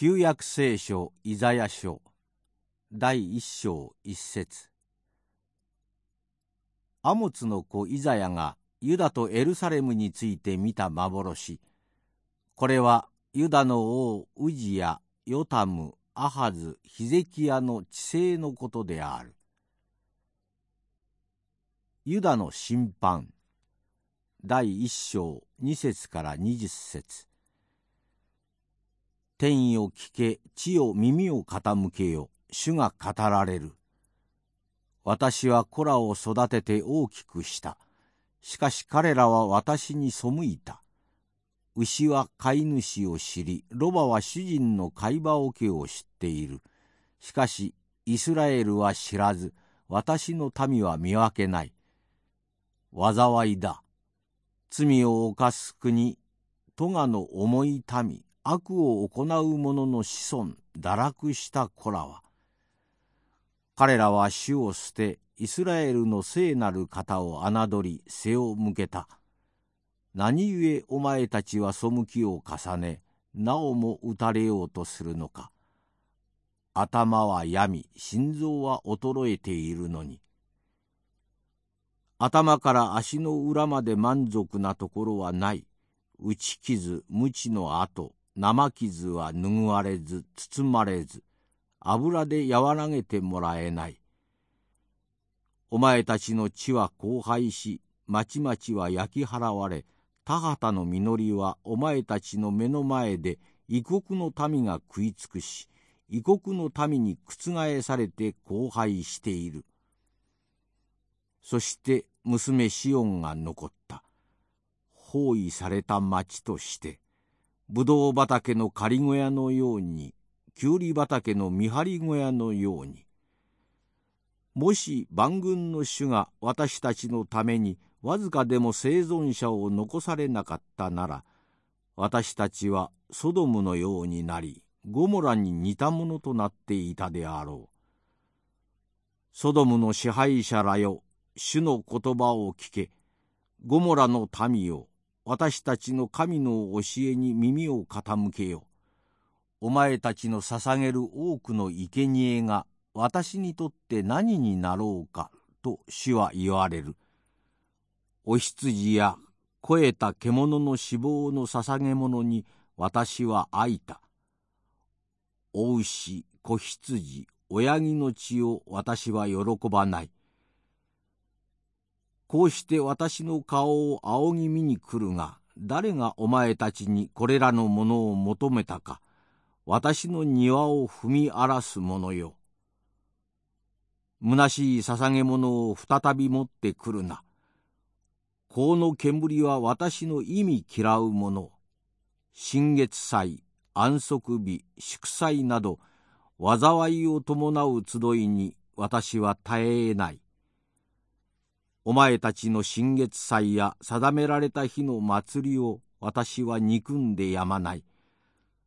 旧約聖書イザヤ書第一章一節。アモツの子イザヤがユダとエルサレムについて見た幻。これはユダの王ウジヤヨタムアハズヒゼキヤの治世のことである。ユダの審判。第一章二節から二十節。天よ聞け地よ耳を傾けよ。主が語られる。私は子らを育てて大きくした。しかし彼らは私に背いた。牛は飼い主を知りロバは主人の飼い場桶を知っている。しかしイスラエルは知らず私の民は見分けない。災いだ。罪を犯す国咎の重い民。悪を行う者の子孫堕落した子らは彼らは主を捨てイスラエルの聖なる方を侮り背を向けた。何故お前たちは背きを重ねなおも打たれようとするのか。頭は病み心臓は衰えているのに。頭から足の裏まで満足なところはない。打ち傷無知の跡生傷は拭われず包まれず油で和らげてもらえないお前たちの地は荒廃し町々は焼き払われ田畑の実りはお前たちの目の前で異国の民が食い尽くし異国の民に覆されて荒廃している。そして娘シオンが残った包囲された町としてぶどう畑の仮小屋のようにきゅうり畑の見張り小屋のようにもし万軍の主が私たちのためにわずかでも生存者を残されなかったなら私たちはソドムのようになりゴモラに似たものとなっていたであろう。ソドムの支配者らよ主の言葉を聞けゴモラの民よ私たちの神の教えに耳を傾けよお前たちの捧げる多くの生贄が私にとって何になろうかと主は言われる。お羊や肥えた獣の脂肪の捧げ物に私は愛いた。お牛子羊親木の血を私は喜ばない。こうして私の顔を仰ぎ見に来るが誰がお前たちにこれらのものを求めたか私の庭を踏み荒らす者よ。虚しい捧げ物を再び持ってくるな。香の煙は私の意味嫌うもの。新月祭、安息日、祝祭など、災いを伴う集いに私は耐えない。お前たちの新月祭や定められた日の祭りを私は憎んでやまない。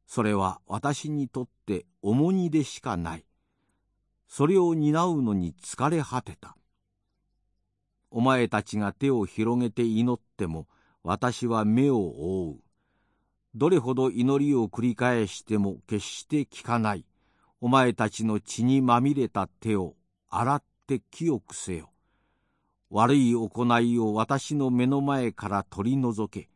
それは私にとって重荷でしかない。それを担うのに疲れ果てた。お前たちが手を広げて祈っても私は目を覆う。どれほど祈りを繰り返しても決して聞かない。お前たちの血にまみれた手を洗って清くせよ。悪い行いを私の目の前から取り除け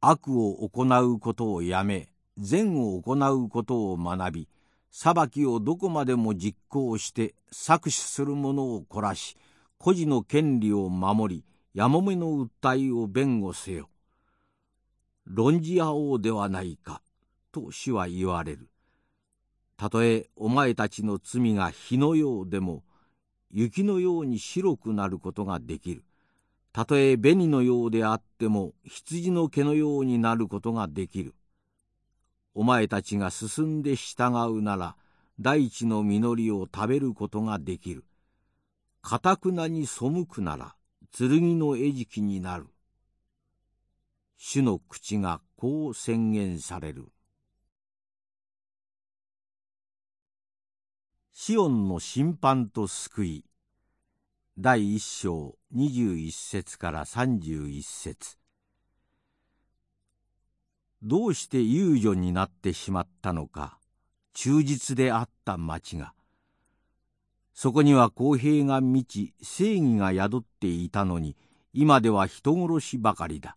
悪を行うことをやめ善を行うことを学び裁きをどこまでも実行して搾取する者を凝らし孤児の権利を守りやもめの訴えを弁護せよ。論じ合おうではないかと主は言われる。たとえお前たちの罪が火のようでも雪のように白くなることができる。たとえ紅のようであっても羊の毛のようになることができる。お前たちが進んで従うなら大地の実りを食べることができる。かたくなに背くなら剣の餌食になる。主の口がこう宣言される。シオンの審判と救い第一章二十一節から三十一節どうして遊女になってしまったのか忠実であった町がそこには公平が満ち正義が宿っていたのに今では人殺しばかりだ。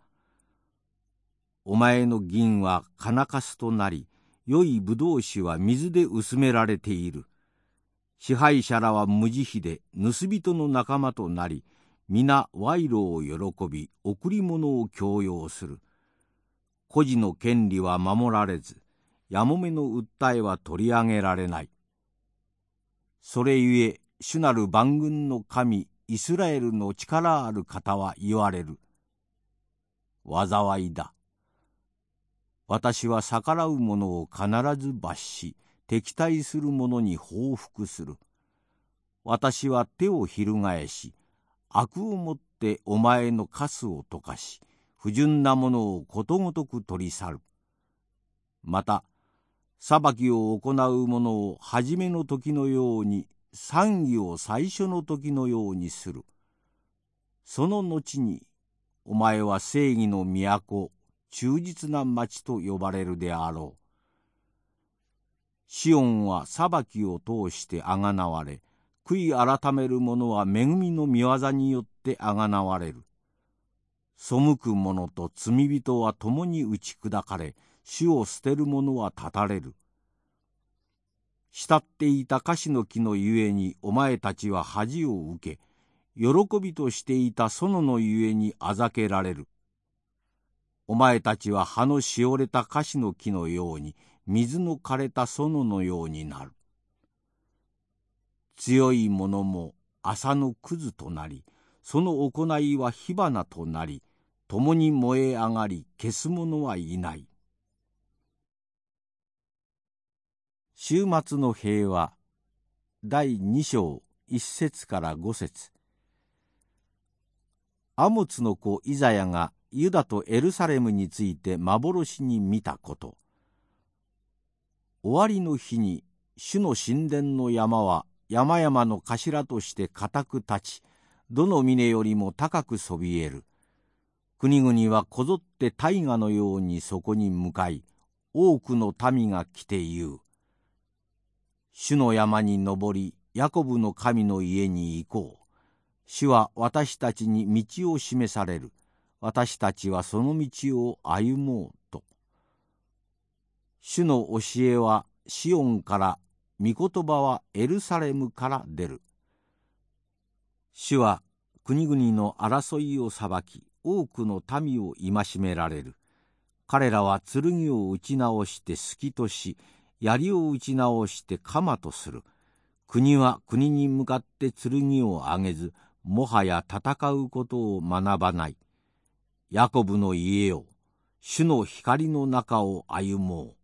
お前の銀は金かすとなり良い葡萄酒は水で薄められている。支配者らは無慈悲で盗人の仲間となり皆賄賂を喜び贈り物を強要する。孤児の権利は守られずやもめの訴えは取り上げられない。それゆえ主なる万軍の神イスラエルの力ある方は言われる。災いだ。私は逆らう者を必ず罰し敵対する者に報復する。私は手を翻し悪をもってお前のカスを溶かし不純なものをことごとく取り去る。また裁きを行う者を初めの時のように賛義を最初の時のようにする。その後にお前は正義の都忠実な町と呼ばれるであろう。シオンは裁きを通してあがなわれ悔い改める者は恵みの御業によってあがなわれる。背く者と罪人は共に打ち砕かれ主を捨てる者は断たれる。慕っていた樫の木のゆえにお前たちは恥を受け喜びとしていた園のゆえにあざけられる。お前たちは葉のしおれた樫の木のように水の枯れた園のようになる。強い者も朝のくずとなりその行いは火花となり共に燃え上がり消す者はいない。週末の平和第2章1節から5節アモツの子イザヤがユダとエルサレムについて幻に見たこと終わりの日に主の神殿の山は山々の頭として固く立ちどの峰よりも高くそびえる。国々はこぞって大河のようにそこに向かい多くの民が来て言う。主の山に登りヤコブの神の家に行こう。主は私たちに道を示される。私たちはその道を歩もう。主の教えはシオンから御言葉はエルサレムから出る。主は国々の争いを裁き多くの民を戒められる。彼らは剣を打ち直して好きとし槍を打ち直して鎌とする。国は国に向かって剣を上げずもはや戦うことを学ばない。ヤコブの家よ主の光の中を歩もう。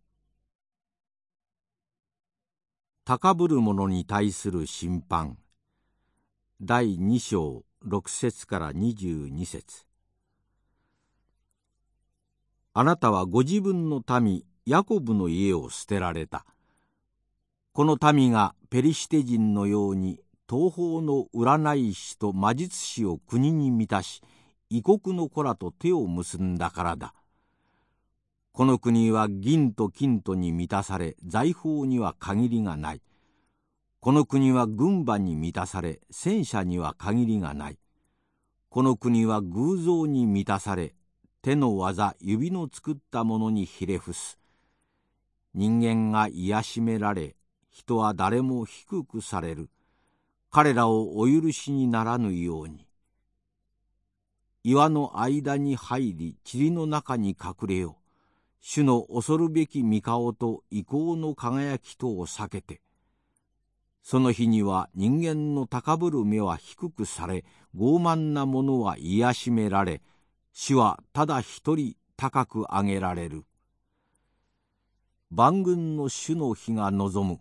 高ぶる者に対する審判第2章6節から22節あなたはご自分の民ヤコブの家を捨てられた。この民がペリシテ人のように東方の占い師と魔術師を国に満たし異国の子らと手を結んだからだ。この国は銀と金とに満たされ財宝には限りがない。この国は軍馬に満たされ戦車には限りがない。この国は偶像に満たされ手の技指の作ったものにひれ伏す。人間が癒しめられ人は誰も低くされる彼らをお許しにならぬように岩の間に入り塵の中に隠れよう主の恐るべき御顔と意向の輝きとを避けてその日には人間の高ぶる目は低くされ傲慢な者は癒しめられ主はただ一人高く上げられる。万軍の主の日が望む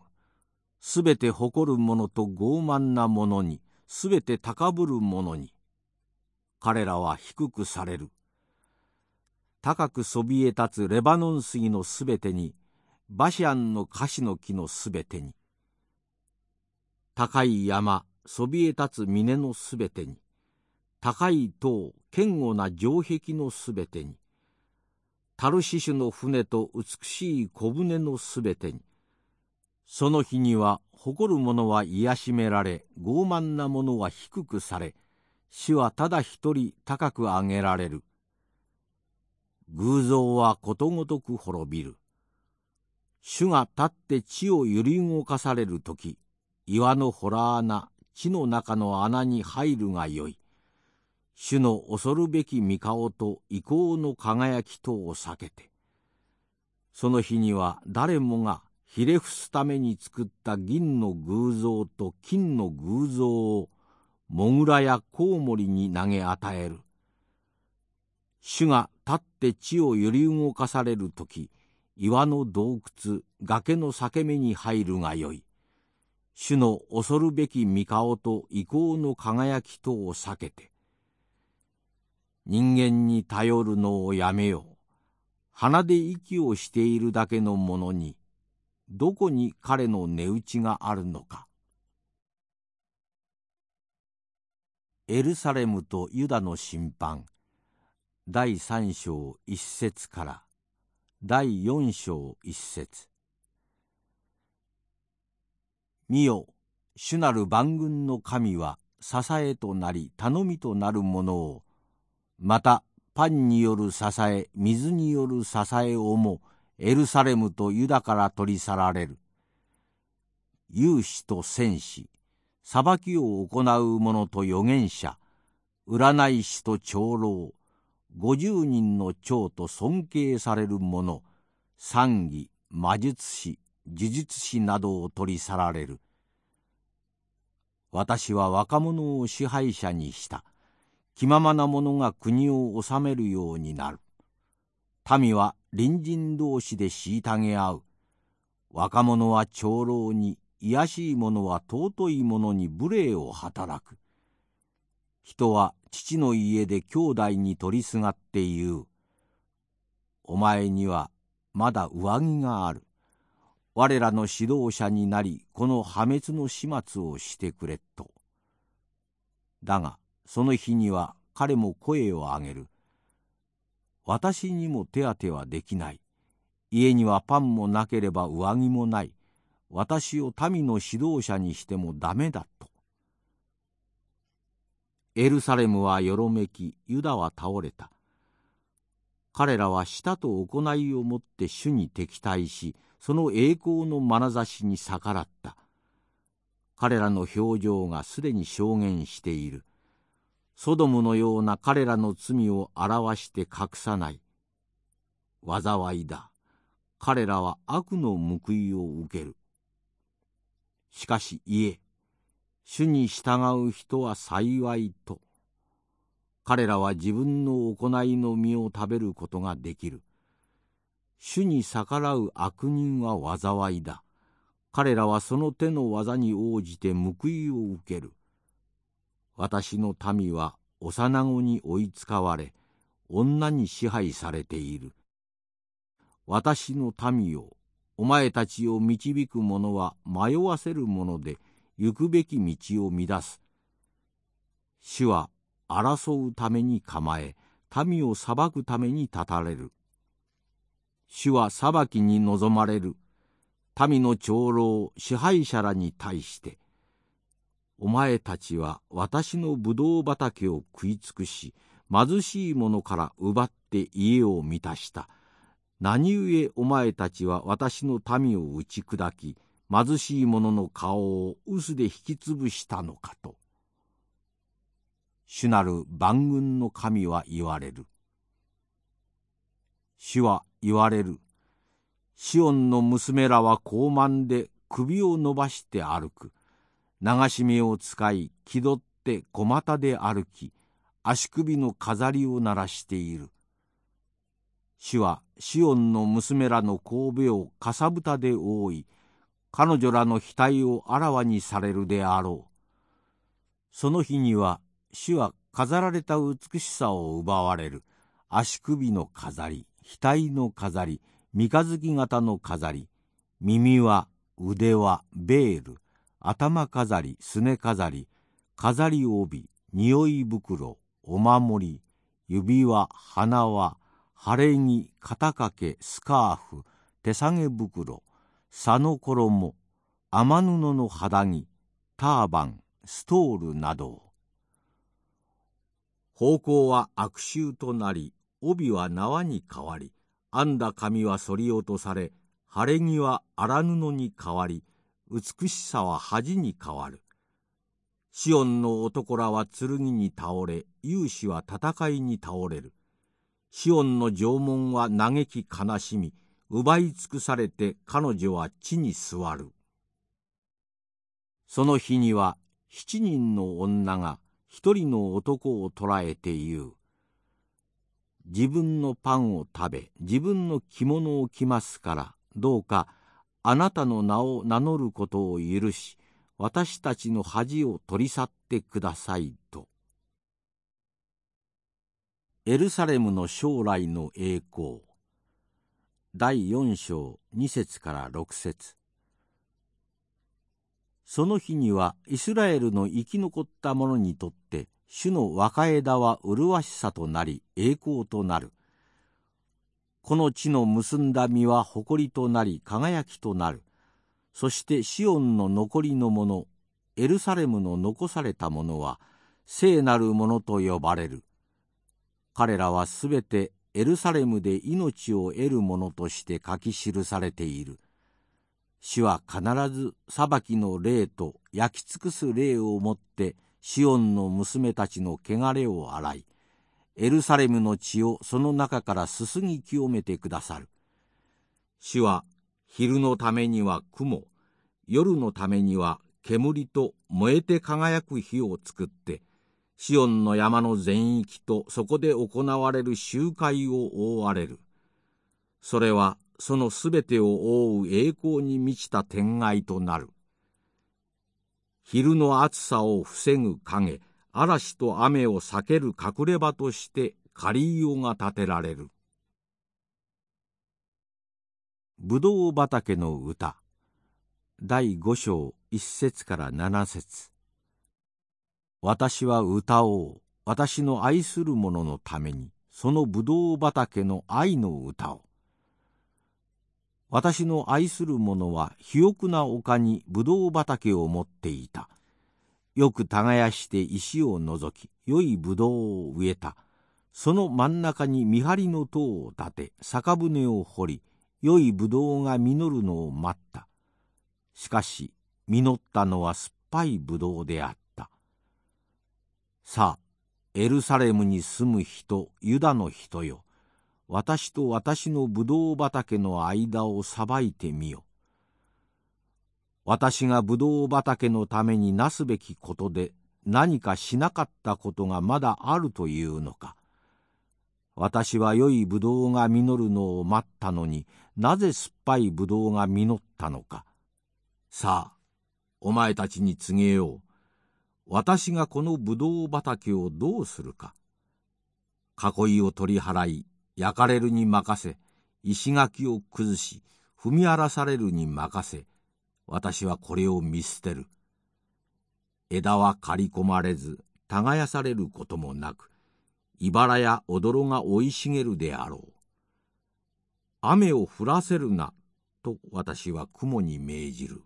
すべて誇る者と傲慢な者にすべて高ぶる者に彼らは低くされる高くそびえ立つレバノン杉のすべてにバシアンのカシの木のすべてに高い山そびえ立つ峰のすべてに高い塔堅固な城壁のすべてにタルシシュの船と美しい小舟のすべてにその日には誇る者は癒しめられ傲慢な者は低くされ死はただ一人高く上げられる。偶像はことごとく滅びる。主が立って地を揺り動かされる時岩の洞穴地の中の穴に入るがよい。主の恐るべき御顔と意向の輝きとを避けて。その日には誰もがひれ伏すために作った銀の偶像と金の偶像をモグラやコウモリに投げ与える。主が立って地を揺り動かされる時岩の洞窟崖の裂け目に入るがよい。主の恐るべき御顔と意向の輝きとを避けて人間に頼るのをやめよう。鼻で息をしているだけのものにどこに彼の値打ちがあるのか。エルサレムとユダの審判第三章一節から第四章一節。見よ主なる万軍の神は支えとなり頼みとなるものをまたパンによる支え水による支えをもエルサレムとユダから取り去られる。勇士と戦士裁きを行う者と預言者占い師と長老五十人の長と尊敬される者賛儀魔術師呪術師などを取り去られる。私は若者を支配者にした。気ままな者が国を治めるようになる。民は隣人同士で虐げ合う。若者は長老に卑しい者は尊い者に無礼を働く。人は父の家で兄弟に取りすがって言うお前にはまだ上着がある我らの指導者になりこの破滅の始末をしてくれとだがその日には彼も声を上げる私にも手当てはできない。家にはパンもなければ上着もない。私を民の指導者にしてもダメだと。エルサレムはよろめき、ユダは倒れた。彼らは舌と行いをもって主に敵対し、その栄光の眼差しに逆らった。彼らの表情がすでに証言している。ソドムのような彼らの罪を表して隠さない災いだ彼らは悪の報いを受けるしかし言え主に従う人は幸いと。彼らは自分の行いの実を食べることができる。主に逆らう悪人は災いだ。彼らはその手の技に応じて報いを受ける。私の民は幼子に追いつかわれ女に支配されている。私の民よお前たちを導く者は迷わせる者で行くべき道を乱す。主は争うために構え民を裁くために立たれる。主は裁きに臨まれる。民の長老支配者らに対してお前たちは私のぶどう畑を食い尽くし貧しい者から奪って家を満たした。何故お前たちは私の民を打ち砕き貧しい者の顔を臼で引き潰したのかと。主なる万軍の神は言われる。主は言われる。シオンの娘らは高慢で首を伸ばして歩く。流し目を使い気取って小股で歩き足首の飾りを鳴らしている。主はシオンの娘らの神戸をかさぶたで覆い彼女らの額をあらわにされるであろう。その日には主は飾られた美しさを奪われる。足首の飾り額の飾り三日月型の飾り耳は腕はベール頭飾りすね飾り飾り帯匂い袋お守り指輪花輪晴れ着肩掛けスカーフ手提げ袋佐の衣雨布の肌着ターバンストールなど方向は悪臭となり帯は縄に変わり編んだ髪は剃り落とされ晴れ着は荒布に変わり美しさは恥に変わる。シオンの男らは剣に倒れ勇士は戦いに倒れる。シオンの縄文は嘆き悲しみ奪い尽くされて彼女は地に座る。その日には七人の女が一人の男を捕らえて言う。自分のパンを食べ自分の着物を着ますからどうかあなたの名を名乗ることを許し私たちの恥を取り去ってくださいと。エルサレムの将来の栄光。第4章2節から6節その日にはイスラエルの生き残った者にとって主の若枝は麗しさとなり栄光となる。この地の結んだ実は誇りとなり輝きとなる。そしてシオンの残りの者エルサレムの残された者は聖なる者と呼ばれる彼らはすべてエルサレムで命を得る者として書き記されている。主は必ず裁きの霊と焼き尽くす霊をもってシオンの娘たちの汚れを洗いエルサレムの血をその中からすすぎ清めてくださる。主は昼のためには雲夜のためには煙と燃えて輝く火を作ってシオンの山の全域とそこで行われる集会を覆われる。それはそのすべてを覆う栄光に満ちた天外となる。昼の暑さを防ぐ影嵐と雨を避ける隠れ場としてカリーオが建てられる。ぶどう畑の歌。第五章一節から七節。私は歌おう私の愛する者のためにそのぶどう畑の愛の歌を私の愛する者は肥沃な丘にぶどう畑を持っていたよく耕して石を除き良いぶどうを植えたその真ん中に見張りの塔を建て酒舟を掘り良いぶどうが実るのを待った。しかし、実ったのは酸っぱいぶどうであった。さあ、エルサレムに住む人、ユダの人よ。私と私のぶどう畑の間を裁いてみよ。私がぶどう畑のためになすべきことで何かしなかったことがまだあるというのか。私は良いぶどうが実るのを待ったのになぜ酸っぱいぶどうが実ったのか。さあ、お前たちに告げよう。私がこのぶどう畑をどうするか。囲いを取り払い、焼かれるに任せ、石垣を崩し、踏み荒らされるに任せ、私はこれを見捨てる。枝は刈り込まれず、耕されることもなく、茨や踊が生い茂るであろう。雨を降らせるな、と私は雲に命じる。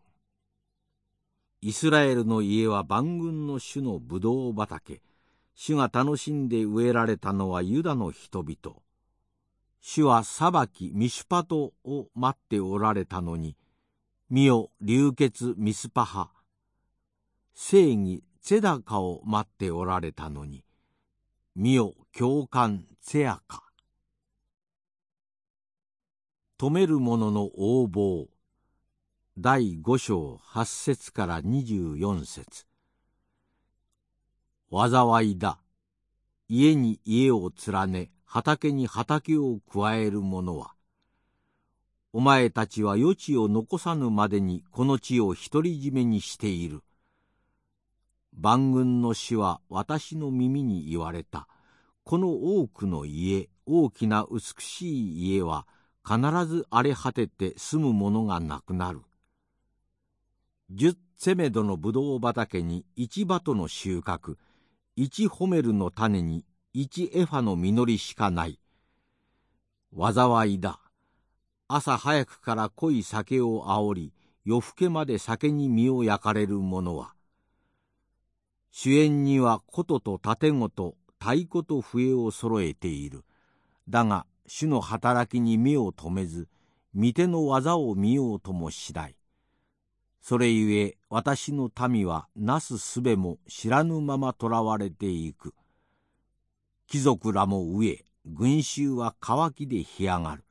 イスラエルの家は万軍の主のブドウ畑。主が楽しんで植えられたのはユダの人々。主は裁きミシュパトを待っておられたのに、見よ流血ミスパハ。正義ツェダカを待っておられたのに、見よ共感せやか止める者の横暴第五章八節から二十四節災いだ家に家を連ね畑に畑を加える者はお前たちは余地を残さぬまでにこの地を独り占めにしている万軍の死は私の耳に言われた。この多くの家、大きな美しい家は必ず荒れ果てて住むものがなくなる。十セメドのブドウ畑に一バトの収穫、一ホメルの種に一エファの実りしかない。災いだ。朝早くから濃い酒を煽り、夜更けまで酒に身を焼かれる者は、主演には琴と盾と太鼓と笛を揃えている。だが主の働きに目を留めず、御手の技を見ようともしない。それゆえ私の民はなすすべも知らぬまま囚われていく。貴族らも飢え、群衆は渇きで干上がる。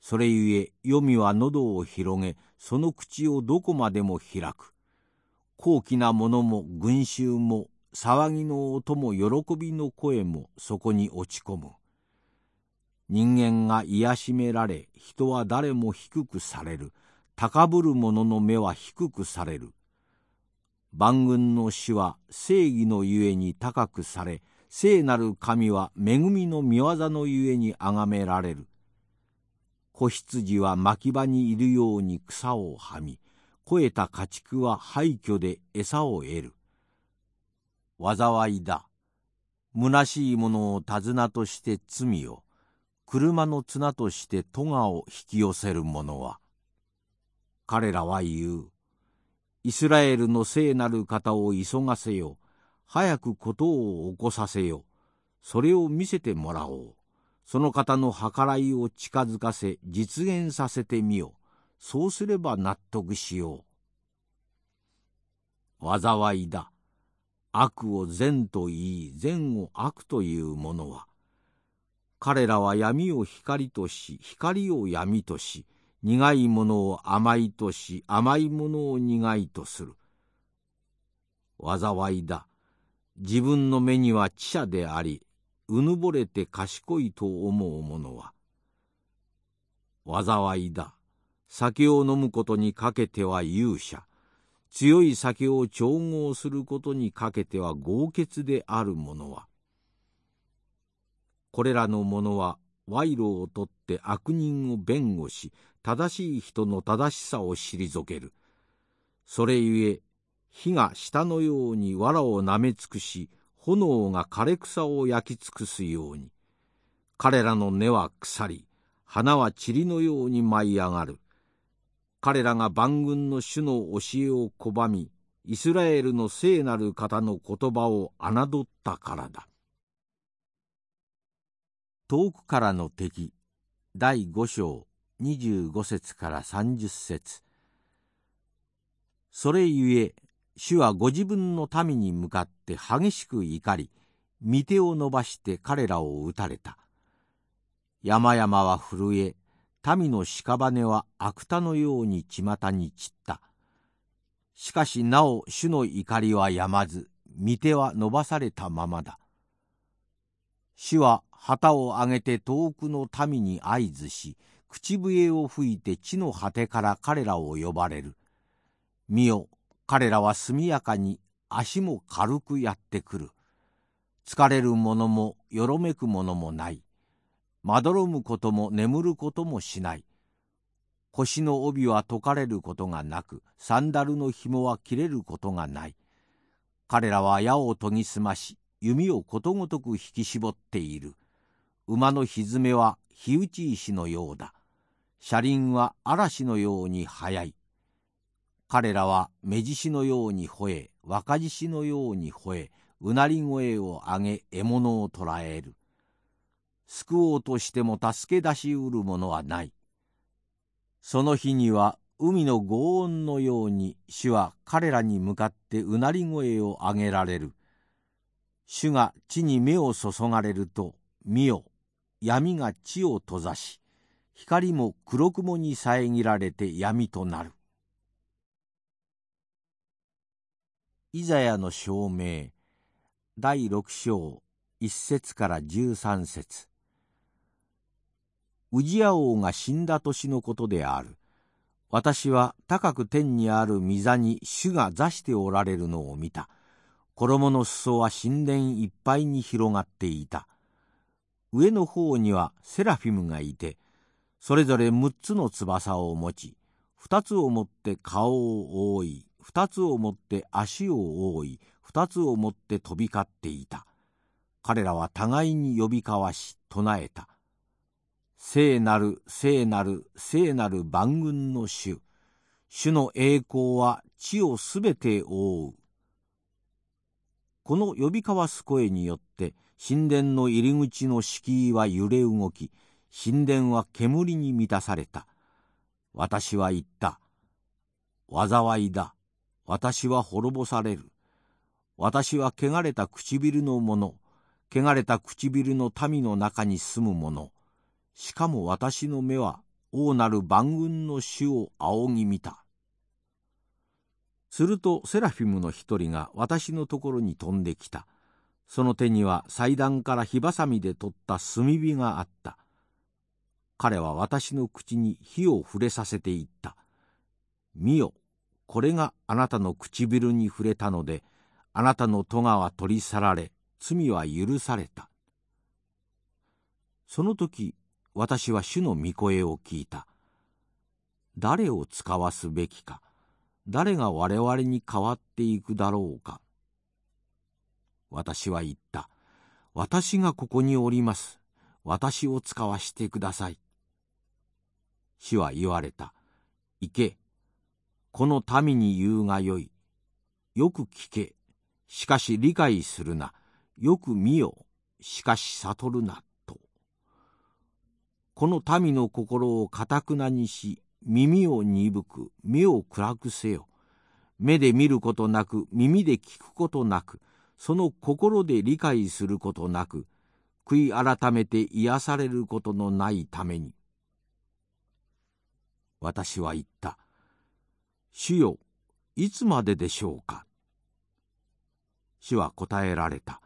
それゆえ黄泉は喉を広げその口をどこまでも開く高貴なものも群衆も騒ぎの音も喜びの声もそこに落ち込む人間が癒しめられ人は誰も低くされる高ぶる者の目は低くされる。万軍の死は正義のゆえに高くされ聖なる神は恵みの御業のゆえに崇められる。子羊は牧場にいるように草をはみ肥えた家畜は廃墟で餌を得る。災いだ。虚しいものを手綱として罪を車の綱として咎を引き寄せる者は彼らは言う。イスラエルの聖なる方を急がせよ。早くことを起こさせよ。それを見せてもらおう。その方の計らいを近づかせ実現させてみよ。そうすれば納得しよう。災いだ。悪を善と言い善を悪というものは。彼らは闇を光とし光を闇とし苦いものを甘いとし甘いものを苦いとする。災いだ。自分の目には知者でありうぬぼれて賢いと思う者は。災いだ。酒を飲むことにかけては勇者。強い酒を調合することにかけては豪傑である者は。これらの者は賄賂を取って悪人を弁護し正しい人の正しさを退ける。それゆえ火が下のように藁をなめ尽くし炎が枯れ草を焼き尽くすように。彼らの根は腐り花は塵のように舞い上がる。彼らが万軍の主の教えを拒みイスラエルの聖なる方の言葉を侮ったからだ。遠くからの敵第五章。25節から30節。それゆえ主はご自分の民に向かって激しく怒り御手を伸ばして彼らを撃たれた。山々は震え民の屍は悪田のように巷に散った。しかしなお主の怒りはやまず御手は伸ばされたままだ。主は旗を上げて遠くの民に合図し口笛を吹いて地の果てから彼らを呼ばれる。見よ彼らは速やかに足も軽くやってくる。疲れる者もよろめく者もない。まどろむことも眠ることもしない。腰の帯は解かれることがなく、サンダルの紐は切れることがない。彼らは矢を研ぎ澄まし、弓をことごとく引き絞っている。馬の蹄は火打ち石のようだ。車輪は嵐のように速い。彼らは目獅子のように吠え若獅子のように吠えうなり声を上げ獲物を捕らえる。救おうとしても助け出しうるものはない。その日には海の轟音のように主は彼らに向かってうなり声を上げられる。主が地に目を注がれると見よ闇が地を閉ざし光も黒雲に遮られて闇となるイザヤの証明第六章一節から十三節ウジヤ王が死んだ年のことである。私は高く天にある御座に主が座しておられるのを見た。衣の裾は神殿いっぱいに広がっていた。上の方にはセラフィムがいて、それぞれ六つの翼を持ち、二つを持って顔を覆い、二つを持って足を覆い二つを持って飛び交っていた。彼らは互いに呼び交わし唱えた。聖なる聖なる聖なる万軍の主。主の栄光は地をすべて覆う。この呼び交わす声によって神殿の入り口の敷居は揺れ動き神殿は煙に満たされた私は言った災いだ私は滅ぼされる私は汚れた唇の者汚れた唇の民の中に住む者しかも私の目は王なる万軍の主を仰ぎ見た。するとセラフィムの一人が私のところに飛んできた。その手には祭壇から火ばさみで取った炭火があった。彼は私の口に火を触れさせていった。見よ、これがあなたの唇に触れたので、あなたの咎は取り去られ、罪は許された。その時、私は主の御声を聞いた。誰を使わすべきか、誰が我々に代わっていくだろうか。私は言った。私がここにおります。私を使わしてください。主は言われた。行け。この民に言うがよい。よく聞け。しかし理解するな。よく見よ。しかし悟るな。とこの民の心をかたくなにし耳を鈍く目を暗くせよ目で見ることなく耳で聞くことなくその心で理解することなく悔い改めて癒されることのないために私は言った「主よいつまででしょうか」主は答えられた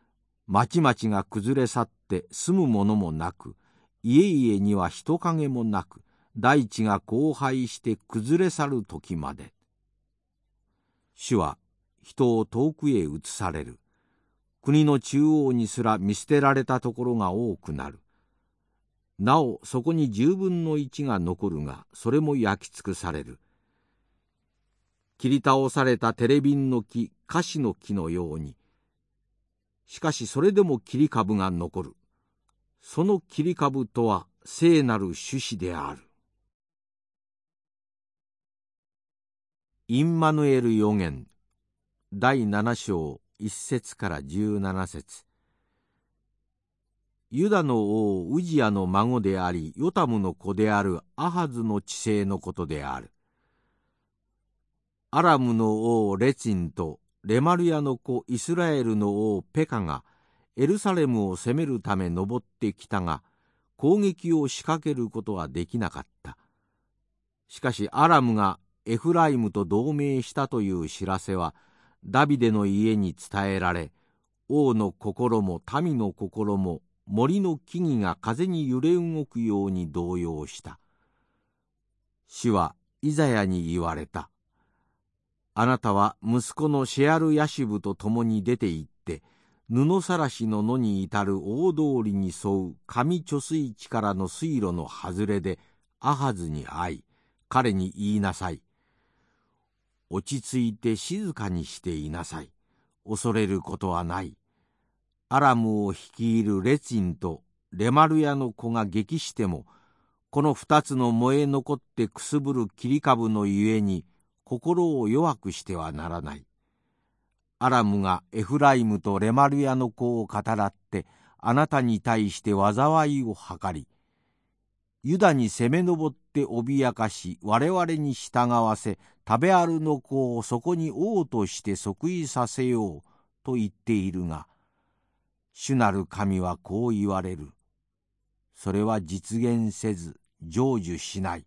「町々が崩れ去って住むものもなく家々には人影もなく大地が荒廃して崩れ去る時まで。主は人を遠くへ移される。国の中央にすら見捨てられたところが多くなる。なおそこに十分の一が残るがそれも焼き尽くされる。切り倒されたテレビンの木カシの木のように。しかしそれでも切り株が残る。その切り株とは聖なる種子である。インマヌエル予言第七章一節から十七節。ユダの王ウジヤの孫でありヨタムの子であるアハズの治世のことである。アラムの王レチンとレマルヤの子イスラエルの王ペカがエルサレムを攻めるため登ってきたが攻撃を仕掛けることはできなかったしかしアラムがエフライムと同盟したという知らせはダビデの家に伝えられ王の心も民の心も森の木々が風に揺れ動くように動揺した。主はイザヤに言われた。あなたは息子のシェアルヤシブと共に出て行って布さらしの野に至る大通りに沿う上貯水池からの水路の外れでアハズに会い彼に言いなさい。落ち着いて静かにしていなさい。恐れることはない。アラムを率いるレツィンとレマルヤの子が激してもこの二つの燃え残ってくすぶる切り株のゆえに心を弱くしてはならない。アラムがエフライムとレマルヤの子を語らってあなたに対して災いを図りユダに攻め上って脅かし我々に従わせ食べあるの子をそこに王として即位させようと言っているが主なる神はこう言われるそれは実現せず成就しない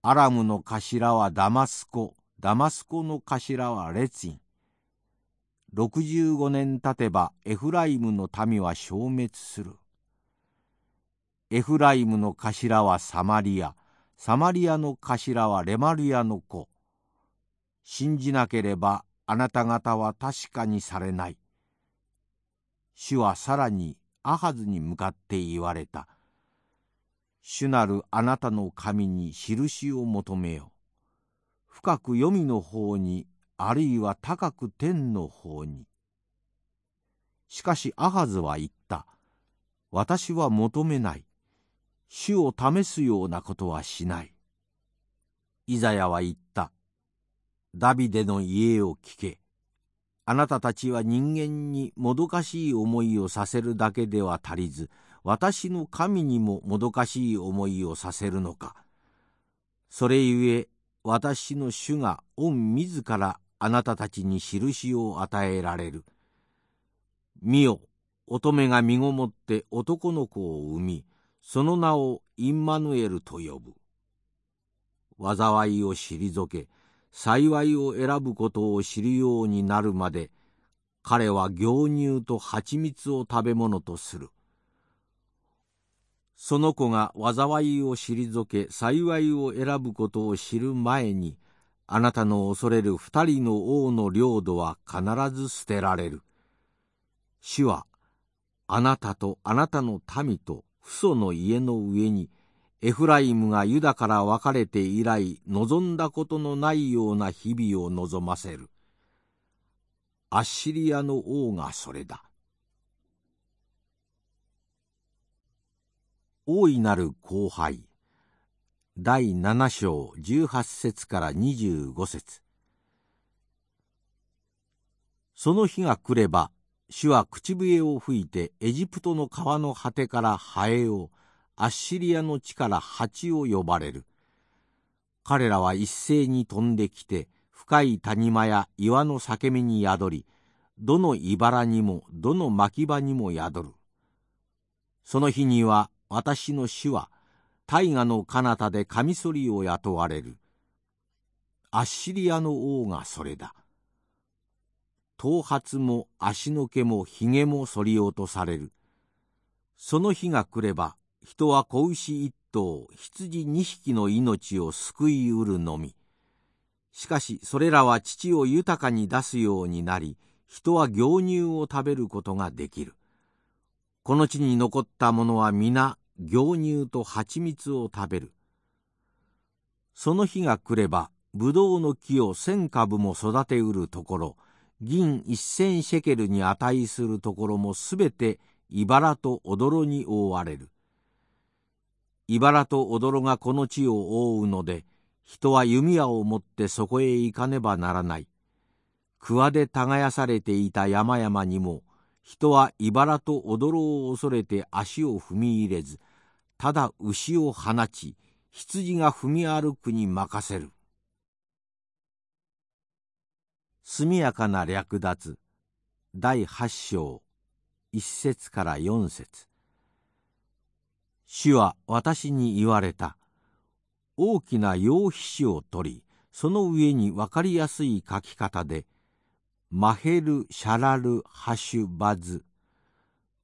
アラムの頭はダマスコダマスコの頭はレツィン65年経てばエフライムの民は消滅する。エフライムの頭はサマリア、サマリアの頭はレマリアの子。信じなければあなた方は確かにされない。主はさらにアハズに向かって言われた。主なるあなたの神に印を求めよ。深く黄泉の方にあるいは高く天の方に。しかしアハズは言った。私は求めない。主を試すようなことはしない。イザヤは言った。ダビデの家を聞け。あなたたちは人間にもどかしい思いをさせるだけでは足りず、私の神にももどかしい思いをさせるのか。それゆえ、私の主が御自らあなたたちに印を与えられる。見よ、乙女が身ごもって男の子を産み、その名をインマヌエルと呼ぶ。災いを退け、幸いを選ぶことを知るようになるまで彼は牛乳と蜂蜜を食べ物とする。その子が災いを退け幸いを選ぶことを知る前にあなたの恐れる二人の王の領土は必ず捨てられる。主はあなたとあなたの民と父祖の家の上にエフライムがユダから分かれて以来望んだことのないような日々を望ませる。アッシリアの王がそれだ。大いなる後輩第七章十八節から二十五節その日が来れば主は口笛を吹いてエジプトの川の果てからハエをアッシリアの地から蜂を呼ばれる。彼らは一斉に飛んできて、深い谷間や岩の裂け目に宿り、どの茨にもどの牧場にも宿る。その日には私の主は大河の彼方でカミソリを雇われる。アッシリアの王がそれだ。頭髪も足の毛も髭も剃り落とされる。その日が来れば人は子牛一頭羊二匹の命を救いうるのみ。しかしそれらは父を豊かに出すようになり人は牛乳を食べることができる。この地に残った者は皆牛乳と蜂蜜を食べる。その日が来ればブドウの木を千株も育てうるところ銀一千シェケルに値するところもすべて茨と踊に覆われる。茨と踊がこの地を覆うので人は弓矢を持ってそこへ行かねばならない。桑で耕されていた山々にも人は茨と踊を恐れて足を踏み入れずただ牛を放ち羊が踏み歩くに任せる。速やかな略奪。第八章。一節から四節。主は私に言われた。大きな羊皮紙を取り、その上に分かりやすい書き方で、マヘル・シャラル・ハシュ・バズ。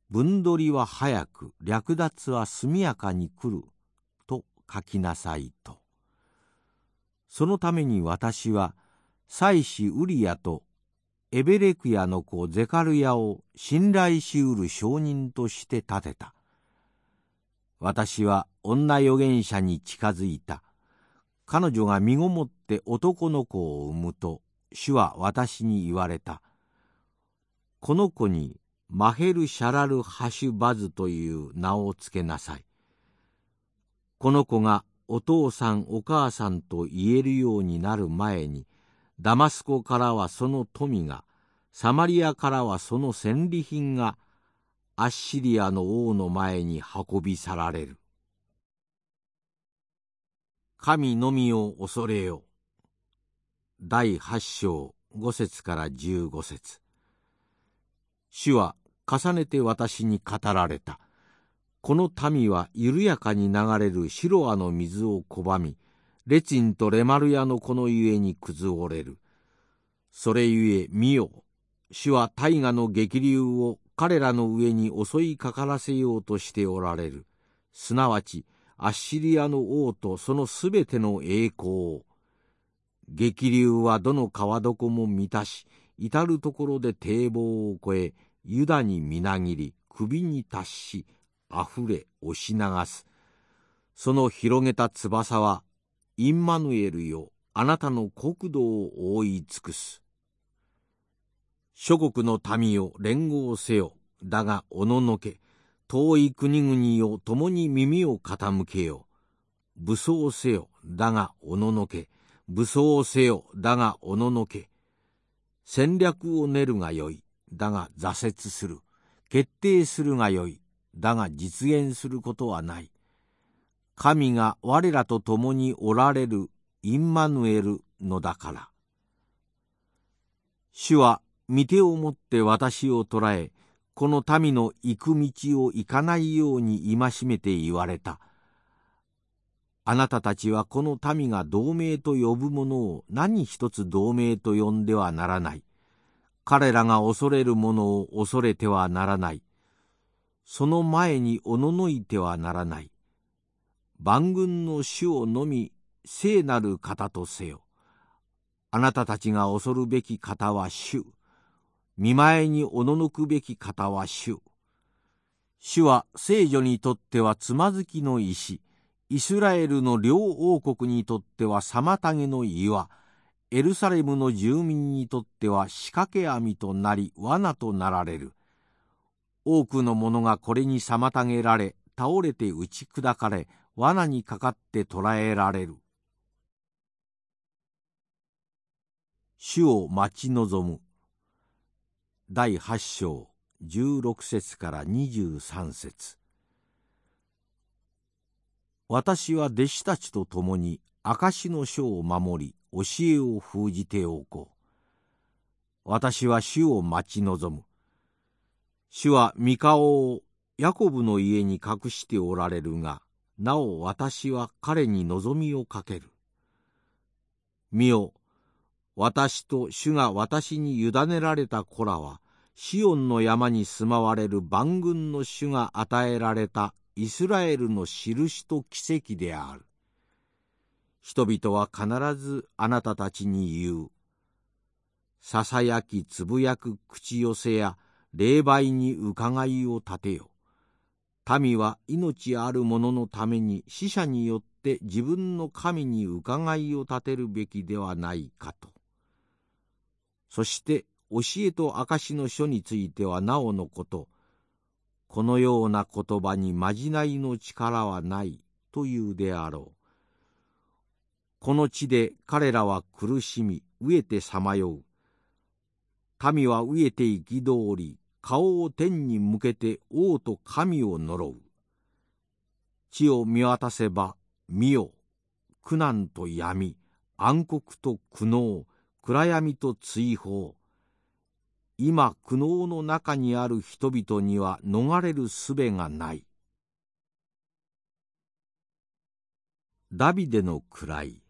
分取りは早く、略奪は速やかに来る。と書きなさいと。そのために私は、妻子ウリアとエベレクヤの子ゼカルヤを信頼しうる証人として立てた。私は女預言者に近づいた。彼女が身ごもって男の子を産むと、主は私に言われた。この子にマヘル・シャラル・ハシュバズという名を付けなさい。この子がお父さんお母さんと言えるようになる前に、ダマスコからはその富が、サマリアからはその戦利品がアッシリアの王の前に運び去られる。神のみを恐れよ。第八章五節から十五節主は重ねて私に語られた。この民は緩やかに流れるシロアの水を拒み、レチンとレマルヤのこのゆえに崩れる。それゆえ見よ、主は大河の激流を彼らの上に襲いかからせようとしておられる。すなわち、アッシリアの王とそのすべての栄光を。激流はどの川床も満たし、至る所で堤防を越え、ユダにみなぎり、首に達し、溢れ押し流す。その広げた翼は、インマヌエルよ、あなたの国土を覆い尽くす。諸国の民を連合せよ。だがおののけ。遠い国々を共に耳を傾けよ。武装せよ、だがおののけ。武装せよ、だがおののけ。戦略を練るがよい、だが挫折する。決定するがよい、だが実現することはない。神が我らと共におられるインマヌエルのだから。主は御手をもって私を捕らえ、この民の行く道を行かないように戒めて言われた。あなたたちはこの民が同盟と呼ぶものを何一つ同盟と呼んではならない。彼らが恐れるものを恐れてはならない。その前におののいてはならない。万軍の主をのみ聖なる方とせよ。あなたたちが恐るべき方は主。見舞いにおののくべき方は主。主は聖女にとってはつまずきの石、イスラエルの両王国にとっては妨げの岩、エルサレムの住民にとっては仕掛け網となり罠となられる。多くの者がこれに妨げられ、倒れて打ち砕かれ、罠にかかって捕らえられる。主を待ち望む。第8章16節から23節私は弟子たちと共に証の書を守り教えを封じておこう。私は主を待ち望む。主は御顔をヤコブの家に隠しておられるが、なお私は彼に望みをかける。見よ、私と主が私に委ねられた子らは、シオンの山に住まわれる万軍の主が与えられたイスラエルの印と奇跡である。人々は必ずあなたたちに言う。ささやきつぶやく口寄せや霊媒に伺いを立てよ。民は命ある者のために死者によって自分の神に伺いを立てるべきではないかと。そして教えと証の書についてはなおのこと、このような言葉にまじないの力はないというであろう。この地で彼らは苦しみ、飢えてさまよう。民は飢えて憤り、顔を天に向けて王と神を呪う。地を見渡せば、見よ、苦難と闇、暗黒と苦悩、暗闇と追放。今苦悩の中にある人々には逃れる術がない。ダビデの位。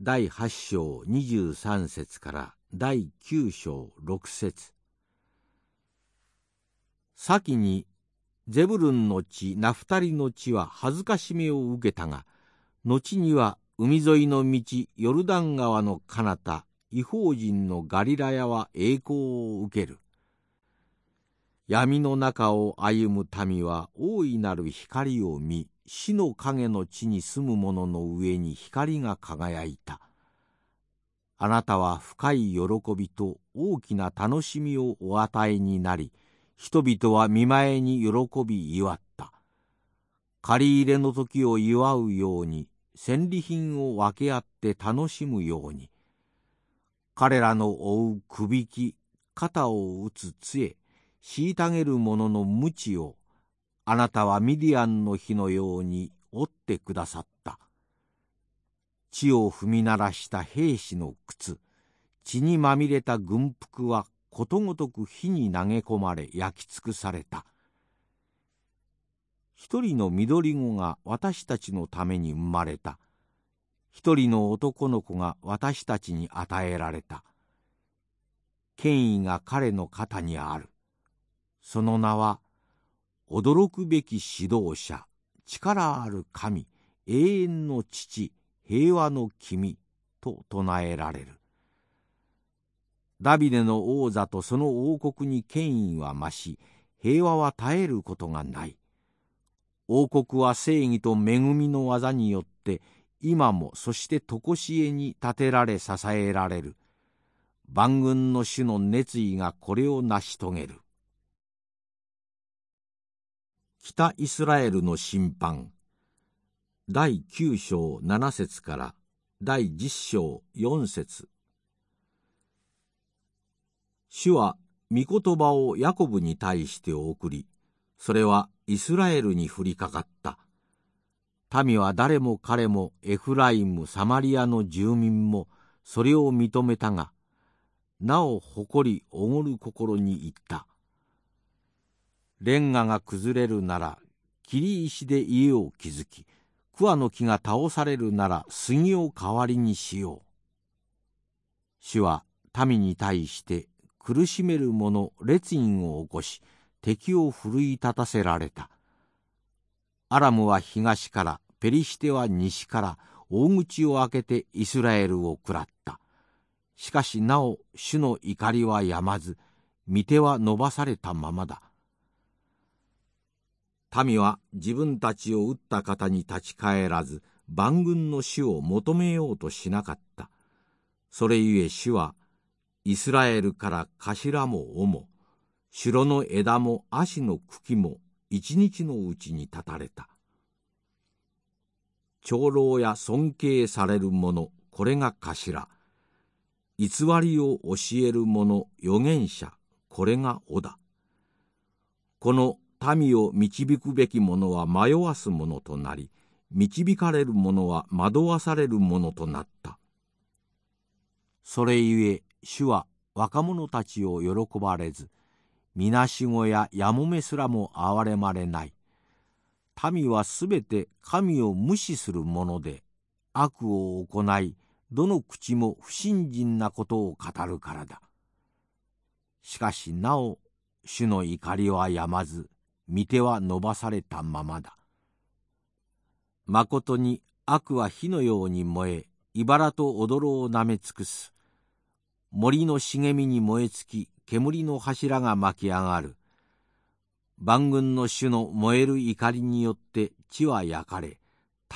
第8章23節から第9章6節。先にゼブルンの地ナフタリの地は恥ずかしめを受けたが後には海沿いの道ヨルダン川の彼方違法人のガリラヤは栄光を受ける。闇の中を歩む民は大いなる光を見死の影の地に住む者の上に光が輝いた。あなたは深い喜びと大きな楽しみをお与えになり人々は見舞いに喜び祝った。借り入れの時を祝うように戦利品を分け合って楽しむように彼らの追うくびき肩を打つ杖虐げる者の鞭をあなたはミディアンの日のように折ってくださった。地を踏み鳴らした兵士の靴血にまみれた軍服はことごとく火に投げ込まれ焼き尽くされた。一人の緑子が私たちのために生まれた。一人の男の子が私たちに与えられた。権威が彼の肩にある。その名は、驚くべき指導者、力ある神、永遠の父、平和の君、と唱えられる。ダビデの王座とその王国に権威は増し、平和は絶えることがない。王国は正義と恵みの技によって今もそして常しえに建てられ支えられる。万軍の主の熱意がこれを成し遂げる。北イスラエルの審判。第9章7節から第10章4節。主は御言葉をヤコブに対して送りそれはイスラエルに降りかかった。民は誰も彼もエフライムサマリアの住民もそれを認めたがなお誇りおごる心に言った。レンガが崩れるなら切石で家を築き桑の木が倒されるなら杉を代わりにしよう。主は民に対して苦しめる者列印を起こし敵を奮い立たせられた。アラムは東からペリシテは西から大口を開けてイスラエルを食らった。しかしなお主の怒りはやまず御手は伸ばされたままだ。民は自分たちを撃った方に立ち返らず万軍の主を求めようとしなかった。それゆえ主はイスラエルから頭も尾も城の枝も足の茎も一日のうちに断たれた。長老や尊敬される者これが頭。偽りを教える者預言者これが尾だこの民を導くべき者は迷わす者となり導かれる者は惑わされる者となった。それゆえ主は若者たちを喜ばれずみなしごややもめすらも憐れまれない民はすべて神を無視するもので悪を行いどの口も不信心なことを語るからだしかしなお主の怒りはやまず御手は伸ばされたままだ。まことに悪は火のように燃え、茨と踊ろをなめ尽くす。森の茂みに燃え尽き、煙の柱が巻き上がる。万軍の主の燃える怒りによって地は焼かれ、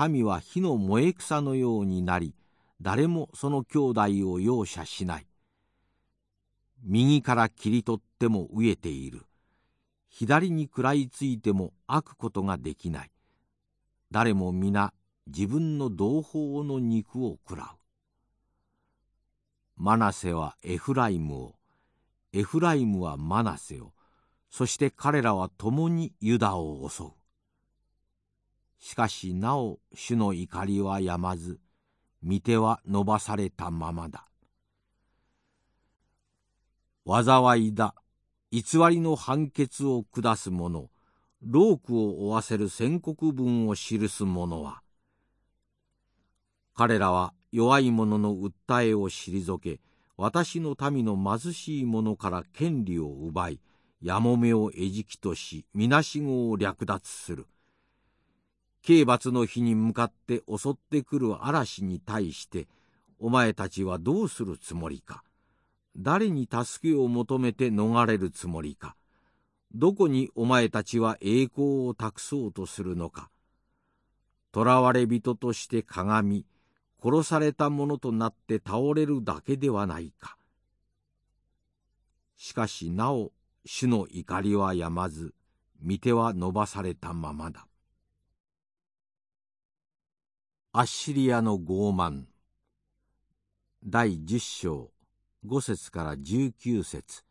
民は火の燃え草のようになり、誰もその兄弟を容赦しない。右から切り取っても飢えている。左に食らいついても飽くことができない誰も皆自分の同胞の肉を食らうマナセはエフライムをエフライムはマナセをそして彼らは共にユダを襲う。しかしなお主の怒りはやまず御手は伸ばされたままだ。災いだ。偽りの判決を下す者労苦を負わせる宣告文を記す者は彼らは弱い者の訴えを退け私の民の貧しい者から権利を奪いやもめを餌食としみなしごを略奪する。刑罰の日に向かって襲ってくる嵐に対してお前たちはどうするつもりか。誰に助けを求めて逃れるつもりか。どこにお前たちは栄光を託そうとするのか。囚われ人として鏡殺された者となって倒れるだけではないか。しかしなお主の怒りはやまず御手は伸ばされたままだ。アッシリアの傲慢。第十章5節から19節。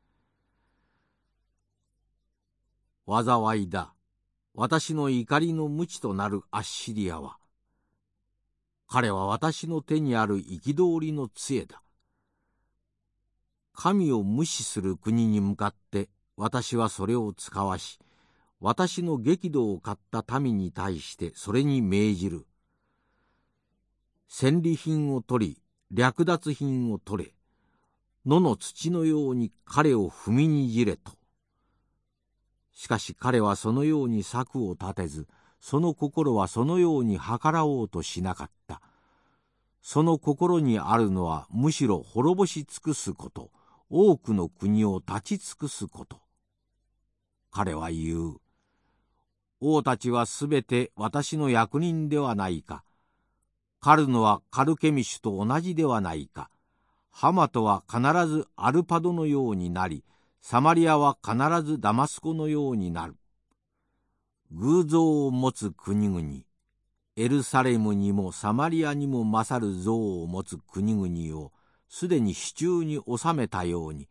災いだ。私の怒りの無知となるアッシリアは彼は私の手にある憤りの杖だ神を無視する国に向かって私はそれを使わし私の激怒を買った民に対してそれに命じる戦利品を取り略奪品を取れ野の土のように彼を踏みにじれと。しかし彼はそのように策を立てず、その心はそのように計らおうとしなかった。その心にあるのはむしろ滅ぼし尽くすこと、多くの国を立ち尽くすこと。彼は言う。王たちはすべて私の役人ではないか。狩るのはカルケミシュと同じではないか。ハマトは必ずアルパドのようになり、サマリアは必ずダマスコのようになる。偶像を持つ国々エルサレムにもサマリアにも勝る像を持つ国々をすでに手中に収めたように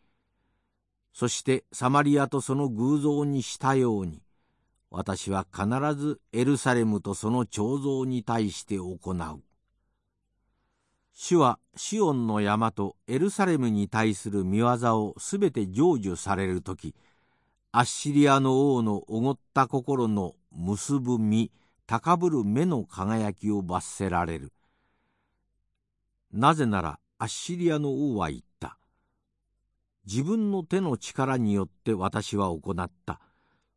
そしてサマリアとその偶像にしたように私は必ずエルサレムとその彫像に対して行う。主はシオンの山とエルサレムに対する見業をすべて成就される時アッシリアの王のおごった心の結ぶ身高ぶる目の輝きを罰せられる。なぜならアッシリアの王は言った。自分の手の力によって私は行った。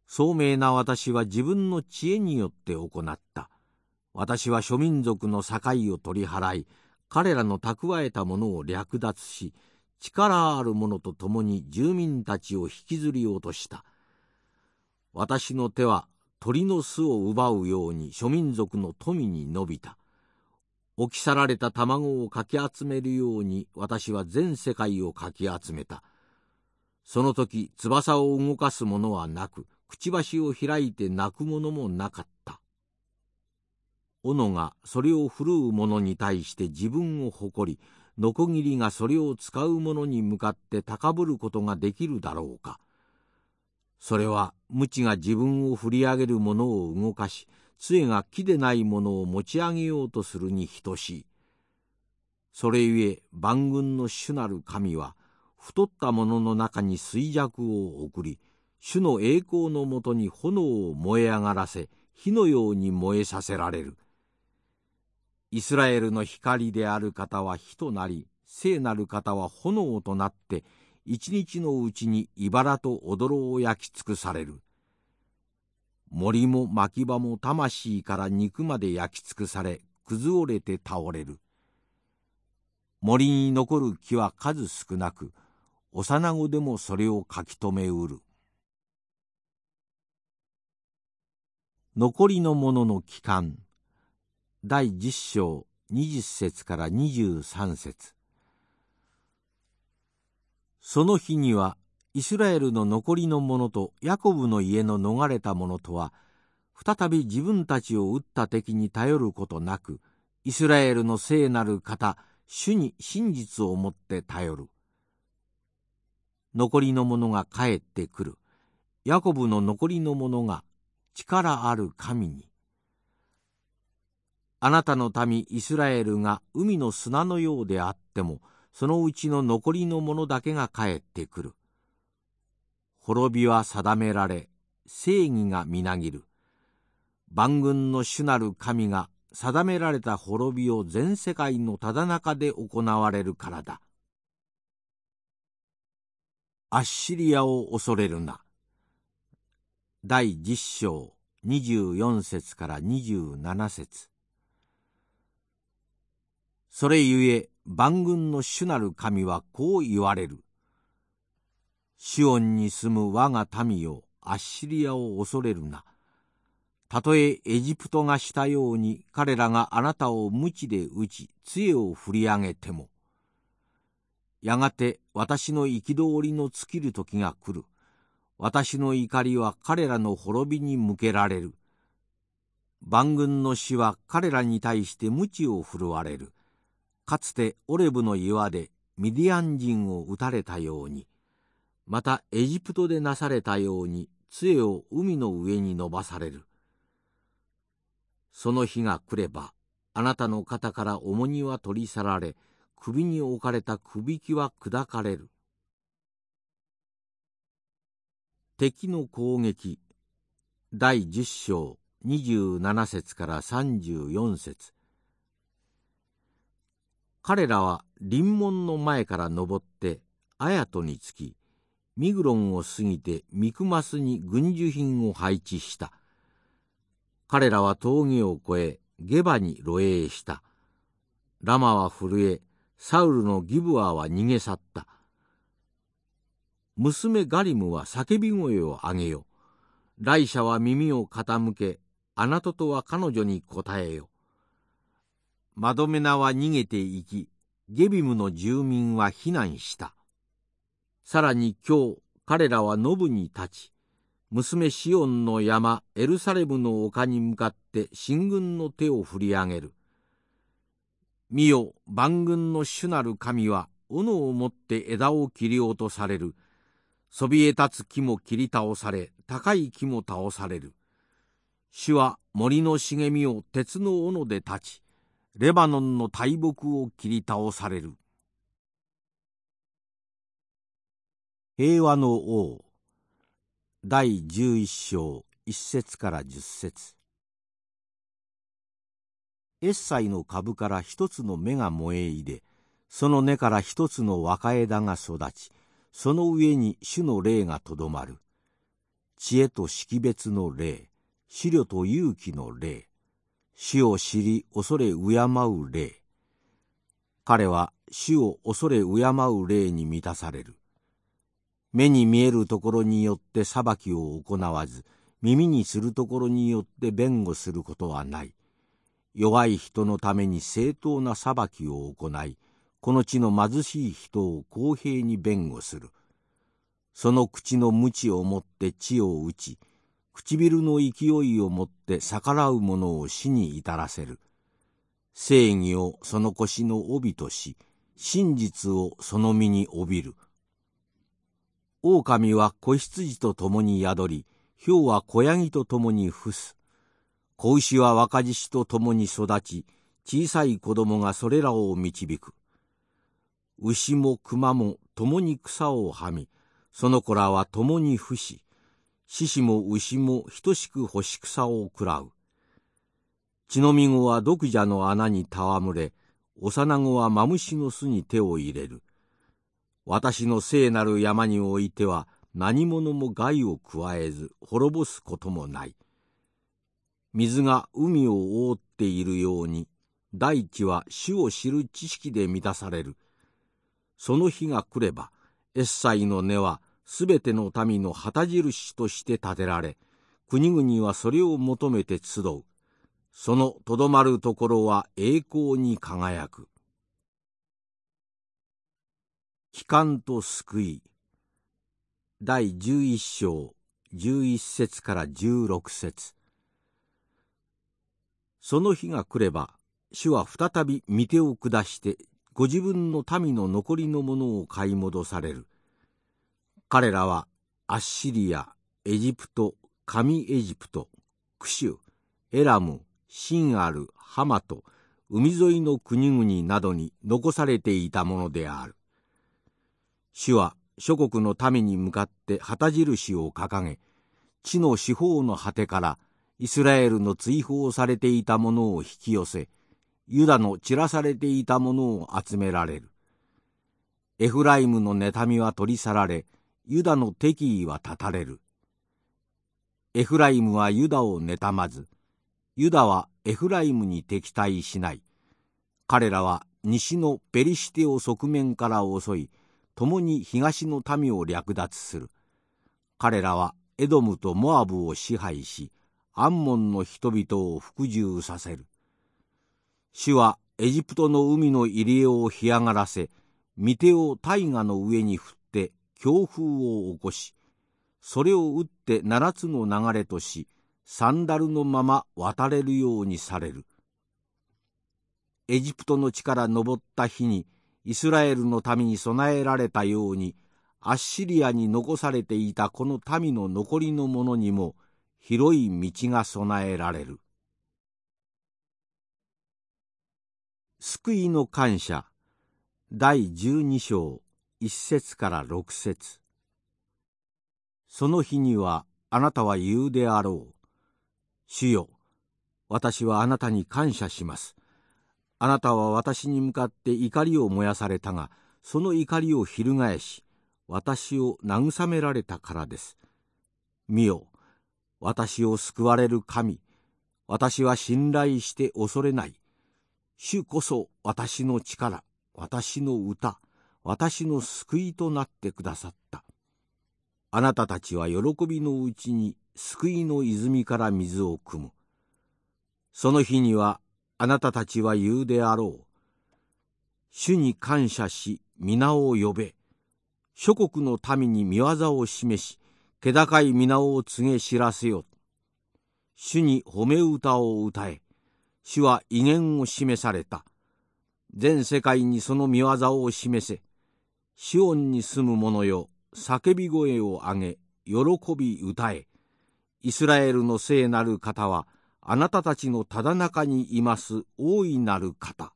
聡明な私は自分の知恵によって行った。私は諸民族の境を取り払い、彼らの蓄えたものを略奪し、力ある者と共に住民たちを引きずり落とした。私の手は鳥の巣を奪うように諸民族の富に伸びた。置き去られた卵をかき集めるように私は全世界をかき集めた。その時翼を動かすものはなくくちばしを開いて泣くものもなかった。斧がそれを振るう者に対して自分を誇りノコギリがそれを使う者に向かって高ぶることができるだろうか。それは無知が自分を振り上げる者を動かし杖が木でないものを持ち上げようとするに等しい。それゆえ万軍の主なる神は太った者の中に衰弱を送り主の栄光のもとに炎を燃え上がらせ火のように燃えさせられる。イスラエルの光である方は火となり聖なる方は炎となって一日のうちに茨と踊を焼き尽くされる。森も牧場も魂から肉まで焼き尽くされ崩れて倒れる。森に残る木は数少なく幼子でもそれを書き留めうる。残りのものの期間第10章20節から23節その日にはイスラエルの残りの者とヤコブの家の逃れた者とは再び自分たちを撃った敵に頼ることなくイスラエルの聖なる方主に真実をもって頼る。残りの者が帰ってくる。ヤコブの残りの者が力ある神に。あなたの民イスラエルが海の砂のようであってもそのうちの残りの者だけが帰ってくる。滅びは定められ正義がみなぎる。万軍の主なる神が定められた滅びを全世界のただ中で行われるからだ。アッシリアを恐れるな。第10章24節から27節。それゆえ万軍の主なる神はこう言われる。シオンに住む我が民よアッシリアを恐れるな。たとえエジプトがしたように彼らがあなたを鞭で打ち杖を振り上げても。やがて私の憤りの尽きる時が来る。私の怒りは彼らの滅びに向けられる。万軍の死は彼らに対して鞭を振るわれる。かつてオレブの岩でミディアン人を撃たれたように、またエジプトでなされたように杖を海の上に伸ばされる。その日が来れば、あなたの肩から重荷は取り去られ、首に置かれた首輝は砕かれる。敵の攻撃第10章27節から34節彼らは臨門の前から登ってアヤトにつきミグロンを過ぎてミクマスに軍需品を配置した彼らは峠を越えゲバに露営したラマは震えサウルのギブアは逃げ去った娘ガリムは叫び声を上げよ。来者は耳を傾け、あなたとは彼女に答えよ。マドメナは逃げていき、ゲビムの住民は避難した。さらに今日、彼らはノブに立ち、娘シオンの山エルサレムの丘に向かって進軍の手を振り上げる。見よ万軍の主なる神は斧を持って枝を切り落とされる。そびえ立つ木も切り倒され高い木も倒される。主は森の茂みを鉄の斧で立ちレバノンの大木を切り倒される。平和の王。第十一章一節から十節。エッサイの株から一つの芽が燃え入れその根から一つの若枝が育ちその上に主の霊がとどまる。知恵と識別の霊。思慮と勇気の霊。主を知り恐れ敬う霊。彼は主を恐れ敬う霊に満たされる。目に見えるところによって裁きを行わず耳にするところによって弁護することはない。弱い人のために正当な裁きを行いこの地の貧しい人を公平に弁護する。その口の鞭をもって地を打ち唇の勢いをもって逆らう者を死に至らせる。正義をその腰の帯とし真実をその身に帯びる。狼は子羊と共に宿り豹は子ヤギと共に伏す。子牛は若獅子と共に育ち小さい子供がそれらを導く。牛も熊も共に草をはみその子らは共に伏し獅子も牛も等しく干し草を食らう血のみ子は毒蛇の穴に戯れ幼子はマムシの巣に手を入れる私の聖なる山においては何者も害を加えず滅ぼすこともない。水が海を覆っているように大地は主を知る知識で満たされる。その日が来ればエッサイの根はすべての民の旗印として建てられ国々はそれを求めて集う。そのとどまるところは栄光に輝く。帰還と救い第11章11節から16節その日が来れば主は再び御手を下してご自分の民の残りのものを買い戻される彼らはアッシリアエジプト神エジプトクシュエラムシンアルハマト海沿いの国々などに残されていたものである。主は諸国の民に向かって旗印を掲げ地の四方の果てからイスラエルの追放されていたものを引き寄せユダの散らされていたものを集められる。エフライムの妬みは取り去られユダの敵意は断たれる。エフライムはユダを妬まずユダはエフライムに敵対しない。彼らは西のペリシテを側面から襲い共に東の民を略奪する。彼らはエドムとモアブを支配しアンモンの人々を服従させる。主はエジプトの海の入り江を干上がらせ御手を大河の上に振っ強風を起こしそれを打って七つの流れとしサンダルのまま渡れるようにされる。エジプトの地から登った日にイスラエルの民に備えられたようにアッシリアに残されていたこの民の残りの者にも広い道が備えられる。救いの感謝。第十二章。一節から六節その日にはあなたは言うであろう。主よ、私はあなたに感謝します。あなたは私に向かって怒りを燃やされたがその怒りを翻し私を慰められたからです。見よ私を救われる神私は信頼して恐れない主こそ私の力私の歌私の救いとなってくださったあなたたちは喜びのうちに救いの泉から水を汲むその日にはあなたたちは言うであろう。主に感謝し皆を呼べ。諸国の民に見業を示し、気高い皆を告げ知らせよ。主に褒め歌を歌え。主は威厳を示された。全世界にその見業を示せ。シオンに住む者よ、叫び声を上げ、喜び歌え。イスラエルの聖なる方は、あなたたちのただ中にいます大いなる方。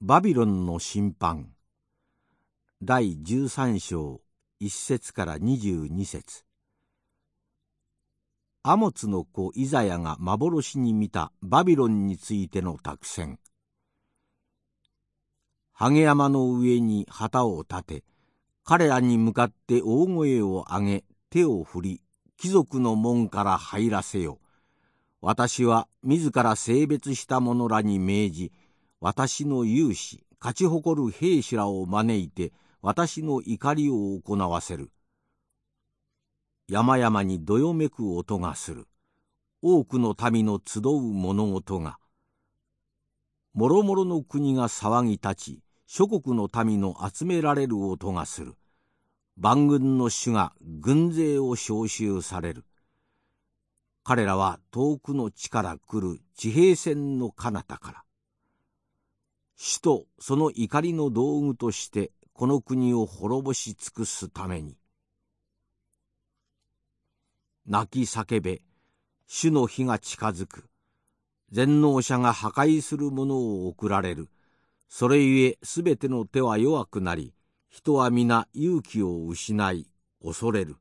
バビロンの審判第13章1節から22節アモツの子イザヤが幻に見たバビロンについての託戦ハゲ山の上に旗を立て彼らに向かって大声を上げ手を振り貴族の門から入らせよ私は自ら性別した者らに命じ私の勇士勝ち誇る兵士らを招いて私の怒りを行わせる。山々にどよめく音がする。多くの民の集う物事がもろもろの国が騒ぎ立ち諸国の民の集められる音がする。万軍の主が軍勢を召集される。彼らは遠くの地から来る地平線の彼方から。主とその怒りの道具としてこの国を滅ぼし尽くすために。泣き叫べ主の日が近づく。全能者が破壊するものを送られる。それゆえすべての手は弱くなり人は皆勇気を失い恐れる。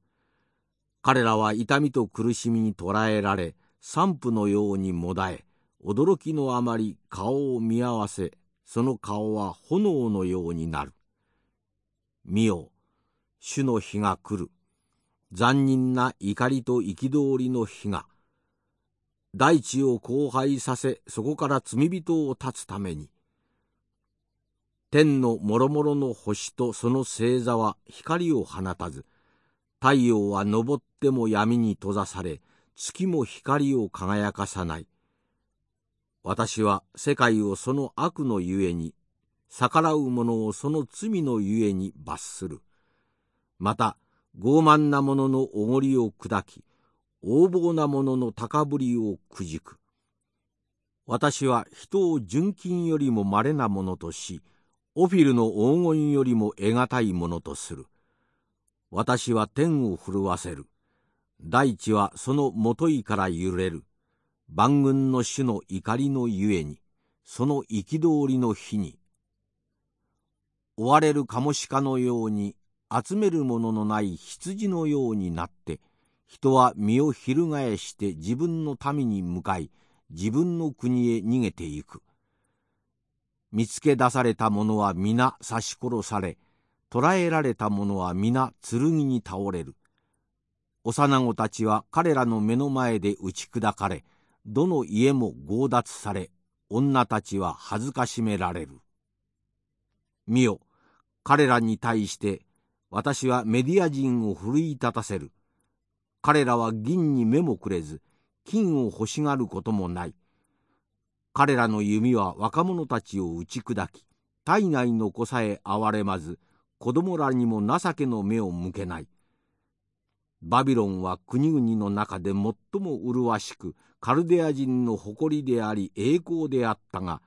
彼らは痛みと苦しみに捕らえられ散布のようにもだえ驚きのあまり顔を見合わせその顔は炎のようになる。見よ主の日が来る。残忍な怒りと憤りの日が大地を荒廃させそこから罪人を断つために。天のもろもろの星とその星座は光を放たず太陽は昇っても闇に閉ざされ月も光を輝かさない。私は世界をその悪のゆえに逆らう者をその罪のゆえに罰する。また傲慢な者のおごりを砕き横暴な者の高ぶりをくじく。私は人を純金よりも稀なものとしオフィルの黄金よりも得難いものとする。私は天を震わせる。大地はそのもといから揺れる。万軍の主の怒りのゆえにその憤りの日に。追われるカモシカのように集めるもののない羊のようになって人は身を翻して自分の民に向かい自分の国へ逃げていく。見つけ出された者は皆刺し殺され捕らえられた者は皆剣に倒れる幼子たちは彼らの目の前で打ち砕かれどの家も強奪され女たちは恥ずかしめられる見よ彼らに対して私はメディア人を奮い立たせる。彼らは銀に目もくれず、金を欲しがることもない。彼らの弓は若者たちを打ち砕き、体内の子さえ憐れまず、子供らにも情けの目を向けない。バビロンは国々の中で最も麗しく、カルデア人の誇りであり栄光であったが、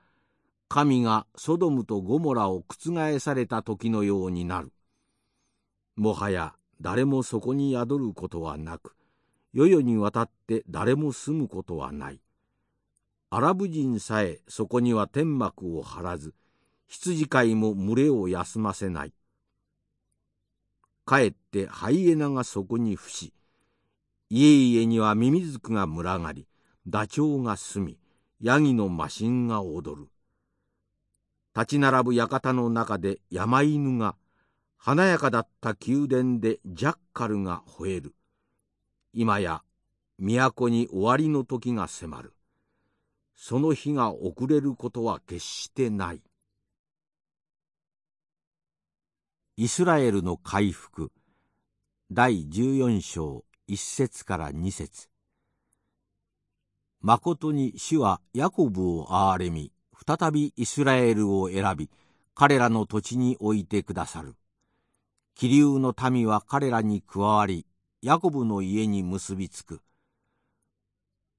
神がソドムとゴモラを覆された時のようになる。もはや誰もそこに宿ることはなく世々にわたって誰も住むことはないアラブ人さえそこには天幕を張らず羊飼いも群れを休ませない。かえってハイエナがそこに伏し家々にはミミズクが群がりダチョウが住みヤギのマシンが踊る。立ち並ぶ館の中で山犬が華やかだった宮殿でジャッカルが吠える。今や都に終わりの時が迫る。その日が遅れることは決してない。イスラエルの回復。第14章1節から2節。まことに主はヤコブを憐れみ再びイスラエルを選び彼らの土地に置いてくださる。気流の民は彼らに加わりヤコブの家に結びつく。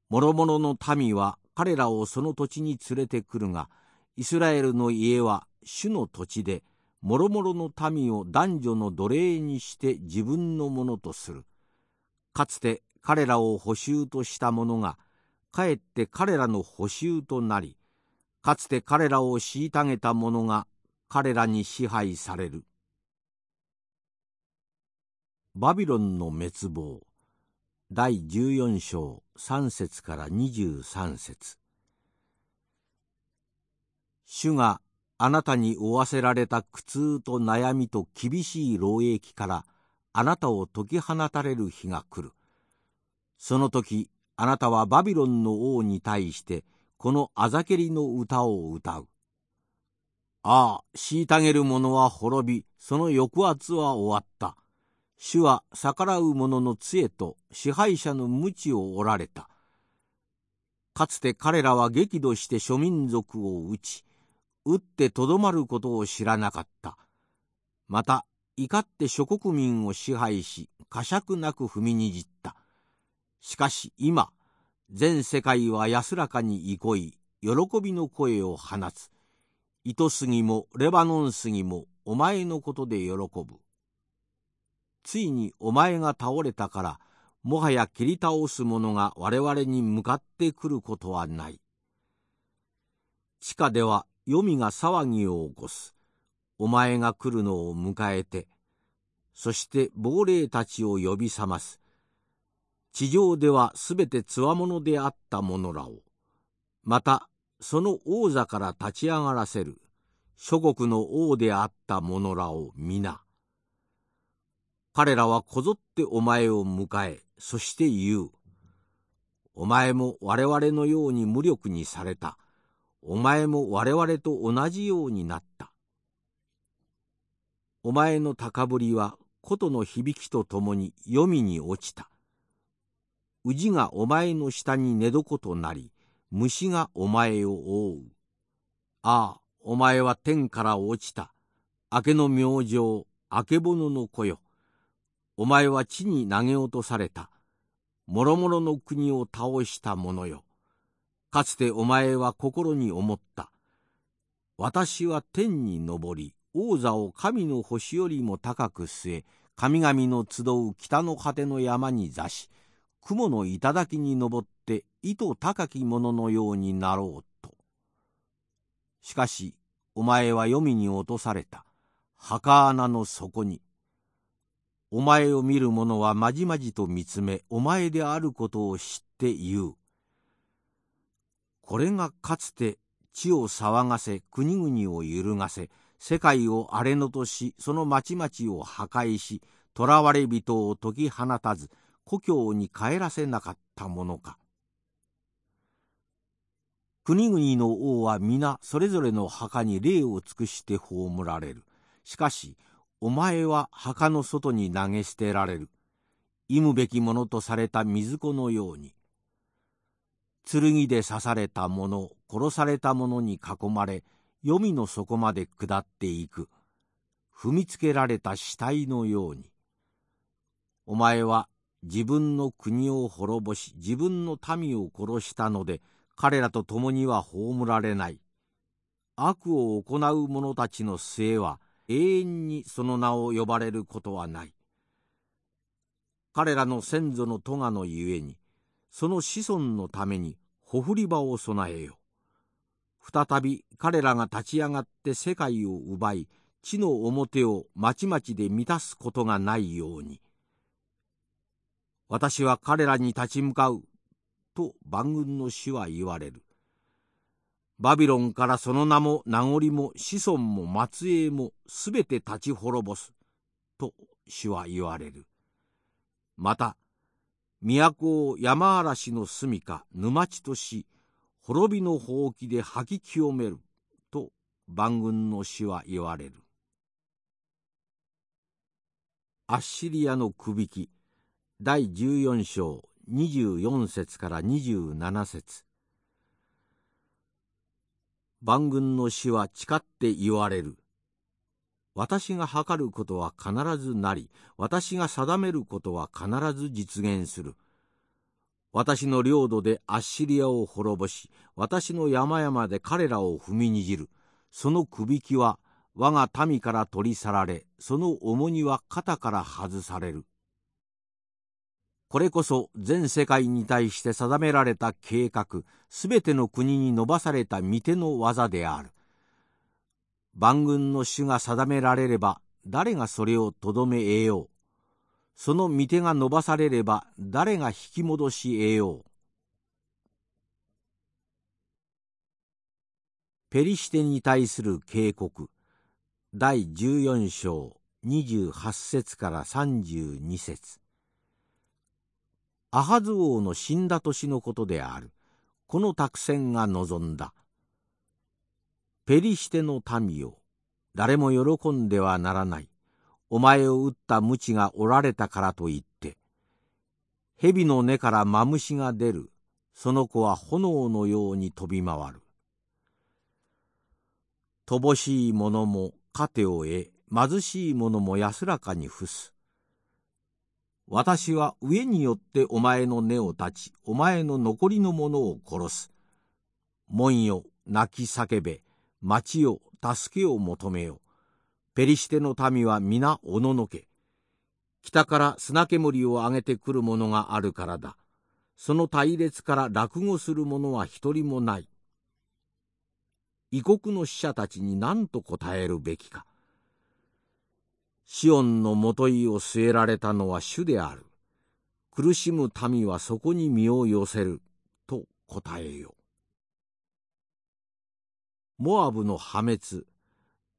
諸々の民は彼らをその土地に連れてくるがイスラエルの家は主の土地で諸々の民を男女の奴隷にして自分のものとする。かつて彼らを補修とした者がかえって彼らの補修となりかつて彼らを虐げた者が彼らに支配される。バビロンの滅亡。第14章3節から23節主があなたに負わせられた苦痛と悩みと厳しい労役からあなたを解き放たれる日が来る。その時あなたはバビロンの王に対してこのあざけりの歌を歌う。ああ、虐げる者は滅び、その抑圧は終わった。主は逆らう者の杖と支配者の無知を折られた。かつて彼らは激怒して諸民族を討ち、打ってとどまることを知らなかった。また、怒って諸国民を支配し、呵責なく踏みにじった。しかし今、全世界は安らかに憩い、喜びの声を放つ。糸杉もレバノン杉もお前のことで喜ぶ。ついにお前が倒れたから、もはや切り倒す者が我々に向かってくることはない。地下では黄泉が騒ぎを起こす。お前が来るのを迎えて、そして亡霊たちを呼び覚ます。地上ではすべてつわものであった者らを、またその王座から立ち上がらせる諸国の王であった者らを皆。彼らはこぞってお前を迎え、そして言う。お前も我々のように無力にされた。お前も我々と同じようになった。お前の高ぶりは琴の響きとともに黄泉に落ちた。宇治がお前の下に寝床となり、虫がお前を覆う。ああ、お前は天から落ちた。明けの明星、明けぼのの子よ。お前は地に投げ落とされた。もろもろの国を倒した者よ。かつてお前は心に思った。私は天に昇り、王座を神の星よりも高く据え、神々の集う北の果ての山に座し、雲の頂に登って糸高き者のようになろうと。しかし、お前は黄泉に落とされた。墓穴の底に。お前を見る者はまじまじと見つめ、お前であることを知って言う。これがかつて地を騒がせ国々を揺るがせ世界を荒れのとしその町々を破壊し囚われ人を解き放たず故郷に帰らせなかったものか国々の王は皆それぞれの墓に礼を尽くして葬られるしかしお前は墓の外に投げ捨てられる。忌むべきものとされた水子のように。剣で刺された者殺された者に囲まれ黄泉の底まで下っていく。踏みつけられた死体のように。お前は自分の国を滅ぼし自分の民を殺したので彼らと共には葬られない。悪を行う者たちの末は永遠にその名を呼ばれることはない彼らの先祖の咎のゆえにその子孫のためにほふり場を備えよ。再び彼らが立ち上がって世界を奪い、地の表をまちまちで満たすことがないように。私は彼らに立ち向かう、と万軍の主は言われる。バビロンからその名も名残も子孫も末裔もすべて立ち滅ぼす、と主は言われる。また、都を山嵐の住みか沼地とし滅びのほうきで吐き清める。と万軍の死は言われる。アッシリアのくびき第14章24節から27節。万軍の死は誓って言われる。私が図ることは必ずなり私が定めることは必ず実現する。私の領土でアッシリアを滅ぼし私の山々で彼らを踏みにじる。そのくびきは我が民から取り去られその重荷は肩から外される。これこそ全世界に対して定められた計画すべての国に伸ばされた御手の技である。万軍の主が定められれば誰がそれをとどめ得ようその御手が伸ばされれば誰が引き戻し得ようペリシテに対する警告。第14章28節から32節。アハズ王の死んだ年のことである。この託戦が望んだ。ペリシテの民よ誰も喜んではならない。お前を撃った鞭がおられたからと言って蛇の根からマムシが出る。その子は炎のように飛び回る。乏しい者も糧を得貧しい者も安らかに伏す。私は上によってお前の根を断ちお前の残りの者を殺す。門よ泣き叫べ町よ助けを求めよ。ペリシテの民は皆おののけ。北から砂煙を上げてくる者があるからだ。その隊列から落語する者は一人もない。異国の使者たちに何と答えるべきか。シオンのもといを据えられたのは主である。苦しむ民はそこに身を寄せると答えよ。モアブの破滅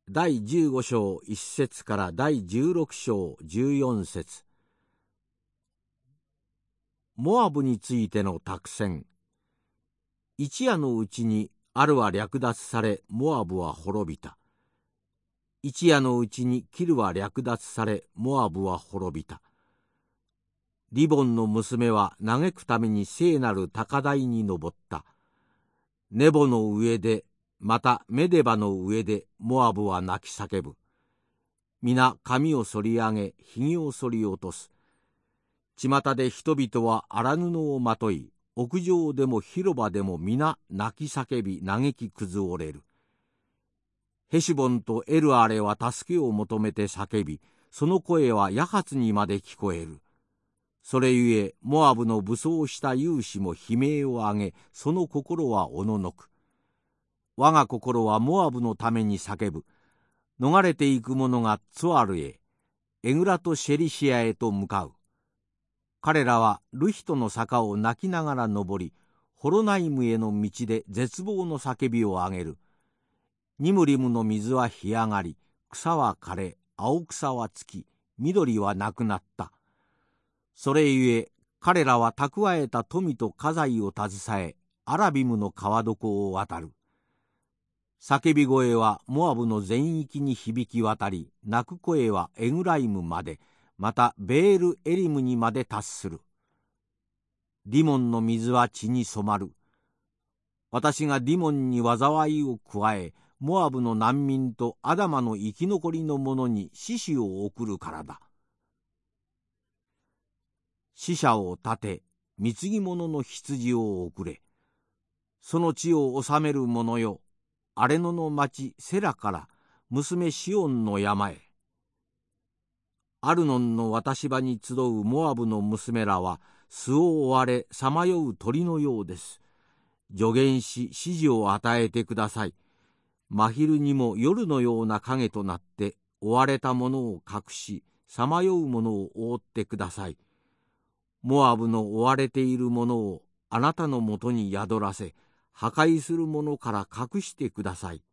第15章1節から第16章14節。モアブについての託戦。一夜のうちにあるは略奪されモアブは滅びた。一夜のうちにキルは略奪されモアブは滅びた。リボンの娘は嘆くために聖なる高台に登った。ネボの上でまたメデバの上でモアブは泣き叫ぶ。皆髪を剃り上げひげを剃り落とす。巷で人々は荒布をまとい屋上でも広場でも皆泣き叫び嘆き崩れる。ヘシボンとエルアレは助けを求めて叫びその声はヤハツにまで聞こえるそれゆえモアブの武装した勇士も悲鳴を上げその心はおののく我が心はモアブのために叫ぶ。逃れていく者がツアルへ、エグラとシェリシアへと向かう。彼らはルヒトの坂を泣きながら登り、ホロナイムへの道で絶望の叫びを上げる。ニムリムの水は干上がり、草は枯れ、青草はつき、緑はなくなった。それゆえ、彼らは蓄えた富と家財を携え、アラビムの川床を渡る。叫び声はモアブの全域に響き渡り泣く声はエグライムまでまたベールエリムにまで達するディモンの水は血に染まる私がディモンに災いを加えモアブの難民とアダマの生き残りの者に死死を送るからだ。死者を立て貢ぎ物の羊を送れ。その地を治める者よ。アレノの町セラから。娘シオンの山へ。アルノンの渡し場に集うモアブの娘らは巣を追われさまよう鳥のようです。助言し指示を与えてください。真昼にも夜のような影となって追われたものを隠しさまようものを覆ってくださいモアブの追われているものをあなたのもとに宿らせ破壊する者から隠してください。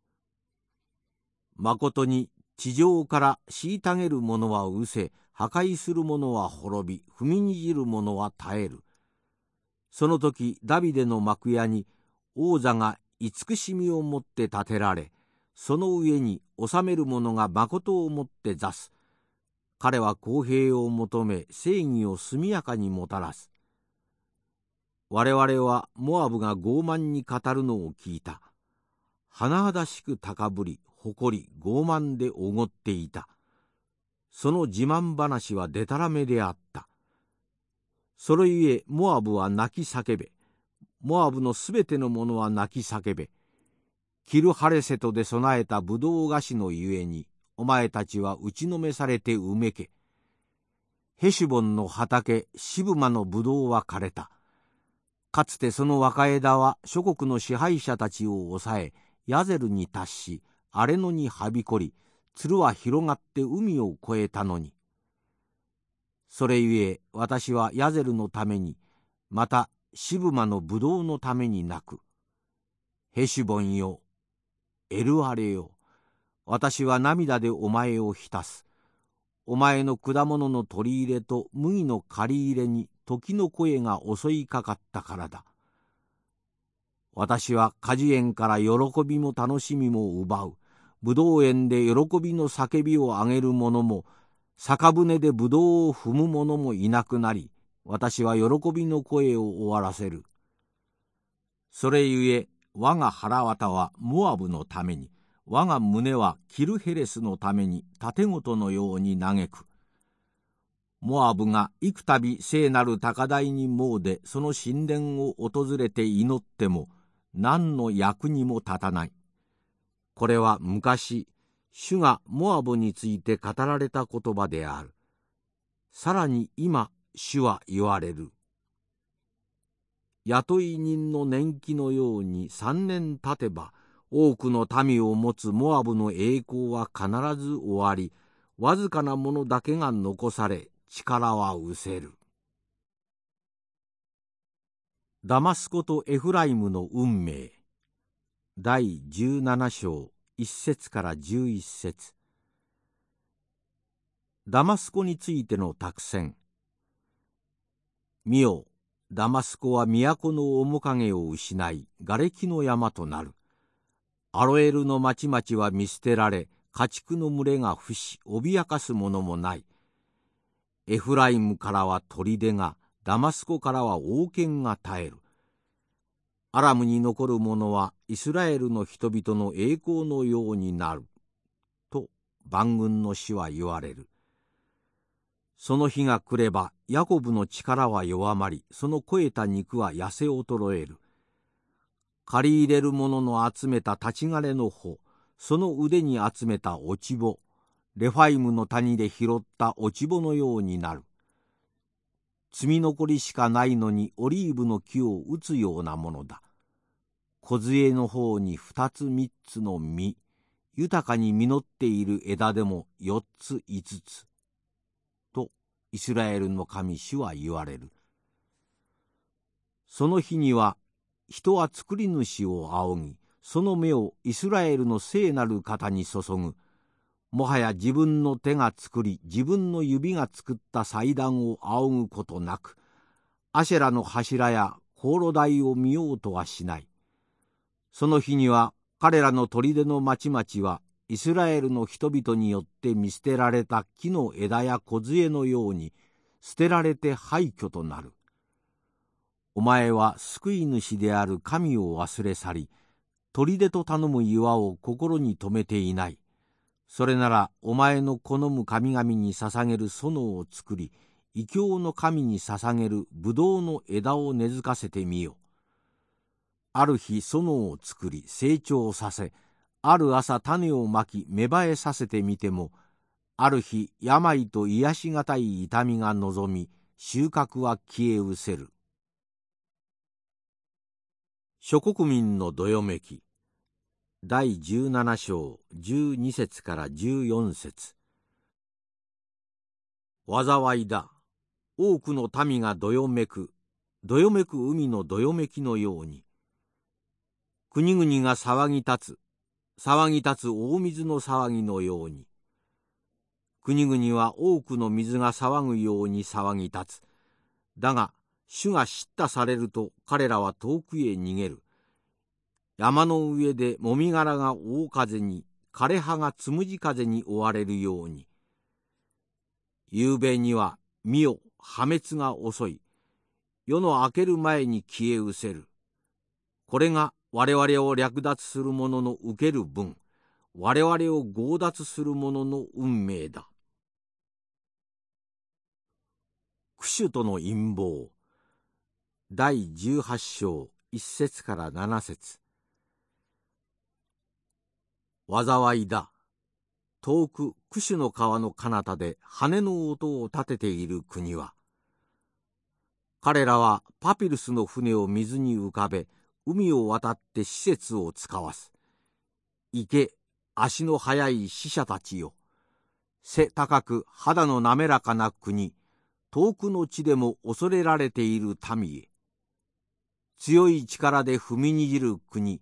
まことに地上から虐げる者は失せ破壊する者は滅び踏みにじる者は耐えるその時ダビデの幕屋に王座が慈しみをもって建てられその上に治める者が誠をもって座す。彼は公平を求め正義を速やかにもたらす。我々はモアブが傲慢に語るのを聞いた。甚だしく高ぶり誇り傲慢でおごっていた。その自慢話はでたらめであった。それゆえモアブは泣き叫べモアブのすべての者は泣き叫べ。キルハレセトで備えたブドウ菓子のゆえにお前たちは打ちのめされてうめけ。ヘシュボンの畑シブマのブドウは枯れた。かつてその若枝は諸国の支配者たちを抑えヤゼルに達し荒れ野にはびこり鶴は広がって海を越えたのに。それゆえ私はヤゼルのためにまたシブマのブドウのために泣く。ヘシュボンよエルアレよ私は涙でお前を浸す。お前の果物の取り入れと麦の借り入れに時の声が襲いかかったからだ。私は果樹園から喜びも楽しみも奪う。ぶどう園で喜びの叫びをあげる者も酒舟でぶどうを踏む者もいなくなり私は喜びの声を終わらせる。それゆえ我が腹渡はモアブのために我が胸はキルヘレスのために盾ごとのように嘆く。モアブが幾度聖なる高台に詣でその神殿を訪れて祈っても何の役にも立たない。これは昔主がモアブについて語られた言葉である。さらに今主は言われる。雇い人の年季のように三年経てば多くの民を持つモアブの栄光は必ず終わりわずかなものだけが残され力は失せる。ダマスコとエフライムの運命。第17章1節から11節。ダマスコについての託戦。見よダマスコは都の面影を失い瓦礫の山となるアロエルの町々は見捨てられ家畜の群れが伏し脅かすものもないエフライムからは砦がダマスコからは王権が絶えるアラムに残る者はイスラエルの人々の栄光のようになる。と万軍の死は言われる。その日が来ればヤコブの力は弱まりその肥えた肉は痩せ衰える。借り入れる者の集めた立ち枯れの穂その腕に集めた落ち穂レファイムの谷で拾った落ち穂のようになる。積み残りしかないのにオリーブの木を打つようなものだ。梢の方に二つ三つの実豊かに実っている枝でも四つ五つイスラエルの神主は言われる。その日には人は作り主を仰ぎその目をイスラエルの聖なる方に注ぐ。もはや自分の手が作り自分の指が作った祭壇を仰ぐことなくアシェラの柱や香炉台を見ようとはしない。その日には彼らの砦の町々はイスラエルの人々によって見捨てられた木の枝や梢のように捨てられて廃墟となる。お前は救い主である神を忘れ去り、砦と頼む岩を心に留めていない。それならお前の好む神々に捧げる園を作り、異教の神に捧げるブドウの枝を根付かせてみよ。ある日園を作り成長させある朝種をまき芽生えさせてみてもある日病と癒しがたい痛みが望み収穫は消え失せる。諸国民のどよめき。第17章12節から14節。災いだ。多くの民がどよめく。どよめく海のどよめきのように。国々が騒ぎ立つ。騒ぎ立つ大水の騒ぎのように。国々は多くの水が騒ぐように騒ぎ立つ。だが主が叱咤されると彼らは遠くへ逃げる。山の上でもみ殻が大風に枯れ葉がつむじ風に追われるように。夕べには見よ破滅が遅い。夜の明ける前に消え失せる。これが我々を略奪する者の受ける分我々を強奪する者の運命だ。苦主との陰謀。第18章1節から7節。災いだ。遠くクシュの川の彼方で羽の音を立てている国は彼らはパピルスの船を水に浮かべ海を渡って施設を使わす。行け足の速い死者たちよ。背高く肌の滑らかな国。遠くの地でも恐れられている民へ。強い力で踏みにじる国。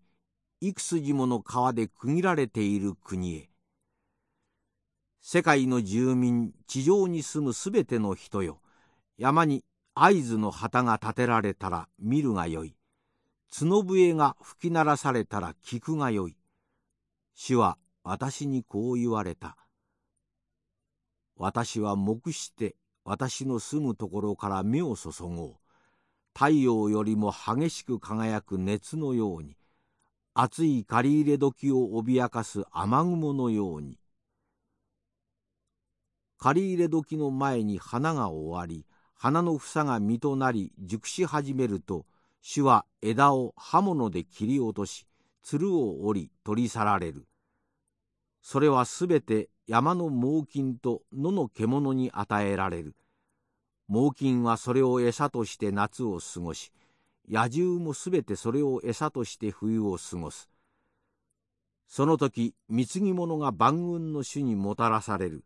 幾筋もの川で区切られている国へ。世界の住民地上に住むすべての人よ。山に合図の旗が立てられたら見るがよい。角笛が吹き鳴らされたら聞くがよい主は私にこう言われた。私は黙して私の住むところから目を注ごう。太陽よりも激しく輝く熱のように、暑い借り入れ時を脅かす雨雲のように。借り入れ時の前に花が終わり、花の房が実となり熟し始めると、主は枝を刃物で切り落とし、つるを折り取り去られる。それはすべて山の猛禽と野の獣に与えられる。猛禽はそれを餌として夏を過ごし、野獣もすべてそれを餌として冬を過ごす。その時、貢ぎ物が万軍の主にもたらされる。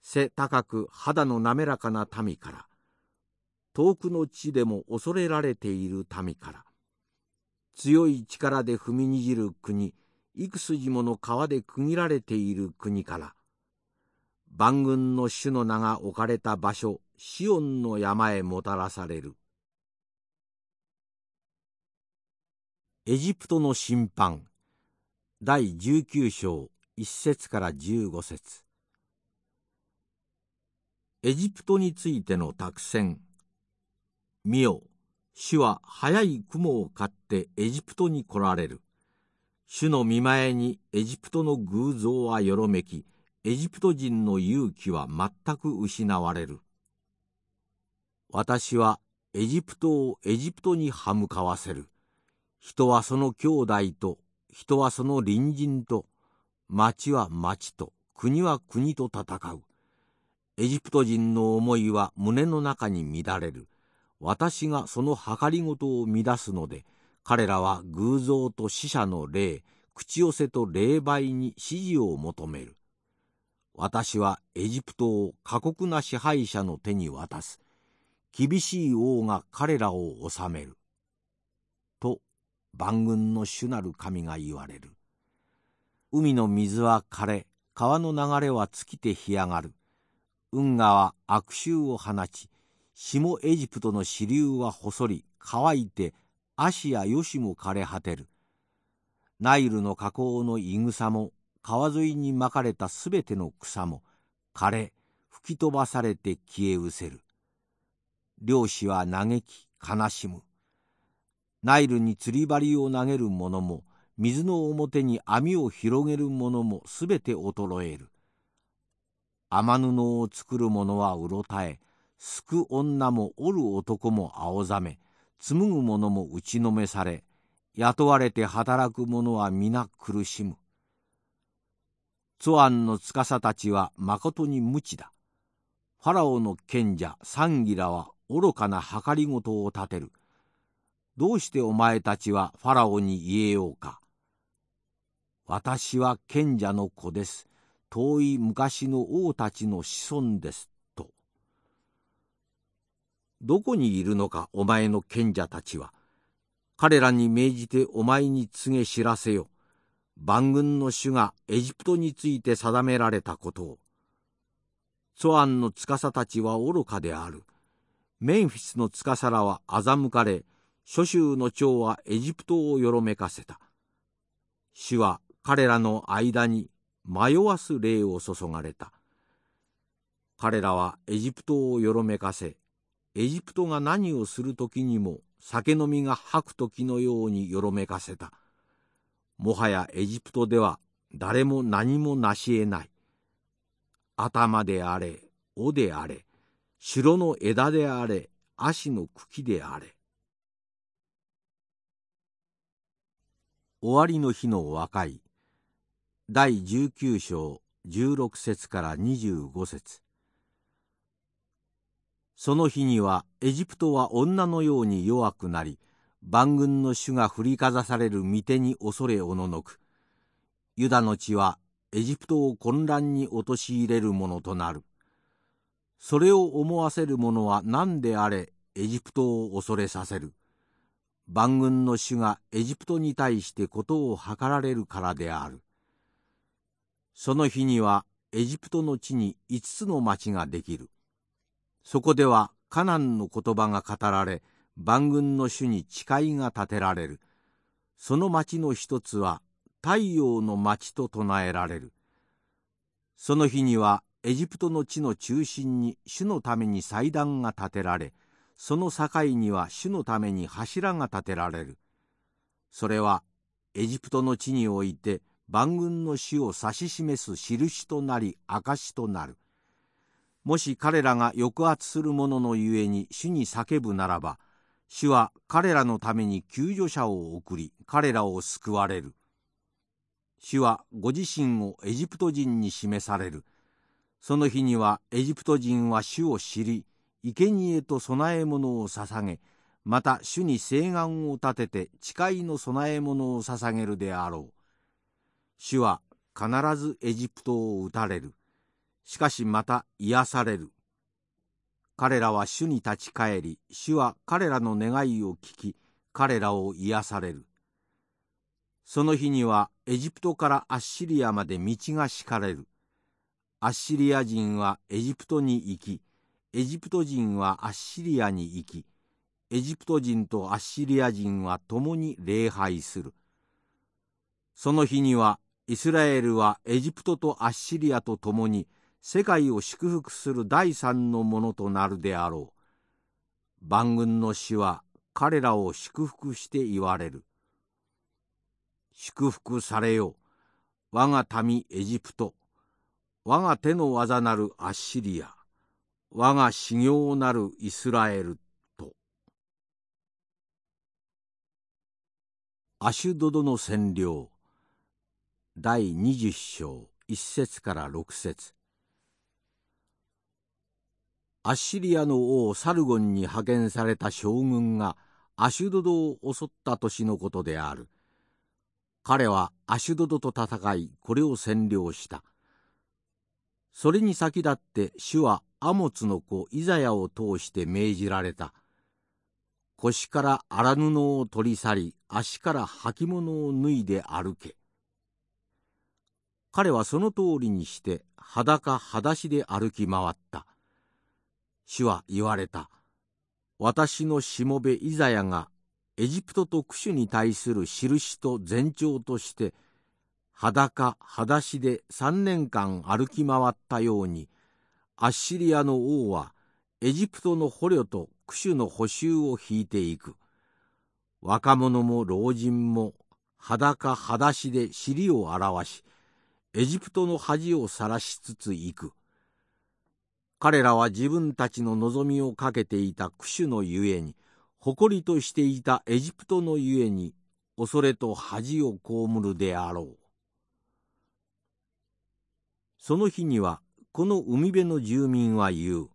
背高く肌の滑らかな民から、遠くの地でも恐れられている民から、強い力で踏みにじる国、幾筋もの川で区切られている国から。万軍の主の名が置かれた場所シオンの山へもたらされる。エジプトの審判。第19章1節から15節。エジプトについての託戦。見よ主は早い雲を買ってエジプトに来られる主の見前にエジプトの偶像はよろめき、エジプト人の勇気は全く失われる。私はエジプトをエジプトに歯向かわせる。人はその兄弟と、人はその隣人と、町は町と、国は国と戦う。エジプト人の思いは胸の中に乱れる。私がその計りごとを乱すので、彼らは偶像と死者の霊、口寄せと霊媒に指示を求める。私はエジプトを過酷な支配者の手に渡す。厳しい王が彼らを治める。と万軍の主なる神が言われる。海の水は枯れ、川の流れは尽きて干上がる。運河は悪臭を放ち、下エジプトの支流は細り、乾いて足やよしも枯れ果てる。ナイルの河口のい草も、川沿いにまかれたすべての草も、枯れ、吹き飛ばされて消え失せる。漁師は嘆き、悲しむ。ナイルに釣り針を投げる者も、水の表に網を広げる者もすべて衰える。雨布を作る者はうろたえ、すく女も織る男も青ざめ、紡ぐ者も打ちのめされ雇われて働く者は皆苦しむ。ツアンの司たちはまことに無知だ。ファラオの賢者サンギラは愚かな計りごとを立てる。どうしてお前たちはファラオに言えようか。私は賢者の子です。遠い昔の王たちの子孫です。どこにいるのかお前の賢者たちは。彼らに命じてお前に告げ知らせよ。万軍の主がエジプトについて定められたことを。ツアンの司たちは愚かである。メンフィスの司らは欺かれ、諸州の長はエジプトをよろめかせた。主は彼らの間に迷わす霊を注がれた。彼らはエジプトをよろめかせ、エジプトが何をする時にも酒飲みが吐く時のようによろめかせた。もはやエジプトでは誰も何も成し得ない。頭であれ、尾であれ、城の枝であれ、足の茎であれ。終わりの日の和解第19章16節から25節その日にはエジプトは女のように弱くなり万軍の主が振りかざされる御手に恐れおののくユダの地はエジプトを混乱に陥れるものとなるそれを思わせる者は何であれエジプトを恐れさせる万軍の主がエジプトに対してことを図られるからである。その日にはエジプトの地に五つの町ができる。そこではカナンの言葉が語られ、万軍の主に誓いが立てられる。その町の一つは太陽の町と唱えられる。その日にはエジプトの地の中心に主のために祭壇が建てられ、その境には主のために柱が建てられる。それはエジプトの地において万軍の死を指し示す印となり証となる。もし彼らが抑圧する者のゆえに主に叫ぶならば、主は彼らのために救助者を送り、彼らを救われる。主はご自身をエジプト人に示される。その日にはエジプト人は主を知り、生贄と供え物を捧げまた主に誓願を立てて誓いの供え物を捧げるであろう主は必ずエジプトを打たれるしかしまた癒される。彼らは主に立ち返り主は彼らの願いを聞き彼らを癒される。その日にはエジプトからアッシリアまで道が敷かれる。アッシリア人はエジプトに行きエジプト人はアッシリアに行きエジプト人とアッシリア人は共に礼拝する。その日にはイスラエルはエジプトとアッシリアと共に世界を祝福する第三のものとなるであろう。万軍の死は彼らを祝福して言われる。祝福されよ。我が民エジプト。我が手の技なるアッシリア。我が修行なるイスラエルと。アシュドドの占領。第二十章一節から六節。アッシリアの王サルゴンに派遣された将軍がアシュドドを襲った年のことである彼はアシュドドと戦いこれを占領したそれに先立って主はアモツの子イザヤを通して命じられた。腰から荒布を取り去り、足から履物を脱いで歩け。彼はその通りにして裸裸足で歩き回った。主は言われた。私のしもべイザヤがエジプトとクシュに対する印と前兆として裸裸足で三年間歩き回ったようにアッシリアの王はエジプトの捕虜とクシュの補修を引いていく若者も老人も裸裸足で尻を表しエジプトの恥をさらしつつ行く彼らは自分たちの望みをかけていたクシュのゆえに誇りとしていたエジプトのゆえに恐れと恥を被るであろうその日にはこの海辺の住民は言う。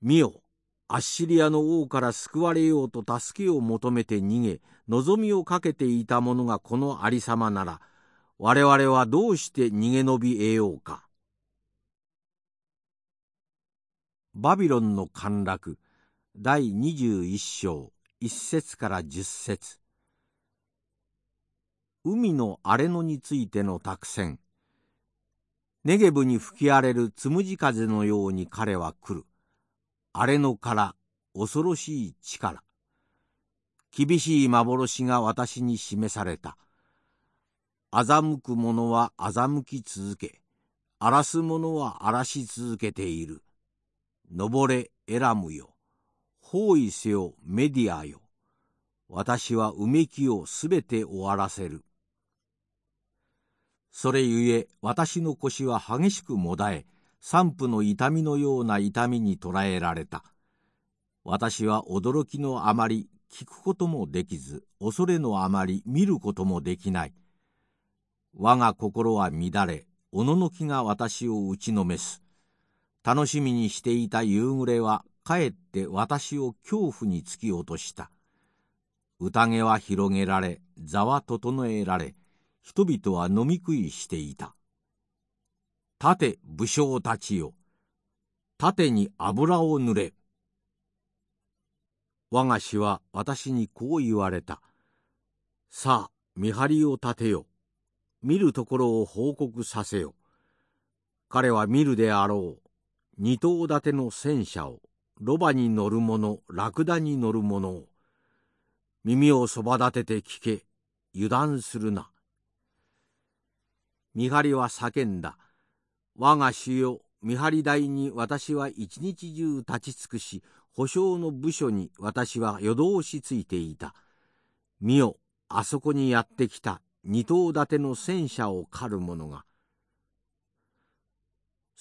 見よ、アッシリアの王から救われようと助けを求めて逃げ、望みをかけていた者がこのありさまなら、我々はどうして逃げ延び得ようか。バビロンの陥落第21章1節から10節海の荒れ野についての託戦ネゲブに吹き荒れるつむじ風のように彼は来る。荒れ野から恐ろしい力。厳しい幻が私に示された。欺く者は欺き続け、荒らす者は荒らし続けている。登れ、エラムよ。包囲せよメディアよ。私はうめきをすべて終わらせる。それゆえ私の腰は激しくもだえ、散布の痛みのような痛みに捉えられた。私は驚きのあまり聞くこともできず、恐れのあまり見ることもできない。我が心は乱れ、おののきが私を打ちのめす。楽しみにしていた夕暮れは、かえって私を恐怖に突き落とした。宴は広げられ、座は整えられ、人々は飲み食いしていた。立て武将たちよ。盾に油を塗れ。我が師は私にこう言われた。さあ、見張りを立てよ。見るところを報告させよ。彼は見るであろう。二頭立ての戦車を、ロバに乗る者、ラクダに乗る者を。耳をそば立てて聞け。油断するな。見張りは叫んだ。我が主よ、見張り台に私は一日中立ち尽くし、保証の部署に私は夜通しついていた。見よ、あそこにやってきた二頭立ての戦車を狩る者が。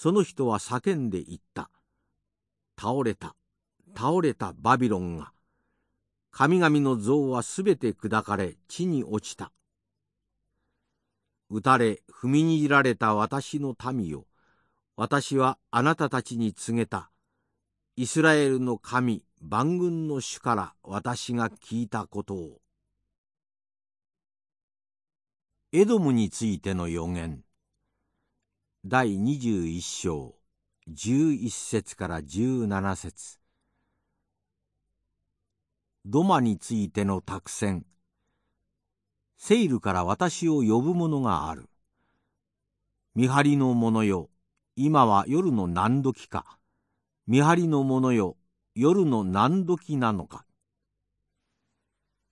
その人は叫んで言った。倒れた、倒れたバビロンが。神々の像はすべて砕かれ地に落ちた。打たれ踏みにじられた私の民よ。私はあなたたちに告げた。イスラエルの神万軍の主から私が聞いたことを。エドムについての予言第21章11節から17節ドマについての託戦セイルから私を呼ぶ者がある。見張りの者よ、今は夜の何時か。見張りの者よ、夜の何時なのか。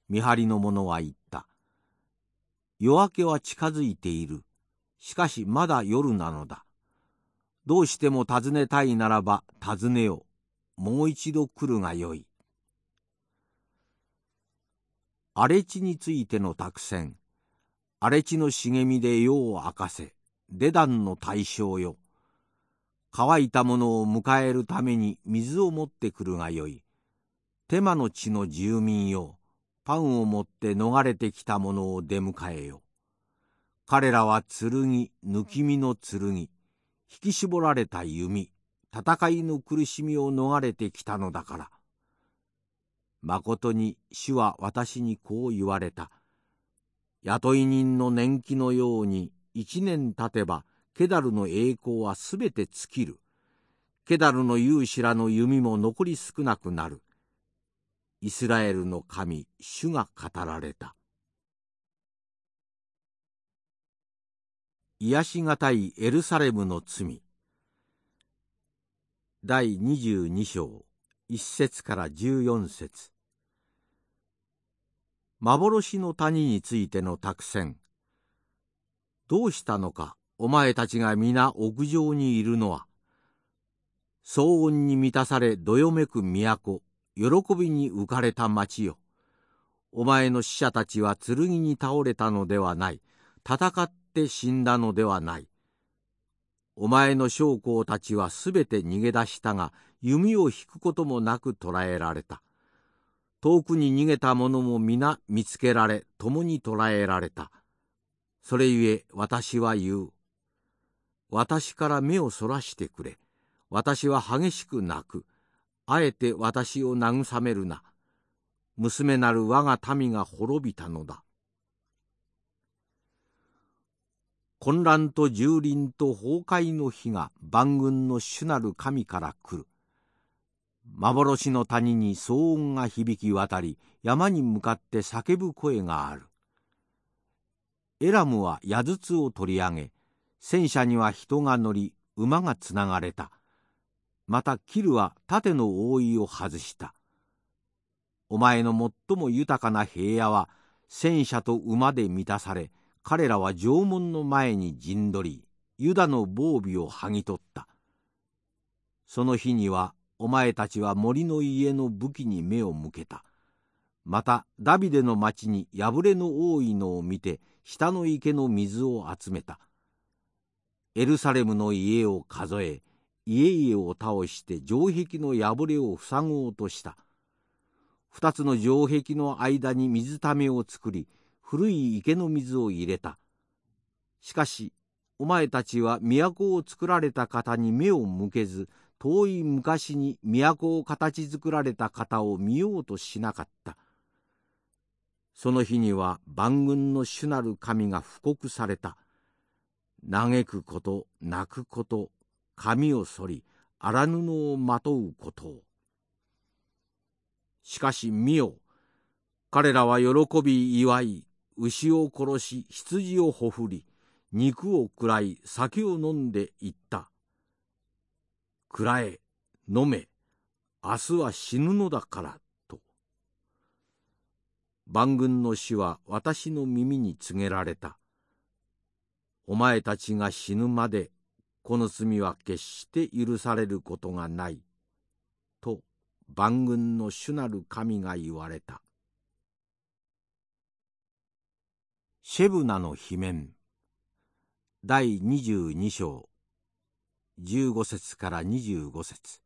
見張りの者は言った。夜明けは近づいている。しかしまだ夜なのだ。どうしても尋ねたいならば尋ねよ。もう一度来るがよい。荒れ地についての託戦荒れ地の茂みで夜を明かせ出段の対象よ乾いたものを迎えるために水を持ってくるがよい手間の地の住民よパンを持って逃れてきた者を出迎えよ彼らは剣抜き身の剣引き絞られた弓戦いの苦しみを逃れてきたのだからまことに主は私にこう言われた。雇い人の年季のように一年経てばケダルの栄光はすべて尽きる。ケダルの勇士らの弓も残り少なくなる。イスラエルの神、主が語られた。癒しがたいエルサレムの罪。第22章1節から14節。幻の谷についての託戦。どうしたのかお前たちが皆屋上にいるのは。騒音に満たされどよめく都。喜びに浮かれた町よ。お前の死者たちは剣に倒れたのではない。戦っって死んだのではない。お前の将校たちはすべて逃げ出したが弓を引くこともなく捕らえられた。遠くに逃げた者も皆見つけられ共に捕らえられた。それゆえ私は言う。私から目をそらしてくれ。私は激しく泣く。あえて私を慰めるな。娘なる我が民が滅びたのだ。混乱と蹂躙と崩壊の日が万軍の主なる神から来る。幻の谷に騒音が響き渡り山に向かって叫ぶ声がある。エラムは矢筒を取り上げ戦車には人が乗り馬がつながれた。またキルは盾の覆いを外した。お前の最も豊かな平野は戦車と馬で満たされ彼らは城門の前に陣取りユダの防備を剥ぎ取ったその日にはお前たちは森の家の武器に目を向けた。またダビデの町に破れの多いのを見て下の池の水を集めた。エルサレムの家を数え家々を倒して城壁の破れを塞ごうとした。二つの城壁の間に水ためを作り古い池の水を入れた。しかしお前たちは都を作られた方に目を向けず遠い昔に都を形作られた方を見ようとしなかった。その日には万軍の主なる神が布告された。嘆くこと、泣くこと、髪を剃り、荒布をまとうことを。しかし見よ、彼らは喜び祝い、牛を殺し、羊をほふり、肉を食らい、酒を飲んでいった。食らえ、飲め、明日は死ぬのだから、と。万軍の死は私の耳に告げられた。お前たちが死ぬまでこの罪は決して許されることがない。と万軍の主なる神が言われた。シェブナの罷免第22章15節から25節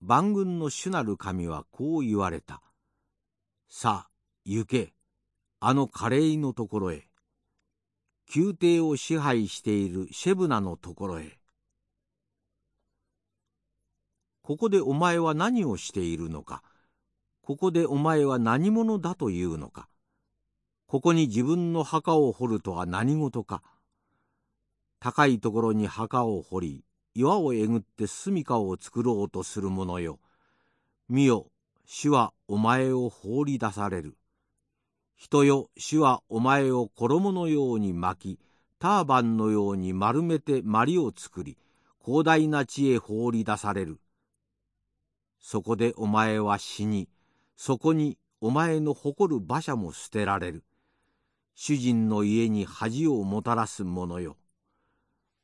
万軍の主なる神はこう言われた。さあ、行け、あの華麗のところへ。宮廷を支配しているシェブナのところへ。ここでお前は何をしているのか。ここでお前は何者だというのか。ここに自分の墓を掘るとは何事か。高いところに墓を掘り、岩をえぐって住処を作ろうとする者よ。見よ、主はお前を放り出される。人よ主はお前を衣のように巻きターバンのように丸めて鞠を作り広大な地へ放り出されるそこでお前は死にそこにお前の誇る馬車も捨てられる主人の家に恥をもたらす者よ。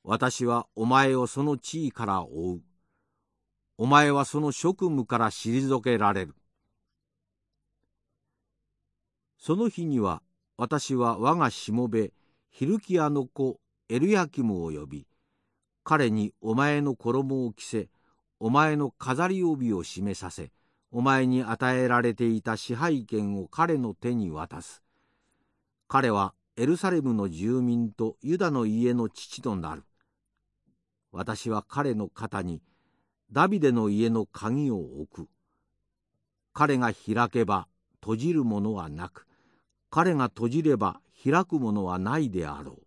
私はお前をその地位から追う。お前はその職務から退けられる。その日には私は我がしもべヒルキアの子エルヤキムを呼び彼にお前の衣を着せお前の飾り帯を締めさせお前に与えられていた支配権を彼の手に渡す。彼はエルサレムの住民とユダの家の父となる私は彼の肩にダビデの家の鍵を置く彼が開けば閉じるものはなく彼が閉じれば開くものはないであろう。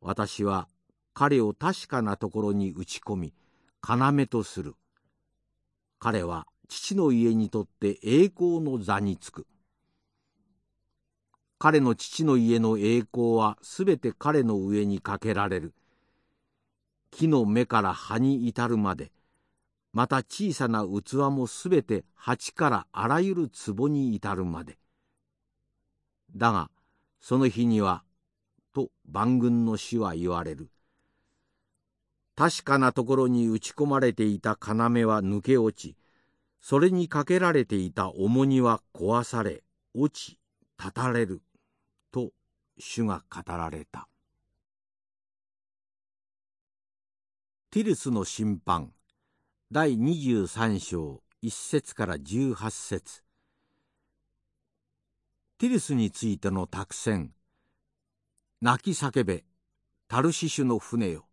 私は彼を確かなところに打ち込み、要とする。彼は父の家にとって栄光の座につく。彼の父の家の栄光はすべて彼の上にかけられる。木の芽から葉に至るまで、また小さな器もすべて鉢からあらゆる壺に至るまで。だがその日にはと万軍の死は言われる確かなところに打ち込まれていた要は抜け落ちそれにかけられていた重荷は壊され落ち断たれる。と主が語られた。ティルスの審判。第23章1節から18節。ティリスについての託戦。泣き叫べ。タルシシュの船よ。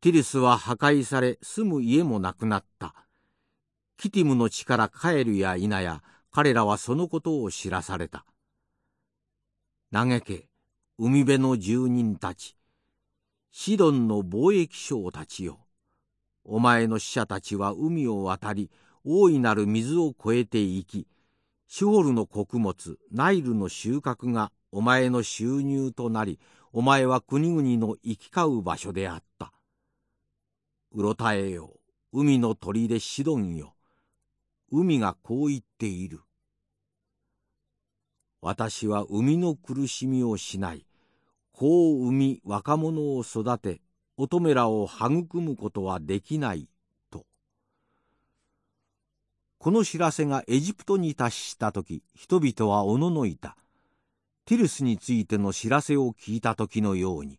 ティリスは破壊され住む家もなくなった。キティムの地から帰るや否や彼らはそのことを知らされた。嘆け海辺の住人たち。シドンの貿易商たちよ。お前の使者たちは海を渡り大いなる水を越えて行きシュホルの穀物ナイルの収穫がお前の収入となりお前は国々の行き交う場所であった。うろたえよ。海の鳥でシドンよ。海がこう言っている。私は海の苦しみをしない。子を産み若者を育て乙女らを育むことはできないと。この知らせがエジプトに達した時人々はおののいた。ティルスについての知らせを聞いた時のように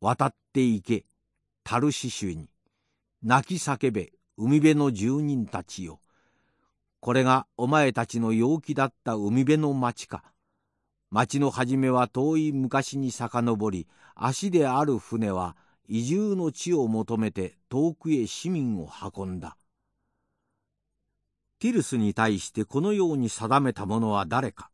渡って行けタルシシュに。泣き叫べ海辺の住人たちよ。これがお前たちの陽気だった海辺の町か。町の初めは遠い昔に遡り足である船は移住の地を求めて遠くへ市民を運んだ。ティルスに対してこのように定めた者は誰か。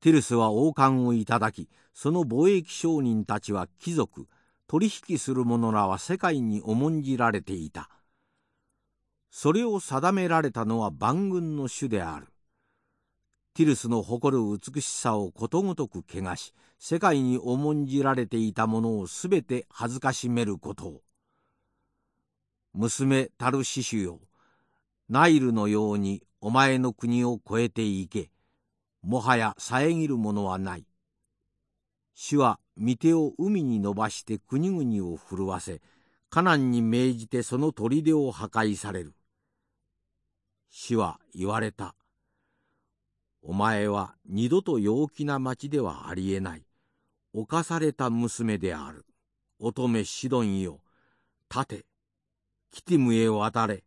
ティルスは王冠をいただきその貿易商人たちは貴族取引する者らは世界に重んじられていた。それを定められたのは万軍の主であるティルスの誇る美しさをことごとく汚し世界に重んじられていたものをすべて恥ずかしめることを娘タルシシュよナイルのようにお前の国を越えていけもはや遮るものはない。主は御手を海に伸ばして国々を震わせ、カナンに命じてその砦を破壊される。主は言われた。お前は二度と陽気な町ではありえない。犯された娘である。乙女シドンよ。立て。キティムへ渡れ。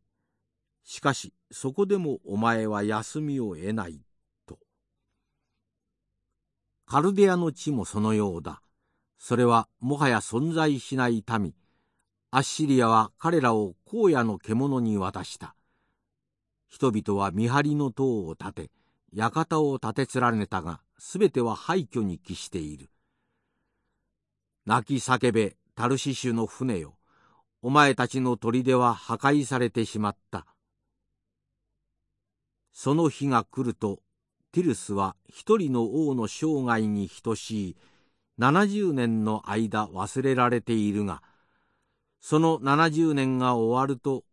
しかしそこでもお前は休みを得ない。とカルデアの地もそのようだ。それはもはや存在しない民。アッシリアは彼らを荒野の獣に渡した。人々は見張りの塔を建て、館を建て連ねたが、すべては廃墟に帰している。泣き叫べ、タルシシュの船よ。お前たちの砦は破壊されてしまった。その日が来るとティルスは一人の王の生涯に等しい70年の間忘れられているがその70年が終わると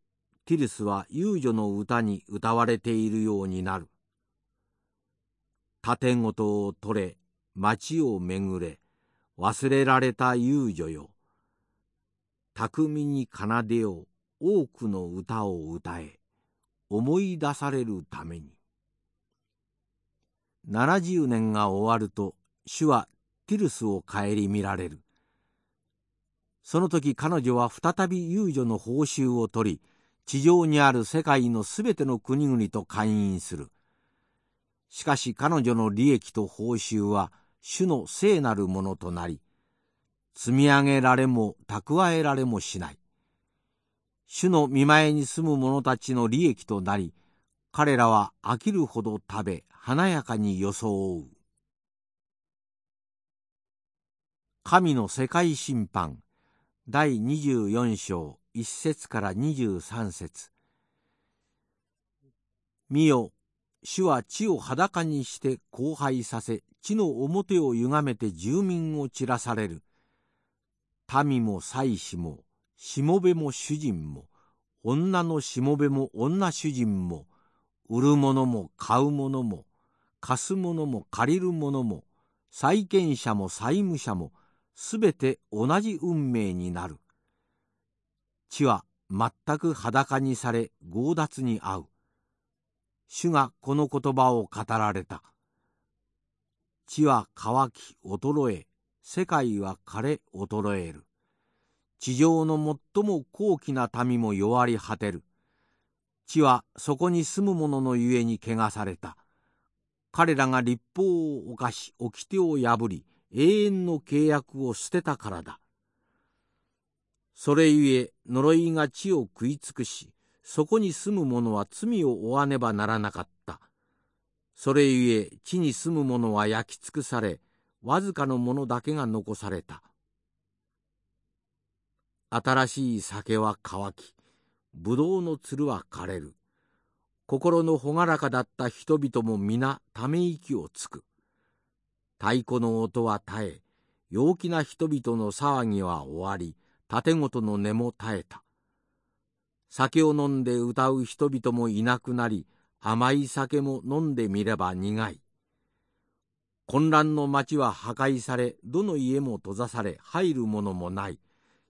ティルスは遊女の歌に歌われているようになる。盾事を取れ町を巡れ忘れられた遊女よ。巧みに奏でよ多くの歌を歌え思い出されるために。70年が終わると主はティルスを顧みられる。その時彼女は再び遊女の報酬を取り地上にある世界のすべての国々と会員する。しかし彼女の利益と報酬は主の聖なるものとなり積み上げられも蓄えられもしない。主の見前に住む者たちの利益となり彼らは飽きるほど食べ華やかに装う。神の世界審判第24章。1節から23節。見よ主は地を裸にして荒廃させ地の表を歪めて住民を散らされる。民も祭司もしもべも主人も女のしもべも女主人も売る者も買う者も貸す者も借りる者も債権者も債務者もすべて同じ運命になる。地は全く裸にされ強奪に遭う。主がこの言葉を語られた。地は乾き衰え世界は枯れ衰える。地上の最も高貴な民も弱り果てる。地はそこに住む者のゆえに汚された。彼らが立法を犯し掟を破り永遠の契約を捨てたからだ。それゆえ呪いが地を食い尽くしそこに住む者は罪を負わねばならなかった。それゆえ地に住む者は焼き尽くされわずかの者だけが残された。新しい酒は乾きぶどうのつるは枯れる。心の朗らかだった人々も皆ため息をつく。太鼓の音は絶え、陽気な人々の騒ぎは終わり、盾ごとの音も絶えた。酒を飲んで歌う人々もいなくなり、甘い酒も飲んでみれば苦い。混乱の町は破壊されどの家も閉ざされ入るものもない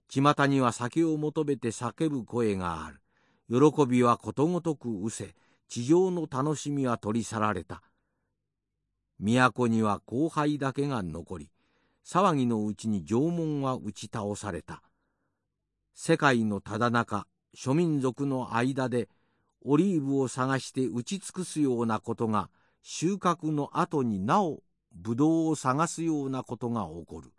巷には酒を求めて叫ぶ声がある喜びはことごとく失せ地上の楽しみは取り去られた都には後輩だけが残り騒ぎのうちに縄文は打ち倒された世界のただ中諸民族の間でオリーブを探して打ち尽くすようなことが収穫の後になおブドウを探すようなことが起こる。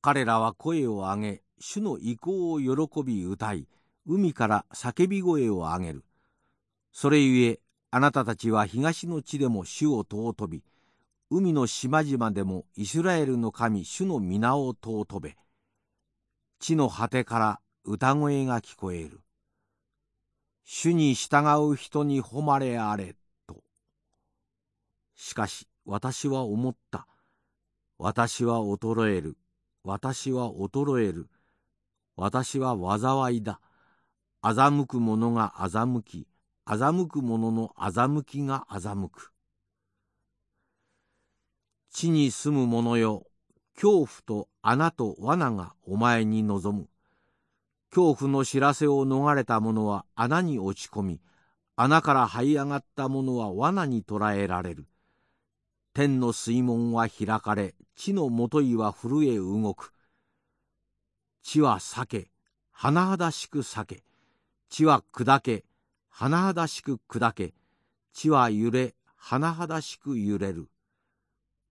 彼らは声を上げ主の意向を喜び歌い海から叫び声を上げる。それゆえあなたたちは東の地でも主を尊び海の島々でもイスラエルの神主の皆を尊べ。地の果てから歌声が聞こえる。主に従う人に誉れあれと。しかし私は思った。私は衰える。私は衰える。私は災いだ。欺く者が欺き欺く者の欺きが欺く。地に住む者よ恐怖と穴と罠がお前に望む。恐怖の知らせを逃れた者は穴に落ち込み穴から這い上がった者は罠に捕らえられる。天の水門は開かれ地のもといは震え動く。地は裂け甚だしく裂け地は砕け甚だしく砕け地は揺れ甚だしく揺れる。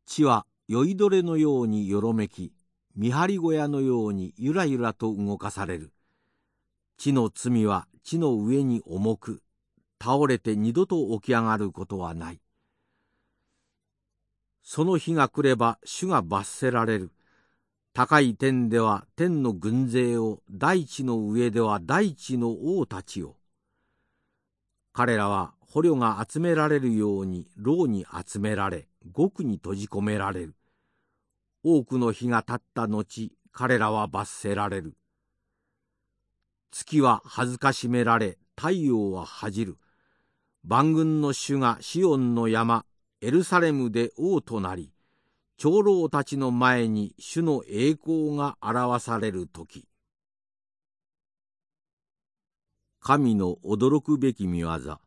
地は酔いどれのようによろめき見張り小屋のようにゆらゆらと動かされる。地の罪は地の上に重く倒れて二度と起き上がることはない。その日が来れば主が罰せられる。高い天では天の軍勢を大地の上では大地の王たちを。彼らは捕虜が集められるように牢に集められ獄に閉じ込められる。多くの日が経った後彼らは罰せられる。月は恥ずかしめられ太陽は恥じる。万軍の主がシオンの山エルサレムで王となり長老たちの前に主の栄光が表される時。神の驚くべき見業。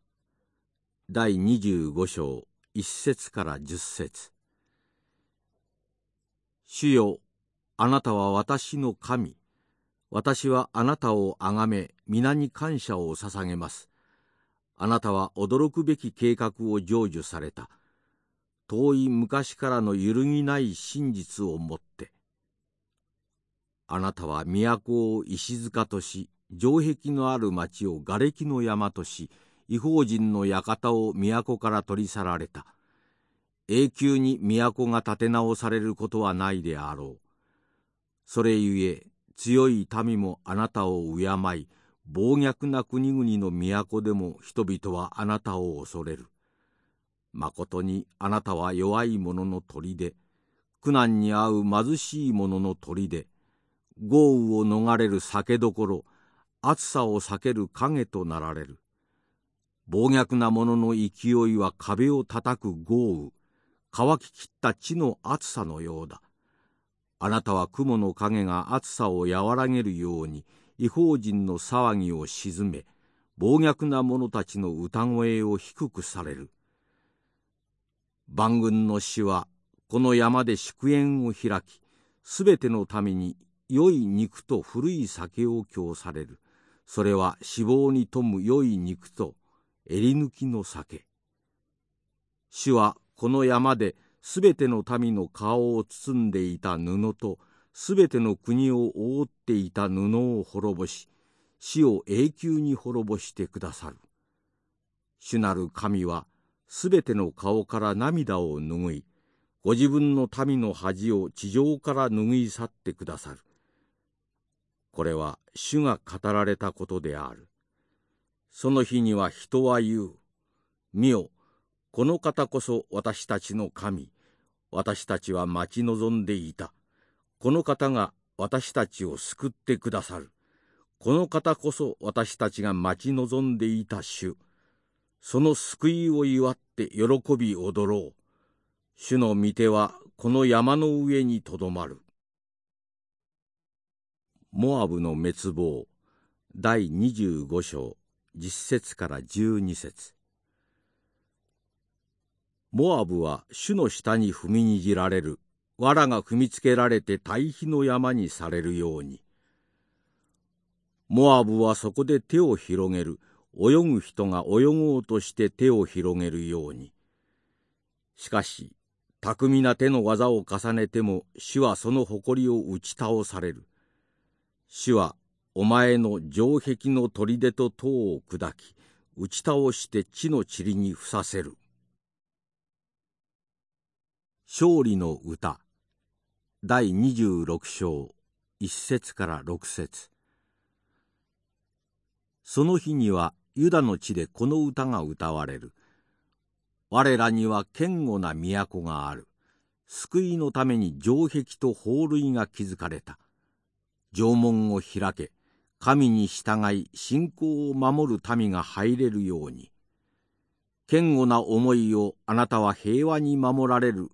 第25章1節から10節。主よあなたは私の神。私はあなたをあがめ皆に感謝を捧げます。あなたは驚くべき計画を成就された。遠い昔からの揺るぎない真実をもって。あなたは都を石塚とし城壁のある町を瓦礫の山とし異邦人の館を都から取り去られた。永久に都が建て直されることはないであろう。それゆえ強い民もあなたを敬い暴虐な国々の都でも人々はあなたを恐れる。まことにあなたは弱い者の砦苦難に遭う貧しい者の砦豪雨を逃れる酒どころ暑さを避ける影となられる。暴虐な者の勢いは壁を叩く豪雨。乾ききった地の暑さのようだ。あなたは雲の影が暑さを和らげるように違法人の騒ぎを鎮め暴虐な者たちの歌声を低くされる。万軍の死はこの山で祝宴を開きすべての民に良い肉と古い酒を供される。それは脂肪に富む良い肉と襟抜きの酒。主はこの山ですべての民の顔を包んでいた布とすべての国を覆っていた布を滅ぼし死を永久に滅ぼしてくださる主なる神はすべての顔から涙を拭いご自分の民の恥を地上から拭い去ってくださるこれは主が語られたことである。その日には人は言う。見よ、この方こそ私たちの神。私たちは待ち望んでいた。この方が私たちを救ってくださる。この方こそ私たちが待ち望んでいた主。その救いを祝って喜び踊ろう。主の御手はこの山の上にとどまる。モアブの滅亡第25章10節から12節モアブは主の下に踏みにじられる。藁が踏みつけられて対比の山にされるように。モアブはそこで手を広げる。泳ぐ人が泳ごうとして手を広げるように。しかし巧みな手の技を重ねても主はその誇りを打ち倒される。主はお前の城壁の砦と塔を砕き打ち倒して地の塵に伏させる。勝利の歌第26章1節から6節その日にはユダの地でこの歌が歌われる。我らには堅固な都がある。救いのために城壁と法塁が築かれた。城門を開け、神に従い信仰を守る民が入れるように。堅固な思いをあなたは平和に守られる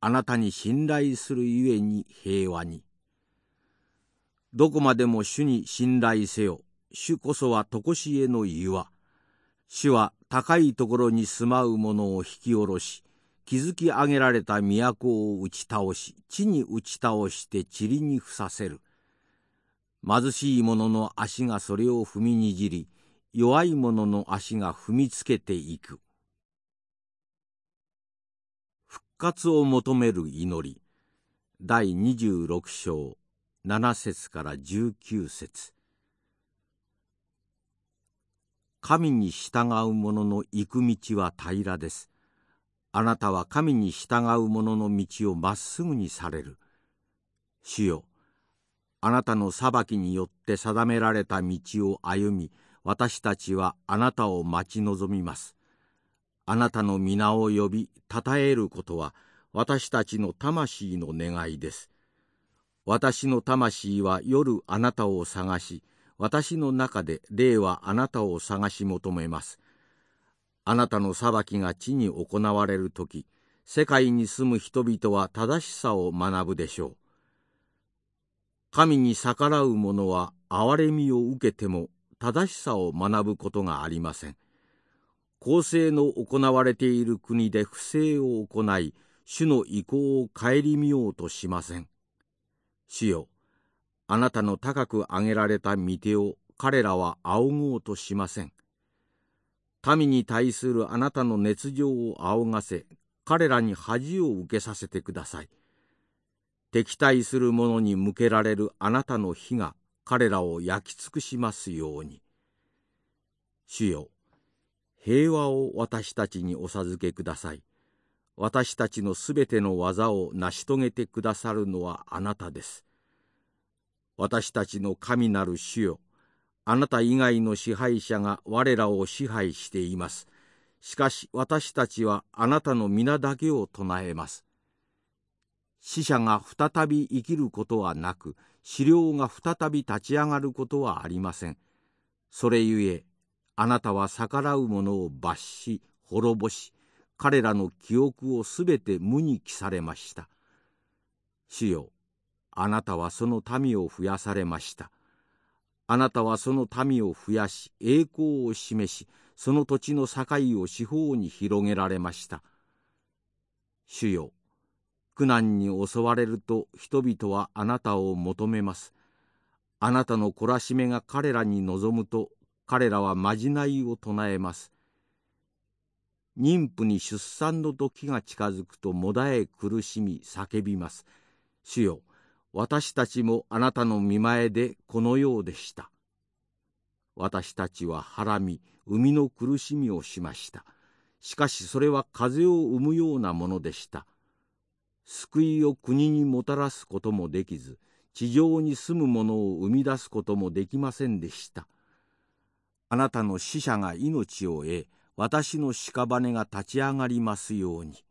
あなたに信頼するゆえに平和に。どこまでも主に信頼せよ。主こそは常しえの岩。主は高いところに住まう者を引き下ろし、築き上げられた都を打ち倒し、地に打ち倒して塵に伏させる。貧しい者の足がそれを踏みにじり、弱い者の足が踏みつけていく。活を求める祈り第26章7節から19節神に従う者の行く道は平らです。あなたは神に従う者の道をまっすぐにされる。主よ、あなたの裁きによって定められた道を歩み、私たちはあなたを待ち望みます。あなたの皆を呼び、たたえることは、私たちの魂の願いです。私の魂は夜あなたを探し、私の中で霊はあなたを探し求めます。あなたの裁きが地に行われる時、世界に住む人々は正しさを学ぶでしょう。神に逆らう者は憐れみを受けても正しさを学ぶことがありません。公正の行われている国で不正を行い、主の意向を顧みようとしません。主よ、あなたの高く上げられた御手を彼らは仰ごうとしません。民に対するあなたの熱情を仰がせ、彼らに恥を受けさせてください。敵対する者に向けられるあなたの火が彼らを焼き尽くしますように。主よ、平和を私たちにお授けください。私たちのすべての技を成し遂げてくださるのはあなたです。私たちの神なる主よ、あなた以外の支配者が我らを支配しています。しかし私たちはあなたの皆だけを唱えます。死者が再び生きることはなく、死霊が再び立ち上がることはありません。それゆえ、あなたは逆らう者を罰し滅ぼし彼らの記憶をすべて無に帰されました。主よあなたはその民を増やされました。あなたはその民を増やし栄光を示しその土地の境を四方に広げられました。主よ苦難に襲われると人々はあなたを求めます。あなたの懲らしめが彼らに望むと彼らはまじないを唱えます。妊婦に出産の時が近づくともだえ苦しみ叫びます。主よ、私たちもあなたの見前でこのようでした。私たちははらみ、生みの苦しみをしました。しかしそれは風を生むようなものでした。救いを国にもたらすこともできず、地上に住むものを生み出すこともできませんでした。あなたの死者が命を得私の屍が立ち上がりますように。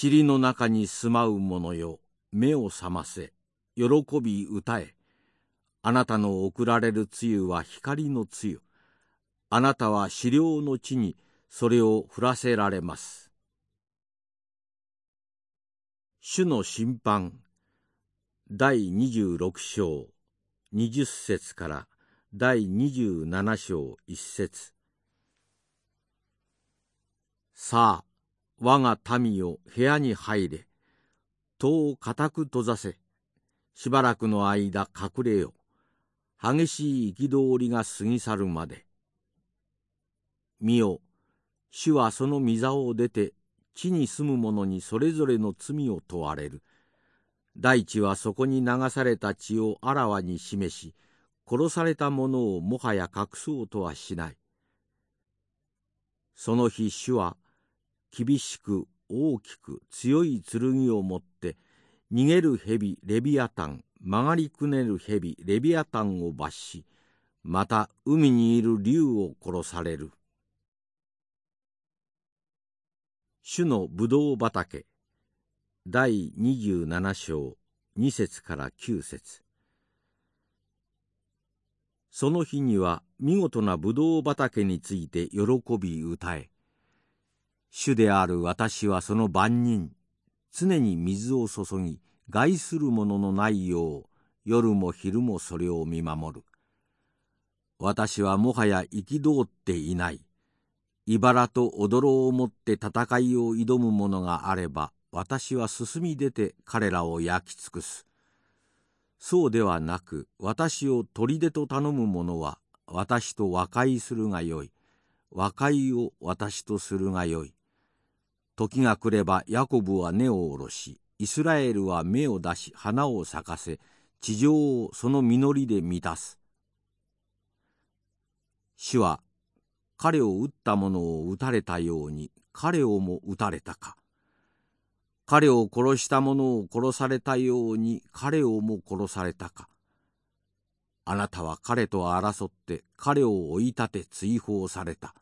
塵の中に住まう者よ目を覚ませ喜び歌え。あなたの送られる露は光の露。あなたは資料の地にそれを降らせられます。主の審判第26章20節から第27章1節。さあ我が民よ部屋に入れ。戸を固く閉ざせ。しばらくの間隠れよ。激しい憤りが過ぎ去るまで。見よ主はその御座を出て地に住む者にそれぞれの罪を問われる。大地はそこに流された血をあらわに示し殺された者をもはや隠そうとはしない。その日主は厳しく大きく強い剣を持って逃げる蛇レビアタン曲がりくねる蛇レビアタンを罰しまた海にいる竜を殺される。主のぶどう畑第27章2節から9節。その日には見事なぶどう畑について喜び歌え。主である私はその万人。常に水を注ぎ害するもののないよう夜も昼もそれを見守る。私はもはや憤っていない。茨と踊ろうをもって戦いを挑む者があれば私は進み出て彼らを焼き尽くす。そうではなく私を砦と頼む者は私と和解するがよい。和解を私とするがよい。時が来ればヤコブは根を下ろしイスラエルは芽を出し花を咲かせ地上をその実りで満たす。主は彼を撃った者を撃たれたように彼をも撃たれたか。彼を殺した者を殺されたように彼をも殺されたかあなたは彼と争って彼を追い立て追放された。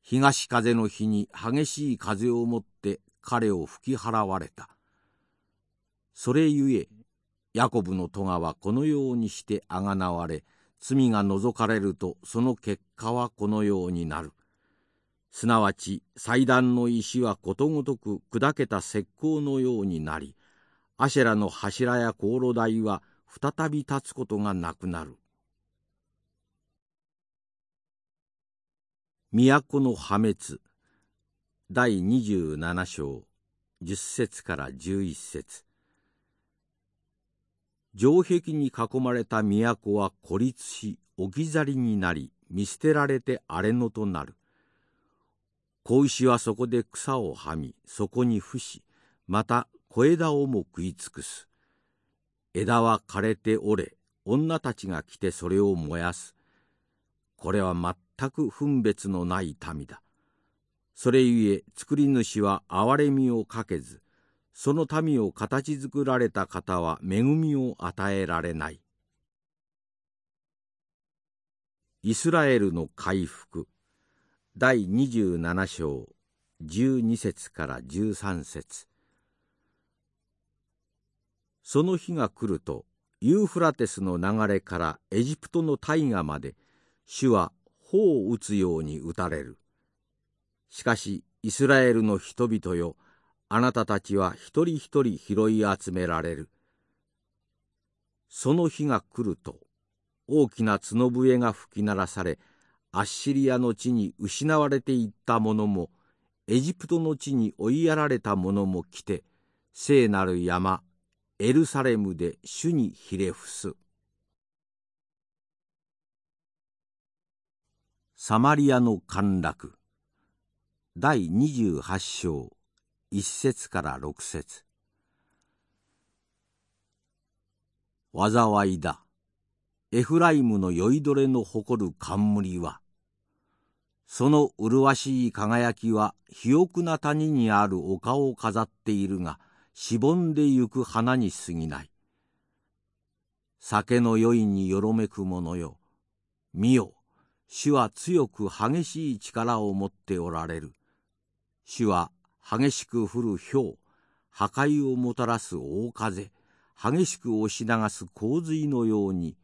東風の日に激しい風をもって彼を吹き払われた。それゆえ、ヤコブの戸川はこのようにしてあがなわれ、罪が除かれるとその結果はこのようになる。すなわち祭壇の石はことごとく砕けた石膏のようになり、アシェラの柱や香炉台は再び立つことがなくなる。都の破滅。第27章。10節から11節。城壁に囲まれた都は孤立し置き去りになり見捨てられて荒れ野となる。子牛はそこで草をはみそこに伏しまた小枝をも食い尽くす枝は枯れて折れ女たちが来てそれを燃やすこれは全く分別のない民だ。それゆえ作り主は憐れみをかけず、その民を形作られた方は恵みを与えられない。イスラエルの回復第27章12節から13節その日が来るとユーフラテスの流れからエジプトの大河まで主は砲を撃つように撃たれる。しかしイスラエルの人々よ、あなたたちは一人一人拾い集められる。その日が来ると、大きな角笛が吹き鳴らされ、アッシリアの地に失われていった者も、エジプトの地に追いやられた者も来て、聖なる山、エルサレムで主にひれ伏す。サマリアの陥落。第28章1節から6節。災いだ。エフライムの酔いどれの誇る冠はその麗しい輝きは肥沃な谷にある丘を飾っているがしぼんでゆく花に過ぎない酒の酔いによろめく者よ見よ主は強く激しい力を持っておられる。主は激しく降る氷、破壊をもたらす大風、激しく押し流す洪水のように、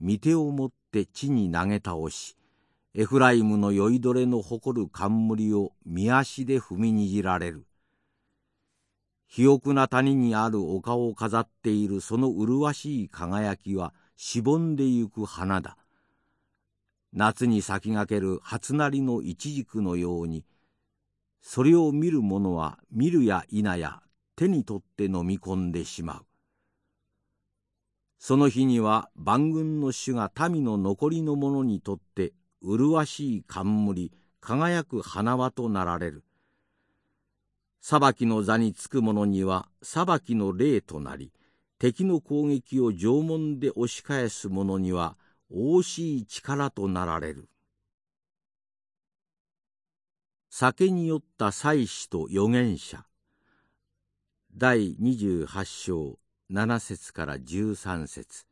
御手を持って地に投げ倒し、エフライムの酔いどれの誇る冠を見足で踏みにじられる。肥沃な谷にある丘を飾っているその麗しい輝きはしぼんでゆく花だ。夏に咲きがける初なりのイチジクのようにそれを見る者は見るや否や手に取って飲み込んでしまうその日には万軍の主が民の残りの者にとって麗しい冠輝く花輪となられる。裁きの座につく者には裁きの霊となり敵の攻撃を縄文で押し返す者には惜しい力となられる。酒に酔った祭司と預言者。第28章。7節から13節。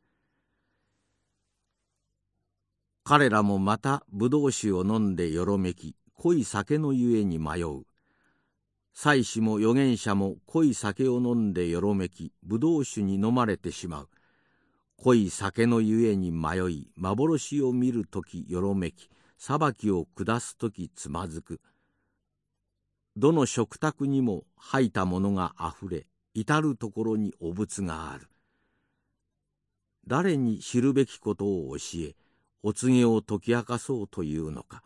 彼らもまた葡萄酒を飲んでよろめき濃い酒のゆえに迷う。祭司も預言者も濃い酒を飲んでよろめき葡萄酒に飲まれてしまう。濃い酒のゆえに迷い幻を見る時よろめき裁きを下す時つまずく。どの食卓にも吐いたものがあふれ至る所に汚物がある。誰に知るべきことを教えお告げを解き明かそうというのか。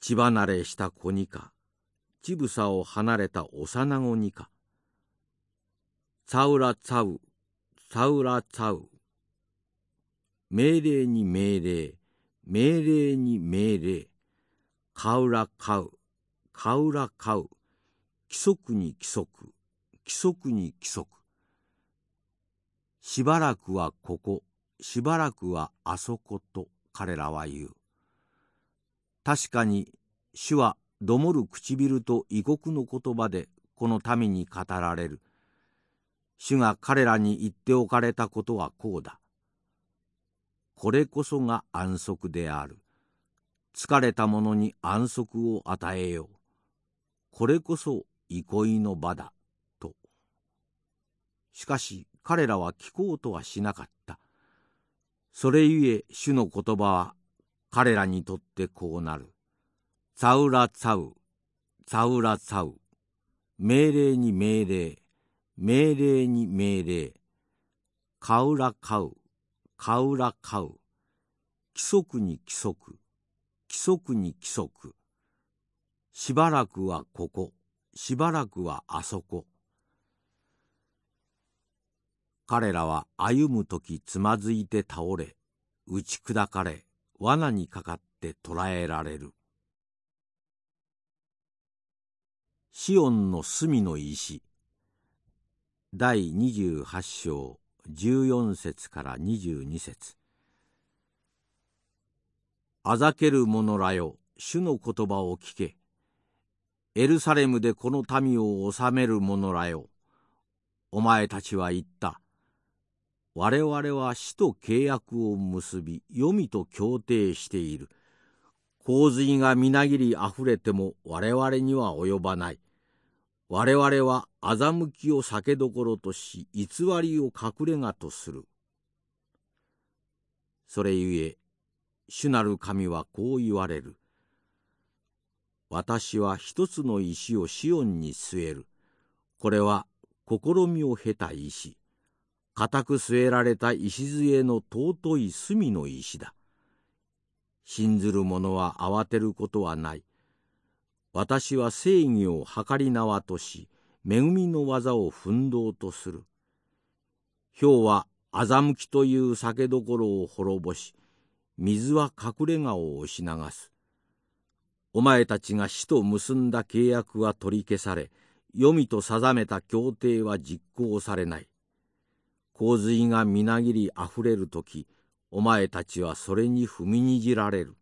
血離れした子にか乳房を離れた幼子にか。ツァウラツァウサウラツァウ命令に命令命令に命令。カウラカウカウラカウ規則に規則。規則に規則しばらくはここしばらくはあそこと彼らは言う確かに主はどもる唇と異国の言葉でこの民に語られる主が彼らに言っておかれたことはこうだ。これこそが安息である。疲れた者に安息を与えよう。これこそ憩いの場だ。しかし彼らは聞こうとはしなかった。それゆえ主の言葉は彼らにとってこうなる。ツァウラツァウ、ツァウラツァウ。命令に命令。命令に命令、カウラカウ、カウラカウ、規則に規則、規則に規則、しばらくはここ、しばらくはあそこ。彼らは歩む時つまずいて倒れ、打ち砕かれ、罠にかかって捕らえられる。シオンの隅の石。第28章14節から22節。あざける者らよ主の言葉を聞け。エルサレムでこの民を治める者らよお前たちは言った。我々は死と契約を結び黄泉と協定している洪水がみなぎりあふれても我々には及ばない我々は欺きを酒どころとし偽りを隠れ家とする。それゆえ主なる神はこう言われる。私は一つの石をシオンに据える。これは試みを経た石。固く据えられた礎の尊い隅の石だ。信ずる者は慌てることはない。私は正義を計り縄とし恵みの技を奮闘とする氷は欺きという酒どころを滅ぼし水は隠れ家を押し流すお前たちが死と結んだ契約は取り消され黄泉と定めた協定は実行されない洪水がみなぎりあふれる時お前たちはそれに踏みにじられる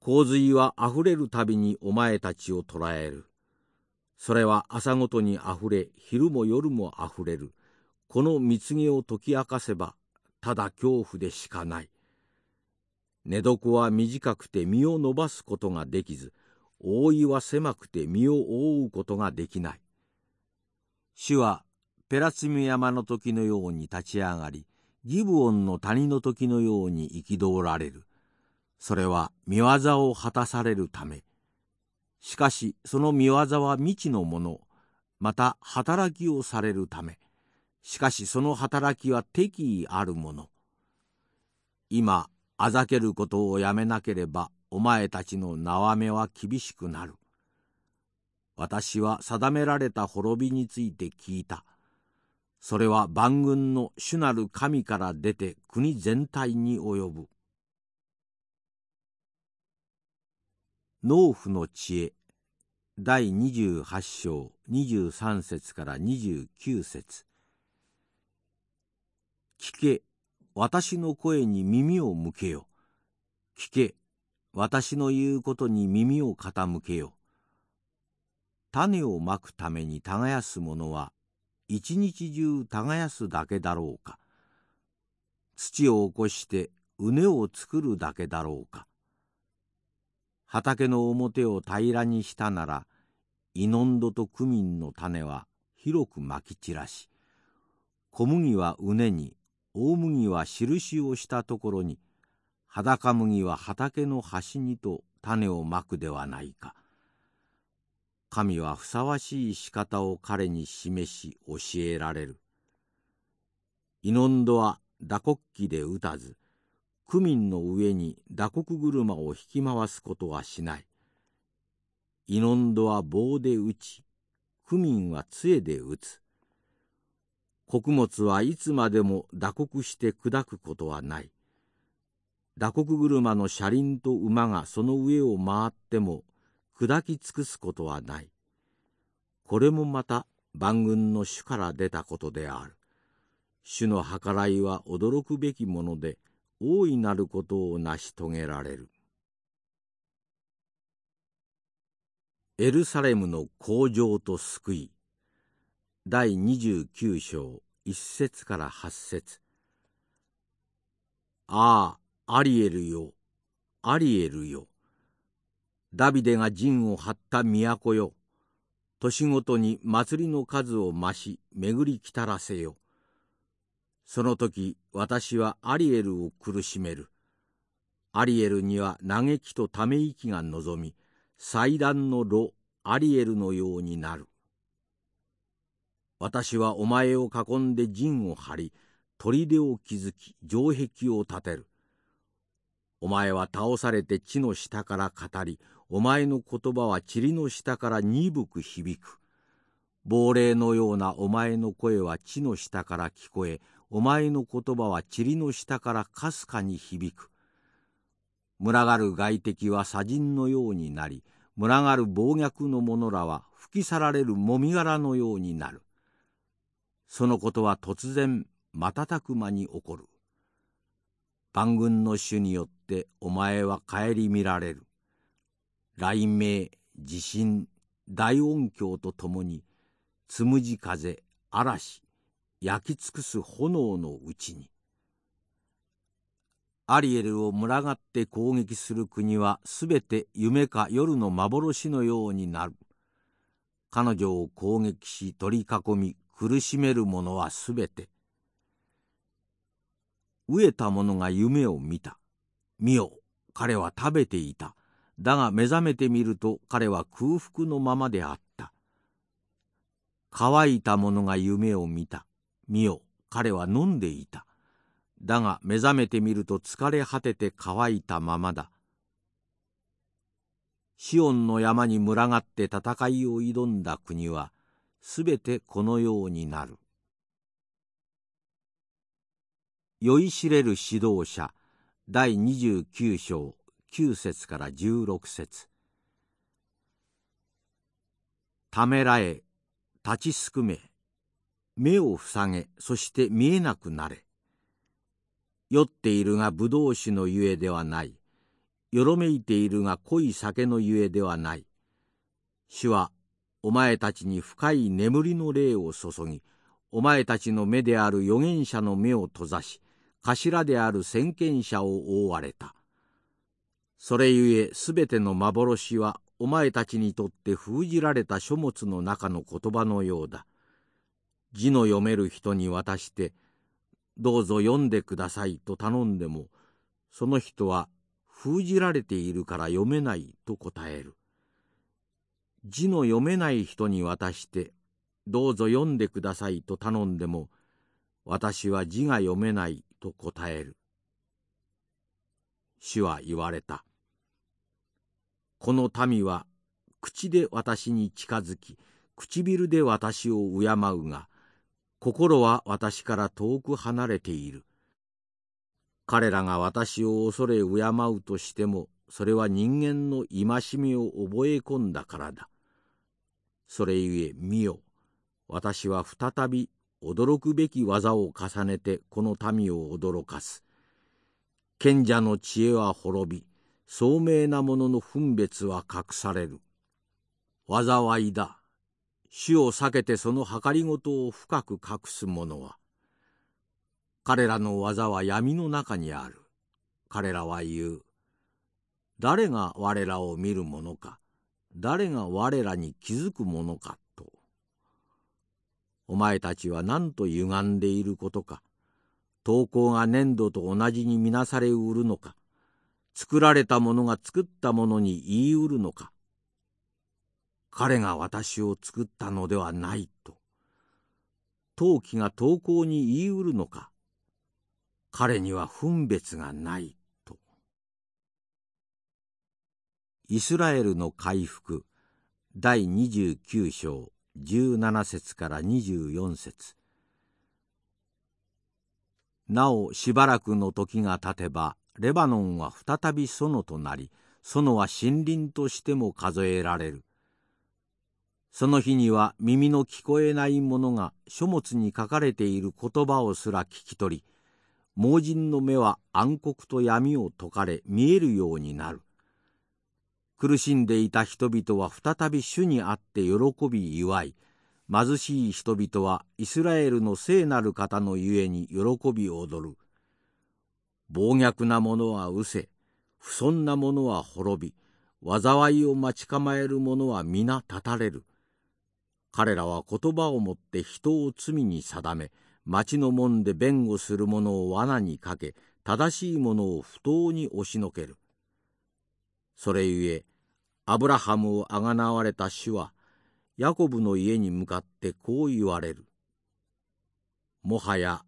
洪水はあふれるたびにお前たちを捕らえる。それは朝ごとにあふれ、昼も夜もあふれる。この蜜毛を解き明かせば、ただ恐怖でしかない。寝床は短くて身を伸ばすことができず、覆いは狭くて身を覆うことができない。主はペラツミ山の時のように立ち上がり、ギブオンの谷の時のように憤られる。それは見業を果たされるため。しかしその見業は未知のもの。また働きをされるため。しかしその働きは敵意あるもの。今あざけることをやめなければお前たちの縄目は厳しくなる。私は定められた滅びについて聞いた。それは万軍の主なる神から出て国全体に及ぶ。農夫の知恵。第28章23節から29節。聞け私の声に耳を向けよ。聞け私の言うことに耳を傾けよ。種をまくために耕す者は一日中耕すだけだろうか。土を起こして畝を作るだけだろうか。畑の表を平らにしたならイノンドとクミンの種は広くまき散らし小麦は畝に大麦は印をしたところに裸麦は畑の端にと種をまくではないか。神はふさわしい仕方を彼に示し教えられるイノンドは打刻機で打たず区民の上に打刻車を引き回すことはしない。イノンドは棒で打ち、区民は杖で打つ。穀物はいつまでも打刻して砕くことはない。打刻車の車輪と馬がその上を回っても砕き尽くすことはない。これもまた万軍の主から出たことである。主の計らいは驚くべきもので、大いなることを成し遂げられるエルサレムの向上と救い第29章1節から8節ああアリエルよアリエルよダビデが陣を張った都よ年ごとに祭りの数を増し巡り来たらせよその時私はアリエルを苦しめる。アリエルには嘆きとため息が望み、祭壇の炉アリエルのようになる。私はお前を囲んで陣を張り、砦を築き、城壁を建てる。お前は倒されて地の下から語り、お前の言葉は塵の下から鈍く響く。亡霊のようなお前の声は地の下から聞こえ、お前の言葉は塵の下からかすかに響く。群がる外敵は砂塵のようになり、群がる暴虐の者らは吹き去られるもみ殻のようになる。そのことは突然、瞬く間に起こる。万軍の主によってお前は顧みられる。雷鳴、地震、大音響とともに、つむじ風、嵐、焼き尽くす炎のうちにアリエルを群がって攻撃する国はすべて夢か夜の幻のようになる。彼女を攻撃し取り囲み苦しめる者はすべて。飢えた者が夢を見た。見よ彼は食べていた。だが目覚めてみると彼は空腹のままであった。乾いた者が夢を見た。見よ彼は飲んでいた。だが目覚めてみると疲れ果てて乾いたままだ。シオンの山に群がって戦いを挑んだ国はすべてこのようになる。酔いしれる指導者第29章。9節から16節。ためらえ立ちすくめ。目を塞げそして見えなくなれ。酔っているが葡萄酒のゆえではない。よろめいているが濃い酒のゆえではない。主はお前たちに深い眠りの霊を注ぎお前たちの目である預言者の目を閉ざし頭である先見者を覆われた。それゆえすべての幻はお前たちにとって封じられた書物の中の言葉のようだ字の読める人に渡して「どうぞ読んでください」と頼んでもその人は封じられているから読めないと答える。字の読めない人に渡してどうぞ読んでくださいと頼んでも私は字が読めないと答える主は言われた。この民は口で私に近づき唇で私を敬うが心は私から遠く離れている。彼らが私を恐れ敬うとしてもそれは人間の戒めを覚え込んだからだ。それゆえ見よ私は再び驚くべき技を重ねてこの民を驚かす。賢者の知恵は滅び聡明な者の分別は隠される。災いだ。主を避けてその計りごとを深く隠す者は彼らの技は闇の中にある。彼らは言う。誰が我らを見る者か誰が我らに気づく者かと。お前たちは何と歪んでいることか。投稿が粘土と同じに見なされうるのか作られたものが作ったものに言いうるのか彼が私を作ったのではないと陶器が投稿に言いうるのか彼には分別がないと。イスラエルの回復第29章17節から24節。なおしばらくの時が経てばレバノンは再び園となり園は森林としても数えられる。その日には耳の聞こえない者が書物に書かれている言葉をすら聞き取り盲人の目は暗黒と闇を解かれ見えるようになる。苦しんでいた人々は再び主にあって喜び祝い貧しい人々はイスラエルの聖なる方のゆえに喜び踊る。暴虐な者は失せ不尊な者は滅び災いを待ち構える者は皆立たれる。彼らは言葉をもって人を罪に定め町の門で弁護する者を罠にかけ正しい者を不当に押しのける。それゆえアブラハムをあがなわれた主はヤコブの家に向かってこう言われるもはや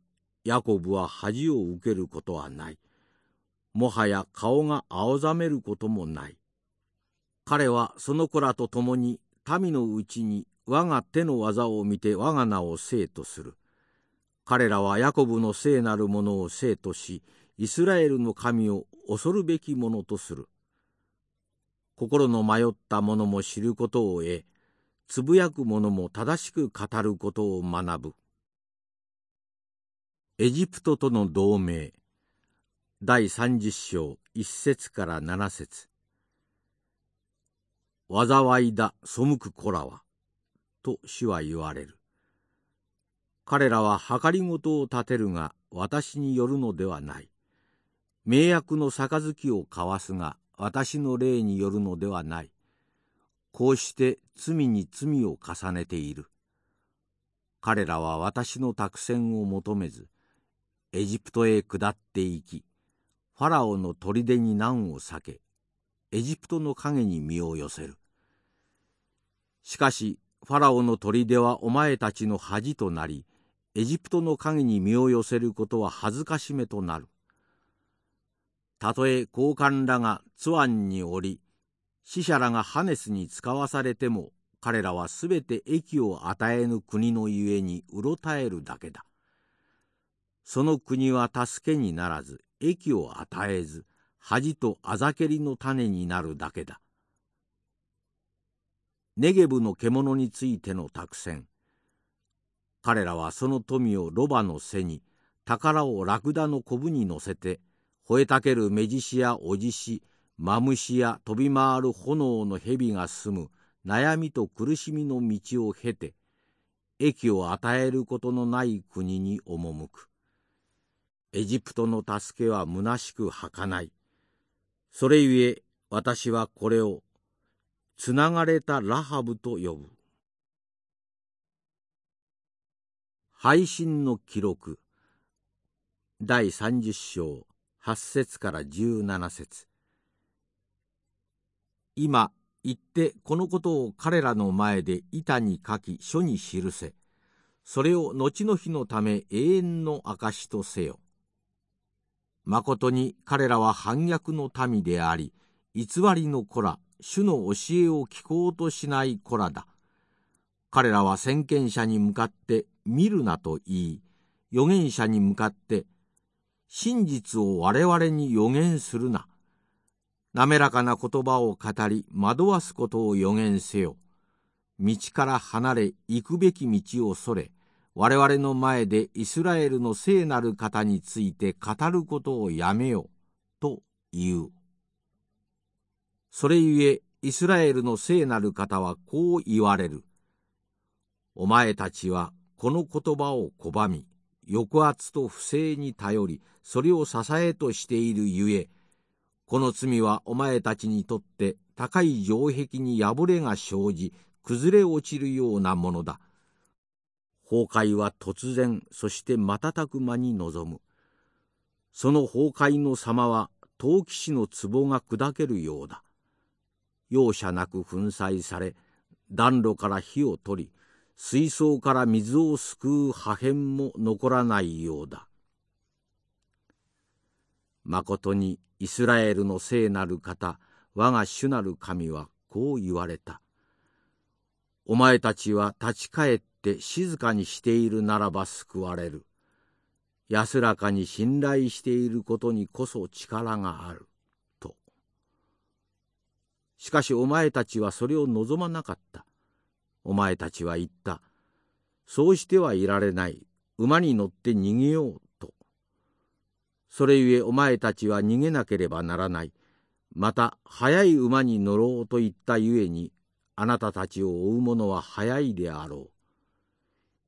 ヤコブは恥を受けることはない。もはや顔が青ざめることもない。彼はその子らと共に民のうちに我が手の技を見て我が名を生とする。彼らはヤコブの聖なるものを生とし、イスラエルの神を恐るべきものとする。心の迷った者も知ることを得、つぶやく者も正しく語ることを学ぶ。エジプトとの同盟。第30章1節から7節。災いだ背く子らは」と主は言われる。彼らは計りごとを立てるが私によるのではない。名約の杯を交わすが私の霊によるのではない。こうして罪に罪を重ねている。彼らは私の託戦を求めずエジプトへ下っていきファラオの砦に難を避けエジプトの影に身を寄せる。しかしファラオの砦はお前たちの恥となりエジプトの影に身を寄せることは恥ずかしめとなる。たとえ高官らがツアンにおり死者らがハネスに使わされても彼らはすべて益を与えぬ国のゆえにうろたえるだけだ。その国は助けにならず益を与えず恥とあざけりの種になるだけだ。ネゲブの獣についての託戦。彼らはその富をロバの背に宝をラクダのコブに乗せて吠えたける目獅子やおじしマムシや飛び回る炎の蛇が住む悩みと苦しみの道を経て益を与えることのない国に赴くエジプトの助けは虚しく儚い。それゆえ私はこれをつながれたラハブと呼ぶ。配信の記録第30章8節から17節今行ってこのことを彼らの前で板に書き書に記せそれを後の日のため永遠の証とせよ。まことに彼らは反逆の民であり偽りの子ら主の教えを聞こうとしない子らだ。彼らは先見者に向かって見るなと言い預言者に向かって真実を我々に予言するな。滑らかな言葉を語り惑わすことを予言せよ。道から離れ行くべき道をそれ我々の前でイスラエルの聖なる方について語ることをやめよと言う。それゆえイスラエルの聖なる方はこう言われる。お前たちはこの言葉を拒み、抑圧と不正に頼り、それを支えとしているゆえ、この罪はお前たちにとって高い城壁に破れが生じ、崩れ落ちるようなものだ。崩壊は突然そして瞬く間に臨む。その崩壊の様は陶器師の壺が砕けるようだ。容赦なく粉砕され暖炉から火を取り水槽から水をすくう破片も残らないようだ。まことにイスラエルの聖なる方我が主なる神はこう言われたお前たちは立ち返って静かにしているならば救われる。安らかに信頼していることにこそ力がある。と。しかしお前たちはそれを望まなかった。お前たちは言った。そうしてはいられない。馬に乗って逃げよう。それゆえお前たちは逃げなければならない。また速い馬に乗ろうと言ったゆえにあなたたちを追う者は速いであろう。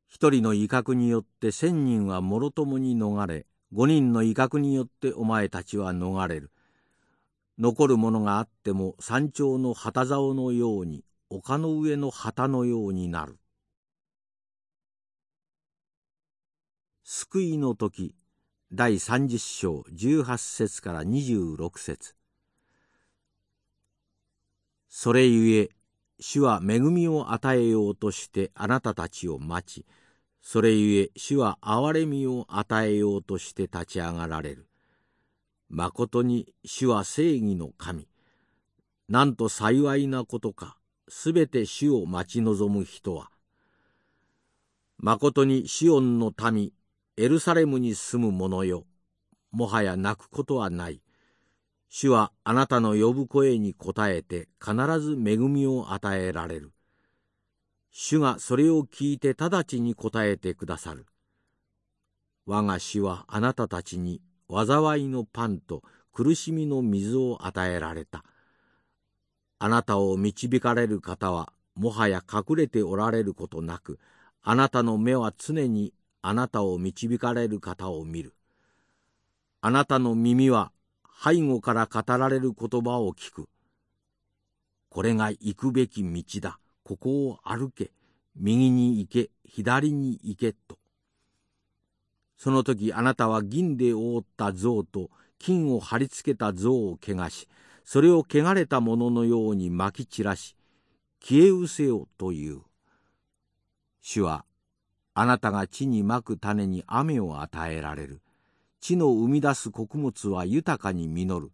一人の威嚇によって千人はもろともに逃れ五人の威嚇によってお前たちは逃れる残るものがあっても山頂の旗竿のように丘の上の旗のようになる救いの時第30章18節から26節それゆえ主は恵みを与えようとしてあなたたちを待ちそれゆえ主は憐れみを与えようとして立ち上がられる。まことに主は正義の神。なんと幸いなことか、すべて主を待ち望む人は。まことにシオンの民、エルサレムに住む者よ。もはや泣くことはない。主はあなたの呼ぶ声に応えて必ず恵みを与えられる。主がそれを聞いて直ちに答えてくださる。我が主はあなたたちに災いのパンと苦しみの水を与えられた。あなたを導かれる方はもはや隠れておられることなく、あなたの目は常にあなたを導かれる方を見る。あなたの耳は背後から語られる言葉を聞く。これが行くべき道だ。ここを歩け、右に行け、左に行けと。その時あなたは銀で覆った像と金を貼り付けた像を汚し、それを汚れたもののようにまき散らし、消え失せよという。主は、あなたが地にまく種に雨を与えられる。地の生み出す穀物は豊かに実る。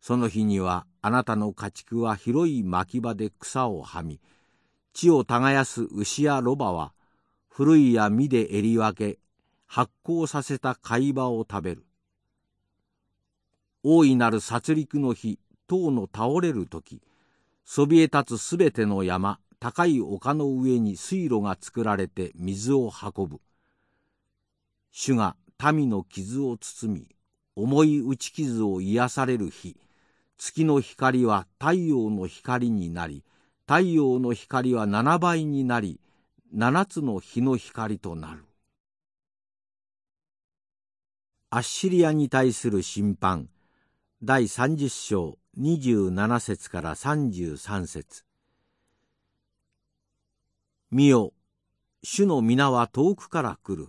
その日にはあなたの家畜は広い牧場で草をはみ、地を耕す牛やロバは古いや実で襟分け発酵させた貝場を食べる大いなる殺戮の日塔の倒れる時そびえ立つすべての山高い丘の上に水路が作られて水を運ぶ。主が民の傷を包み重い打ち傷を癒される日月の光は太陽の光になり太陽の光は7倍になり7つの日の光となる。アッシリアに対する審判第30章27節から33節。見よ。主の皆は遠くから来る。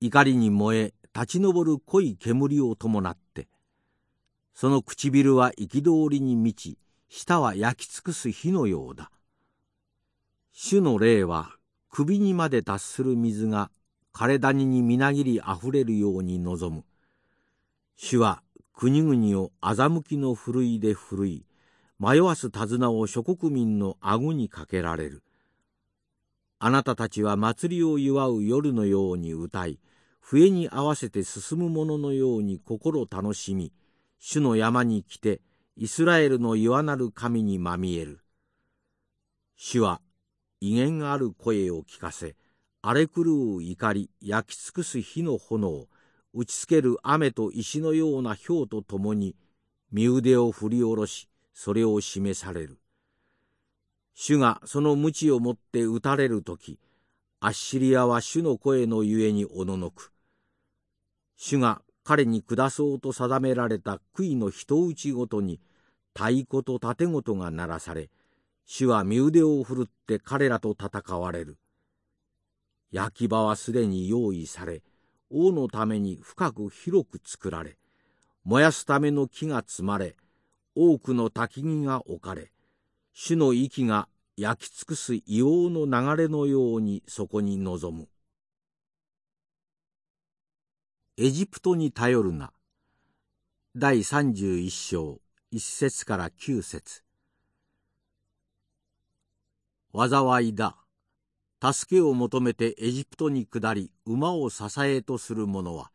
怒りに燃え立ち上る濃い煙を伴って。その唇は憤りに満ち舌は焼き尽くす火のようだ。主の霊は首にまで達する水が枯れ谷にみなぎりあふれるように望む。主は国々を欺きのふるいでふるい迷わす手綱を諸国民の顎にかけられる。あなたたちは祭りを祝う夜のように歌い笛に合わせて進む者のように心楽しみ主の山に来てイスラエルの岩なる神にまみえる。主は威厳ある声を聞かせ荒れ狂う怒り焼き尽くす火の炎打ちつける雨と石のような氷とともに身腕を振り下ろしそれを示される。主がその鞭を持って打たれる時アッシリアは主の声のゆえにおののく。主が彼に下そうと定められた杭の人打ちごとに太鼓と盾事が鳴らされ主は身腕を振るって彼らと戦われる。焼き場はすでに用意され王のために深く広く作られ燃やすための木が積まれ多くの焚き木が置かれ主の息が焼き尽くす硫黄の流れのようにそこに臨む。エジプトに頼るな。第31章1節から9節。災いだ。助けを求めてエジプトに下り馬を支えとする者は。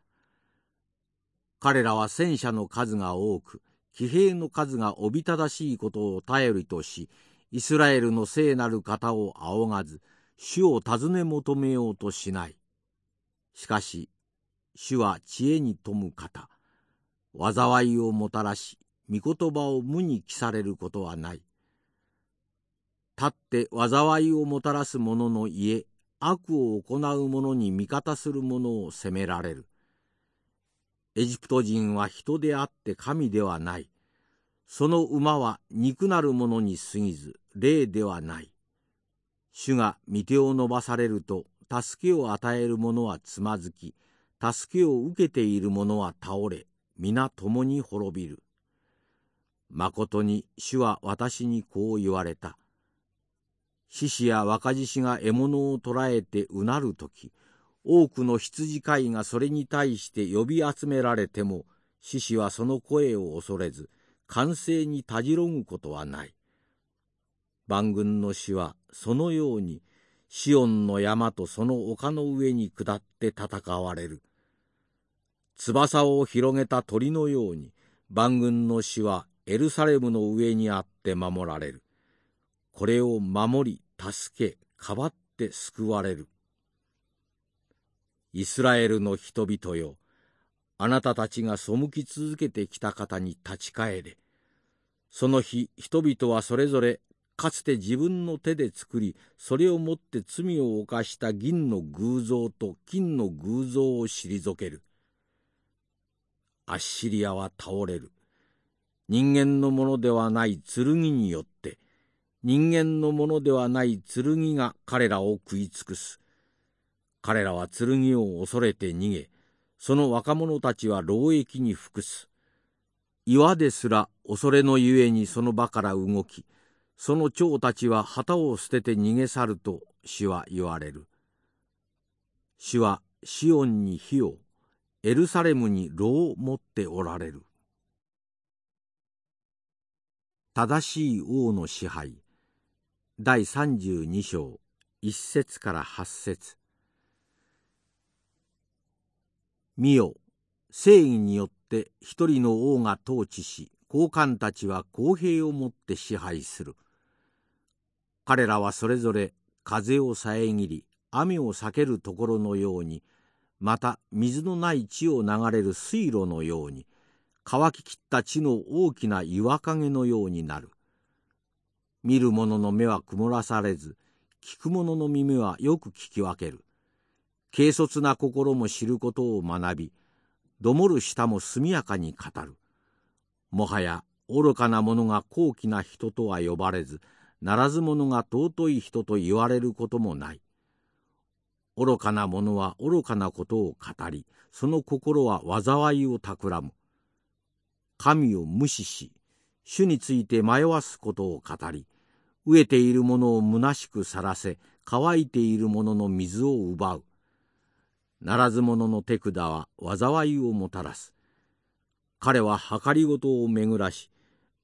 彼らは戦車の数が多く騎兵の数がおびただしいことを頼りとしイスラエルの聖なる方を仰がず主を尋ね求めようとしない。しかし主は知恵に富む方。災いをもたらし御言葉を無に帰されることはない。立って災いをもたらす者の家悪を行う者に味方する者を責められる。エジプト人は人であって神ではない。その馬は肉なる者に過ぎず霊ではない。主が御手を伸ばされると助けを与える者はつまずき助けを受けている者は倒れ皆共に滅びる。まことに主は私にこう言われた。獅子や若獅子が獲物を捕らえてうなる時多くの羊飼いがそれに対して呼び集められても獅子はその声を恐れず完成にたじろぐことはない。万軍の死はそのようにシオンの山とその丘の上に下って戦われる。翼を広げた鳥のように万軍の死はエルサレムの上にあって守られる。これを守り助けかばって救われる。イスラエルの人々よあなたたちが背き続けてきた方に立ち返れ。その日人々はそれぞれかつて自分の手で作りそれをもって罪を犯した銀の偶像と金の偶像を退けるアッシリアは倒れる人間のものではない剣によって人間のものではない剣が彼らを食い尽くす。彼らは剣を恐れて逃げ、その若者たちは労役に服す。岩ですら恐れのゆえにその場から動き、その蝶たちは旗を捨てて逃げ去ると主は言われる。主はシオンに火を、エルサレムに炉を持っておられる。正しい王の支配第32章1節から8節見よ正義によって一人の王が統治し高官たちは公平をもって支配する彼らはそれぞれ風を遮り雨を避けるところのようにまた水のない地を流れる水路のように乾ききった地の大きな岩陰のようになる。見る者の目は曇らされず聞く者の耳はよく聞き分ける。軽率な心も知ることを学びどもる舌も速やかに語る。もはや愚かな者が高貴な人とは呼ばれずならず者が尊い人と言われることもない。愚かな者は愚かなことを語りその心は災いを企む。神を無視し主について迷わすことを語り飢えているものを虚しくさらせ乾いているものの水を奪う。ならず者の手札は災いをもたらす。彼は計りごとを巡らし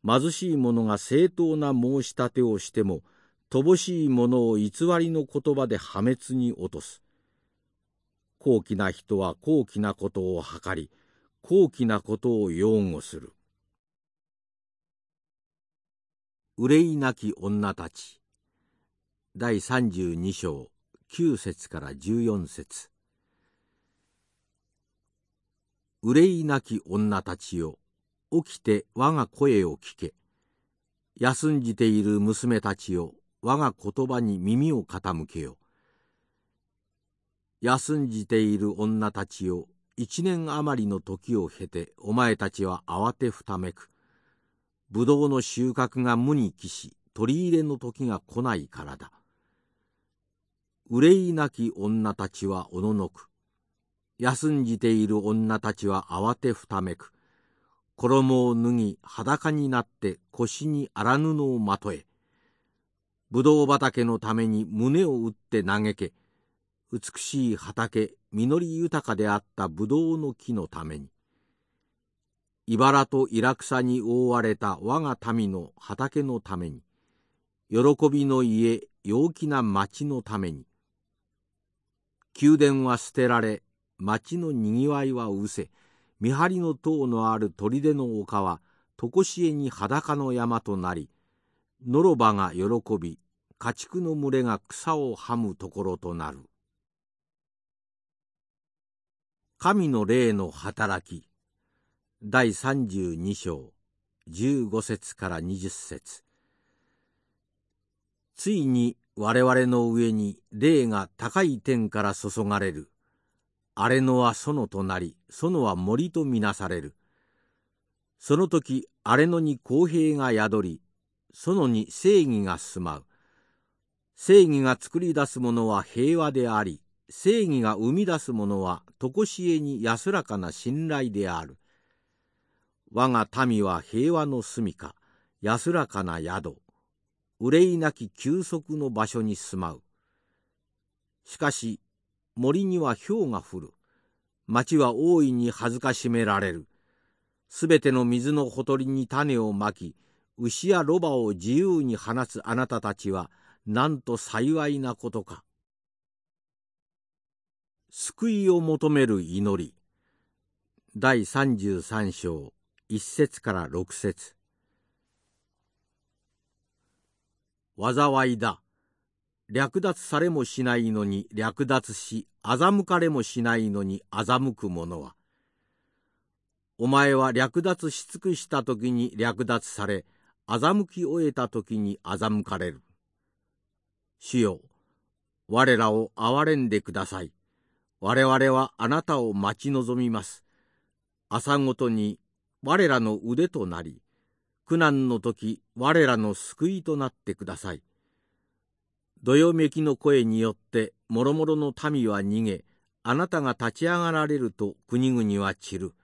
貧しい者が正当な申し立てをしても乏しい者を偽りの言葉で破滅に落とす。高貴な人は高貴なことを図り高貴なことを擁護する。憂いなき女たち。第32章9節から14節。憂いなき女たちよ。起きて我が声を聞け。休んじている娘たちよ我が言葉に耳を傾けよ。休んじている女たちよ一年余りの時を経てお前たちは慌てふためくぶどうの収穫が無に帰し取り入れの時が来ないからだ。憂いなき女たちはおののく休んじている女たちは慌てふためく衣を脱ぎ裸になって腰に荒布をまとえぶどう畑のために胸を打って嘆け美しい畑実り豊かであったぶどうの木のために茨とイラクサに覆われた我が民の畑のために喜びの家陽気な町のために宮殿は捨てられ町のにぎわいは失せ見張りの塔のある砦の丘は常しえに裸の山となりのろばが喜び家畜の群れが草をはむところとなる神の霊の働き第32章15節から20節ついに我々の上に霊が高い天から注がれる。荒野は園となり、園は森とみなされる。その時荒野に公平が宿り、園に正義が住まう。正義が作り出すものは平和であり、正義が生み出すものは常しえに安らかな信頼である。我が民は平和の住みか安らかな宿憂いなき休息の場所に住まうしかし森には氷が降る。町は大いに恥ずかしめられる。すべての水のほとりに種をまき牛やロバを自由に放つあなたたちはなんと幸いなことか。救いを求める祈り。第33章1節から6節。災いだ。略奪されもしないのに略奪し欺かれもしないのに欺く者は。お前は略奪し尽くした時に略奪され欺き終えた時に欺かれる。主よ我らを憐れんでください。我々はあなたを待ち望みます。朝ごとに我らの腕となり、苦難の時我らの救いとなってください。どよめきの声によって諸々の民は逃げ、あなたが立ち上がられると国々は散る。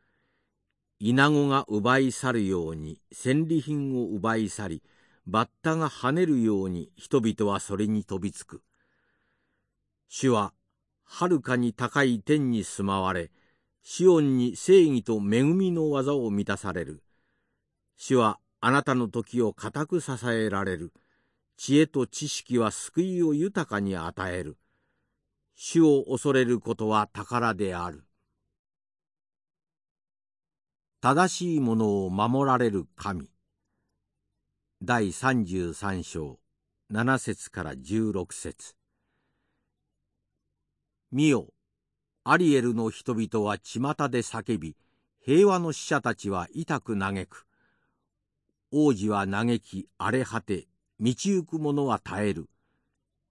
稲子が奪い去るように戦利品を奪い去り、バッタが跳ねるように人々はそれに飛びつく。主ははるかに高い天に住まわれ、シオンに正義と恵みの技を満たされる。主はあなたの時を固く支えられる。知恵と知識は救いを豊かに与える。主を恐れることは宝である。正しいものを守られる神。第33章7節から16節見よアリエルの人々は巷で叫び平和の使者たちは痛く嘆く王子は嘆き荒れ果て道行く者は耐える。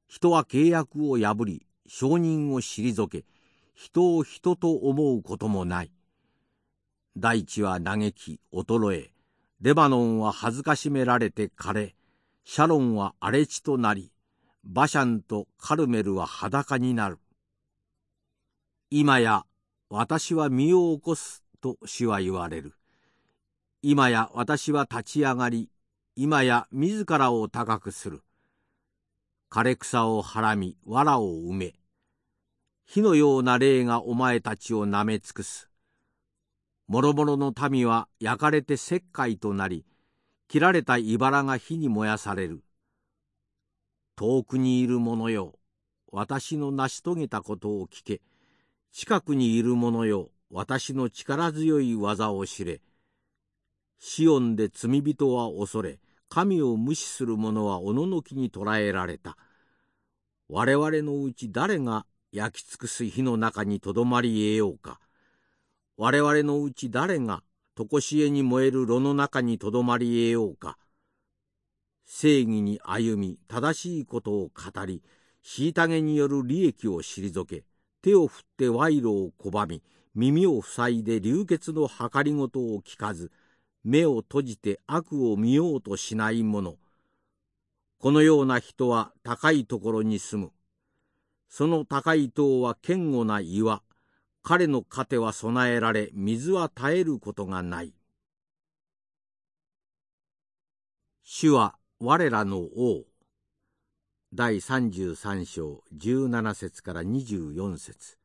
人は契約を破り証人を退け人を人と思うこともない。大地は嘆き衰えレバノンは恥ずかしめられて枯れシャロンは荒れ地となりバシャンとカルメルは裸になる。今や私は身を起こすと主は言われる。今や私は立ち上がり今や自らを高くする。枯れ草をはらみ藁を埋め火のような霊がお前たちをなめ尽くす。諸々の民は焼かれて石灰となり切られた茨が火に燃やされる。遠くにいる者よ私の成し遂げたことを聞け。近くにいる者よ私の力強い技を知れ。シオンで罪人は恐れ。神を無視する者はおののきに捕らえられた。我々のうち誰が焼き尽くす火の中にとどまり得ようか。我々のうち誰が常しえに燃える炉の中にとどまり得ようか。正義に歩み正しいことを語り虐げによる利益を退け手を振って賄賂を拒み耳を塞いで流血の計りごとを聞かず目を閉じて悪を見ようとしない者このような人は高いところに住む。その高い塔は堅固な岩。彼の糧は備えられ水は絶えることがない。主は我らの王。第33章17節から24節。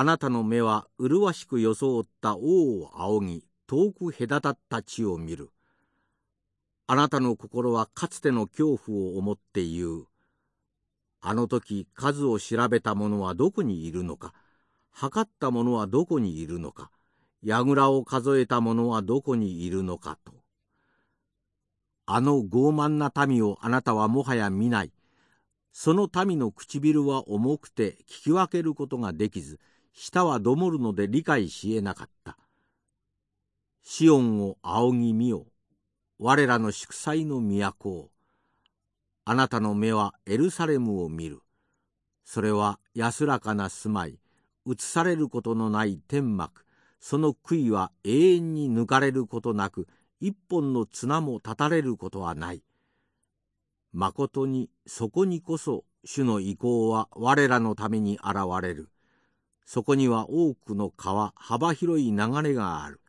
あなたの目は麗しく装った王を仰ぎ遠く隔たった地を見る。あなたの心はかつての恐怖を思って言う。あの時数を調べた者はどこにいるのか。測った者はどこにいるのか。櫓を数えた者はどこにいるのかと。あの傲慢な民をあなたはもはや見ない。その民の唇は重くて聞き分けることができず舌はどもるので理解しえなかった。シオンを仰ぎ見よ。我らの祝祭の都を。あなたの目はエルサレムを見る。それは安らかな住まい、移されることのない天幕、その杭は永遠に抜かれることなく、一本の綱も断たれることはない。まことにそこにこそ主の意向は我らのために現れる。そこには多くの川幅広い流れがある。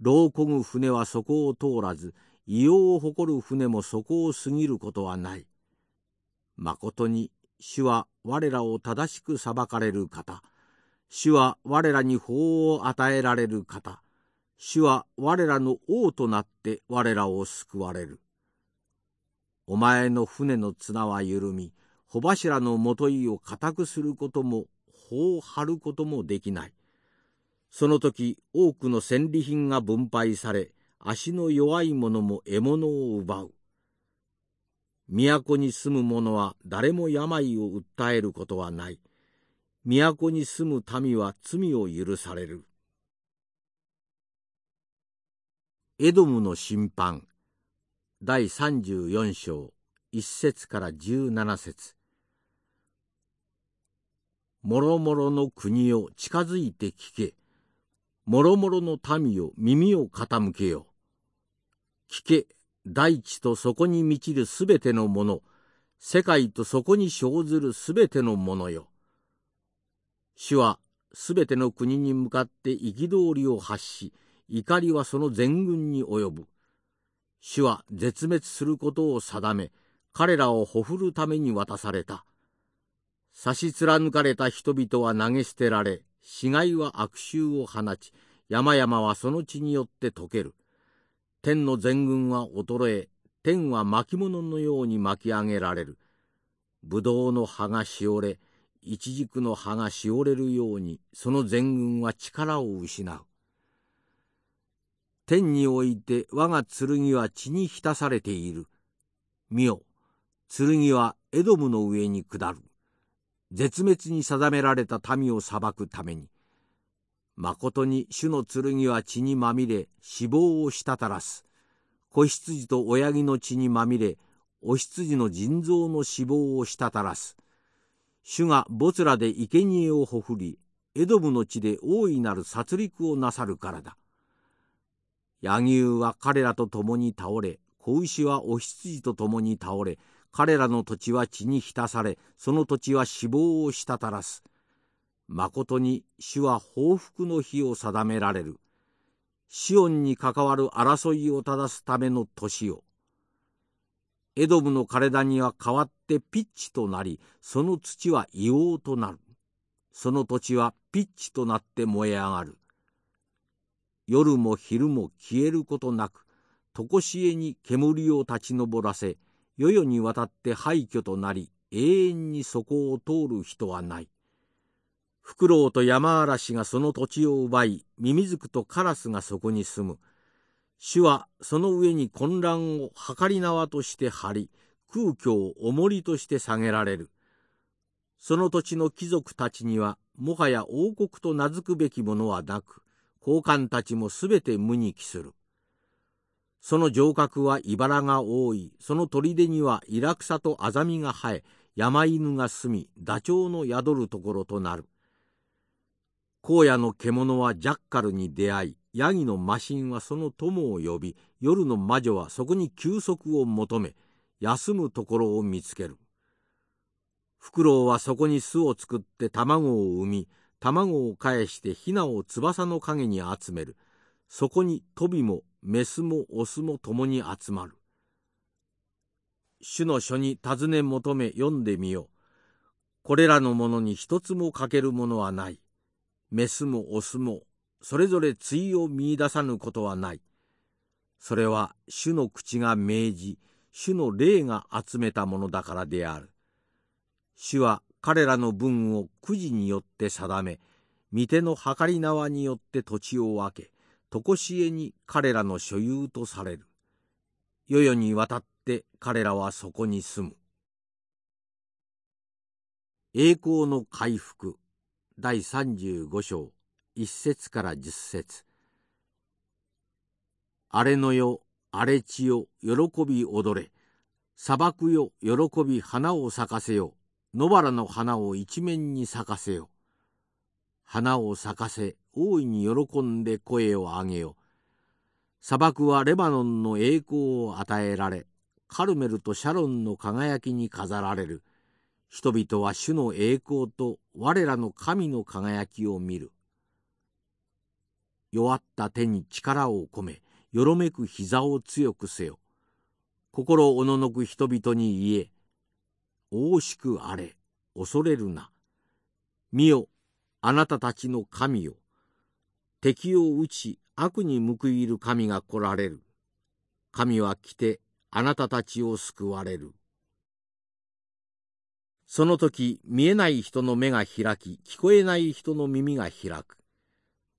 牢こぐ船はそこを通らず異様を誇る船もそこを過ぎることはない。まことに主は我らを正しく裁かれる方。主は我らに法を与えられる方。主は我らの王となって我らを救われる。お前の船の綱は緩み帆柱のもといを固くすることも法を張ることもできない。その時多くの戦利品が分配され足の弱い者も獲物を奪う。都に住む者は誰も病を訴えることはない。都に住む民は罪を許される。エドムの審判第34章1節から17節もろもろの国を近づいて聞け。もろもろの民を耳を傾けよ。聞け、大地とそこに満ちるすべてのもの、世界とそこに生ずるすべてのものよ。主はすべての国に向かって憤りを発し、怒りはその全軍に及ぶ。主は絶滅することを定め、彼らをほふるために渡された。差し貫かれた人々は投げ捨てられ死骸は悪臭を放ち山々はその血によって溶ける。天の全軍は衰え天は巻物のように巻き上げられる。ブドウの葉がしおれイチジクの葉がしおれるようにその全軍は力を失う。天において我が剣は血に浸されている。見よ剣はエドムの上に下る。絶滅に定められた民を裁くためにまことに主の剣は血にまみれ死亡をしたたらす。子羊と親木の血にまみれお羊の腎臓の死亡をしたたらす。主がボツラで生贄をほふりエドムの地で大いなる殺戮をなさるからだ。柳生は彼らと共に倒れ子牛はお羊と共に倒れ彼らの土地は血に浸されその土地は死亡をしたたらす。まことに主は報復の日を定められる。シオンに関わる争いを正すための年をエドムの枯れ谷は変わってピッチとなりその土は硫黄となるその土地はピッチとなって燃え上がる夜も昼も消えることなく常しえに煙を立ち上らせ世々にわたって廃墟となり永遠にそこを通る人はない。フクロウと山嵐がその土地を奪いミミズクとカラスがそこに住む。主はその上に混乱を計り縄として張り空虚を重りとして下げられる。その土地の貴族たちにはもはや王国と名付くべきものはなく高官たちもすべて無に帰する。その城郭は茨が多い。その砦にはイラクサとアザミが生え山犬が住みダチョウの宿るところとなる。荒野の獣はジャッカルに出会いヤギのマシンはその友を呼び夜の魔女はそこに休息を求め休むところを見つける。フクロウはそこに巣を作って卵を産み卵を返してヒナを翼の陰に集める。そこにトビもメスもオスも共に集まる主の書に尋ね求め読んでみようこれらのものに一つも欠けるものはないメスもオスもそれぞれ対を見いださぬことはない。それは主の口が命じ、主の霊が集めたものだからである。主は彼らの分をくじによって定め、御手の計り縄によって土地を分け、常しえに彼らの所有とされる。世々にわたって彼らはそこに住む。栄光の回復。第35章。一節から十節。荒れのよ荒れ地よ喜び踊れ。砂漠よ喜び花を咲かせよ。野原の花を一面に咲かせよ。花を咲かせ大いに喜んで声を上げよ砂漠はレバノンの栄光を与えられカルメルとシャロンの輝きに飾られる人々は主の栄光と我らの神の輝きを見る。弱った手に力を込め、よろめく膝を強くせよ。心おののく人々に言え、大しくあれ、恐れるな。見よ、あなたたちの神よ。敵を討ち、悪に報いる神が来られる。神は来て、あなたたちを救われる。その時見えない人の目が開き聞こえない人の耳が開く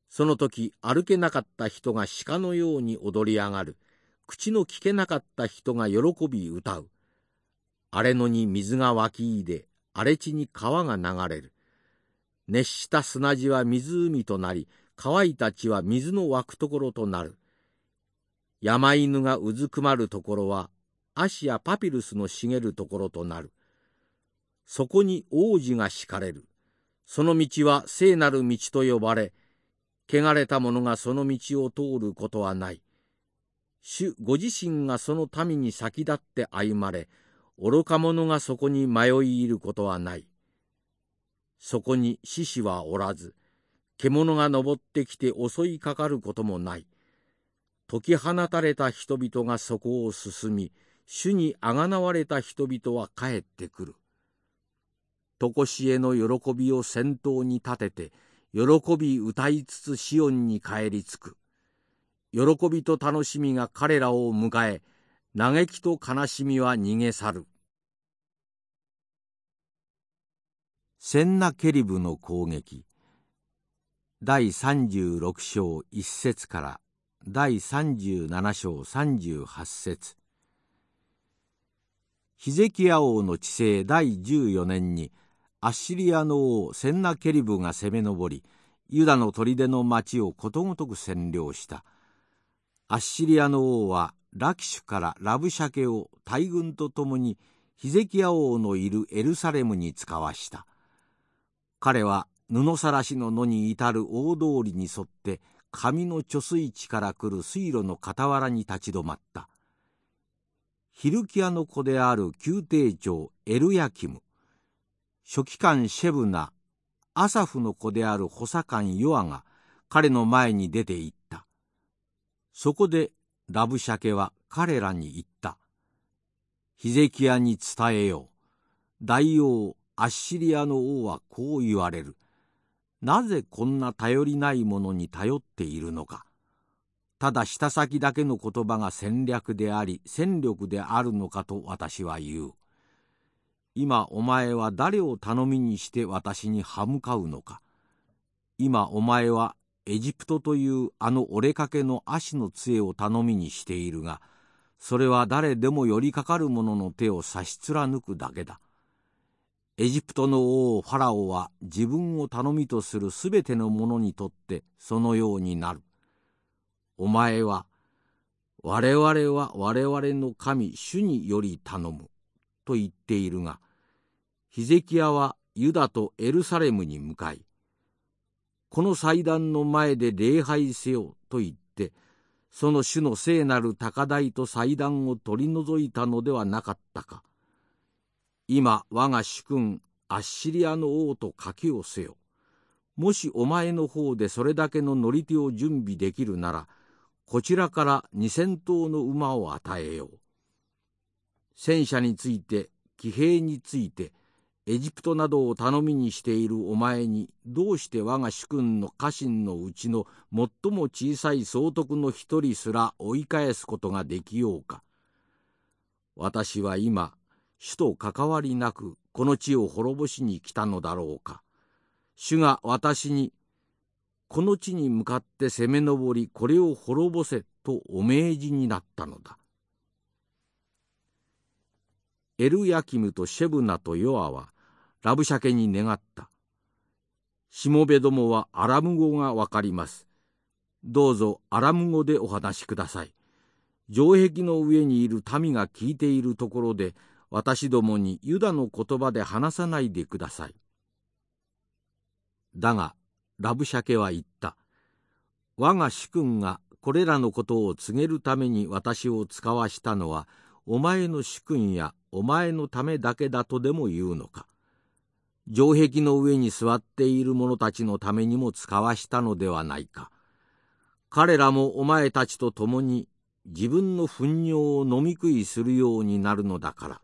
その時歩けなかった人が鹿のように踊り上がる口の聞けなかった人が喜び歌う荒れ野に水が湧きいで荒れ地に川が流れる熱した砂地は湖となり乾いた地は水の湧くところとなる山犬がうずくまるところは足やパピルスの茂るところとなるそこに王子が敷かれる。その道は聖なる道と呼ばれ、汚れた者がその道を通ることはない。主ご自身がその民に先立って歩まれ、愚か者がそこに迷い入ることはない。そこに獅子はおらず、獣が登ってきて襲いかかることもない。解き放たれた人々がそこを進み、主にあがなわれた人々は帰ってくる。常しえの喜びを先頭に立てて喜び歌いつつシオンに帰り着く喜びと楽しみが彼らを迎え嘆きと悲しみは逃げ去るセンナケリブの攻撃第36章1節から第37章38節。ヒゼキヤ王の治世第14年にアッシリアの王センナケリブが攻め上りユダの砦の町をことごとく占領した。アッシリアの王はラキシュからラブシャケを大軍と共にヒゼキヤ王のいるエルサレムに使わした。彼は布さらしの野に至る大通りに沿って上の貯水池から来る水路の傍らに立ち止まったヒルキアの子である宮廷長エルヤキム書記官シェブナアサフの子である補佐官ヨアが彼の前に出て行ったそこでラブシャケは彼らに言った。ヒゼキヤに伝えよう。大王アッシリアの王はこう言われる。なぜこんな頼りないものに頼っているのか。ただ舌先だけの言葉が戦略であり戦力であるのかと私は言う。今お前は誰を頼みにして私に歯向かうのか。今お前はエジプトというあの折れかけの足の杖を頼みにしているがそれは誰でも寄りかかる者の手を差し貫くだけだ。エジプトの王ファラオは自分を頼みとするすべての者にとってそのようになる。お前は我々は我々の神主により頼むと言っているがヒゼキヤはユダとエルサレムに向かいこの祭壇の前で礼拝せよと言ってその主の聖なる高台と祭壇を取り除いたのではなかったか今我が主君アッシリアの王と賭けをせよもしお前の方でそれだけの乗り手を準備できるならこちらから二千頭の馬を与えよう戦車について騎兵についてエジプトなどを頼みにしているお前にどうして我が主君の家臣のうちの最も小さい総督の一人すら追い返すことができようか。私は今主と関わりなくこの地を滅ぼしに来たのだろうか。主が私にこの地に向かって攻め上りこれを滅ぼせとお命じになったのだ。エルヤキムとシェブナとヨアはラブシャケに願った。しもべどもはアラム語がわかります。どうぞアラム語でお話しください。城壁の上にいる民が聞いているところで、私どもにユダの言葉で話さないでください。だが、ラブシャケは言った。我が主君がこれらのことを告げるために私を使わしたのは、お前の主君やお前のためだけだとでも言うのか。城壁の上に座っている者たちのためにも使わしたのではないか。彼らもお前たちと共に自分の糞尿を飲み食いするようになるのだから。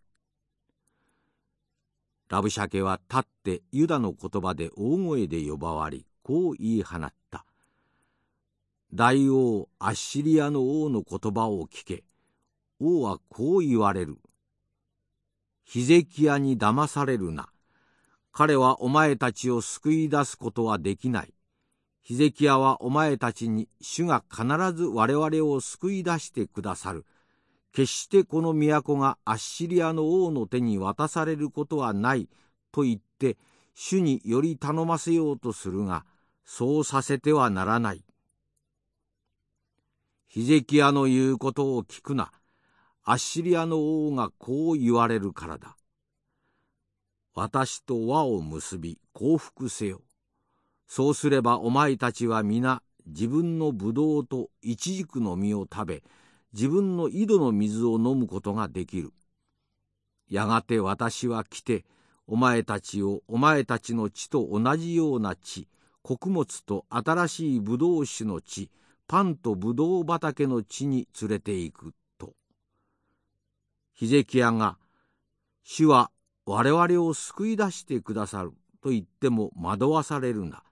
ラブシャケは立ってユダの言葉で大声で呼ばわり、こう言い放った。大王アッシリアの王の言葉を聞け。王はこう言われる。ヒゼキヤに騙されるな。彼はお前たちを救い出すことはできない。ヒゼキヤはお前たちに主が必ず我々を救い出してくださる。決してこの都がアッシリアの王の手に渡されることはないと言って主により頼ませようとするがそうさせてはならない。ヒゼキヤの言うことを聞くな。アッシリアの王がこう言われるからだ。私と輪を結び降伏せよ。そうすればお前たちは皆自分のブドウとイチジクの実を食べ自分の井戸の水を飲むことができる。やがて私は来てお前たちをお前たちの地と同じような地穀物と新しいブドウ酒の地パンとブドウ畑の地に連れて行くと。ヒゼキヤが「主は我々を救い出してくださると言っても惑わされるな。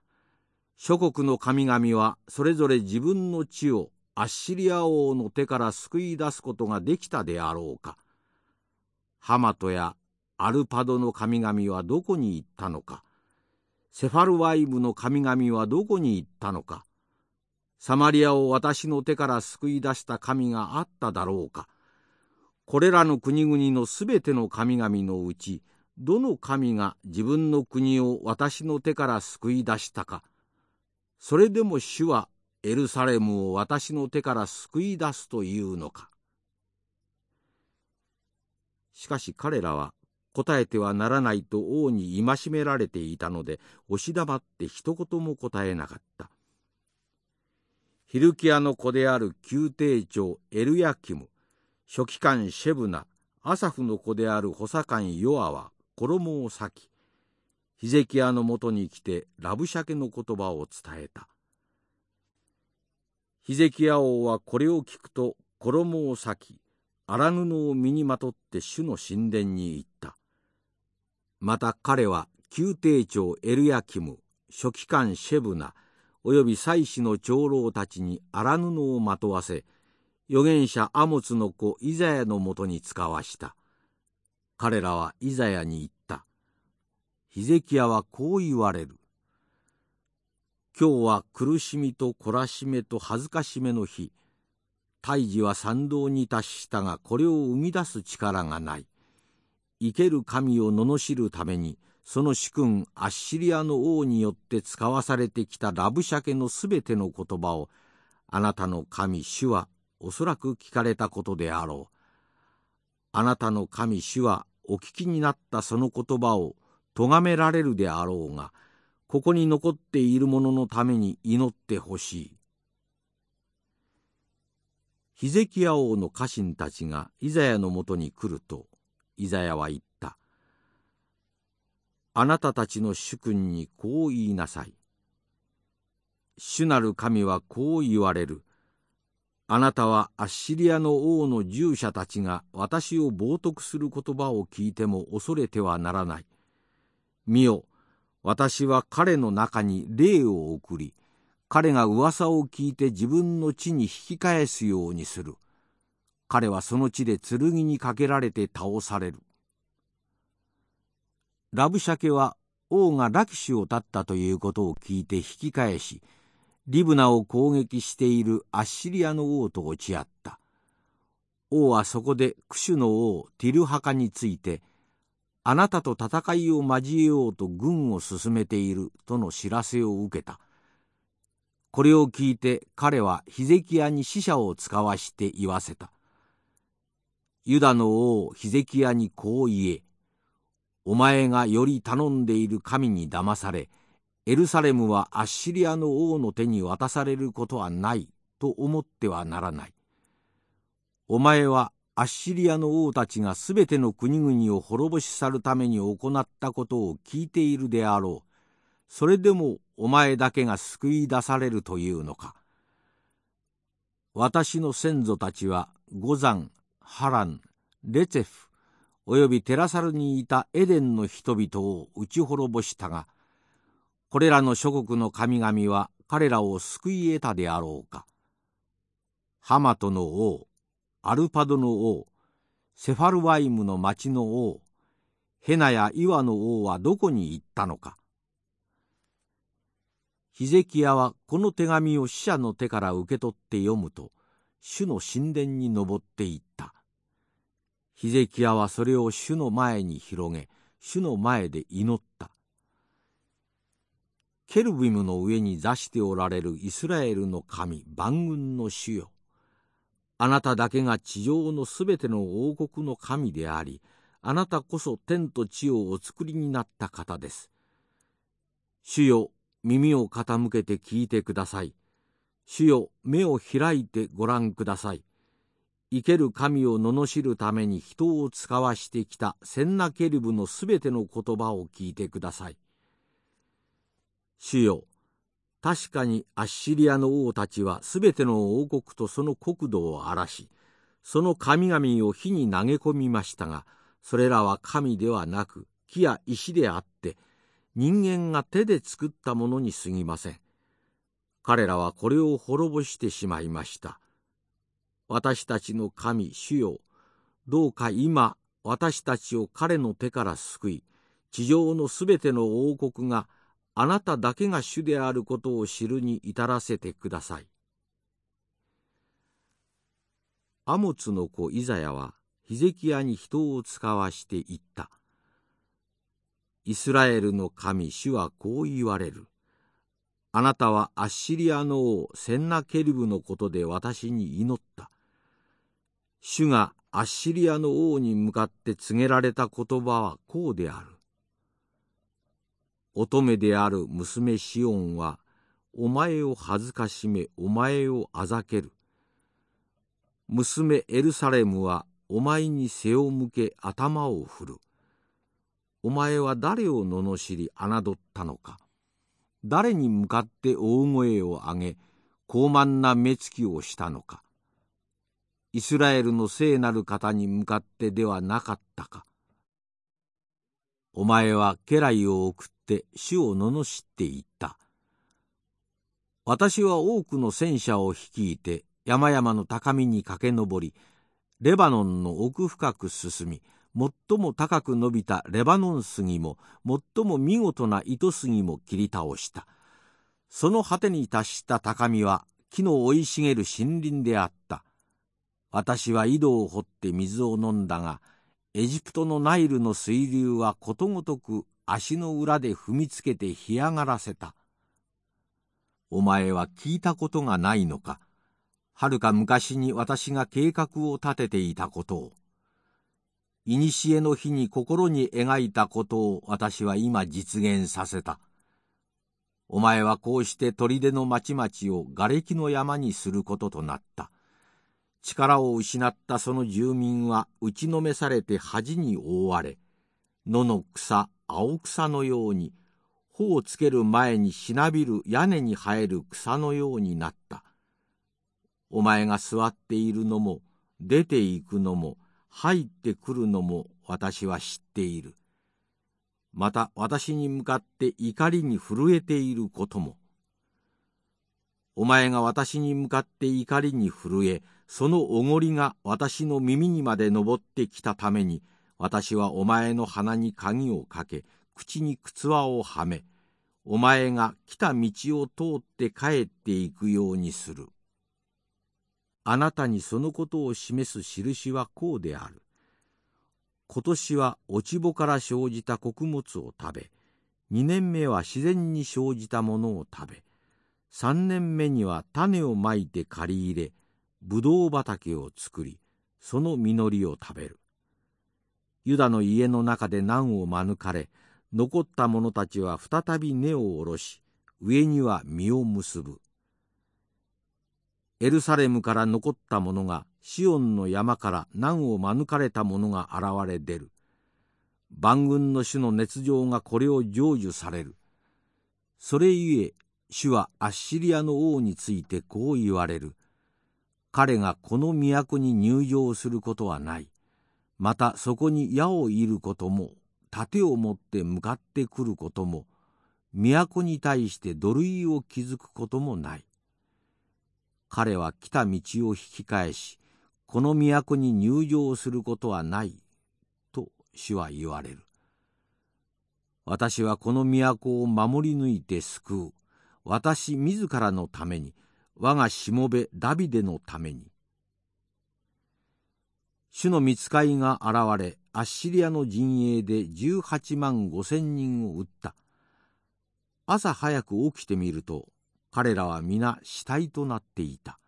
諸国の神々はそれぞれ自分の地をアッシリア王の手から救い出すことができたであろうか。ハマトやアルパドの神々はどこに行ったのか。セファルワイブの神々はどこに行ったのか。サマリアを私の手から救い出した神があっただろうか。これらの国々のすべての神々のうちどの神が自分の国を私の手から救い出したかそれでも主はエルサレムを私の手から救い出すというのか。しかし彼らは答えてはならないと王に戒められていたので押し黙って一言も答えなかった。ヒルキアの子である宮廷長エルヤキム書記官シェブナアサフの子である補佐官ヨアは衣を裂きヒゼキヤのもとに来てラブシャケの言葉を伝えた。ヒゼキヤ王はこれを聞くと衣を裂き荒布を身にまとって主の神殿に行った。また彼は宮廷長エルヤキム書記官シェブナおよび祭司の長老たちに荒布をまとわせ預言者アモツの子イザヤのもとに使わした。彼らはイザヤに言った。ヒゼキヤはこう言われる。今日は苦しみと懲らしめと恥ずかしめの日胎児は参道に達したがこれを生み出す力がない生ける神を罵るためにその主君アッシリアの王によって使わされてきたラブシャケのすべての言葉をあなたの神主はおそらく聞かれたことであろう。あなたの神主はお聞きになったその言葉を咎められるであろうがここに残っている者のために祈ってほしい。ヒゼキヤ王の家臣たちがイザヤのもとに来るとイザヤは言った。あなたたちの主君にこう言いなさい。主なる神はこう言われる。あなたはアッシリアの王の従者たちが私を冒涜する言葉を聞いても恐れてはならない。見よ、私は彼の中に霊を送り、彼が噂を聞いて自分の地に引き返すようにする。彼はその地で剣にかけられて倒される。ラブシャケは王がラキシュを立ったということを聞いて引き返し、リブナを攻撃しているアッシリアの王と落ち合った。王はそこでクシュの王ティルハカについて、あなたと戦いを交えようと軍を進めているとの知らせを受けた。これを聞いて彼はヒゼキヤに死者を使わして言わせた。ユダの王ヒゼキヤにこう言え。お前がより頼んでいる神に騙され、エルサレムはアッシリアの王の手に渡されることはないと思ってはならない。お前はアッシリアの王たちがすべての国々を滅ぼし去るために行ったことを聞いているであろう。それでもお前だけが救い出されるというのか。私の先祖たちは五山、ハランレツェフおよびテラサルにいたエデンの人々を打ち滅ぼしたがこれらの諸国の神々は彼らを救い得たであろうかハマトの王アルパドの王セファルワイムの町の王ヘナやイワの王はどこに行ったのか。ヒゼキヤはこの手紙を死者の手から受け取って読むと主の神殿に登っていった。ヒゼキヤはそれを主の前に広げ主の前で祈った。ケルビムの上に座しておられるイスラエルの神万軍の主よ。あなただけが地上のすべての王国の神でありあなたこそ天と地をお作りになった方です。主よ耳を傾けて聞いてください。主よ目を開いてご覧ください。生ける神を罵るために人を使わしてきたセンナケルブのすべての言葉を聞いてください。主よ、確かにアッシリアの王たちはすべての王国とその国土を荒らし、その神々を火に投げ込みましたが、それらは神ではなく木や石であって、人間が手で作ったものにすぎません。彼らはこれを滅ぼしてしまいました。私たちの神主よどうか今私たちを彼の手から救い地上のすべての王国があなただけが主であることを知るに至らせてください。アモツの子イザヤはヒゼキヤに人を使わして言った。イスラエルの神主はこう言われる。あなたはアッシリアの王センナケルブのことで私に祈った。主がアッシリアの王に向かって告げられた言葉はこうである。乙女である娘シオンは、お前を恥ずかしめ、お前をあざける。娘エルサレムは、お前に背を向け頭を振る。お前は誰を罵り侮ったのか。誰に向かって大声を上げ、高慢な目つきをしたのかイスラエルの聖なる方に向かってではなかったかお前は家来を送って主を罵っていった。私は多くの戦車を率いて山々の高みに駆け上りレバノンの奥深く進み最も高く伸びたレバノン杉も最も見事な糸杉も切り倒した。その果てに達した高みは木の生い茂る森林であった。私は井戸を掘って水を飲んだがエジプトのナイルの水流はことごとく足の裏で踏みつけて干上がらせたお前は聞いたことがないのか？はるか昔に私が計画を立てていたことを。古の日に心に描いたことを私は今実現させた。お前はこうして砦の町々を瓦礫の山にすることとなった。力を失ったその住民は打ちのめされて恥に覆われ、野の草、青草のように、穂をつける前にしなびる屋根に生える草のようになった。お前が座っているのも出ていくのも入ってくるのも私は知っている。また私に向かって怒りに震えていることも。お前が私に向かって怒りに震え、そのおごりが私の耳にまで登ってきたために、私はお前の鼻に鍵をかけ、口に靴輪をはめ、お前が来た道を通って帰っていくようにする。あなたにそのことを示す印はこうである。今年は落ち穂から生じた穀物を食べ、二年目は自然に生じたものを食べ、三年目には種をまいて借り入れ、ぶどう畑を作り、その実りを食べる。ユダの家の中で難を免れ、残った者たちは再び根を下ろし、上には実を結ぶ。エルサレムから残った者がシオンの山から難を免れた者が現れ出る。万軍の主の熱情がこれを成就される。それゆえ主はアッシリアの王についてこう言われる。彼がこの都に入場することはない。またそこに矢を射ることも、盾を持って向かってくることも、都に対して土塁を築くこともない。彼は来た道を引き返し、この都に入場することはない、と主は言われる。私はこの都を守り抜いて救う。私自らのために、我がしもべダビデのために。主の見つかいが現れ、アッシリアの陣営で18万5千人を撃った。朝早く起きてみると、彼らは皆死体となっていた。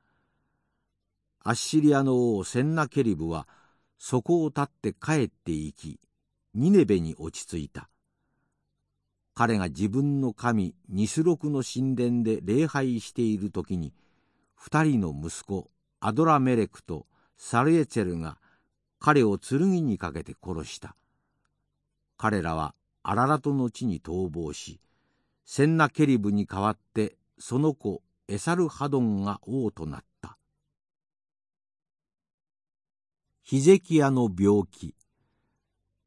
アッシリアの王センナケリブはそこを立って帰っていき、ニネベに落ち着いた。彼が自分の神ニスロクの神殿で礼拝している時に、二人の息子アドラメレクとサルエツェルが彼を剣にかけて殺した。彼らはアララトの地に逃亡し、センナケリブに代わってその子エサルハドンが王となった。ヒゼキヤの病気。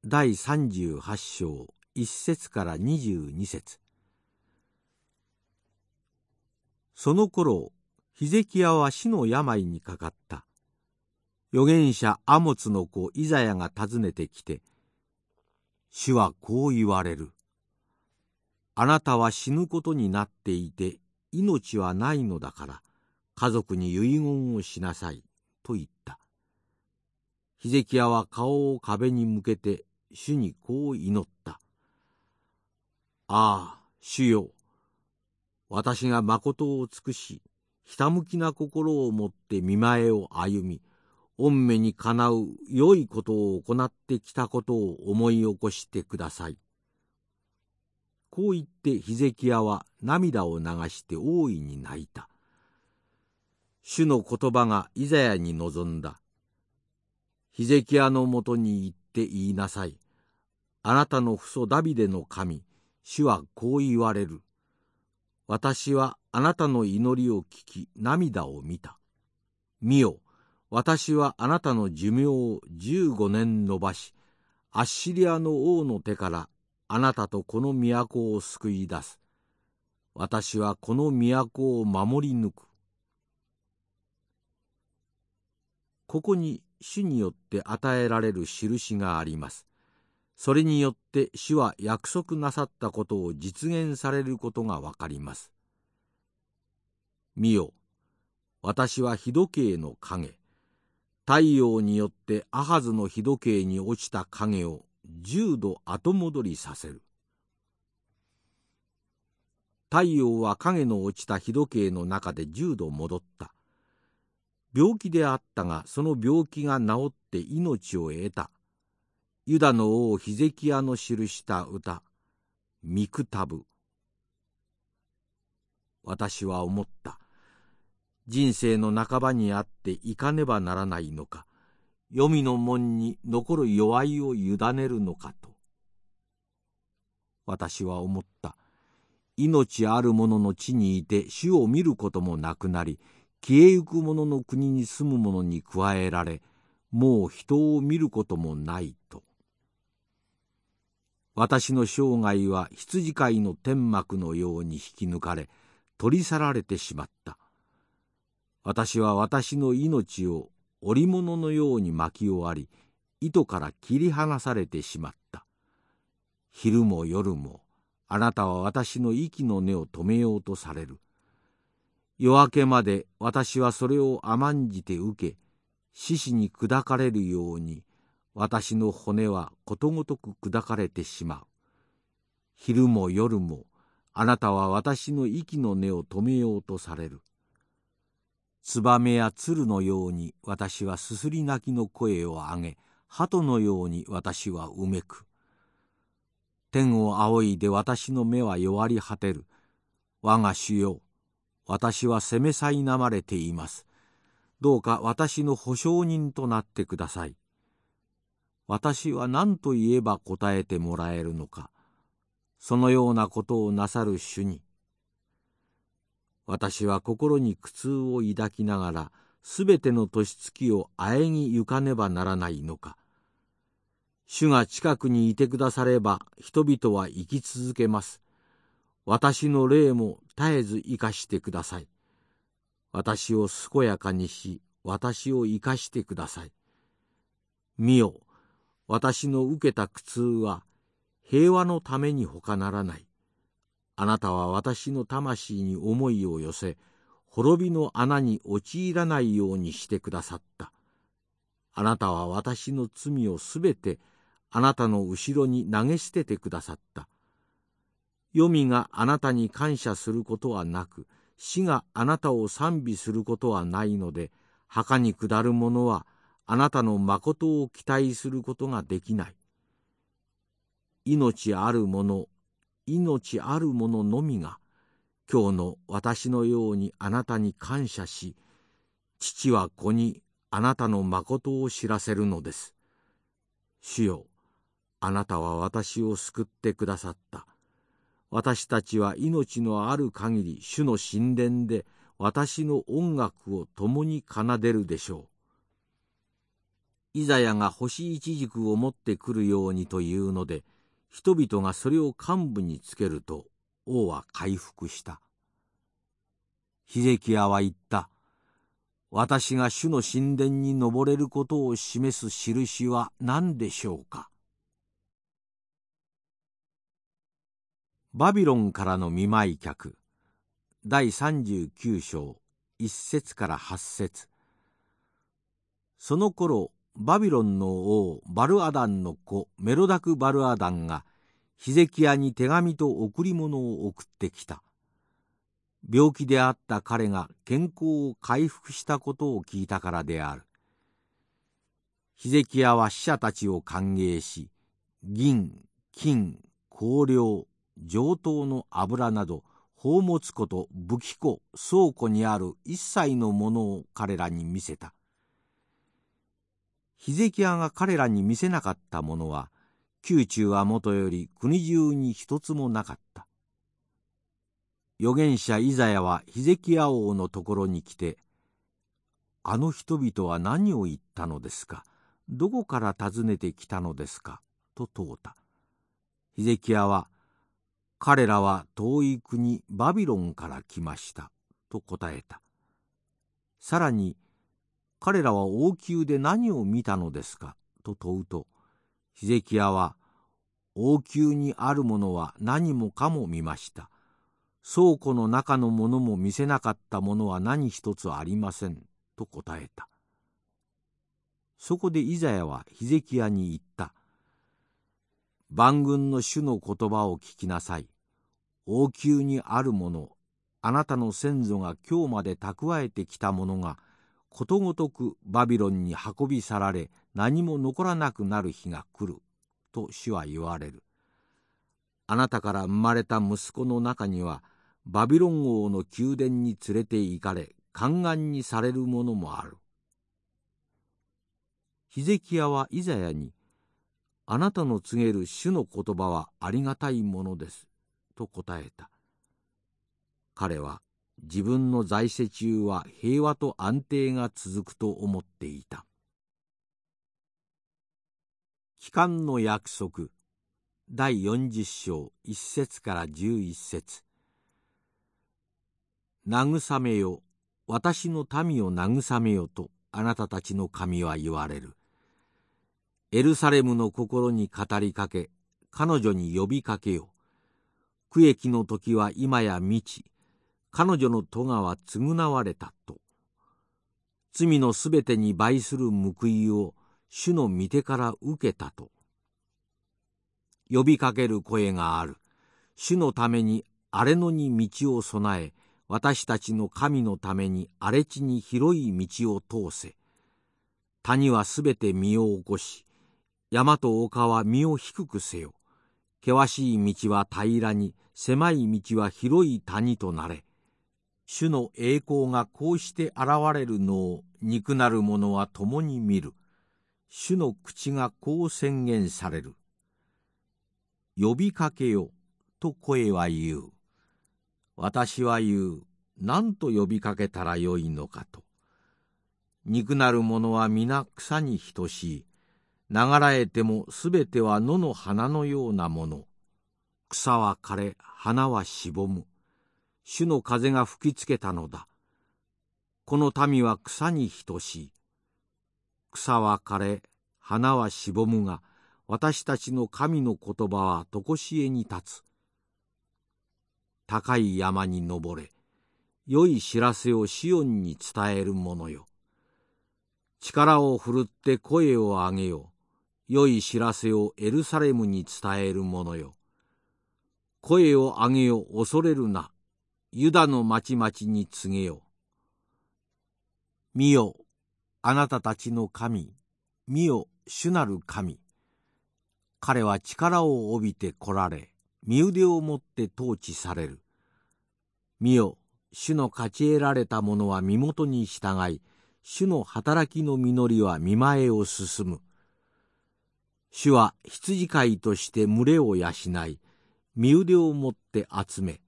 第38章。1節から22節。その頃ヒゼキヤは死の病にかかった。預言者アモツの子イザヤが訪ねてきて主はこう言われる。あなたは死ぬことになっていて命はないのだから家族に遺言をしなさい」と言った。ヒゼキヤは顔を壁に向けて主にこう祈った「ああ主よ私が誠を尽くしひたむきな心を持って見前を歩み御目にかなう良いことを行ってきたことを思い起こしてください」こう言ってヒゼキヤは涙を流して大いに泣いた。主の言葉がイザヤに臨んだ。ヒゼキヤのもとに行って言いなさい。あなたの父祖ダビデの神、主はこう言われる。私はあなたの祈りを聞き涙を見た。見よ、私はあなたの寿命を十五年延ばし、アッシリアの王の手からあなたとこの都を救い出す。私はこの都を守り抜く。ここに主によって与えられる印があります。それによって主は約束なさったことを実現されることがわかります。見よ、私は日時計の影、太陽によってアハズの日時計に落ちた影を十度後戻りさせる。太陽は影の落ちた日時計の中で十度戻った。病気であったがその病気が治って命を得た。ユダの王ヒゼキヤの記した歌「ミクタブ」私は思った。人生の半ばにあっていかねばならないのか。黄泉の門に残る弱いを委ねるのかと。私は思った。命ある者の地にいて死を見ることもなくなり消えゆく者の国に住む者に加えられもう人を見ることもないと。私の生涯は羊飼いの天幕のように引き抜かれ取り去られてしまった。私は私の命を織物のように巻き終わり糸から切り離されてしまった。昼も夜もあなたは私の息の根を止めようとされる。夜明けまで私はそれを甘んじて受け獅子に砕かれるように私の骨はことごとく砕かれてしまう昼も夜もあなたは私の息の根を止めようとされるツバメや鶴のように私はすすり泣きの声を上げ鳩のように私はうめく天を仰いで私の目は弱り果てる我が主よ私は責めさいなまれています。どうか私の保証人となってください。私は何と言えば答えてもらえるのか。そのようなことをなさる主に。私は心に苦痛を抱きながら、すべての年月をあえぎゆかねばならないのか。主が近くにいてくだされば人々は生き続けます。私の霊も絶えず生かしてください。私を健やかにし、私を生かしてください。見よ、私の受けた苦痛は平和のために他ならない。あなたは私の魂に思いを寄せ、滅びの穴に陥らないようにしてくださった。あなたは私の罪をすべてあなたの後ろに投げ捨ててくださった。黄泉があなたに感謝することはなく死があなたを賛美することはないので墓に下る者はあなたの誠を期待することができない。命ある者命ある者のみが今日の私のようにあなたに感謝し父は子にあなたの誠を知らせるのです。主よあなたは私を救ってくださった。私たちは命のある限り主の神殿で私の音楽を共に奏でるでしょう。イザヤが星一軸を持ってくるようにというので人々がそれを幹部につけると王は回復した。ヒゼキヤは言った。私が主の神殿に登れることを示す印は何でしょうか。バビロンからの見舞い客第39章1節から8節その頃バビロンの王バルアダンの子メロダク・バルアダンがヒゼキヤに手紙と贈り物を送ってきた。病気であった彼が健康を回復したことを聞いたからである。ヒゼキヤは死者たちを歓迎し銀金香料上等の油など宝物庫と武器庫倉庫にある一切のものを彼らに見せた。ヒゼキヤが彼らに見せなかったものは宮中はもとより国中に一つもなかった預言者イザヤはヒゼキヤ王のところに来て「あの人々は何を言ったのですか？どこから訪ねてきたのですか?」と問うた。ヒゼキヤは「彼らは遠い国バビロンから来ました」と答えた。さらに「彼らは王宮で何を見たのですか?」と問うとヒゼキヤは「王宮にあるものは何もかも見ました。倉庫の中のものも見せなかったものは何一つありません」と答えた。そこでイザヤはヒゼキヤに言った。万軍の主の言葉を聞きなさい。王宮にあるもの、あなたの先祖が今日まで蓄えてきたものが、ことごとくバビロンに運び去られ、何も残らなくなる日が来る。と主は言われる。あなたから生まれた息子の中には、バビロン王の宮殿に連れて行かれ、宦官にされるものもある。ヒゼキヤはイザヤに、あなたの告げる主の言葉はありがたいものです。と答えた。彼は自分の在世中は平和と安定が続くと思っていた。帰還の約束第40章1節から11節慰めよ私の民を慰めよとあなたたちの神は言われる。エルサレムの心に語りかけ彼女に呼びかけよ区役の時は今や満ち彼女の咎は償われたと罪のすべてに倍する報いを主の御手から受けたと呼びかける声がある主のために荒れ野に道を備え私たちの神のために荒れ地に広い道を通せ谷はすべて身を起こし山と丘は身を低くせよ。険しい道は平らに、狭い道は広い谷となれ。主の栄光がこうして現れるのを憎なる者は共に見る。主の口がこう宣言される。呼びかけよ、と声は言う。私は言う。何と呼びかけたらよいのかと。憎なる者は皆草に等しい。流らえてもすべては野の花のようなもの。草は枯れ、花はしぼむ。主の風が吹きつけたのだ。この民は草に等しい。草は枯れ、花はしぼむが、私たちの神の言葉は常しえに立つ。高い山に登れ、良い知らせをシオンに伝える者よ。力を振るって声を上げよ。良い知らせをエルサレムに伝える者よ。声を上げよ恐れるな。ユダの町々に告げよ。見よ、あなたたちの神。見よ、主なる神。彼は力を帯びて来られ、身腕を持って統治される。見よ、主の勝ち得られた者は身元に従い、主の働きの実りは見前を進む。主は羊飼いとして群れを養い、身腕を持って集め、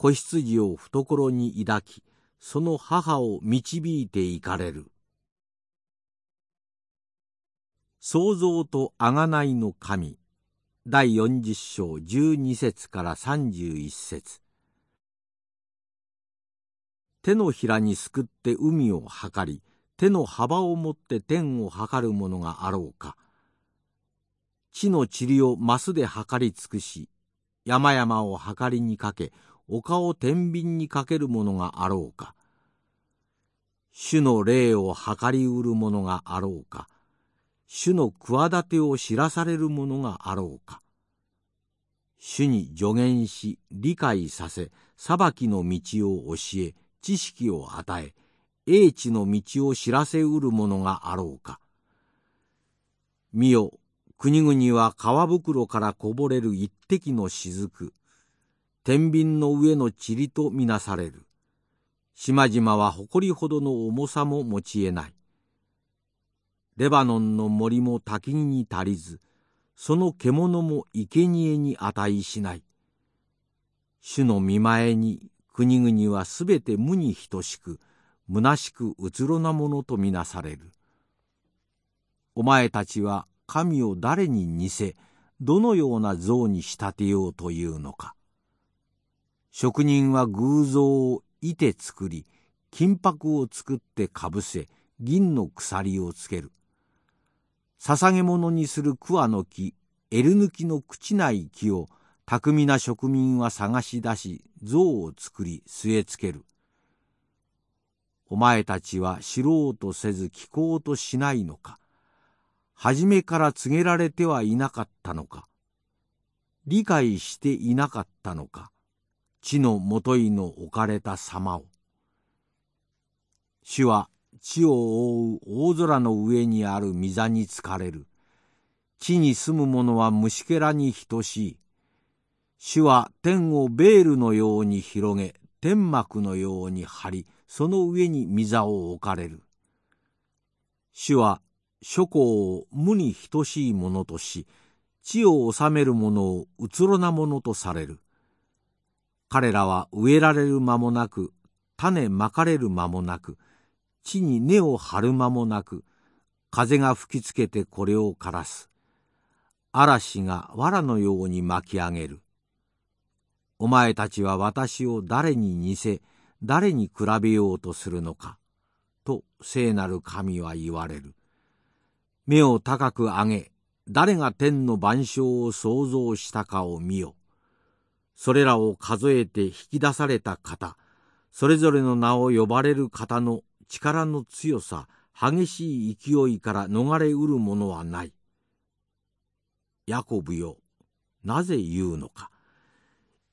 子羊を懐に抱き、その母を導いていかれる。創造と贖いの神。第40章12節から31節。手のひらにすくって海を測り手の幅を持って天を測るものがあろうか。地の塵をマスで測り尽くし山々を測りにかけ丘を天秤にかけるものがあろうか。主の霊を測りうるものがあろうか。主の企てを知らされるものがあろうか。主に助言し理解させ裁きの道を教え知識を与え英知の道を知らせうるものがあろうか。見よ国々は川袋からこぼれる一滴の雫。天秤の上の塵とみなされる島々は誇りほどの重さも持ちえないレバノンの森も滝に足りずその獣も生贄に値しない主の見前に国々はすべて無に等しく虚しくうつろなものとみなされる。お前たちは神を誰に似せどのような像に仕立てようというのか。職人は偶像をいて作り金箔を作ってかぶせ銀の鎖をつける。捧げ物にする桑の木エル抜きの朽ちない木を巧みな職人は探し出し像を作り据え付ける。お前たちは知ろうとせず聞こうとしないのか。初めから告げられてはいなかったのか。理解していなかったのか。地のもといの置かれた様を。主は地を覆う大空の上にある御座に疲れる。地に住む者は虫けらに等しい。主は天をベールのように広げ、天幕のように張り、その上に御座を置かれる。主は諸行を無に等しいものとし、地を治める者をうつろなものとされる。彼らは植えられる間もなく、種まかれる間もなく、地に根を張る間もなく、風が吹きつけてこれを枯らす。嵐が藁のように巻き上げる。お前たちは私を誰に似せ誰に比べようとするのかと聖なる神は言われる目を高く上げ誰が天の万象を創造したかを見よそれらを数えて引き出された方それぞれの名を呼ばれる方の力の強さ激しい勢いから逃れうるものはない。ヤコブよなぜ言うのか。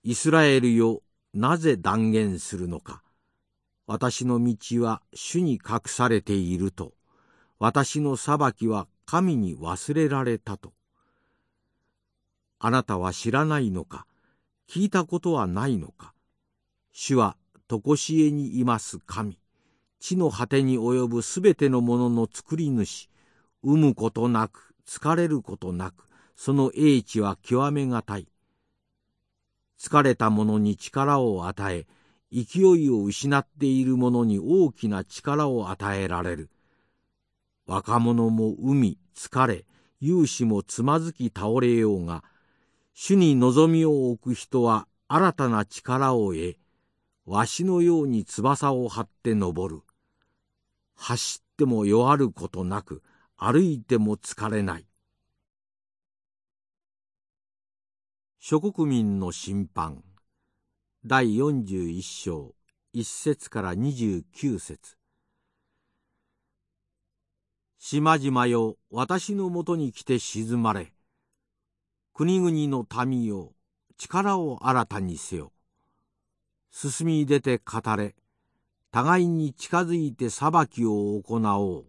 イスラエルよなぜ断言するのか。私の道は主に隠されていると。私の裁きは神に忘れられたと。あなたは知らないのか。聞いたことはないのか。主は常しえにいます神。地の果てに及ぶすべてのものの作り主。産むことなく疲れることなく。その英知は極めがたい。疲れた者に力を与え勢いを失っている者に大きな力を与えられる。若者も海疲れ勇士もつまずき倒れようが主に望みを置く人は新たな力を得わしのように翼を張って登る。走っても弱ることなく歩いても疲れない。諸国民の審判。第41章1節から29節。島々よ私のもとに来て静まれ。国々の民よ力を新たにせよ。進み出て語れ。互いに近づいて裁きを行おう。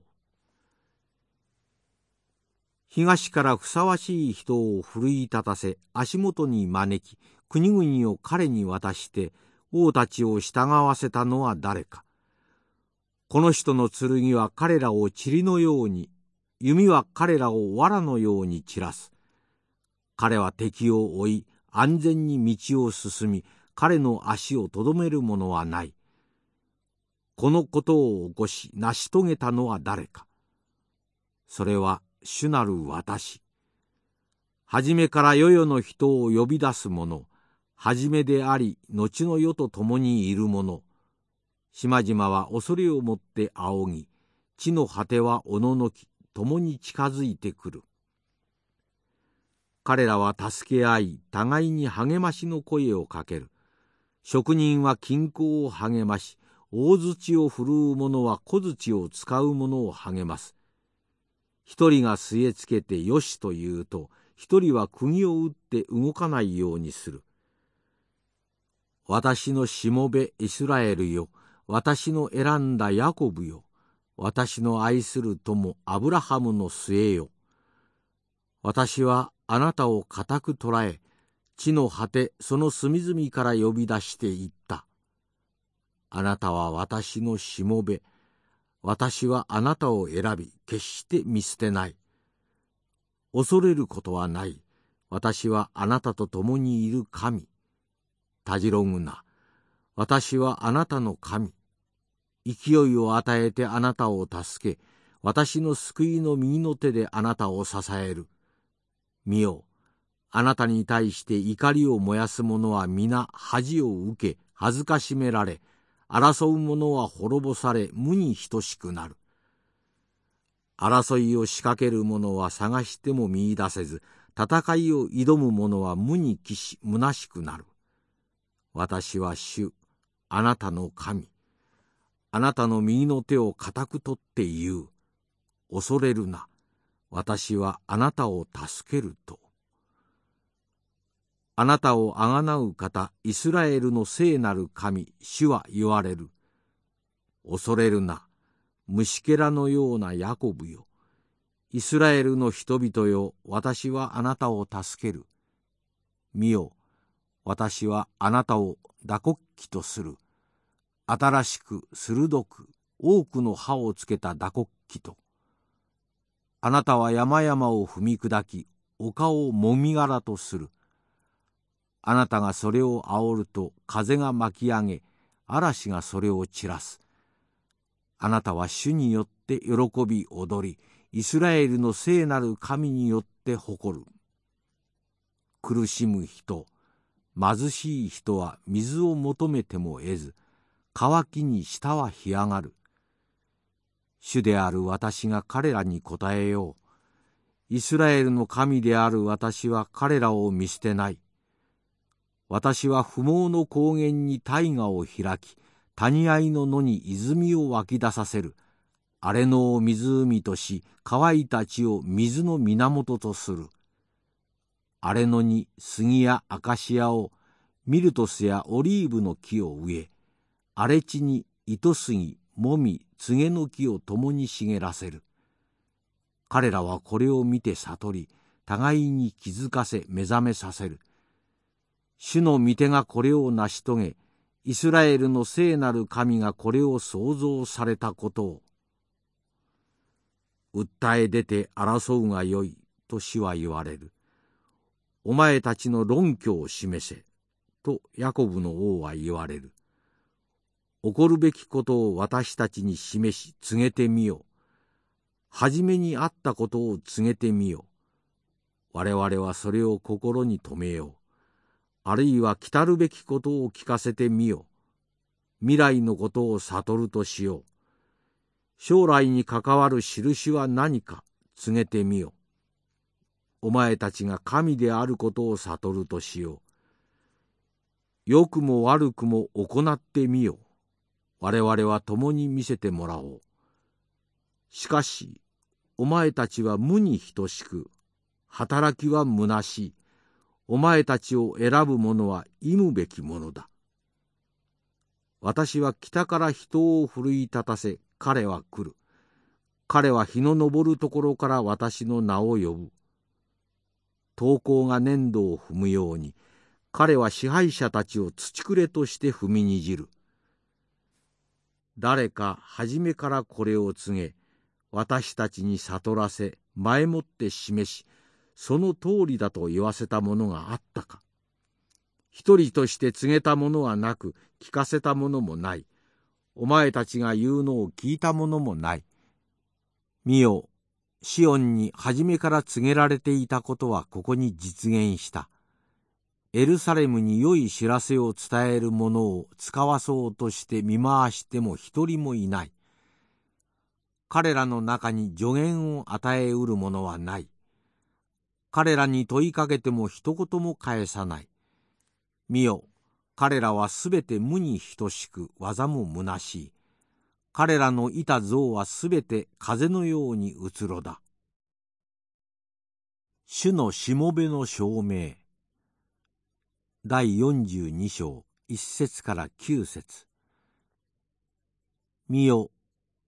東からふさわしい人を奮い立たせ足元に招き国々を彼に渡して王たちを従わせたのは誰か。この人の剣は彼らを塵のように弓は彼らを藁のように散らす。彼は敵を追い安全に道を進み彼の足をとどめるものはないこのことを起こし成し遂げたのは誰かそれは主なる私。はじめから世々の人を呼び出す者、はじめであり、後の世と共にいる者。島々は恐れをもって仰ぎ、地の果てはおののき、共に近づいてくる。彼らは助け合い、互いに励ましの声をかける。職人は均衡を励まし、大槌を振るう者は小槌を使う者を励ます。一人が据え付けてよしと言うと一人は釘を打って動かないようにする。私のしもべイスラエルよ私の選んだヤコブよ私の愛する友アブラハムの末よ私はあなたを固く捕らえ地の果てその隅々から呼び出していった。あなたは私のしもべ私はあなたを選び決して見捨てない恐れることはない私はあなたと共にいる神たじろぐな私はあなたの神。勢いを与えてあなたを助け、私の救いの右の手であなたを支える。見よ、あなたに対して怒りを燃やす者は皆恥を受け、恥ずかしめられ、争う者は滅ぼされ、無に等しくなる。争いを仕掛ける者は探しても見いだせず、戦いを挑む者は無に帰し、虚しくなる。私は主、あなたの神。あなたの右の手を固く取って言う。恐れるな。私はあなたを助けると。あなたをあがなう方、イスラエルの聖なる神、主は言われる。恐れるな。虫けらのようなヤコブよ。イスラエルの人々よ、私はあなたを助ける。見よ、私はあなたを打刻機とする。新しく鋭く多くの刃をつけた打刻機と。あなたは山々を踏み砕き、丘をもみ殻とする。あなたがそれを煽ると風が巻き上げ嵐がそれを散らす。あなたは主によって喜び踊りイスラエルの聖なる神によって誇る。苦しむ人貧しい人は水を求めても得ず乾きに舌は干上がる。主である私が彼らに答えよう。イスラエルの神である私は彼らを見捨てない。私は不毛の高原に大河を開き谷合の野に泉を湧き出させる。荒れ野を湖とし乾いた地を水の源とする。荒れ野に杉やアカシアをミルトスやオリーブの木を植え荒れ地に糸杉もみつげの木を共に茂らせる。彼らはこれを見て悟り互いに気づかせ目覚めさせる。主の御手がこれを成し遂げイスラエルの聖なる神がこれを創造されたことを。訴え出て争うがよいと主は言われる。お前たちの論拠を示せとヤコブの王は言われる。起こるべきことを私たちに示し告げてみよ初めにあったことを告げてみよ我々はそれを心に留めようあるいは来たるべきことを聞かせてみよ。未来のことを悟るとしよう。将来に関わる印は何か告げてみよ。お前たちが神であることを悟るとしよう。良くも悪くも行ってみよう。我々は共に見せてもらおう。しかし、お前たちは無に等しく、働きは虚しい。お前たちを選ぶ者は忌むべきものだ。私は北から人を奮い立たせ、彼は来る。彼は日の昇るところから私の名を呼ぶ。刀工が粘土を踏むように、彼は支配者たちを土くれとして踏みにじる。誰か初めからこれを告げ、私たちに悟らせ、前もって示し、その通りだと言わせたものがあったか。一人として告げたものはなく聞かせたものもない。お前たちが言うのを聞いたものもない。見よシオンに初めから告げられていたことはここに実現した。エルサレムに良い知らせを伝える者を使わそうとして見回しても一人もいない彼らの中に助言を与えうる者はない彼らに問いかけても一言も返さない。見よ、彼らはすべて無に等しく技も虚しい。彼らのいた像はすべて風のようにうつろだ。主のしもべの証明第42章1節から9節。見よ、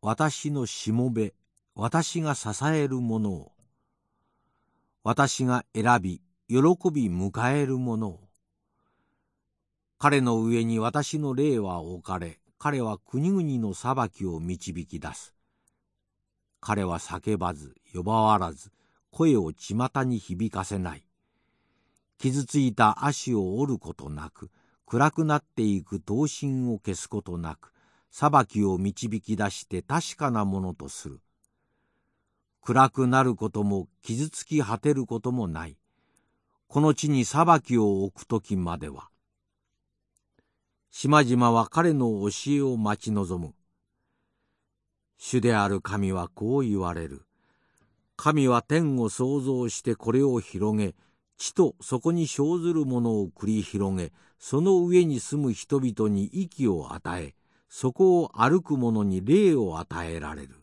私のしもべ、私が支えるものを。私が選び喜び迎えるものを。彼の上に私の霊は置かれ彼は国々の裁きを導き出す。彼は叫ばず呼ばわらず声を巷に響かせない。傷ついた足を折ることなく暗くなっていく刀身を消すことなく裁きを導き出して確かなものとする。暗くなることも傷つき果てることもない。この地に裁きを置く時までは。島々は彼の教えを待ち望む。主である神はこう言われる。神は天を創造してこれを広げ地とそこに生ずるものを繰り広げその上に住む人々に息を与えそこを歩く者に霊を与えられる。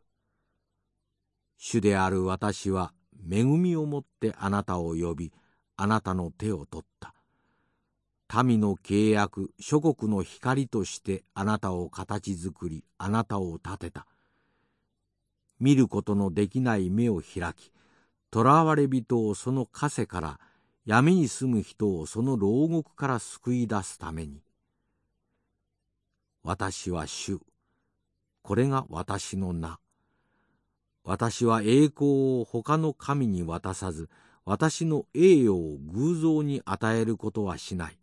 主である私は恵みをもってあなたを呼びあなたの手を取った。民の契約諸国の光としてあなたを形作りあなたを立てた。見ることのできない目を開き囚われ人をその枷から闇に住む人をその牢獄から救い出すために私は主これが私の名私は栄光を他の神に渡さず私の栄誉を偶像に与えることはしない。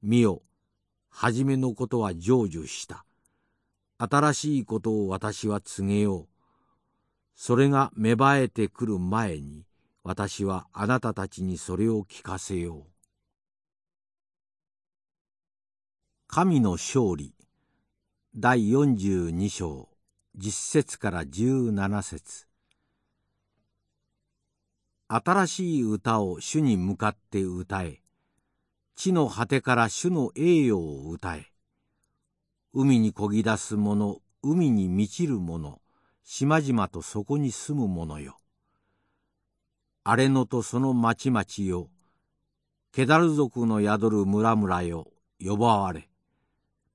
見よ、初めのことは成就した。新しいことを私は告げよう。それが芽生えてくる前に、私はあなたたちにそれを聞かせよう。神の勝利。第42章。10節から17節。新しい歌を主に向かって歌え。地の果てから主の栄誉を歌え。海にこぎ出す者海に満ちる者島々とそこに住む者よ。荒れ野とその町々よ。ケダル族の宿る村々よ。呼ばわれ。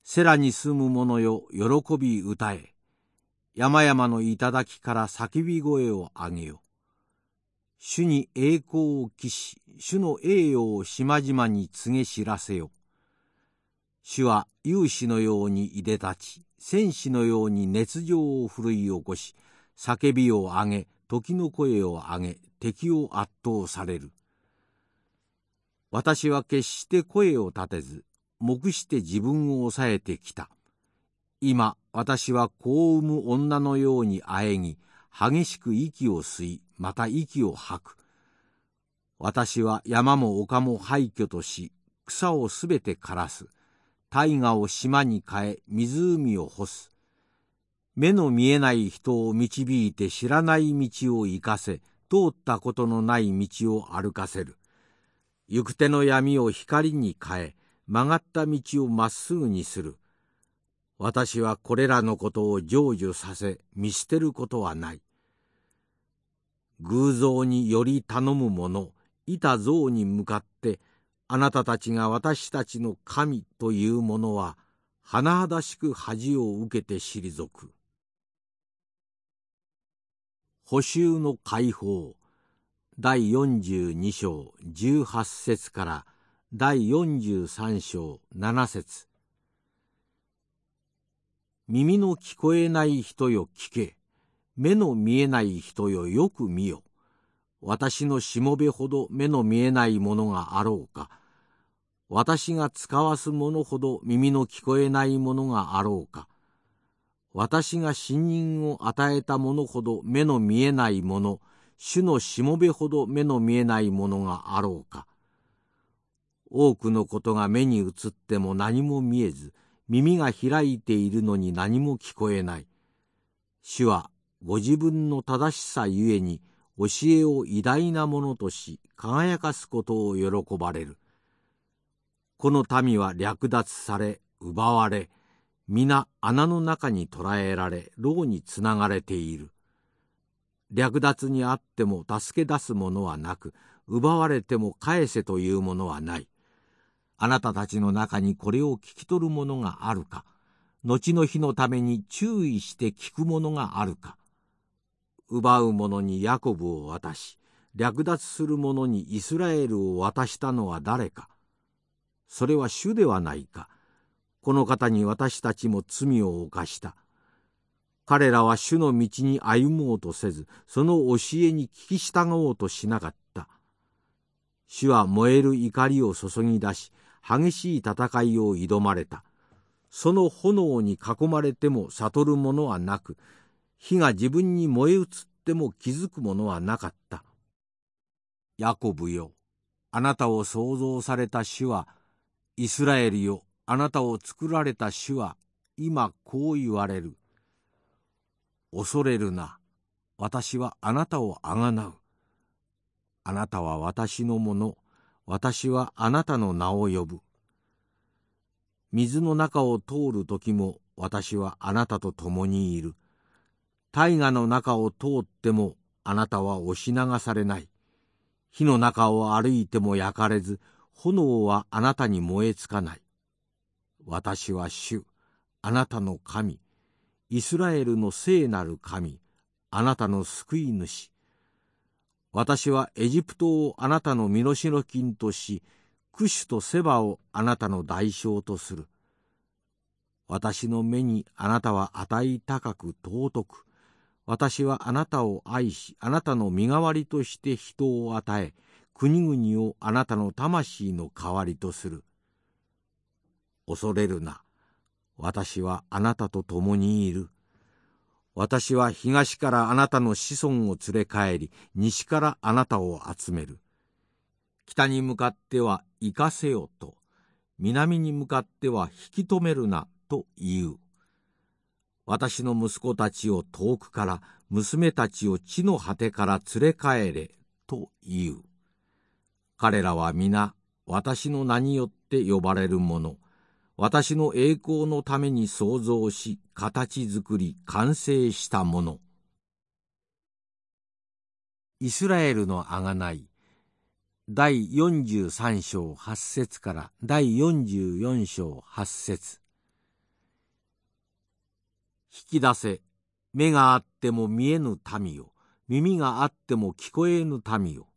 セラに住む者よ。喜び歌え。山々の頂から叫び声を上げよ。主に栄光を期し、主の栄誉を島々に告げ知らせよ。主は勇士のようにいで立ち、戦士のように熱情を奮い起こし、叫びを上げ、時の声を上げ、敵を圧倒される。私は決して声を立てず、黙して自分を抑えてきた。今、私は子を産む女のようにあえぎ、激しく息を吸い、また息を吐く。私は山も丘も廃墟とし、草をすべて枯らす。大河を島に変え、湖を干す。目の見えない人を導いて知らない道を行かせ、通ったことのない道を歩かせる。行く手の闇を光に変え、曲がった道をまっすぐにする。私はこれらのことを成就させ見捨てることはない。偶像により頼む者いた像に向かってあなたたちが私たちの神というものは甚だしく恥を受けて退く。補修の解放第42章18節から第43章7節耳の聞こえない人よ聞け。目の見えない人よよく見よ。私のしもべほど目の見えないものがあろうか。私が使わすものほど耳の聞こえないものがあろうか。私が信任を与えたものほど目の見えないもの、主のしもべほど目の見えないものがあろうか。多くのことが目に映っても何も見えず、耳が開いているのに何も聞こえない。主はご自分の正しさゆえに教えを偉大なものとし輝かすことを喜ばれる。この民は略奪され奪われ皆穴の中に捕らえられ牢につながれている。略奪にあっても助け出すものはなく奪われても返せというものはない。あなたたちの中にこれを聞き取るものがあるか後の日のために注意して聞くものがあるか奪う者にヤコブを渡し略奪する者にイスラエルを渡したのは誰かそれは主ではないかこの方に私たちも罪を犯した彼らは主の道に歩もうとせずその教えに聞き従おうとしなかった主は燃える怒りを注ぎ出し激しい戦いを挑まれた。その炎に囲まれても悟るものはなく、火が自分に燃え移っても気づくものはなかった。ヤコブよ、あなたを創造された主は、イスラエルよ、あなたを作られた主は、今こう言われる。恐れるな。私はあなたをあがなう。あなたは私のもの。私はあなたの名を呼ぶ。水の中を通る時も私はあなたと共にいる。大河の中を通ってもあなたは押し流されない。火の中を歩いても焼かれず、炎はあなたに燃えつかない。私は主、あなたの神、イスラエルの聖なる神、あなたの救い主。私はエジプトをあなたの身代金とし、クシュとセバをあなたの代償とする。私の目にあなたは値高く尊く、私はあなたを愛し、あなたの身代わりとして人を与え、国々をあなたの魂の代わりとする。恐れるな。私はあなたと共にいる。私は東からあなたの子孫を連れ帰り、西からあなたを集める。北に向かっては行かせよと、南に向かっては引き止めるなと言う。私の息子たちを遠くから、娘たちを地の果てから連れ帰れと言う。彼らは皆私の名によって呼ばれる者。私の栄光のために創造し、形作り、完成したもの。イスラエルのあがない第43章8節から第44章8節。引き出せ。目があっても見えぬ民よ耳があっても聞こえぬ民よ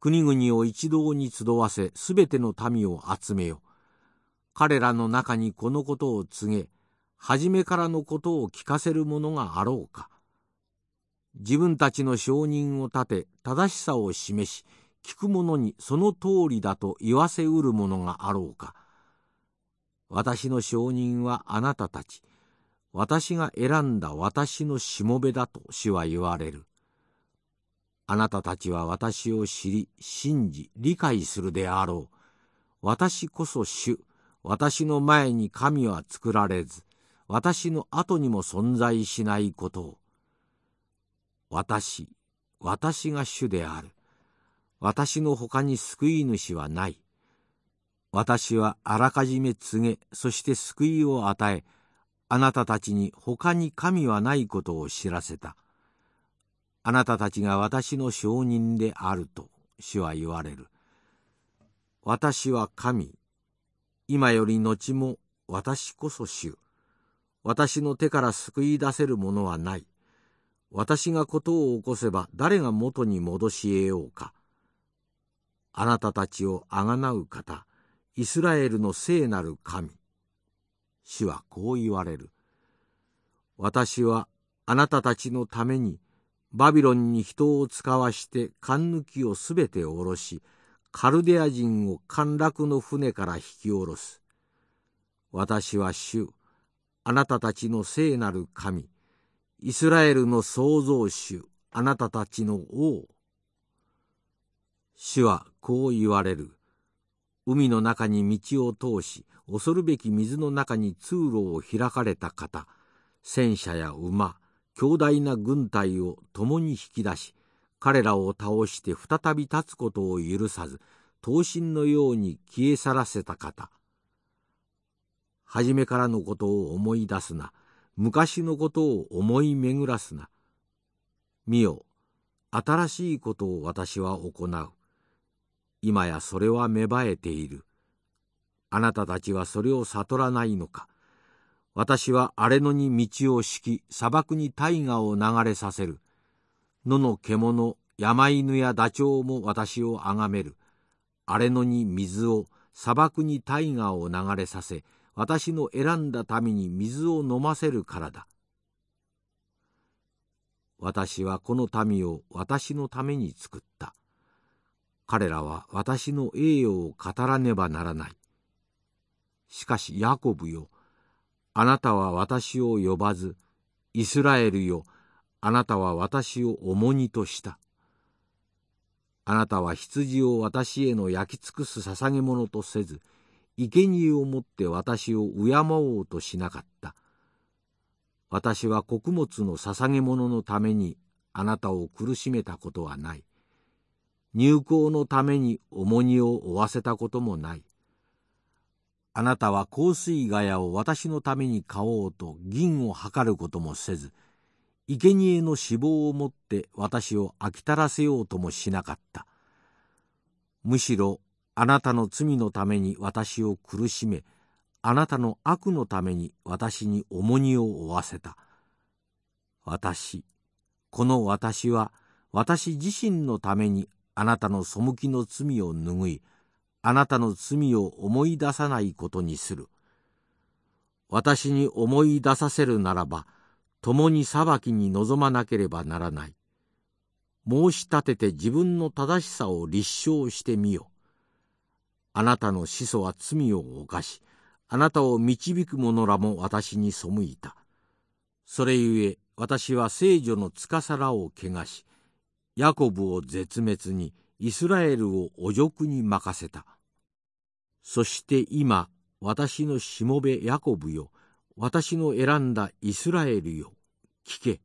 国々を一堂に集わせすべての民を集めよ。彼らの中にこのことを告げ、初めからのことを聞かせる者があろうか。自分たちの証人を立て、正しさを示し、聞く者にその通りだと言わせうる者があろうか。私の証人はあなたたち、私が選んだ私のしもべだと主は言われる。あなたたちは私を知り、信じ、理解するであろう。私こそ主、私の前に神は作られず、私の後にも存在しないことを。私、私が主である。私の他に救い主はない。私はあらかじめ告げ、そして救いを与え、あなたたちに他に神はないことを知らせた。あなたたちが私の証人であると主は言われる。私は神、今より後も私こそ主。私の手から救い出せるものはない。私がことを起こせば誰が元に戻し得ようか。あなたたちをあがなう方、イスラエルの聖なる神。主はこう言われる。私はあなたたちのためにバビロンに人を使わして勘抜きをすべて下ろし、カルデア人を陥落の船から引き下ろす。私は主、あなたたちの聖なる神、イスラエルの創造主、あなたたちの王。主はこう言われる。海の中に道を通し、恐るべき水の中に通路を開かれた方、戦車や馬、強大な軍隊を共に引き出し、彼らを倒して再び立つことを許さず、刀身のように消え去らせた方。初めからのことを思い出すな。昔のことを思い巡らすな。見よ、新しいことを私は行う。今やそれは芽生えている。あなたたちはそれを悟らないのか。私は荒れ野に道を敷き、砂漠に大河を流れさせる。野の獣、山犬やダチョウも私をあがめる。荒れ野に水を、砂漠に大河を流れさせ、私の選んだ民に水を飲ませるからだ。私はこの民を私のために作った。彼らは私の栄誉を語らねばならない。しかしヤコブよ、あなたは私を呼ばず、イスラエルよ、あなたは私を重荷とした。あなたは羊を私への焼き尽くす捧げ物とせず、生贄をもって私を敬おうとしなかった。私は穀物の捧げ物のためにあなたを苦しめたことはない。入港のために重荷を負わせたこともない。あなたは香水ヶ谷を私のために買おうと銀を図ることもせず、生贄の脂肪をもって私を飽きたらせようともしなかった。むしろあなたの罪のために私を苦しめ、あなたの悪のために私に重荷を負わせた。私、この私は私自身のためにあなたの背きの罪を拭い、あなたの罪を思い出さないことにする。私に思い出させるならば、共に裁きに臨まなければならない。申し立てて自分の正しさを立証してみよ。あなたの始祖は罪を犯し、あなたを導く者らも私に背いた。それゆえ私は聖女の司らを汚し、ヤコブを絶滅に、イスラエルを汚辱に任せた。そして今、私のしもべヤコブよ、私の選んだイスラエルよ、聞け。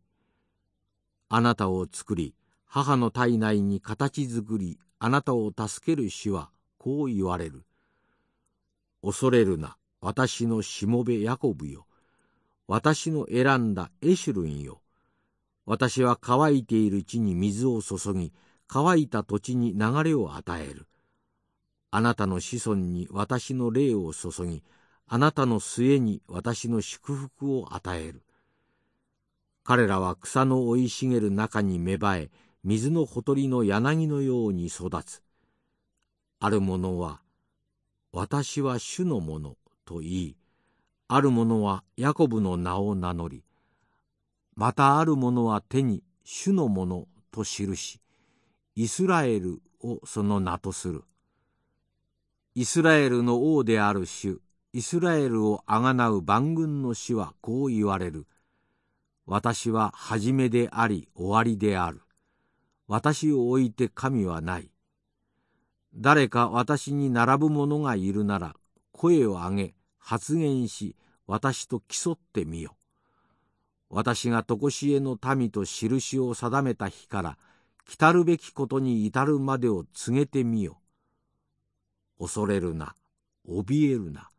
あなたを作り、母の体内に形作り、あなたを助ける主は、こう言われる。恐れるな、私のしもべヤコブよ。私の選んだエシュルンよ。私は乾いている地に水を注ぎ、乾いた土地に流れを与える。あなたの子孫に私の霊を注ぎ、あなたの末に私の祝福を与える。彼らは草の生い茂る中に芽生え、水のほとりの柳のように育つ。ある者は、私は主のものと言い、ある者はヤコブの名を名乗り、またある者は手に主のものと記し、イスラエルをその名とする。イスラエルの王である主、イスラエルをあがなう万軍の死はこう言われる。私は初めであり終わりである。私を置いて神はない。誰か私に並ぶ者がいるなら声を上げ発言し私と競ってみよ。私が常しえの民と印を定めた日から来たるべきことに至るまでを告げてみよ。恐れるな、怯えるな。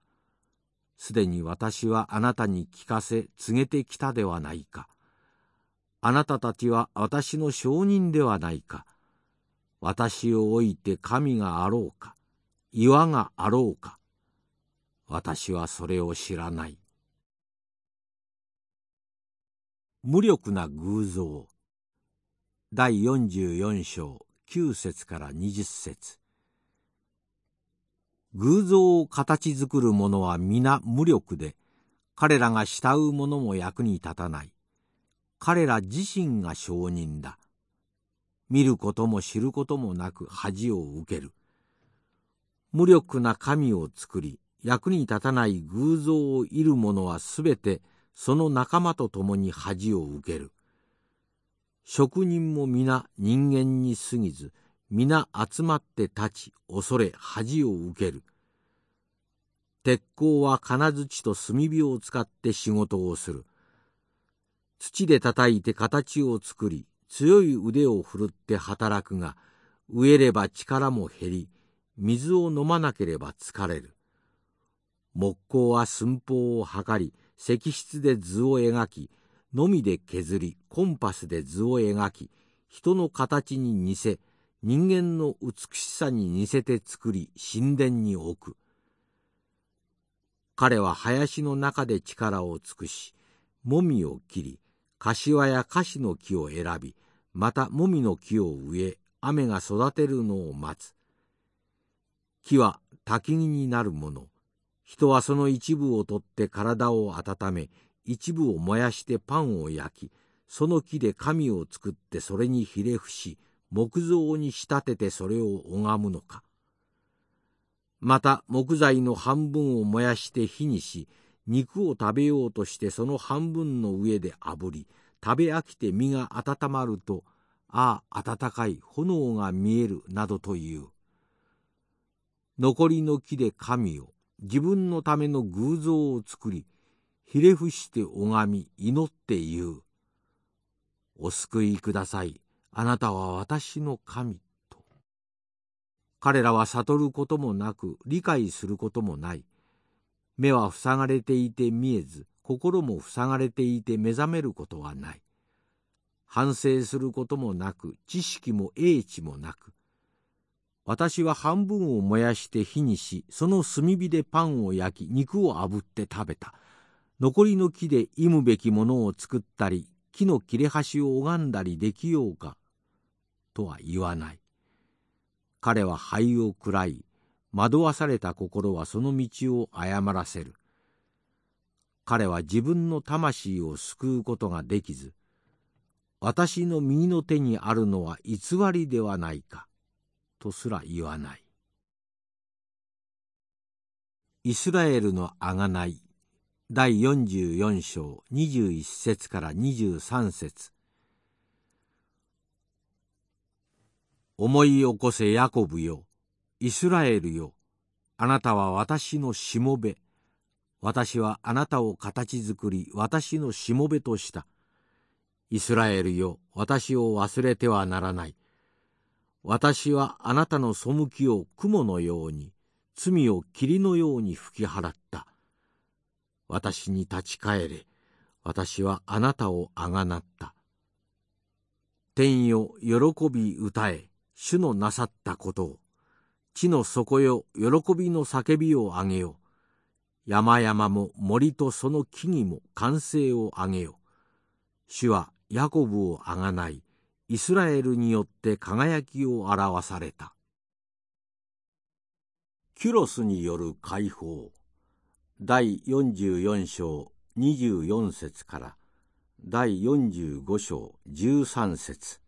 すでに私はあなたに聞かせ告げてきたではないか。あなたたちは私の証人ではないか。私を置いて神があろうか。岩があろうか。私はそれを知らない。無力な偶像。第44章9節から20節。偶像を形作る者は皆無力で彼らが慕う者も役に立たない。彼ら自身が証人だ。見ることも知ることもなく恥を受ける。無力な神を作り役に立たない偶像を得る者はすべてその仲間と共に恥を受ける。職人も皆人間に過ぎず皆集まって立ち恐れ恥を受ける。鉄鋼は金槌と炭火を使って仕事をする。土で叩いて形を作り強い腕を振るって働くが飢えれば力も減り水を飲まなければ疲れる。木工は寸法を測り石室で図を描きのみで削りコンパスで図を描き人の形に似せ人間の美しさに似せて作り神殿に置く。彼は林の中で力を尽くしもみを切り柏や樫の木を選びまたもみの木を植え雨が育てるのを待つ。木は焚き木になるもの。人はその一部を取って体を温め一部を燃やしてパンを焼きその木で神を作ってそれにひれ伏し木造に仕立ててそれを拝むのか。また木材の半分を燃やして火にし肉を食べようとしてその半分の上で炙り食べ飽きて身が温まるとああ暖かい炎が見えるなどという。残りの木で神を自分のための偶像を作りひれ伏して拝み祈って言う「お救いください。あなたは私の神」と。彼らは悟ることもなく理解することもない。目は塞がれていて見えず心も塞がれていて目覚めることはない。反省することもなく知識も英知もなく。私は半分を燃やして火にしその炭火でパンを焼き肉を炙って食べた。残りの木で忌むべきものを作ったり木の切れ端を拝んだりできようか。とは言わない。彼は灰を喰らい惑わされた心はその道を誤らせる。彼は自分の魂を救うことができず私の右の手にあるのは偽りではないかとすら言わない。イスラエルの贖い第44章21節から23節。思い起こせヤコブよ。イスラエルよ。あなたは私のしもべ。私はあなたを形作り私のしもべとした。イスラエルよ。私を忘れてはならない。私はあなたの背きを雲のように罪を霧のように吹き払った。私に立ち返れ。私はあなたをあがなった。天よ喜び歌え。主のなさったことを地の底よ喜びの叫びをあげよ山々も森とその木々も歓声をあげよ主はヤコブをあがないイスラエルによって輝きを表された。キュロスによる解放。第44章24節から第45章13節。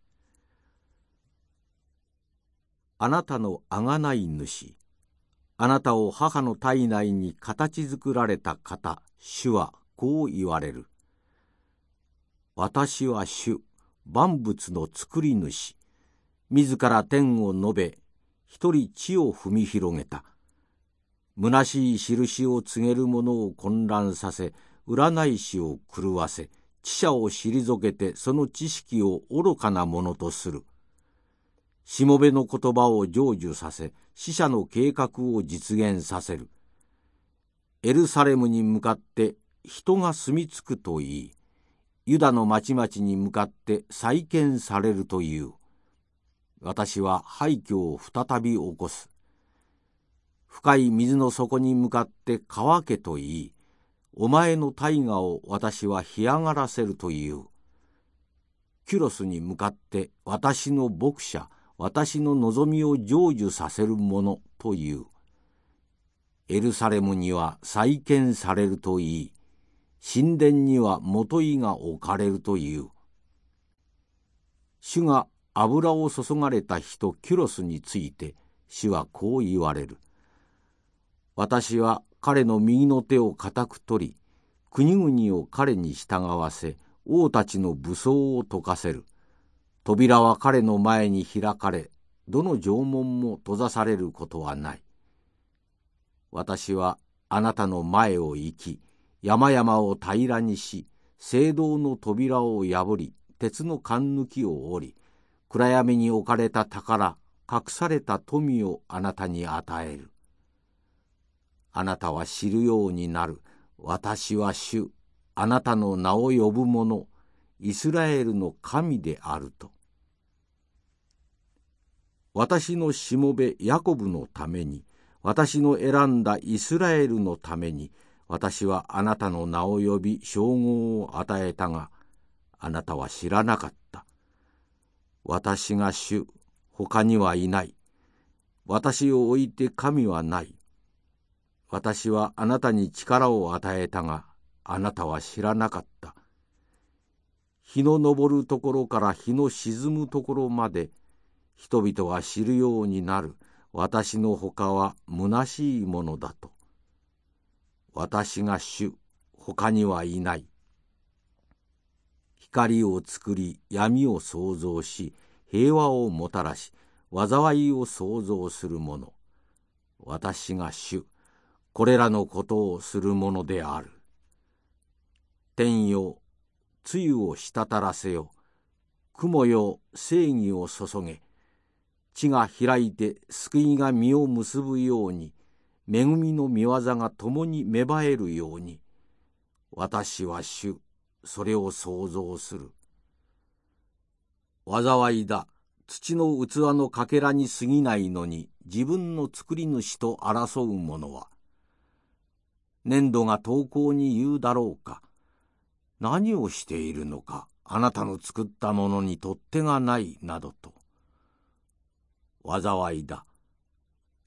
あなたのあがない主。あなたを母の体内に形作られた方主はこう言われる。私は主万物の作り主。自ら天を述べ一人地を踏み広げた。虚しい印を告げる者を混乱させ占い師を狂わせ知者を退けてその知識を愚かなものとする。しもべの言葉を成就させ死者の計画を実現させるエルサレムに向かって人が住み着くといいユダの町々に向かって再建されるという。私は廃墟を再び起こす。深い水の底に向かって乾けと言い、お前の大河を私は干上がらせるという。キュロスに向かって私の牧者、私の望みを成就させるものという。エルサレムには再建されるといい、神殿には元井が置かれるという。主が油を注がれた人キュロスについて主はこう言われる。私は彼の右の手を固く取り、国々を彼に従わせ、王たちの武装を解かせる。扉は彼の前に開かれ、どの城門も閉ざされることはない。私はあなたの前を行き、山々を平らにし聖堂の扉を破り鉄の缶抜きを折り暗闇に置かれた宝隠された富をあなたに与える。あなたは知るようになる。私は主あなたの名を呼ぶ者イスラエルの神であると。私のしもべヤコブのために私の選んだイスラエルのために私はあなたの名を呼び称号を与えたが、あなたは知らなかった。私が主、他にはいない。私を置いて神はない。私はあなたに力を与えたが、あなたは知らなかった。日の昇るところから日の沈むところまで、人々が知るようになる。私のほかは虚しいものだと。私が主、他にはいない。光を作り闇を創造し平和をもたらし災いを創造する者私が主これらのことをするものである。天よ露を滴らせよ。雲よ正義を注げ。地が開いて救いが実を結ぶように恵みの御業が共に芽生えるように私は主それを想像する。災いだ。土の器のかけらに過ぎないのに自分の作り主と争う者は粘土が投稿に言うだろうか。何をしているのかあなたの作ったものに取っ手がないなどと。災いだ。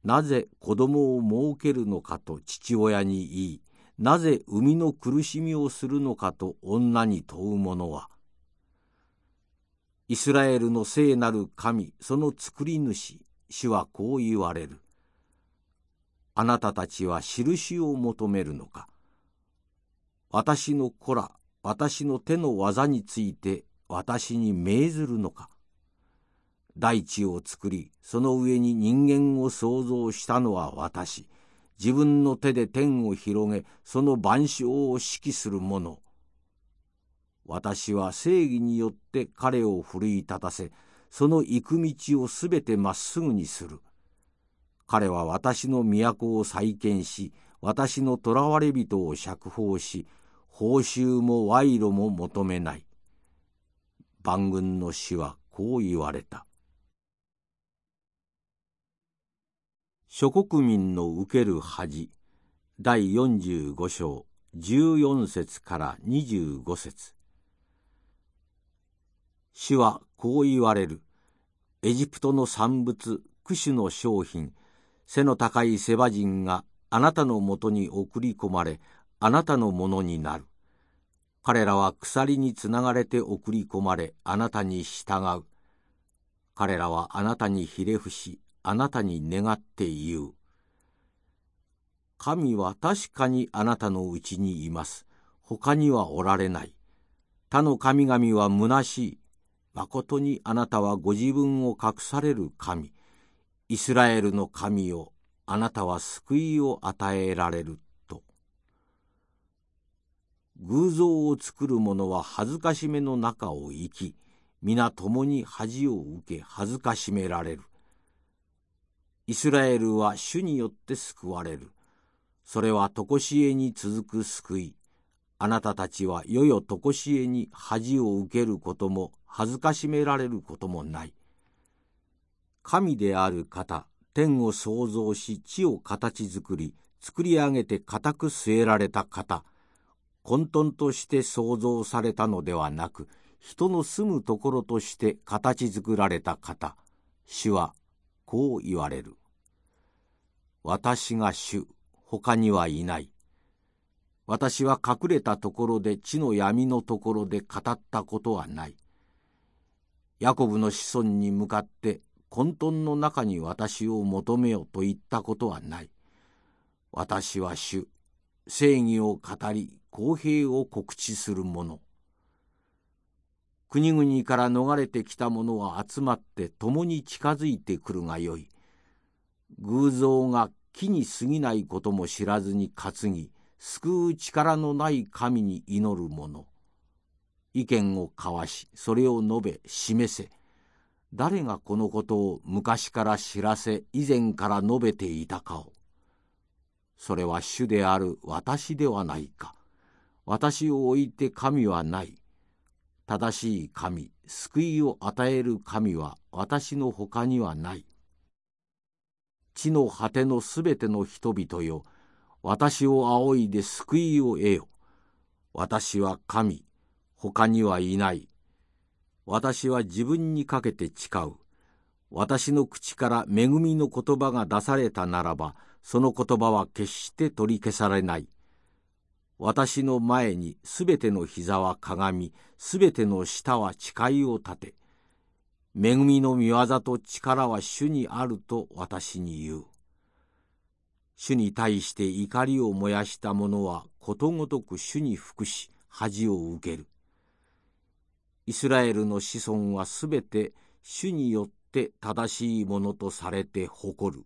なぜ子供を設けるのかと父親に言いなぜ生みの苦しみをするのかと女に問う者はイスラエルの聖なる神その作り主主はこう言われる。あなたたちは印を求めるのか。私の子ら私の手の技について私に命ずるのか。大地を作りその上に人間を創造したのは私。自分の手で天を広げその万象を指揮する者。私は正義によって彼を奮い立たせその行く道をすべてまっすぐにする。彼は私の都を再建し私の囚われ人を釈放し報酬も賄賂も求めない。万軍の死はこう言われた。諸国民の受ける恥。第45章。14節から25節。主はこう言われる。エジプトの産物クシュの商品。背の高いセバ人があなたのもとに送り込まれあなたのものになる。彼らは鎖につながれて送り込まれあなたに従う。彼らはあなたにひれ伏しあなたに願って言う。神は確かにあなたのうちにいます。他にはおられない。他の神々は虚しい。まことにあなたはご自分を隠される神。イスラエルの神よ、あなたは救いを与えられると。偶像を作る者は恥ずかしめの中を生き、皆共に恥を受け恥ずかしめられる。イスラエルは主によって救われる。それは常しえに続く救い。あなたたちはよよ常しえに恥を受けることも恥ずかしめられることもない。神である方、天を創造し地を形作り、作り上げて固く据えられた方、混沌として創造されたのではなく、人の住むところとして形作られた方、主はこう言われる。私が主、他にはいない。私は隠れたところで地の闇のところで語ったことはない。ヤコブの子孫に向かって混沌の中に私を求めよと言ったことはない。私は主、正義を語り、公平を告知する者。国々から逃れてきた者は集まって共に近づいてくるがよい。偶像が木に過ぎないことも知らずに担ぎ救う力のない神に祈る者。意見を交わしそれを述べ示せ。誰がこのことを昔から知らせ以前から述べていたかを。それは主である私ではないか。私を置いて神はない。正しい神救いを与える神は私のほかにはない。地の果てのすべての人々よ私を仰いで救いを得よ。私は神他にはいない。私は自分にかけて誓う。私の口から恵みの言葉が出されたならばその言葉は決して取り消されない。私の前にすべての膝は鏡すべての舌は誓いを立て恵みの御業と力は主にあると私に言う。主に対して怒りを燃やした者はことごとく主に服し恥を受ける。イスラエルの子孫はすべて主によって正しいものとされて誇る。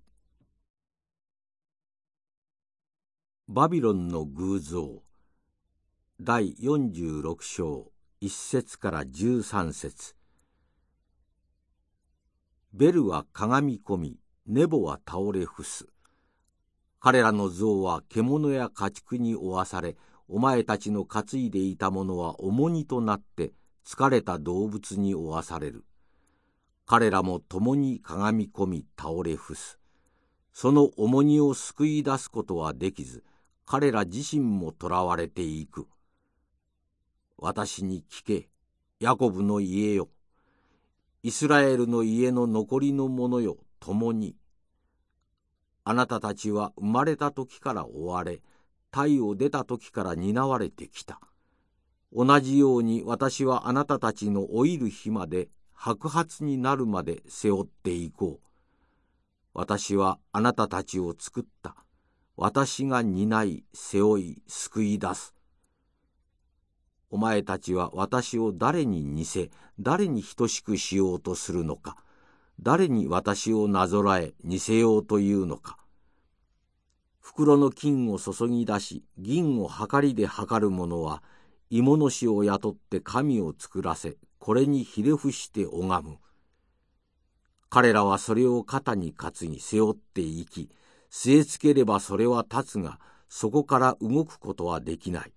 バビロンの偶像第46章1節から13節。ベルはかがみ込みネボは倒れ伏す。彼らの像は獣や家畜に負わされお前たちの担いでいたものは重荷となって疲れた動物に負わされる。彼らも共にかがみ込み倒れ伏す。その重荷を救い出すことはできず彼ら自身も囚われていく。私に聞け。ヤコブの家よ。イスラエルの家の残りの者よ。共に。あなたたちは生まれた時から追われ体を出た時から担われてきた。同じように私はあなたたちの老いる日まで白髪になるまで背負っていこう。私はあなたたちを作った。私が担い背負い救い出す。お前たちは私を誰に似せ誰に等しくしようとするのか誰に私をなぞらえ似せようというのか。袋の金を注ぎ出し銀をはかりで測る者は芋の師を雇って神を作らせこれにひれ伏して拝む。彼らはそれを肩に担ぎ背負っていき据え付ければそれは立つがそこから動くことはできない。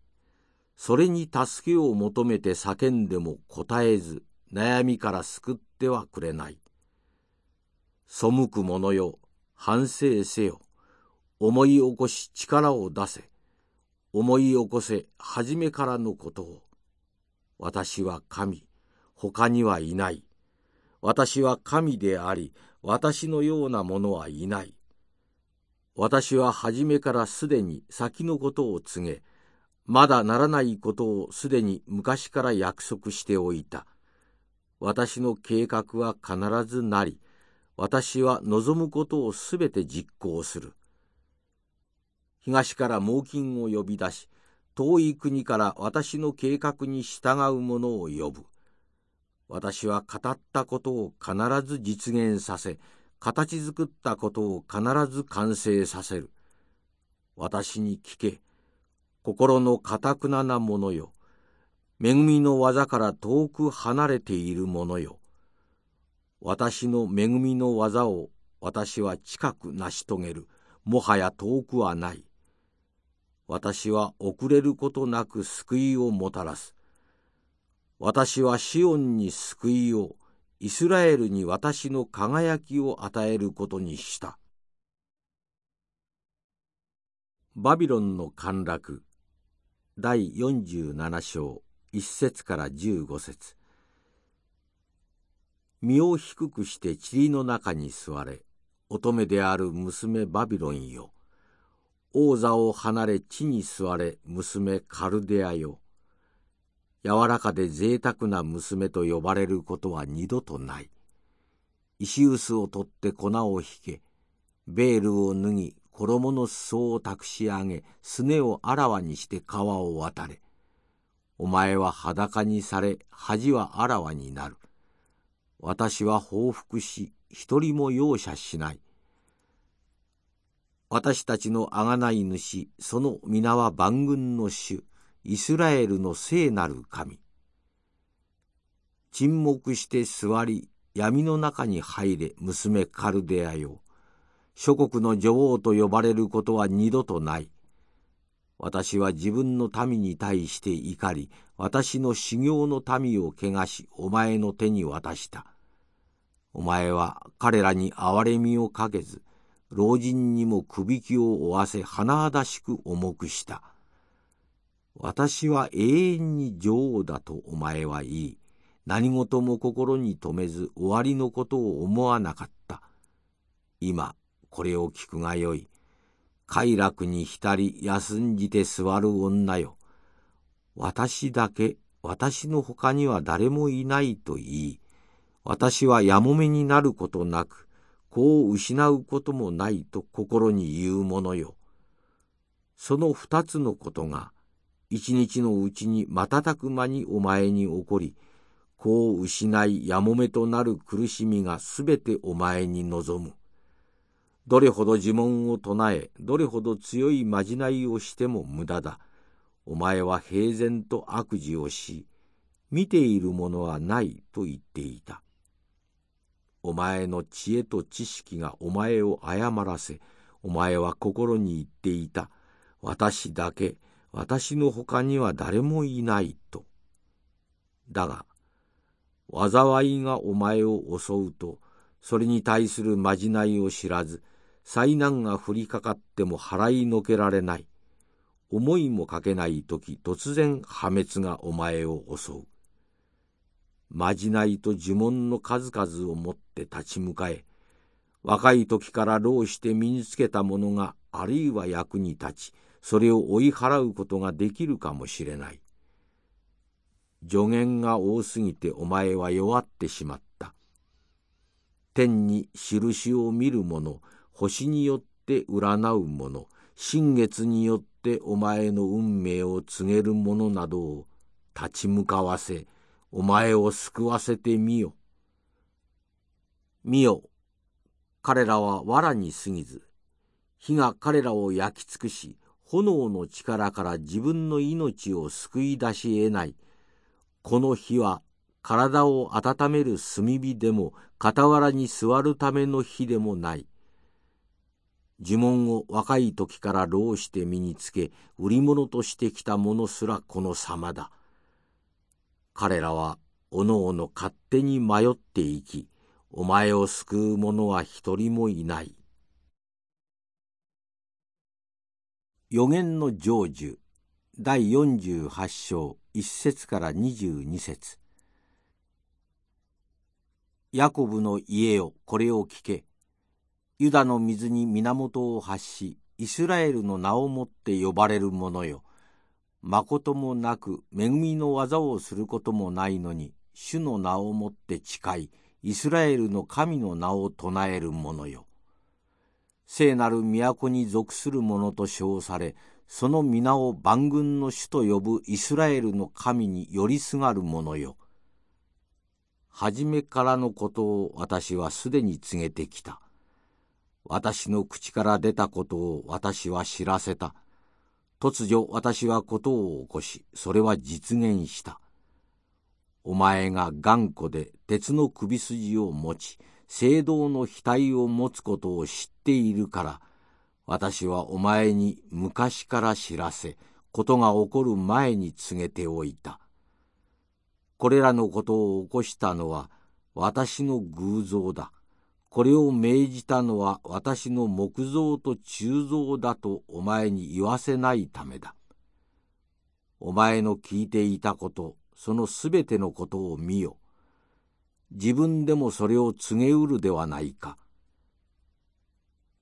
それに助けを求めて叫んでも答えず悩みから救ってはくれない。背く者よ反省せよ。思い起こし力を出せ。思い起こせ初めからのことを。私は神。他にはいない。私は神であり私のようなものはいない。私は初めからすでに先のことを告げ、まだならないことをすでに昔から約束しておいた。私の計画は必ずなり、私は望むことをすべて実行する。東から猛禽を呼び出し、遠い国から私の計画に従う者を呼ぶ。私は語ったことを必ず実現させ、形作ったことを必ず完成させる。私に聞け。心のかたくななものよ。恵みの技から遠く離れているものよ。私の恵みの技を私は近く成し遂げる。もはや遠くはない。私は遅れることなく救いをもたらす。私はシオンに救いを、イスラエルに私の輝きを与えることにした。バビロンの陥落第47章1節から15節。身を低くして塵の中に座れ乙女である娘バビロンよ。王座を離れ地に座れ娘カルデアよ。柔らかで贅沢な娘と呼ばれることは二度とない。石臼を取って粉を引け、ベールを脱ぎ、衣の裾を託し上げ、すねをあらわにして川を渡れ。お前は裸にされ、恥はあらわになる。私は報復し、一人も容赦しない。私たちの贖い主、その皆は万軍の主。イスラエルの聖なる神沈黙して座り闇の中に入れ娘カルデアよ諸国の女王と呼ばれることは二度とない。私は自分の民に対して怒り私の修行の民を汚しお前の手に渡した。お前は彼らに憐れみをかけず老人にもくびきを負わせ甚だしく重くした。私は永遠に女王だとお前は言い、何事も心に留めず終わりのことを思わなかった。今、これを聞くがよい。快楽に浸り休んじて座る女よ。私だけ、私の他には誰もいないと言い、私はやもめになることなく、子を失うこともないと心に言うものよ。その二つのことが、一日のうちに瞬く間にお前に起こり、子を失いやもめとなる苦しみがすべてお前に望む。どれほど呪文を唱え、どれほど強いまじないをしても無駄だ。お前は平然と悪事をし、見ているものはないと言っていた。お前の知恵と知識がお前を誤らせ、お前は心に言っていた。私だけ、私の他には誰もいないと。だが、災いがお前を襲うと、それに対するまじないを知らず、災難が降りかかっても払いのけられない。思いもかけない時突然破滅がお前を襲う。まじないと呪文の数々を持って立ち向かえ、若い時から労して身につけたものがあるいは役に立ち、それを追い払うことができるかもしれない。助言が多すぎてお前は弱ってしまった。天に印を見る者、星によって占う者、新月によってお前の運命を告げる者などを立ち向かわせ、お前を救わせてみよ。見よ、彼らは藁に過ぎず、火が彼らを焼き尽くし、炎の力から自分の命を救い出し得ない。この火は体を温める炭火でも傍らに座るための火でもない。呪文を若い時から労して身につけ売り物としてきた者すらこの様だ。彼らはおのおの勝手に迷っていきお前を救う者は一人もいない。予言の成就第48章1節から22節。ヤコブの家よこれを聞け。ユダの水に源を発し、イスラエルの名をもって呼ばれる者よ。誠もなく恵みの技をすることもないのに、主の名をもって誓い、イスラエルの神の名を唱える者よ。聖なる都に属する者と称され、その皆を万軍の主と呼ぶイスラエルの神に寄りすがる者よ。初めからのことを私はすでに告げてきた。私の口から出たことを私は知らせた。突如私はことを起こし、それは実現した。お前が頑固で鉄の首筋を持ち、聖堂の額を持つことを知っているから、私はお前に昔から知らせ、ことが起こる前に告げておいた。これらのことを起こしたのは私の偶像だ。これを命じたのは私の木造と鋳造だとお前に言わせないためだ。お前の聞いていたこと、そのすべてのことを見よ。自分でもそれを告げうるではないか。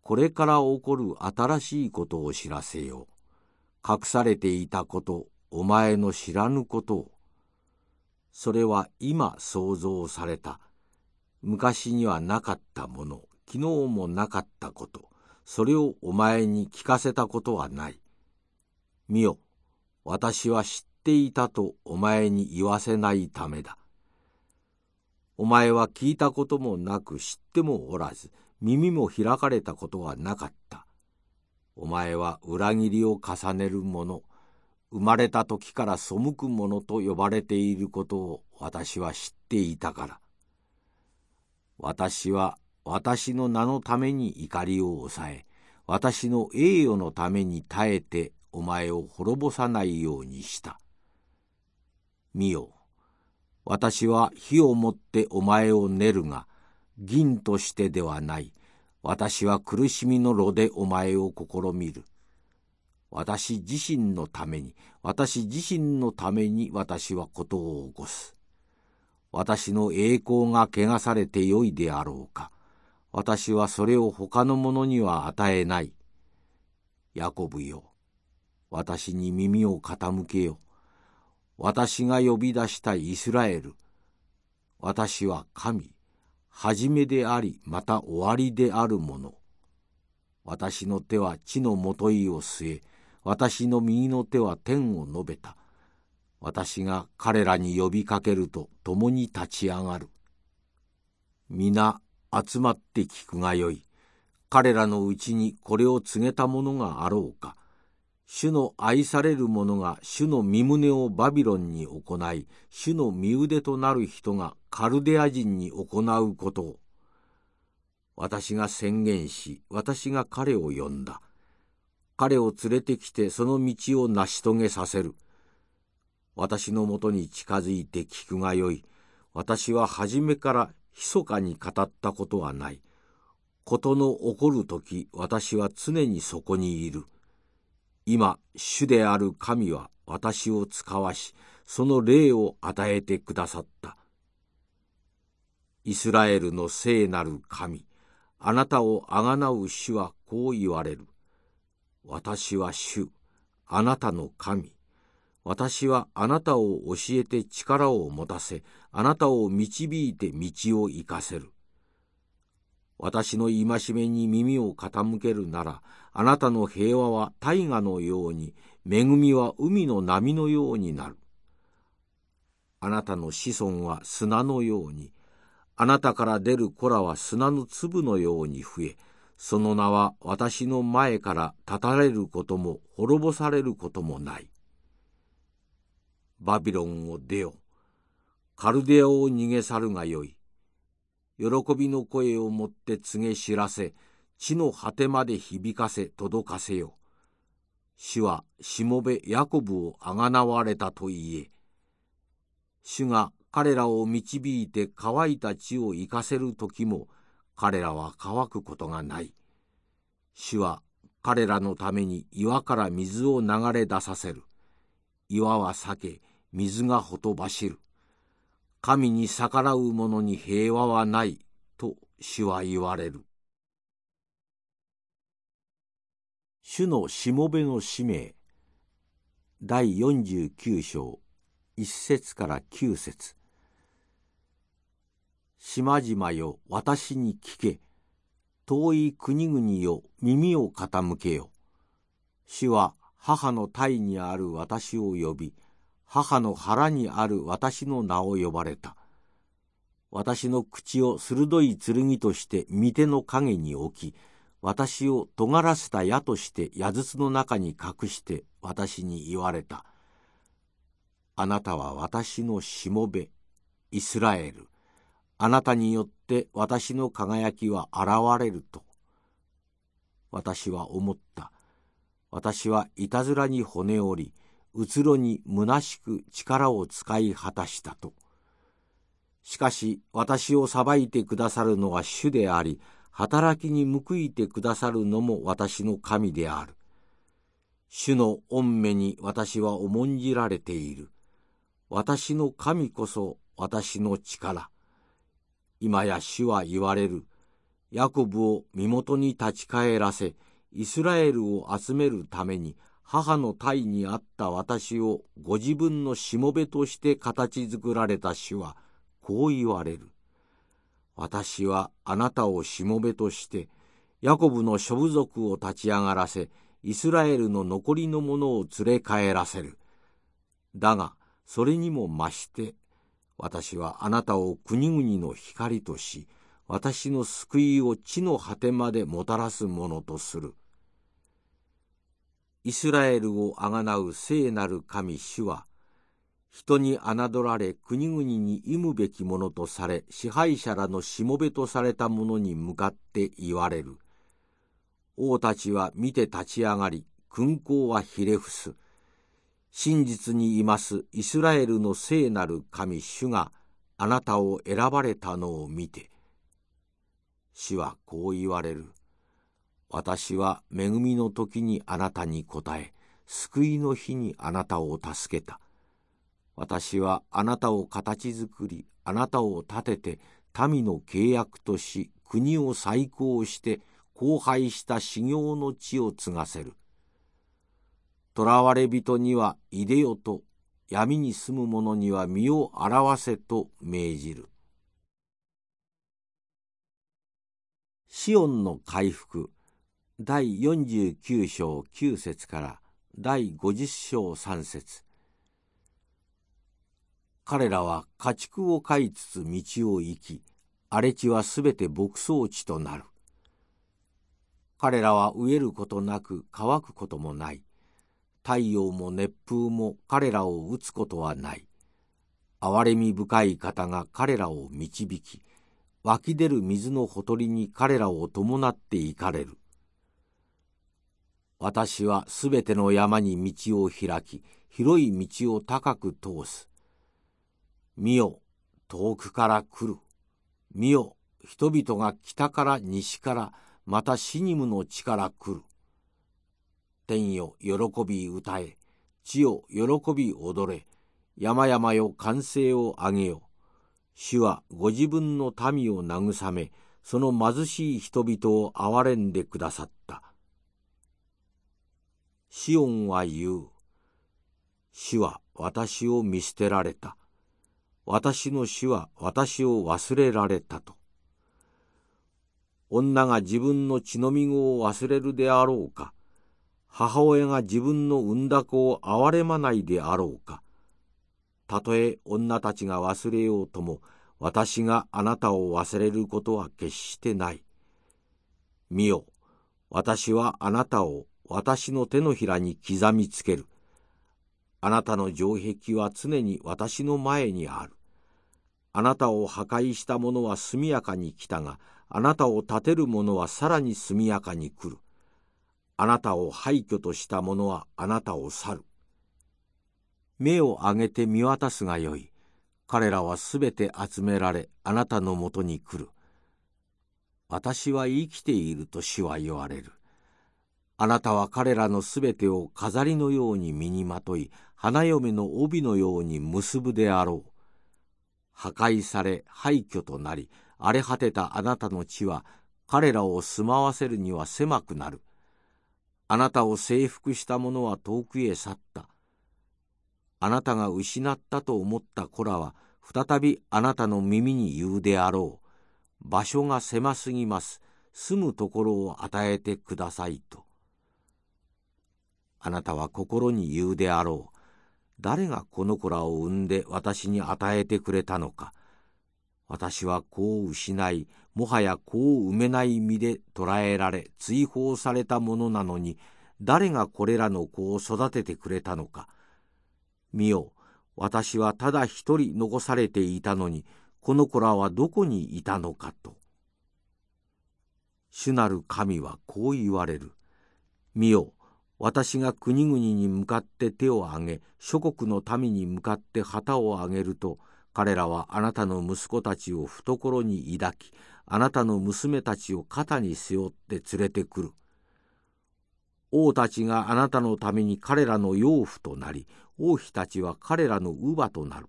これから起こる新しいことを知らせよう。隠されていたこと、お前の知らぬことを。それは今想像された。昔にはなかったもの昨日もなかったことそれをお前に聞かせたことはない。見よ私は知っていたとお前に言わせないためだ。お前は聞いたこともなく知ってもおらず耳も開かれたことはなかった。お前は裏切りを重ねる者生まれた時から背く者と呼ばれていることを私は知っていたから。私は私の名のために怒りを抑え、私の栄誉のために耐えてお前を滅ぼさないようにした。見よ、私は火をもってお前を練るが、銀としてではない。私は苦しみの炉でお前を試みる。私自身のために、私自身のために私はことを起こす。私の栄光が汚されてよいであろうか。私はそれを他の者には与えない。ヤコブよ、私に耳を傾けよ。私が呼び出したイスラエル。私は神、初めでありまた終わりであるもの私の手は地のもといを据え私の右の手は天を述べた私が彼らに呼びかけると共に立ち上がる。皆集まって聞くがよい。彼らのうちにこれを告げた者があろうか。主の愛される者が主の身旨をバビロンに行い主の身腕となる人がカルデア人に行うことを。私が宣言し私が彼を呼んだ。彼を連れてきてその道を成し遂げさせる。私のもとに近づいて聞くがよい。私は初めから密かに語ったことはない。事の起こる時私は常にそこにいる。今主である神は私を使わしその霊を与えてくださった。イスラエルの聖なる神あなたをあがなう主はこう言われる。私は主あなたの神。私はあなたを教えて力を持たせあなたを導いて道を行かせる。私の戒めに耳を傾けるならあなたの平和は大河のように恵みは海の波のようになる。あなたの子孫は砂のようにあなたから出る子らは砂の粒のように増えその名は私の前から立たれることも滅ぼされることもない。バビロンを出よ。カルデアを逃げ去るがよい。喜びの声をもって告げ知らせ地の果てまで響かせ届かせよ。主はしもべヤコブをあがなわれたと言え。主が彼らを導いて乾いた地を生かせる時も彼らは乾くことがない。主は彼らのために岩から水を流れ出させる。岩は裂け水がほとばしる。神に逆らう者に平和はないと主は言われる。主のしもべの使命。第49章1節から9節。島々よ私に聞け。遠い国々よ耳を傾けよ。主は母の体にある私を呼び母の腹にある私の名を呼ばれた。私の口を鋭い剣として御手の影に置き、私を尖らせた矢として矢筒の中に隠して私に言われた。あなたは私のしもべ、イスラエル。あなたによって私の輝きは現れると。私は思った。私はいたずらに骨折り、うつろに虚しく力を使い果たしたと。しかし私を裁いてくださるのは主であり、働きに報いてくださるのも私の神である。主の御目に私は重んじられている。私の神こそ私の力。今や主は言われる。ヤコブを身元に立ち返らせ、イスラエルを集めるために母の体にあった私をご自分のしもべとして形作られた主はこう言われる。私はあなたをしもべとしてヤコブの諸部族を立ち上がらせイスラエルの残りの者を連れ帰らせる。だがそれにも増して私はあなたを国々の光とし私の救いを地の果てまでもたらすものとする。イスラエルをあがなう聖なる神主は、人に侮られ国々に忌むべきものとされ支配者らのしもべとされた者に向かって言われる。王たちは見て立ち上がり、勲功はひれ伏す。真実にいますイスラエルの聖なる神主があなたを選ばれたのを見て、主はこう言われる。私は恵みの時にあなたに答え、救いの日にあなたを助けた。私はあなたを形作り、あなたを立てて、民の契約とし、国を再興して、荒廃した修行の地を継がせる。囚われ人にはいでよと、闇に住む者には身を表せと命じる。シオンの回復第49章9節から第50章3節。彼らは家畜を飼いつつ道を行き荒れ地はすべて牧草地となる。彼らは飢えることなく乾くこともない。太陽も熱風も彼らを打つことはない。憐れみ深い方が彼らを導き湧き出る水のほとりに彼らを伴って行かれる。私はすべての山に道を開き広い道を高く通す。見よ遠くから来る。見よ人々が北から西からまたシニムの地から来る。天よ喜び歌え。地よ喜び踊れ。山々よ歓声を上げよ。主はご自分の民を慰めその貧しい人々を憐れんでくださった。シオンは言う。主は私を見捨てられた。私の主は私を忘れられたと。女が自分の血のみ子を忘れるであろうか。母親が自分の産んだ子を憐れまないであろうか。たとえ女たちが忘れようとも私があなたを忘れることは決してない。見よ、私はあなたを私の手のひらに刻みつける。あなたの城壁は常に私の前にある。あなたを破壊した者は速やかに来たが、あなたを立てる者はさらに速やかに来る。あなたを廃墟とした者はあなたを去る。目を上げて見渡すがよい。彼らはすべて集められあなたのもとに来る。私は生きていると主は言われる。あなたは彼らのすべてを飾りのように身にまとい、花嫁の帯のように結ぶであろう。破壊され廃墟となり、荒れ果てたあなたの地は、彼らを住まわせるには狭くなる。あなたを征服した者は遠くへ去った。あなたが失ったと思った子らは再びあなたの耳に言うであろう。場所が狭すぎます。住むところを与えてくださいと。あなたは心に言うであろう。誰がこの子らを産んで私に与えてくれたのか。私は子を失い、もはや子を埋めない身で捕らえられ、追放されたものなのに、誰がこれらの子を育ててくれたのか。見よ、私はただ一人残されていたのに、この子らはどこにいたのかと。主なる神はこう言われる。見よ、私が国々に向かって手を挙げ、諸国の民に向かって旗を上げると、彼らはあなたの息子たちを懐に抱き、あなたの娘たちを肩に背負って連れてくる。王たちがあなたのために彼らの養父となり、王妃たちは彼らの乳母となる。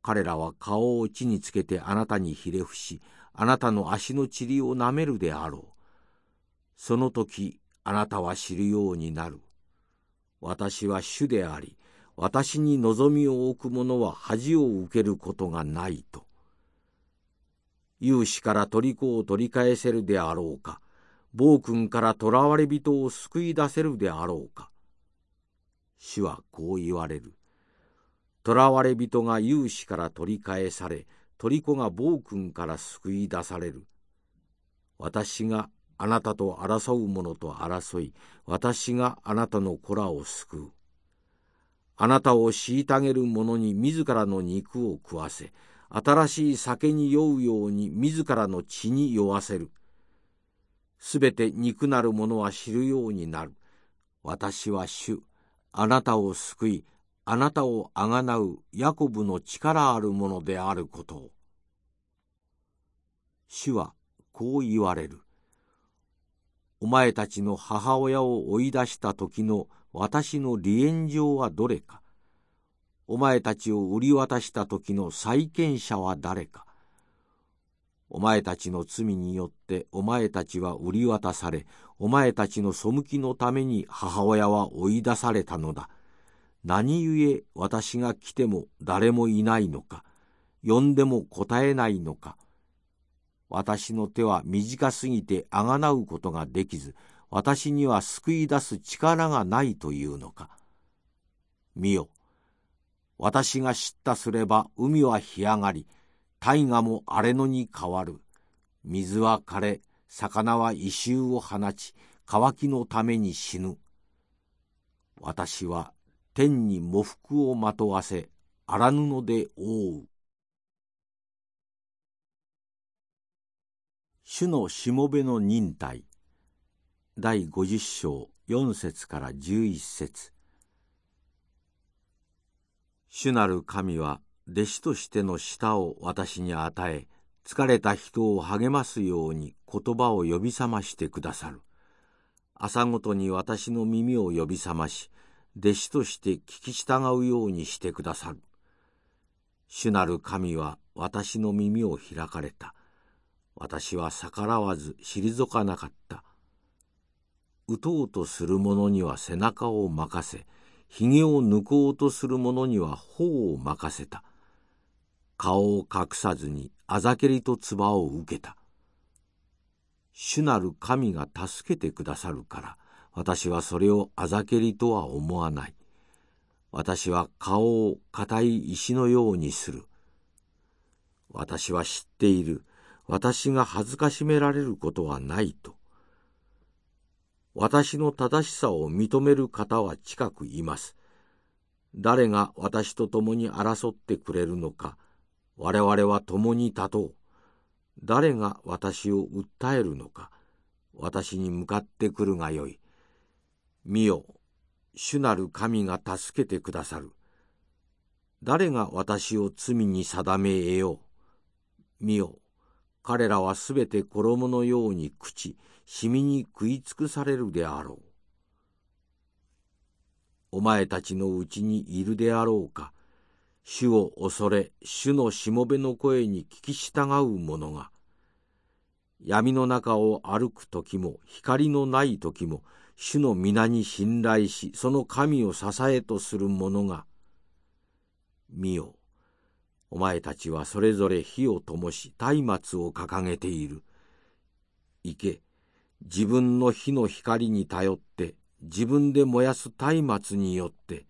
彼らは顔を地につけてあなたにひれ伏し、あなたの足の塵をなめるであろう。その時、あなたは知るようになる。私は主であり、私に望みを置く者は恥を受けることがないと。勇士から虜を取り返せるであろうか。暴君から囚われ人を救い出せるであろうか。主はこう言われる。囚われ人が勇士から取り返され、虜が暴君から救い出される。私があなたと争う者と争い、私があなたの子らを救う。あなたを虐げる者に自らの肉を食わせ、新しい酒に酔うように自らの血に酔わせる。すべて肉なる者は知るようになる。私は主。あなたを救い、あなたをあがなうヤコブの力あるものであることを。主はこう言われる。お前たちの母親を追い出した時の私の離縁状はどれか。お前たちを売り渡した時の債権者は誰か。お前たちの罪によってお前たちは売り渡され、お前たちの背きのために母親は追い出されたのだ。何故私が来ても誰もいないのか、呼んでも答えないのか。私の手は短すぎてあがなうことができず、私には救い出す力がないというのか。見よ。私が知ったすれば海は干上がり、大河も荒れ野に変わる。水は枯れ、魚は異臭を放ち、乾きのために死ぬ。私は天に喪服をまとわせ、荒布で覆う。主のしもべの忍耐。第五十章四節から十一節。主なる神は弟子としての舌を私に与え疲れた人を励ますように言葉を呼び覚ましてくださる。朝ごとに私の耳を呼び覚まし弟子として聞き従うようにしてくださる。主なる神は私の耳を開かれた。私は逆らわず退かなかった。打とうとする者には背中を任せひげを抜こうとする者には頬を任せた。顔を隠さずにあざけりと唾を受けた。主なる神が助けてくださるから私はそれをあざけりとは思わない。私は顔を硬い石のようにする。私は知っている。私が恥ずかしめられることはないと。私の正しさを認める方は近くいます。誰が私と共に争ってくれるのか、我々は共に立とう。誰が私を訴えるのか、私に向かってくるがよい。見よ、主なる神が助けてくださる。誰が私を罪に定め得よう。見よ、彼らはすべて衣のように朽ち、しみに食い尽くされるであろう。お前たちのうちにいるであろうか。主を恐れ、主のしもべの声に聞き従う者が。闇の中を歩く時も、光のない時も、主の皆に信頼し、その神を支えとする者が。見よ。お前たちはそれぞれ火を灯し松明を掲げている。行け、自分の火の光に頼って、自分で燃やす松明によって、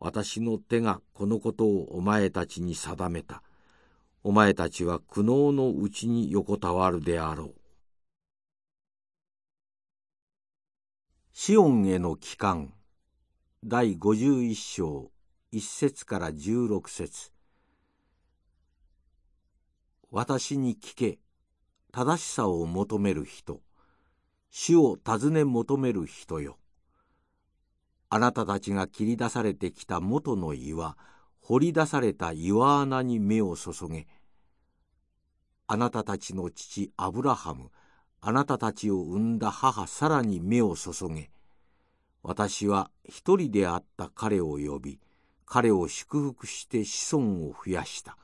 私の手がこのことをお前たちに定めた。お前たちは苦悩のうちに横たわるであろう。シオンへの帰還第五十一章一節から十六節私に聞け。正しさを求める人。主を尋ね求める人よ。あなたたちが切り出されてきた元の岩。掘り出された岩穴に目を注げ。あなたたちの父アブラハム。あなたたちを産んだ母さらに目を注げ。私は一人であった彼を呼び彼を祝福して子孫を増やした。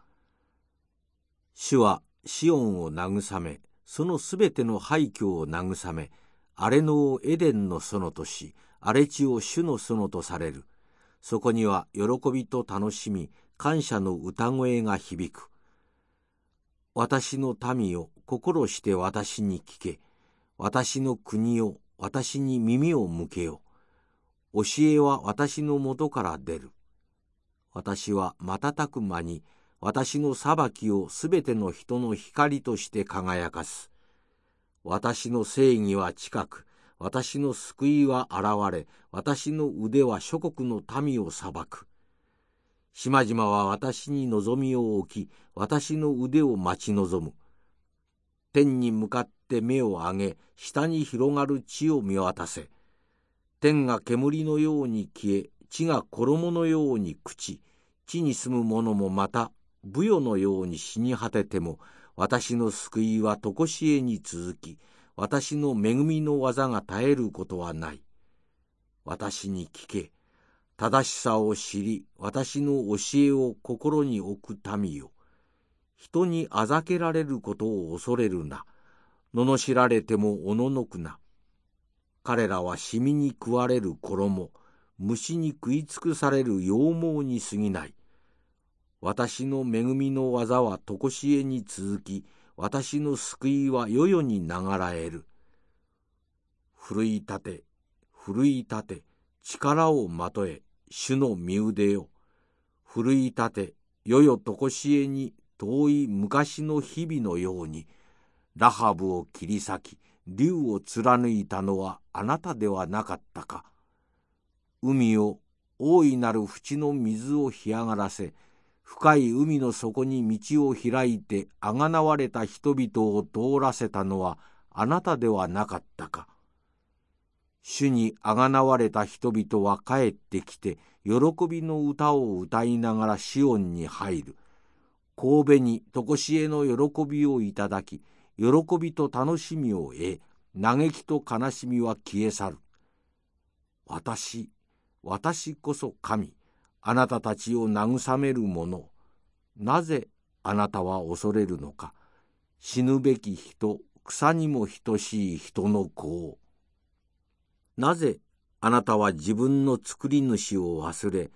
主はシオンを慰めそのすべての廃墟を慰め荒れ野をエデンの園とし荒れ地を主の園とされる。そこには喜びと楽しみ感謝の歌声が響く。私の民を心して私に聞け。私の国を私に耳を向けよ。教えは私のもとから出る。私は瞬く間に私の裁きをすべての人の光として輝かす。私の正義は近く、私の救いは現れ、私の腕は諸国の民を裁く。島々は私に望みを置き、私の腕を待ち望む。天に向かって目を上げ、下に広がる地を見渡せ。天が煙のように消え、地が衣のように朽ち、地に住む者もまた武与のように死に果てても私の救いは常しえに続き私の恵みの技が絶えることはない。私に聞け正しさを知り私の教えを心に置く民よ。人にあざけられることを恐れるな。罵られてもおののくな。彼らはシミに食われる衣虫に食い尽くされる羊毛に過ぎない。私の恵みの技は常しえに続き、私の救いは世々に流らえる。奮い立て、奮い立て、力をまとえ、主の身腕よ。奮い立て、世々とこしえに遠い昔の日々のように、ラハブを切り裂き、竜を貫いたのはあなたではなかったか。海を大いなる淵の水を干上がらせ、深い海の底に道を開いてあがなわれた人々を通らせたのはあなたではなかったか。主にあがなわれた人々は帰ってきて喜びの歌を歌いながらシオンに入る。神戸に常しえの喜びをいただき、喜びと楽しみを得、嘆きと悲しみは消え去る。私、私こそ神、あなたたちを慰める者。なぜあなたは恐れるのか。死ぬべき人、草にも等しい人の子を。なぜあなたは自分の作り主を忘れ、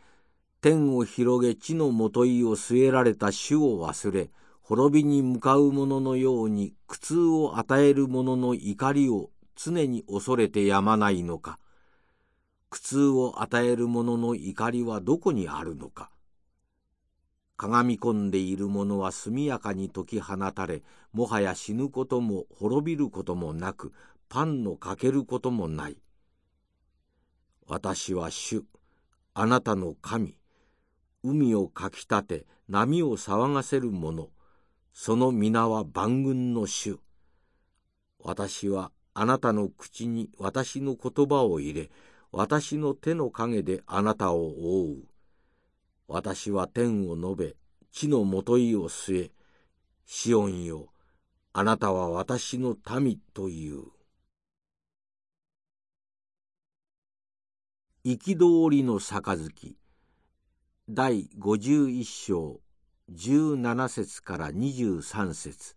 天を広げ地のもといを据えられた主を忘れ、滅びに向かう者のように苦痛を与える者の怒りを常に恐れてやまないのか。苦痛を与える者の怒りはどこにあるのか。鏡込んでいる者は速やかに解き放たれ、もはや死ぬことも滅びることもなく、パンのかけることもない。私は主、あなたの神、海をかきたて、波を騒がせる者、その皆は万軍の主。私はあなたの口に私の言葉を入れ、私の手の影であなたを覆う。私は天を述べ、地のもといを据え、シオンよ、あなたは私の民という。憤りの杯第51章17節から23節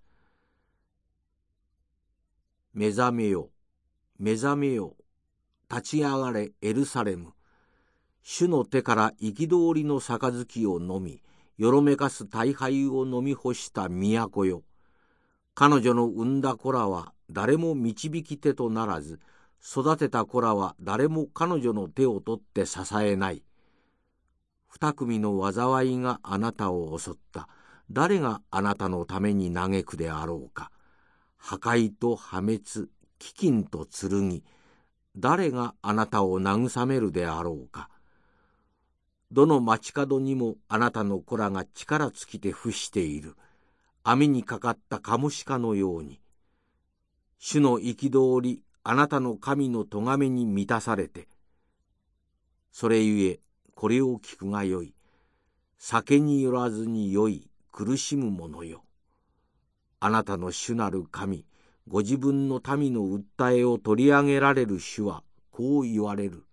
目覚めよ目覚めよ立ち上がれエルサレム。主の手から憤りの杯を飲みよろめかす大杯を飲み干した都よ。彼女の産んだ子らは誰も導き手とならず育てた子らは誰も彼女の手を取って支えない。二組の災いがあなたを襲った。誰があなたのために嘆くであろうか。破壊と破滅飢饉と剣。誰があなたを慰めるであろうか。どの街角にもあなたの子らが力尽きて伏している。網にかかったカモシカのように。主の憤りあなたの神の咎めに満たされて。それゆえこれを聞くがよい。酒によらずによい苦しむ者よ。あなたの主なる神ご自分の民の訴えを取り上げられる主はこう言われる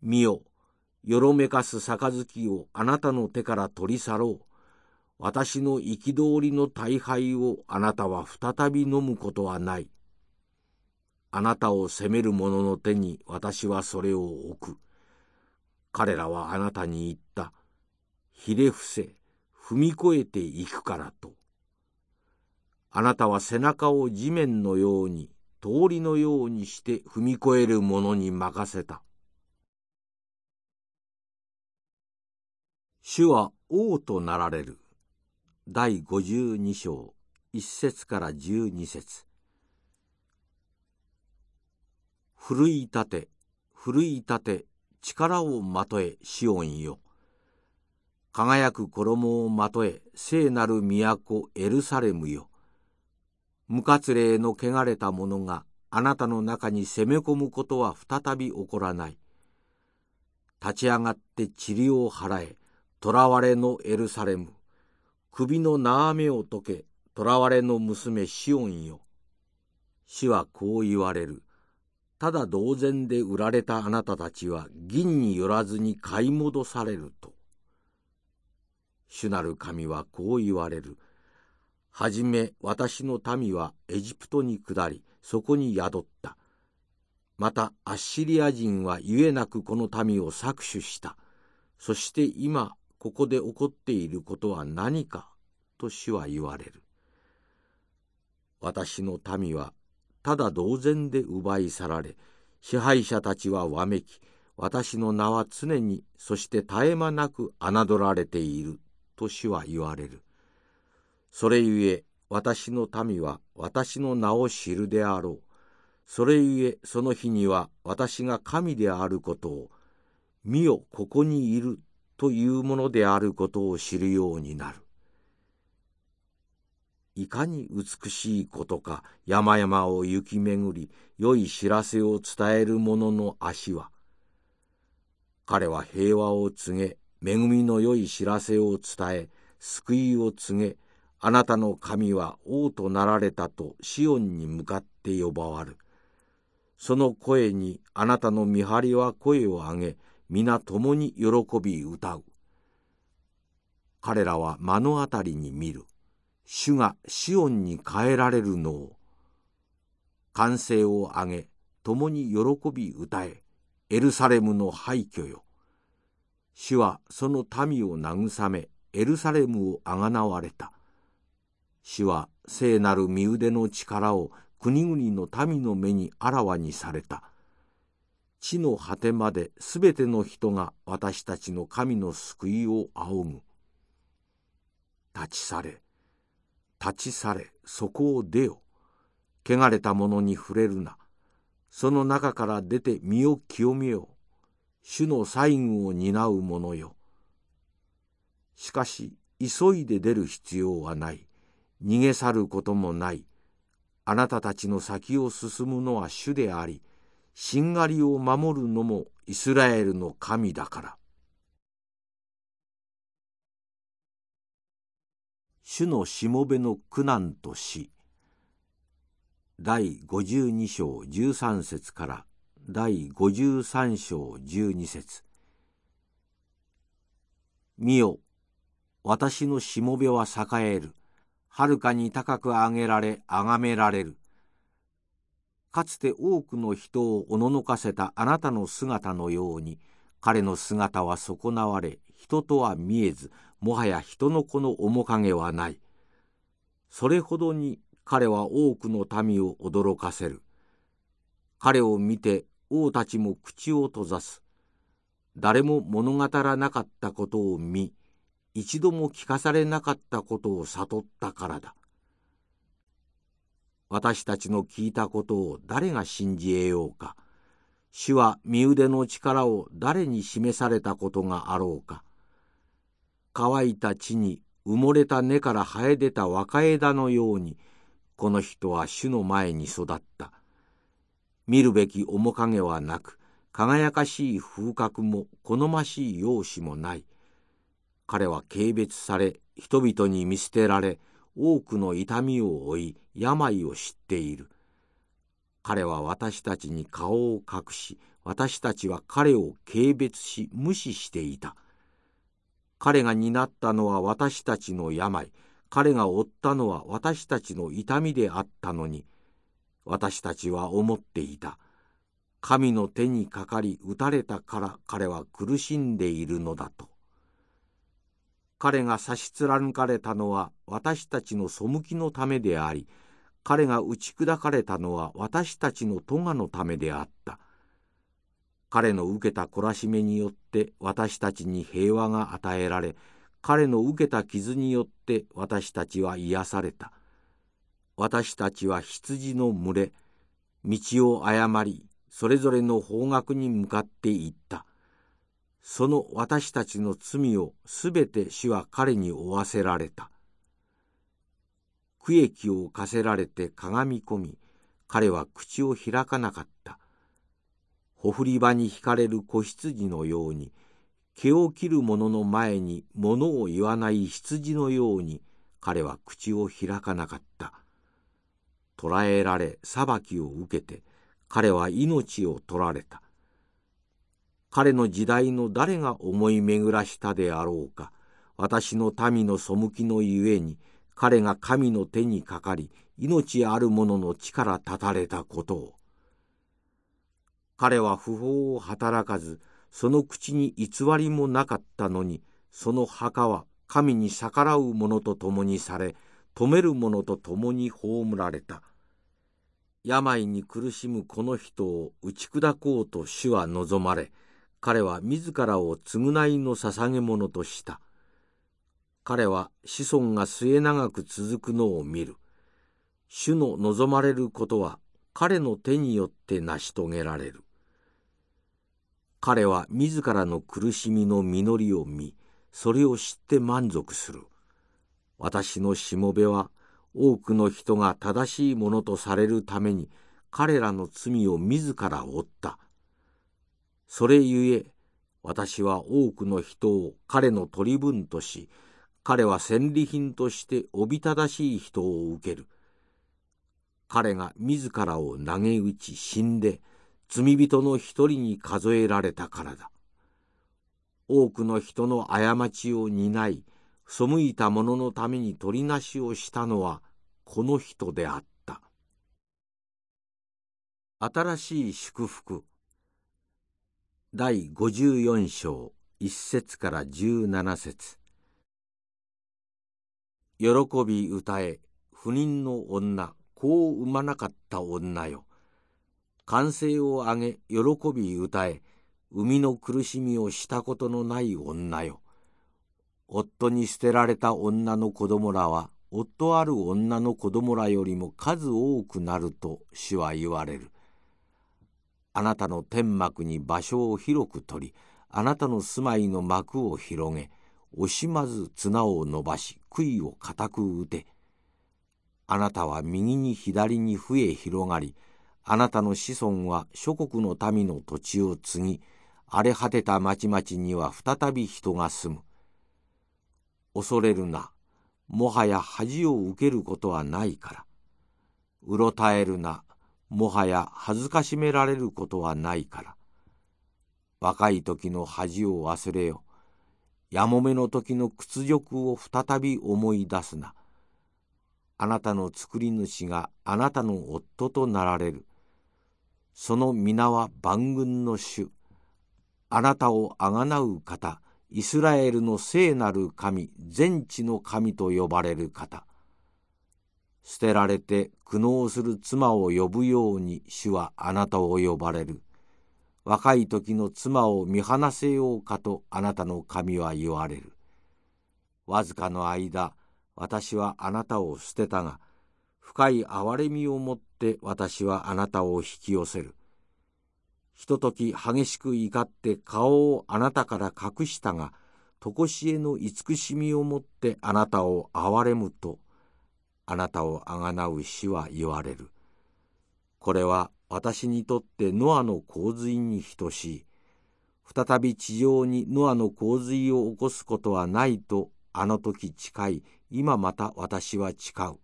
見よよろめかす杯をあなたの手から取り去ろう。私の憤りの大敗をあなたは再び飲むことはない。あなたを責める者の手に私はそれを置く。彼らはあなたに言った。ひれ伏せ、踏み越えていくからと。あなたは背中を地面のように、通りのようにして踏み越える者に任せた。主は王となられる。第52章1節から12節奮い立て、奮い立て、力をまとえ、シオンよ。輝く衣をまとえ、聖なる都エルサレムよ。無活霊の汚れた者があなたの中に攻め込むことは再び起こらない。立ち上がって塵を払え、囚われのエルサレム、首の縄目を解け、囚われの娘シオンよ。死はこう言われる。ただ同然で売られたあなたたちは銀によらずに買い戻されると。主なる神はこう言われる。はじめ私の民はエジプトに下り、そこに宿った。またアッシリア人はゆえなくこの民を搾取した。そして今ここで起こっていることは何かと主は言われる。私の民はただ同然で奪い去られ支配者たちはわめき私の名は常にそして絶え間なく侮られていると主は言われるそれゆえ私の民は私の名を知るであろう。それゆえその日には私が神であることを見よここにいるというものであることを知るようになる。いかに美しいことか山々を行き巡り良い知らせを伝える者の足は彼は平和を告げ恵みの良い知らせを伝え救いを告げあなたの神は王となられたとシオンに向かって呼ばわる。その声にあなたの見張りは声を上げ皆共に喜び歌う。彼らは目の当たりに見る。主がシオンに変えられるのを。歓声を上げ共に喜び歌え。エルサレムの廃墟よ。主はその民を慰めエルサレムをあがなわれた。主は聖なる身腕の力を国々の民の目にあらわにされた。地の果てまですべての人が私たちの神の救いを仰ぐ。立ち去れ。立ち去れ。そこを出よ。汚れた者に触れるな。その中から出て身を清めよ主の最後を担う者よ。しかし急いで出る必要はない。逃げ去ることもない。あなたたちの先を進むのは主でありしんがりを守るのもイスラエルの神だから。主のしもべの苦難と死第52章13節から第53章12節。見よ私のしもべは栄える。はるかに高く上げられ崇められるかつて多くの人をおののかせたあなたの姿のように彼の姿は損なわれ人とは見えずもはや人の子の面影はない。それほどに彼は多くの民を驚かせる。彼を見て王たちも口を閉ざす。誰も物語らなかったことを見、一度も聞かされなかったことを悟ったからだ。私たちの聞いたことを誰が信じ得ようか。主は身腕の力を誰に示されたことがあろうか。乾いた地に埋もれた根から生え出た若枝のようにこの人は主の前に育った見るべき面影はなく輝かしい風格も好ましい容姿もない彼は軽蔑され人々に見捨てられ多くの痛みを負い病を知っている彼は私たちに顔を隠し私たちは彼を軽蔑し無視していた彼が担ったのは私たちの病、彼が負ったのは私たちの痛みであったのに、私たちは思っていた。神の手にかかり打たれたから彼は苦しんでいるのだと。彼が差し貫かれたのは私たちの背きのためであり、彼が打ち砕かれたのは私たちの咎のためであった。彼の受けた懲らしめによって私たちに平和が与えられ彼の受けた傷によって私たちは癒された私たちは羊の群れ道を誤りそれぞれの方角に向かっていったその私たちの罪をすべて主は彼に負わせられた。区域を課せられてかがみ込み彼は口を開かなかった。ほふり場に引かれる子羊のように毛を切る者の前に物を言わない羊のように彼は口を開かなかった。捕らえられ裁きを受けて彼は命を取られた。彼の時代の誰が思い巡らしたであろうか私の民の背きのゆえに彼が神の手にかかり命ある者の力断たれたことを彼は不法を働かずその口に偽りもなかったのにその墓は神に逆らう者と共にされ止める者と共に葬られた。病に苦しむこの人を打ち砕こうと主は望まれ、彼は自らを償いの捧げ物とした。彼は子孫が末長く続くのを見る。主の望まれることは彼の手によって成し遂げられる。彼は自らの苦しみの実りを見、それを知って満足する。私のしもべは多くの人が正しいものとされるために彼らの罪を自ら負った。それゆえ私は多くの人を彼の取り分とし、彼は戦利品としておびただしい人を受ける。彼が自らを投げ打ち死んで罪人の一人に数えられたからだ。多くの人の過ちを担い、背いた者のために取りなしをしたのはこの人であった。新しい祝福第54章1節から17節。喜び歌え不妊の女子を産まなかった女よ。歓声を上げ喜び歌え生みの苦しみをしたことのない女よ。夫に捨てられた女の子供らは夫ある女の子供らよりも数多くなると主は言われる。あなたの天幕に場所を広く取りあなたの住まいの幕を広げ惜しまず綱を伸ばし杭を固く打て。あなたは右に左に増え広がりあなたの子孫は諸国の民の土地を継ぎ荒れ果てた町々には再び人が住む。恐れるなもはや恥を受けることはないから。うろたえるなもはや恥ずかしめられることはないから。若い時の恥を忘れよ。やもめの時の屈辱を再び思い出すな。あなたの作り主があなたの夫となられる。その皆は万軍の主。あなたをあがなう方、イスラエルの聖なる神、全地の神と呼ばれる方。捨てられて苦悩する妻を呼ぶように主はあなたを呼ばれる。若い時の妻を見放せようかとあなたの神は言われる。わずかの間、私はあなたを捨てたが、深い憐れみをもって私はあなたを引き寄せる。ひととき激しく怒って顔をあなたから隠したが、とこしえの慈しみをもってあなたを憐れむと、あなたをあがなう死は言われる。これは私にとってノアの洪水に等しい。再び地上にノアの洪水を起こすことはないとあの時誓い、今また私は誓う。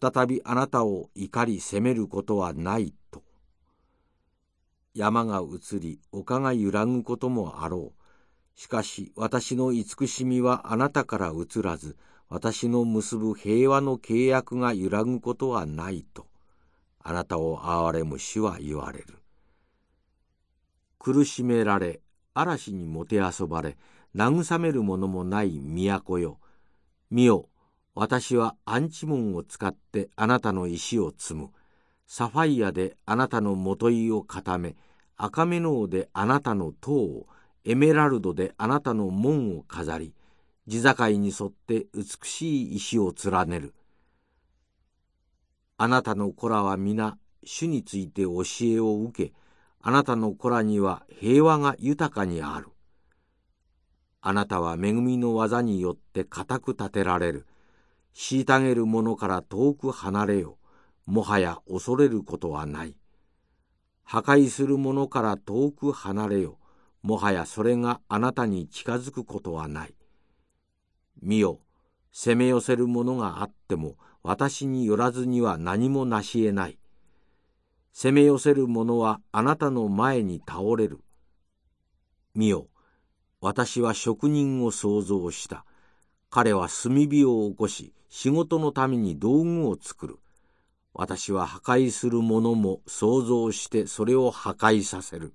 再びあなたを怒り責めることはないと。山が移り丘が揺らぐこともあろう。しかし私の慈しみはあなたから移らず、私の結ぶ平和の契約が揺らぐことはないと、あなたを憐れむ主は言われる。苦しめられ、嵐にもてあそばれ、慰めるものもない都よ。見よ、私はアンチモンを使ってあなたの石を積む。サファイアであなたのもといを固め、赤目のであなたの塔を、エメラルドであなたの門を飾り、地境に沿って美しい石を連ねる。あなたの子らは皆主について教えを受け、あなたの子らには平和が豊かにある。あなたは恵みの技によって固く立てられる。虐げる者から遠く離れよ。もはや恐れることはない。破壊する者から遠く離れよ。もはやそれがあなたに近づくことはない。見よ、攻め寄せるものがあっても、私によらずには何もなし得ない。攻め寄せる者はあなたの前に倒れる。見よ、私は職人を創造した。彼は炭火を起こし、仕事のために道具を作る。私は破壊する者も創造してそれを破壊させる。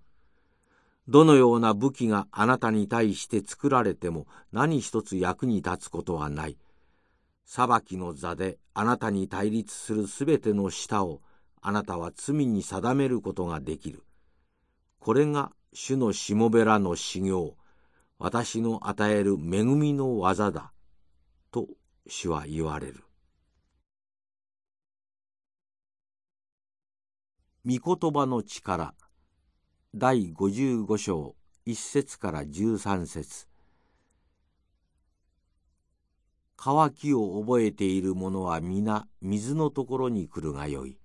どのような武器があなたに対して作られても何一つ役に立つことはない。裁きの座であなたに対立するすべての舌をあなたは罪に定めることができる。これが主のしもべらの修行、私の与える恵みの技だ。と主は言われる。御言葉の力第55章1節から13節渇きを覚えている者は皆水のところに来るがよい。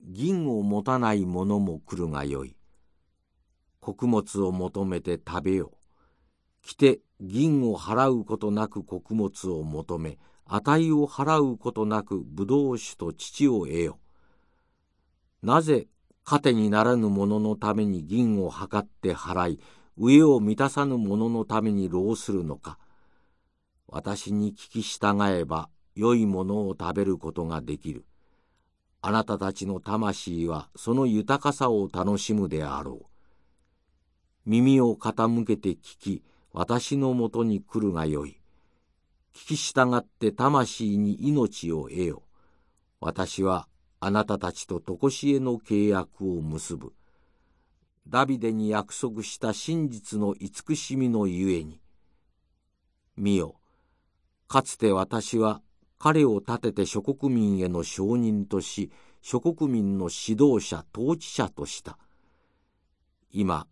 銀を持たない者も来るがよい。穀物を求めて食べよ。来て銀を払うことなく穀物を求め、値を払うことなく葡萄酒と乳を得よ。なぜ糧にならぬ者のために銀を測って払い、上を満たさぬ者のために労するのか。私に聞き従えば良いものを食べることができる。あなたたちの魂はその豊かさを楽しむであろう。耳を傾けて聞き、私のもとに来るがよい。聞き従って魂に命を得よ。私はあなたたちと常しえの契約を結ぶ。ダビデに約束した真実の慈しみのゆえに。見よ、かつて私は彼を立てて諸国民への証人とし、諸国民の指導者、統治者とした。今、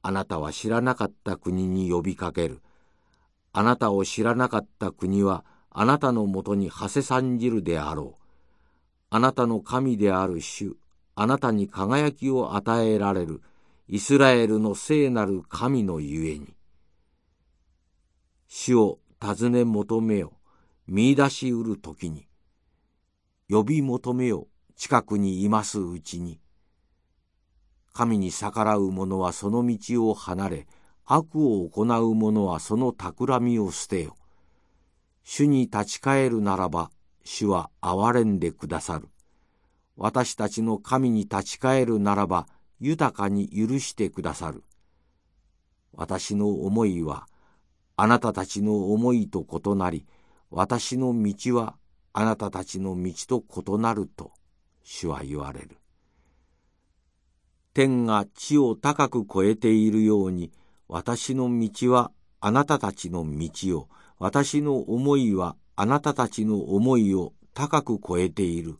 あなたは知らなかった国に呼びかける。あなたを知らなかった国は、あなたのもとにはせ参じるであろう。あなたの神である主、あなたに輝きを与えられる、イスラエルの聖なる神のゆえに。主を尋ね求めよ、見出しうるときに。呼び求めよ、近くにいますうちに。神に逆らう者はその道を離れ、悪を行う者はその企みを捨てよ。主に立ち返るならば、主は憐れんでくださる。私たちの神に立ち返るならば、豊かに許してくださる。私の思いは、あなたたちの思いと異なり、私の道はあなたたちの道と異なると、主は言われる。天が地を高く超えているように、私の道はあなたたちの道を、私の思いはあなたたちの思いを高く超えている。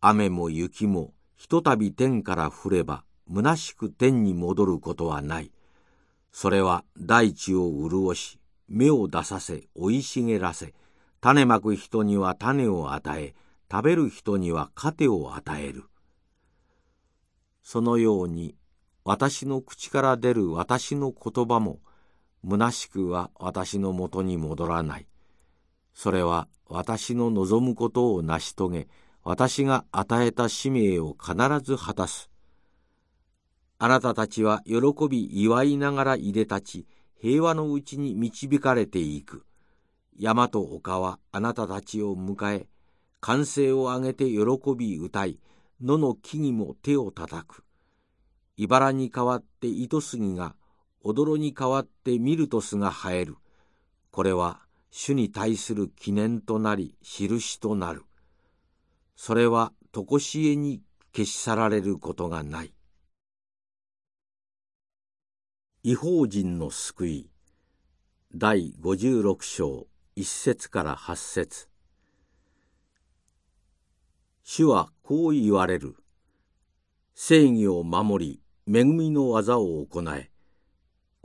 雨も雪もひとたび天から降れば、虚しく天に戻ることはない。それは大地を潤し、芽を出させ、生い茂らせ、種まく人には種を与え、食べる人には糧を与える。そのように私の口から出る私の言葉も虚しくは私のもとに戻らない。それは私の望むことを成し遂げ、私が与えた使命を必ず果たす。あなたたちは喜び祝いながら入れ立ち、平和のうちに導かれていく。山と丘はあなたたちを迎え、歓声を上げて喜び歌い、野の木々も手をたたく。茨に代わって糸杉が、踊に代わってミルトスが生える。これは主に対する記念となり、印となる。それは常しえに消し去られることがない。違法人の救い第56章1節から8節主はこう言われる。正義を守り、恵みの技を行え。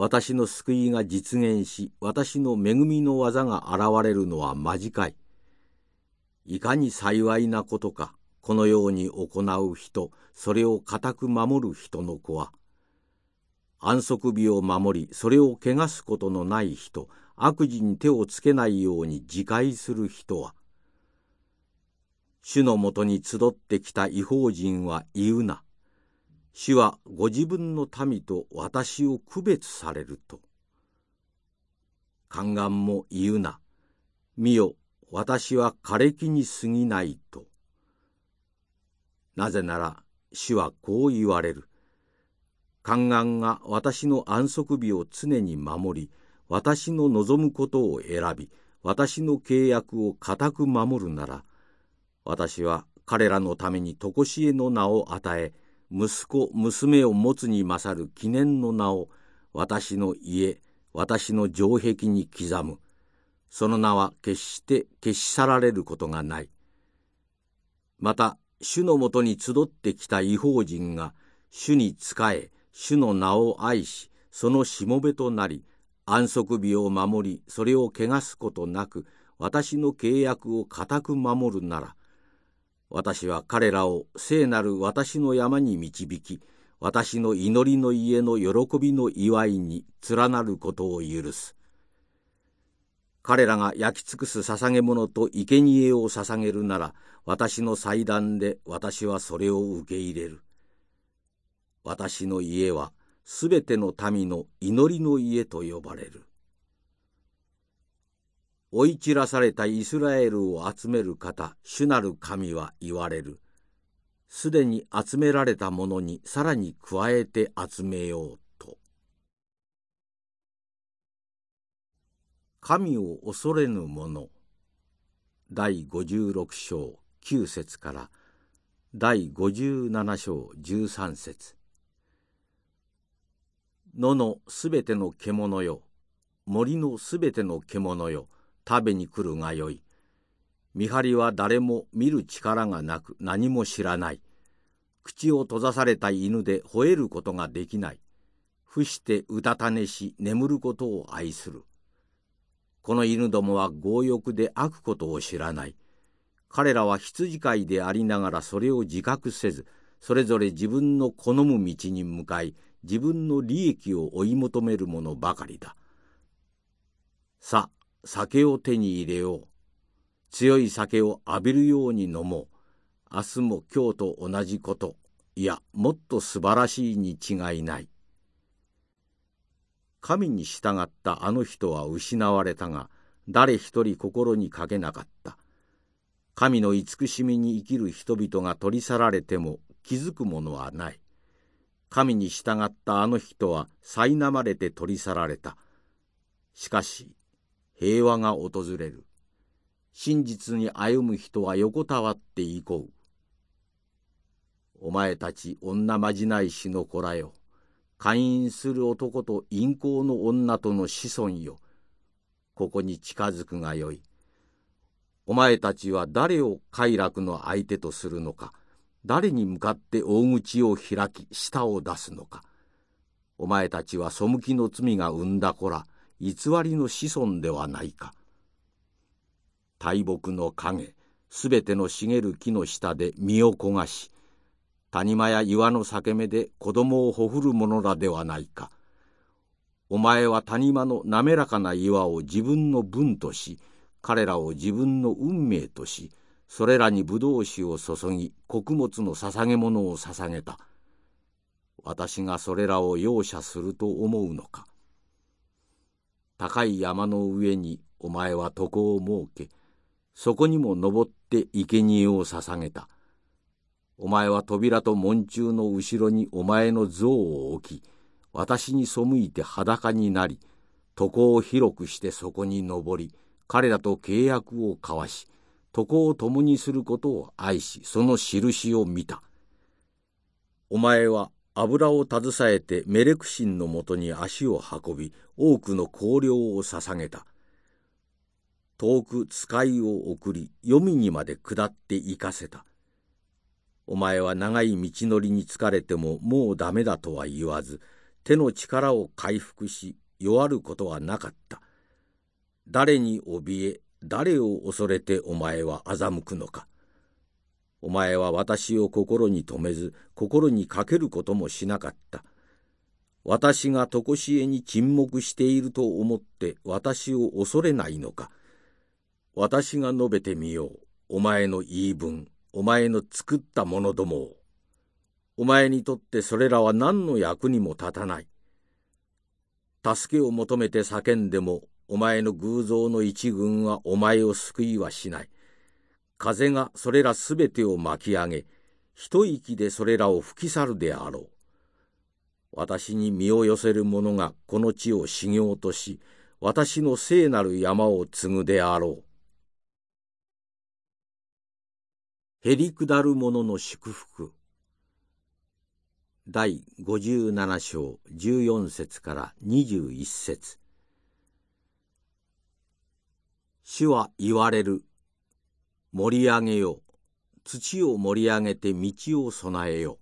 私の救いが実現し、私の恵みの技が現れるのは間近い。いかに幸いなことか、このように行う人、それを固く守る人の子は。安息日を守り、それを汚すことのない人、悪事に手をつけないように自戒する人は。主のもとに集ってきた違法人は言うな。主はご自分の民と私を区別されると。宦官も言うな。見よ、私は枯れ木に過ぎないと。なぜなら、主はこう言われる。宦官が私の安息日を常に守り、私の望むことを選び、私の契約を固く守るなら私は彼らのために常しえの名を与え息子娘を持つに勝る記念の名を私の家私の城壁に刻む。その名は決して消し去られることがない。また主のもとに集ってきた違法人が主に仕え主の名を愛しそのしもべとなり安息日を守りそれを汚すことなく私の契約を固く守るなら私は彼らを聖なる私の山に導き私の祈りの家の喜びの祝いに連なることを許す彼らが焼き尽くす捧げ物と生贄を捧げるなら私の祭壇で私はそれを受け入れる私の家はすべての民の祈りの家と呼ばれる。追い散らされたイスラエルを集める方、主なる神は言われる。すでに集められたものにさらに加えて集めようと。神を恐れぬ者第56章9節から第57章13節野のすべての獣よ森のすべての獣よ食べに来るがよい。見張りは誰も見る力がなく何も知らない。口を閉ざされた犬で吠えることができない。伏してうたた寝し眠ることを愛する。この犬どもは強欲で悪ことを知らない。彼らは羊飼いでありながらそれを自覚せずそれぞれ自分の好む道に向かい自分の利益を追い求めるものばかりだ。さあ、酒を手に入れよう。強い酒を浴びるように飲もう。明日も今日と同じこと。いや、もっと素晴らしいに違いない。神に従ったあの人は失われたが、誰一人心にかけなかった。神の慈しみに生きる人々が取り去られても気づくものはない。神に従ったあの人は苛まれて取り去られた。しかし、平和が訪れる。真実に歩む人は横たわっていこう。お前たち女まじないしの子らよ。勧誘する男と陰行の女との子孫よ。ここに近づくがよい。お前たちは誰を快楽の相手とするのか。誰に向かって大口を開き舌を出すのかお前たちは背きの罪が生んだ子ら偽りの子孫ではないか。大木の影すべての茂る木の下で身を焦がし谷間や岩の裂け目で子供をほふる者らではないか。お前は谷間の滑らかな岩を自分の分とし彼らを自分の運命としそれらに葡萄酒を注ぎ穀物の捧げ物を捧げた。私がそれらを容赦すると思うのか。高い山の上にお前は床を設けそこにも登って生贄を捧げた。お前は扉と門柱の後ろにお前の像を置き私に背いて裸になり床を広くしてそこに登り彼らと契約を交わし床を共にすることを愛しその印を見た。お前は油を携えてメレクシンのもとに足を運び多くの香料を捧げた。遠く使いを送り黄泉にまで下って行かせた。お前は長い道のりに疲れてももうダメだとは言わず手の力を回復し弱ることはなかった。誰に怯え誰を恐れてお前は欺くのか。お前は私を心に留めず、心にかけることもしなかった。私が常しえに沈黙していると思って私を恐れないのか。私が述べてみよう。お前の言い分、お前の作ったものどもを。お前にとってそれらは何の役にも立たない。助けを求めて叫んでもお前の偶像の一軍はお前を救いはしない。風がそれらすべてを巻き上げ、一息でそれらを吹き去るであろう。私に身を寄せる者がこの地を修行とし、私の聖なる山を継ぐであろう。へりくだる者の祝福第57章14節から21節主は言われる。盛り上げよ。土を盛り上げて道を備えよ。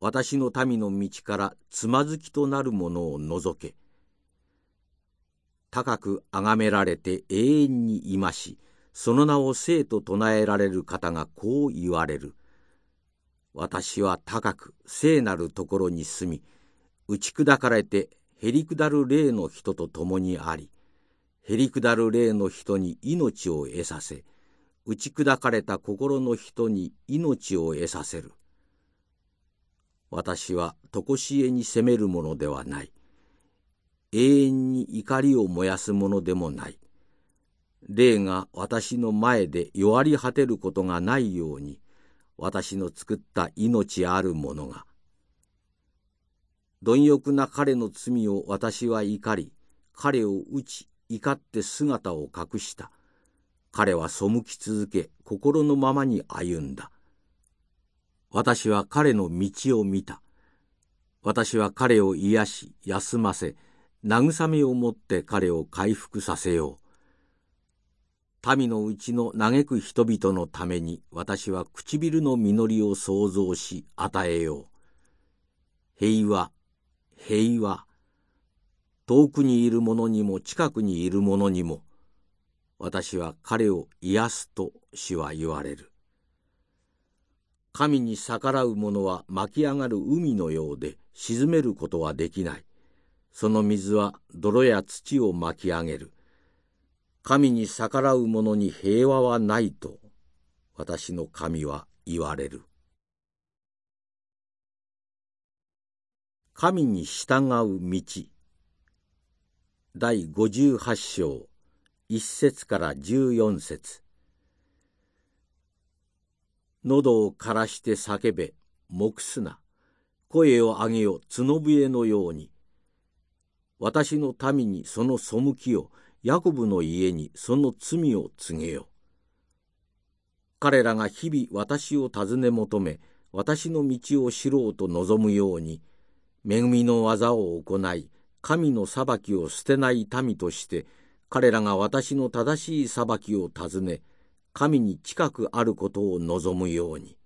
私の民の道からつまずきとなるものを除け。高く崇められて永遠にいまし、その名を生と唱えられる方がこう言われる。私は高く聖なるところに住み、打ち砕かれてへりくだる霊の人と共にあり、へりくだる霊の人に命を得させ、打ち砕かれた心の人に命を得させる。私は常しえに責めるものではない。永遠に怒りを燃やすものでもない。霊が私の前で弱り果てることがないように、私の作った命あるものが。貪欲な彼の罪を私は怒り、彼を打ち、怒って姿を隠した。彼は背き続け、心のままに歩んだ。私は彼の道を見た。私は彼を癒し、休ませ、慰めをもって彼を回復させよう。民のうちの嘆く人々のために私は唇の実りを創造し与えよう。平和、平和、遠くにいる者にも近くにいる者にも、私は彼を癒すと主は言われる。神に逆らう者は巻き上がる海のようで沈めることはできない。その水は泥や土を巻き上げる。神に逆らう者に平和はないと、私の神は言われる。神に従う道。第58章1節から14節。喉を枯らして叫べ目すな。声を上げよ角笛のように。私の民にその背きをヤコブの家にその罪を告げよ彼らが日々私を尋ね求め私の道を知ろうと望むように恵みの技を行い神の裁きを捨てない民として彼らが私の正しい裁きを尋ね神に近くあることを望むように。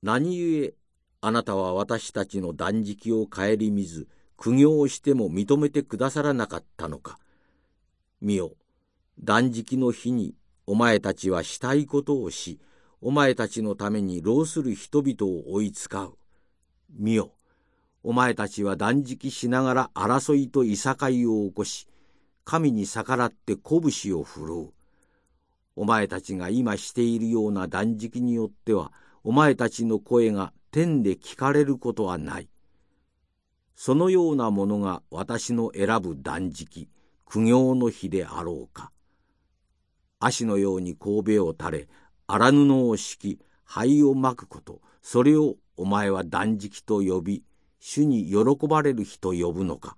何故あなたは私たちの断食を顧みず苦行をしても認めてくださらなかったのか。見よ断食の日にお前たちはしたいことをしお前たちのために労する人々を追い使う。見よお前たちは断食しながら争いといさかいを起こし、神に逆らって拳を振るう。お前たちが今しているような断食によっては、お前たちの声が天で聞かれることはない。そのようなものが私の選ぶ断食、苦行の日であろうか。足のように神戸を垂れ、荒布を敷き、灰をまくこと、それをお前は断食と呼び、主に喜ばれる日と呼ぶのか。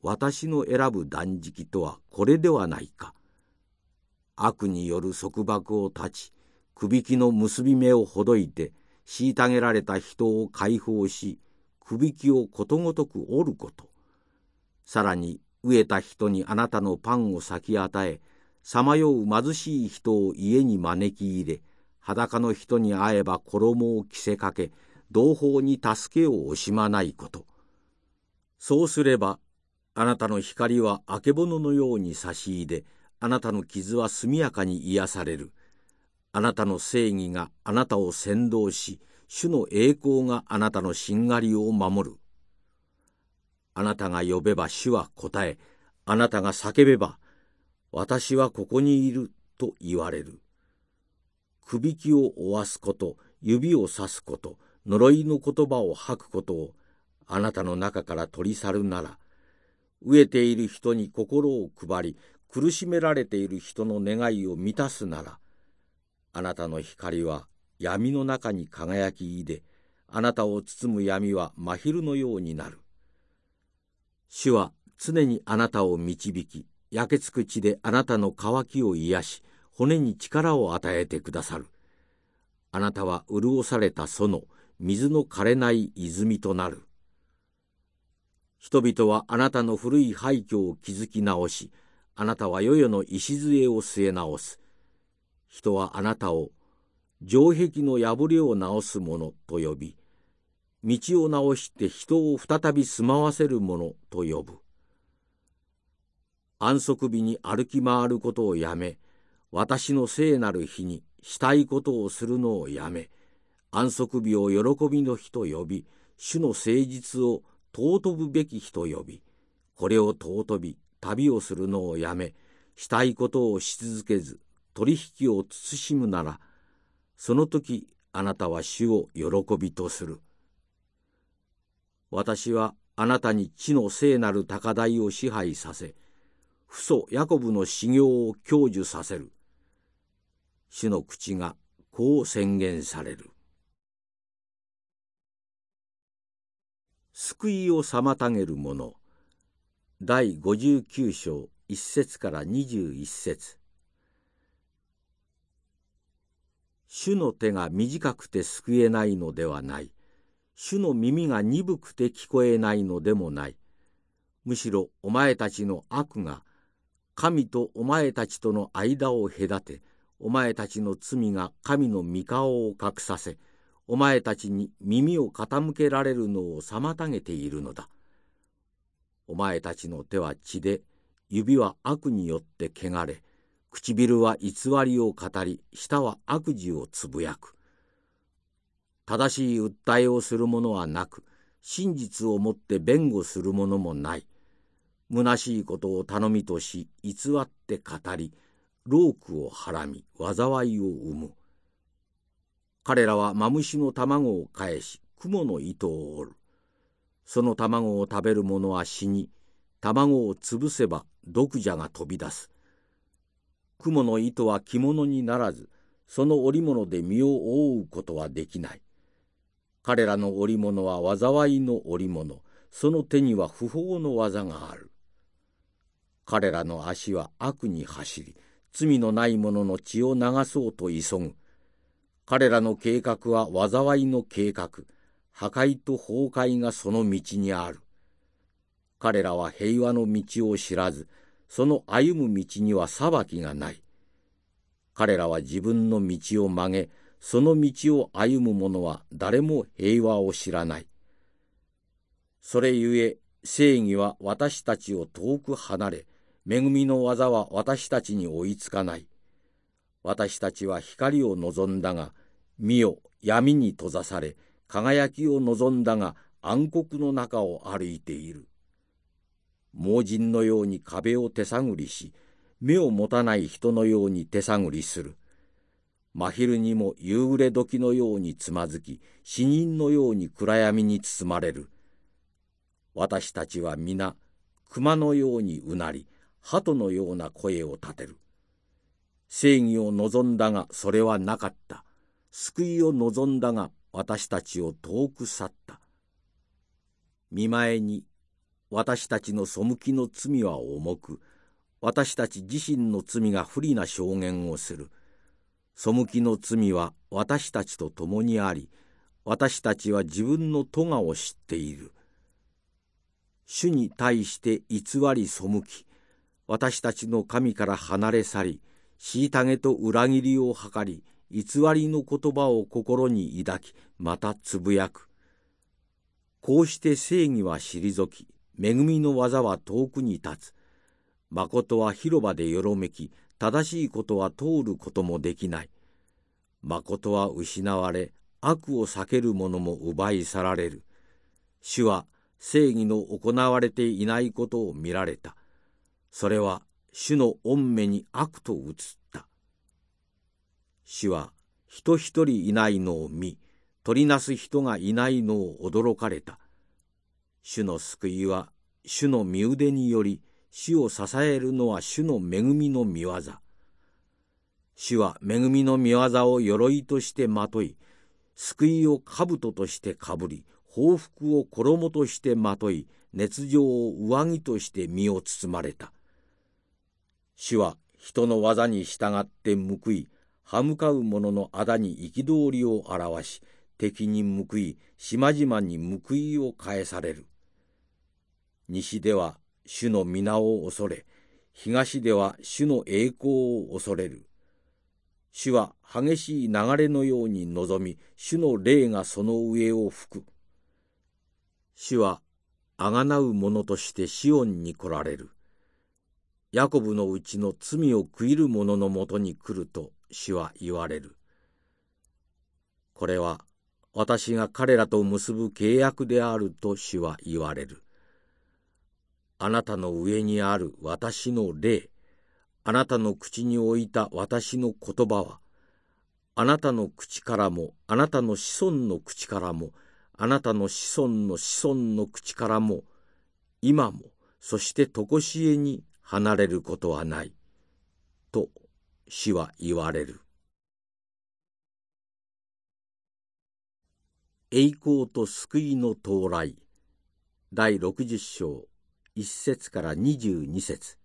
私の選ぶ断食とはこれではないか。悪による束縛を断ちくびきの結び目をほどいて虐げられた人を解放しくびきをことごとく折ること。さらに飢えた人にあなたのパンを先与えさまよう貧しい人を家に招き入れ裸の人に会えば衣を着せかけ同胞に助けを惜しまないこと。そうすれば、あなたの光はあけぼのように差し入れ、あなたの傷は速やかに癒される。あなたの正義があなたを先導し、主の栄光があなたのしんがりを守る。あなたが呼べば主は答え、あなたが叫べば、私はここにいると言われる。くびきを負わすこと、指をさすこと、呪いの言葉を吐くことをあなたの中から取り去るなら、飢えている人に心を配り、苦しめられている人の願いを満たすなら、あなたの光は闇の中に輝きいで、あなたを包む闇は真昼のようになる。主は常にあなたを導き焼けつく地であなたの渇きを癒し骨に力を与えてくださるあなたは潤された園水の枯れない泉となる。人々はあなたの古い廃墟を築き直しあなたは世々の礎を据え直す。人はあなたを城壁の破れを直す者と呼び道を直して人を再び住まわせる者と呼ぶ。安息日に歩き回ることをやめ私の聖なる日にしたいことをするのをやめ安息日を喜びの日と呼び主の誠実を尊ぶべき日と呼びこれを尊び旅をするのをやめしたいことをし続けず取引を慎むならその時あなたは主を喜びとする。私はあなたに地の聖なる高台を支配させ父祖ヤコブの修行を享受させる。主の口がこう宣言される。救いを妨げる者第59章1節から21節。主の手が短くて救えないのではない。主の耳が鈍くて聞こえないのでもない。むしろお前たちの悪が神とお前たちとの間を隔てお前たちの罪が神の御顔を隠させお前たちに耳を傾けられるのを妨げているのだ。お前たちの手は血で指は悪によって汚れ唇は偽りを語り舌は悪事をつぶやく。正しい訴えをする者はなく真実をもって弁護する者もない。虚しいことを頼みとし偽って語りロークをはらみ災いを生む。彼らはマムシの卵を返し雲の糸を折る。その卵を食べる者は死に卵を潰せば毒蛇が飛び出す。雲の糸は着物にならずその織物で身を覆うことはできない。彼らの織物は災いの織物。その手には不法の技がある。彼らの足は悪に走り罪のない者の血を流そうと急ぐ。彼らの計画は災いの計画。破壊と崩壊がその道にある。彼らは平和の道を知らずその歩む道には裁きがない。彼らは自分の道を曲げその道を歩む者は誰も平和を知らない。それゆえ正義は私たちを遠く離れ恵みの技は私たちに追いつかない。私たちは光を望んだが、見よ、闇に閉ざされ、輝きを望んだが、暗黒の中を歩いている。盲人のように壁を手探りし、目を持たない人のように手探りする。真昼にも夕暮れ時のようにつまずき、死人のように暗闇に包まれる。私たちは皆、熊のようにうなり、鳩のような声を立てる。正義を望んだがそれはなかった。救いを望んだが私たちを遠く去った。見舞いに私たちの背きの罪は重く、私たち自身の罪が不利な証言をする。背きの罪は私たちと共にあり、私たちは自分の咎を知っている。主に対して偽り背き、私たちの神から離れ去り虐げと裏切りを図り偽りの言葉を心に抱きまたつぶやく。こうして正義は退き恵みの技は遠くに立つ。誠は広場でよろめき正しいことは通ることもできない。誠は失われ悪を避ける者も奪い去られる。主は正義の行われていないことを見られた。それは主の御目に悪と映った。主は人一人いないのを見、取りなす人がいないのを驚かれた。主の救いは主の身腕により、主を支えるのは主の恵みの見業。主は恵みの見業を鎧としてまとい、救いを兜としてかぶり、報復を衣としてまとい、熱情を上着として身を包まれた。主は人の技に従って報い、歯向かう者の仇に憤りを表し、敵に報い、島々に報いを返される。西では主の皆を恐れ、東では主の栄光を恐れる。主は激しい流れのように望み、主の霊がその上を吹く。主はあがなう者としてシオンに来られる。ヤコブのうちの罪を悔いる者のもとに来ると主は言われる。これは私が彼らと結ぶ契約であると主は言われる。あなたの上にある私の霊、あなたの口に置いた私の言葉は、あなたの口からも、あなたの子孫の口からも、あなたの子孫の子孫の口からも、今も、そして常しえに離れることはない。と、死は言われる。栄光と救いの到来。第60章1節から22節。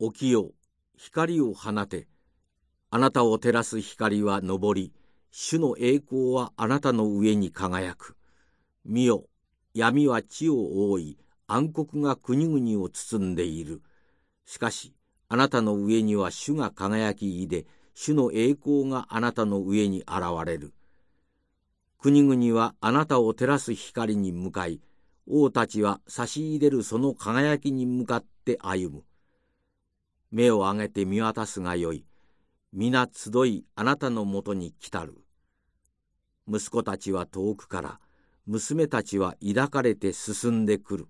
起きよ光を放て。あなたを照らす光は昇り。主の栄光はあなたの上に輝く。見よ闇は地を覆い。暗黒が国々を包んでいるしかしあなたの上には主が輝きいで主の栄光があなたの上に現れる。国々はあなたを照らす光に向かい、王たちは差し入れるその輝きに向かって歩む。目を上げて見渡すがよい。皆集いあなたのもとに来たる。息子たちは遠くから、娘たちは抱かれて進んでくる。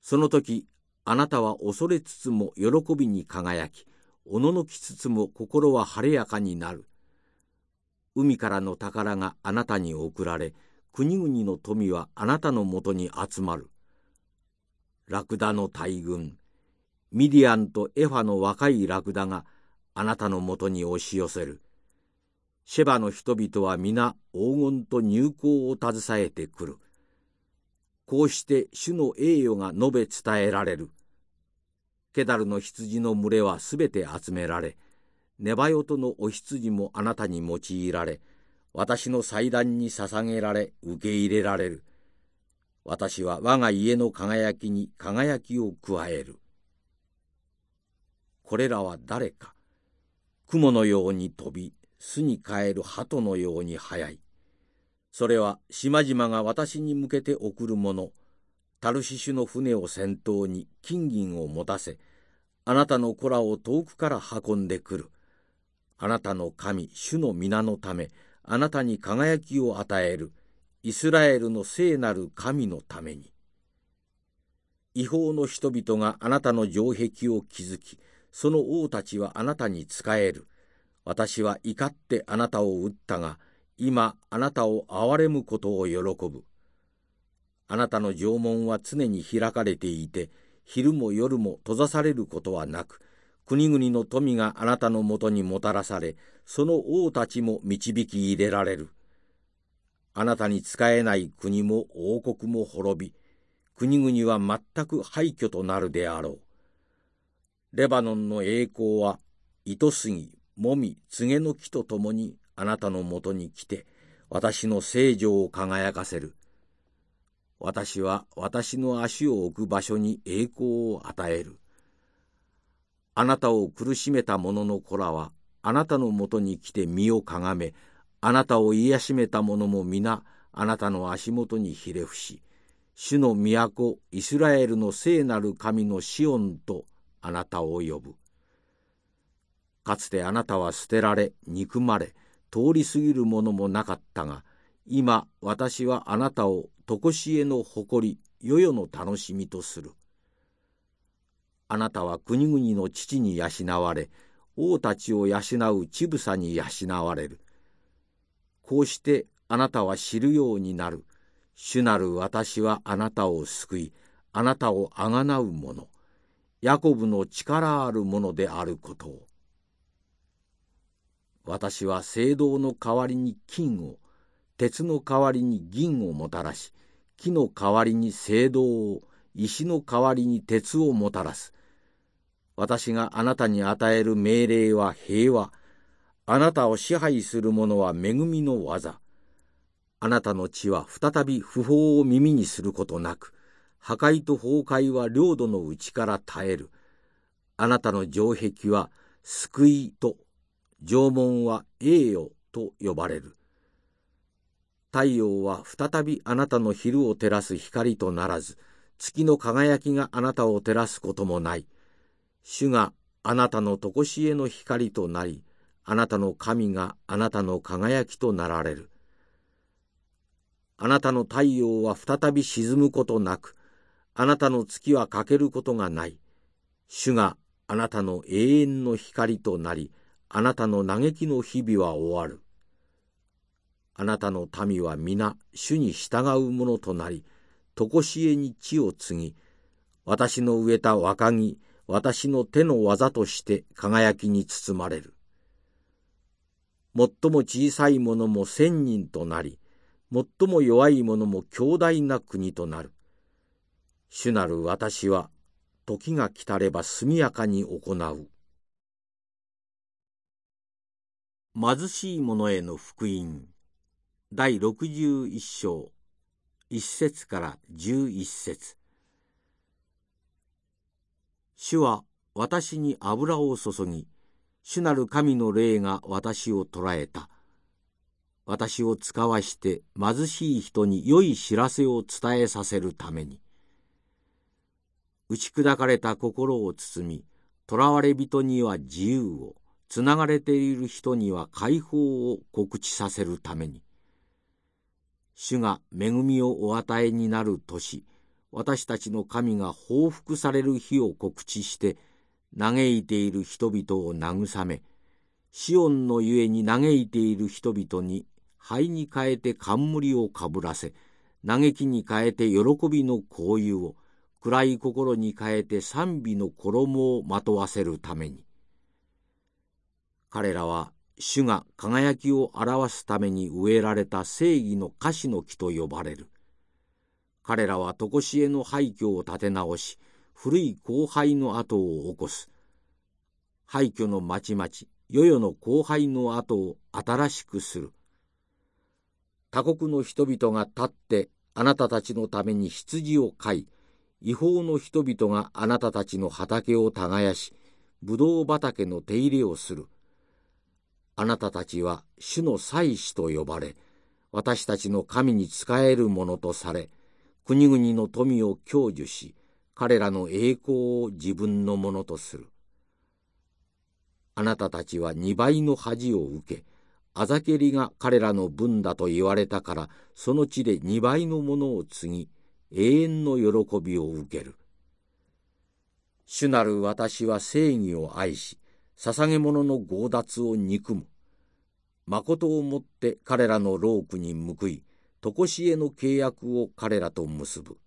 その時、あなたは恐れつつも喜びに輝き、おののきつつも心は晴れやかになる。海からの宝があなたに送られ、国々の富はあなたのもとに集まる。ラクダの大軍、ミディアンとエファの若いラクダがあなたのもとに押し寄せる。シェバの人々は皆黄金と入港を携えてくる。こうして主の栄誉が述べ伝えられる。ケダルの羊の群れはすべて集められ、ネバヨトのお羊もあなたに用いられ、私の祭壇に捧げられ、受け入れられる。私は我が家の輝きに輝きを加える。これらは誰か。雲のように飛び、巣に帰る鳩のように速い。それは島々が私に向けて送るもの。タルシシュの船を先頭に金銀を持たせ、あなたの子らを遠くから運んでくる。あなたの神、主の皆のため、あなたに輝きを与える。イスラエルの聖なる神のために。違法の人々があなたの城壁を築き、その王たちはあなたに仕える。私は怒ってあなたを撃ったが、今あなたを憐れむことを喜ぶ。あなたの城門は常に開かれていて、昼も夜も閉ざされることはなく、国々の富があなたのもとにもたらされ、その王たちも導き入れられる。あなたに仕えない国も王国も滅び、国々は全く廃墟となるであろう。レバノンの栄光は、糸杉、もみ、告げの木とともにあなたのもとに来て、私の聖女を輝かせる。私は私の足を置く場所に栄光を与える。あなたを苦しめた者の子らは、あなたのもとに来て身をかがめ、あなたを癒しめた者も皆、あなたの足元にひれ伏し、主の都、イスラエルの聖なる神のシオンとあなたを呼ぶ。かつてあなたは捨てられ、憎まれ、通り過ぎるものもなかったが、今私はあなたを常しえの誇り、世々の楽しみとする。あなたは国々の父に養われ、王たちを養う乳房に養われる。こうしてあなたは知るようになる。主なる私はあなたを救い、あなたをあがなう者、ヤコブの力ある者であることを。私は青銅の代わりに金を、鉄の代わりに銀をもたらし、木の代わりに聖堂を石の代わりに鉄をもたらす。私があなたに与える命令は平和。あなたを支配する者は恵みの技。あなたの地は再び不法を耳にすることなく破壊と崩壊は領土の内から絶える。あなたの城壁は救いと城門は栄誉と呼ばれる太陽は再びあなたの昼を照らす光とならず月の輝きがあなたを照らすこともない主があなたの常しえの光となりあなたの神があなたの輝きとなられる。あなたの太陽は再び沈むことなく、あなたの月は欠けることがない。主があなたの永遠の光となり、あなたの嘆きの日々は終わる。あなたの民は皆主に従うものとなり、とこしえに地を継ぎ、私の植えた若木、私の手の技として輝きに包まれる。最も小さいものも千人となり、最も弱いものも強大な国となる。主なる私は、時が来たれば速やかに行う。貧しい者への福音第61章1節から11節主は私に油を注ぎ主なる神の霊が私を捕らえた。私を使わして貧しい人に良い知らせを伝えさせるために。打ち砕かれた心を包み、囚われ人には自由を、つながれている人には解放を告知させるために。主が恵みをお与えになる年、私たちの神が報復される日を告知して、嘆いている人々を慰め、シオンのゆえに嘆いている人々に灰に変えて冠をかぶらせ、嘆きに変えて喜びの香油を、暗い心に変えて賛美の衣をまとわせるために。彼らは主が輝きを表すために植えられた正義の菓子の木と呼ばれる。彼らは常しえの廃墟を建て直し、古い荒廃の跡を起こす。廃墟の町々、世々の荒廃の跡を新しくする。他国の人々が立ってあなたたちのために羊を飼い、違法の人々があなたたちの畑を耕し、ぶどう畑の手入れをする。あなたたちは主の祭司と呼ばれ、私たちの神に仕えるものとされ、国々の富を享受し、彼らの栄光を自分のものとする。あなたたちは二倍の恥を受け、あざけりが彼らの分だと言われたから、その地で二倍のものを継ぎ、永遠の喜びを受ける。主なる私は正義を愛し、捧げ物の強奪を憎む。誠をもって彼らの労苦に報い、常しえの契約を彼らと結ぶ。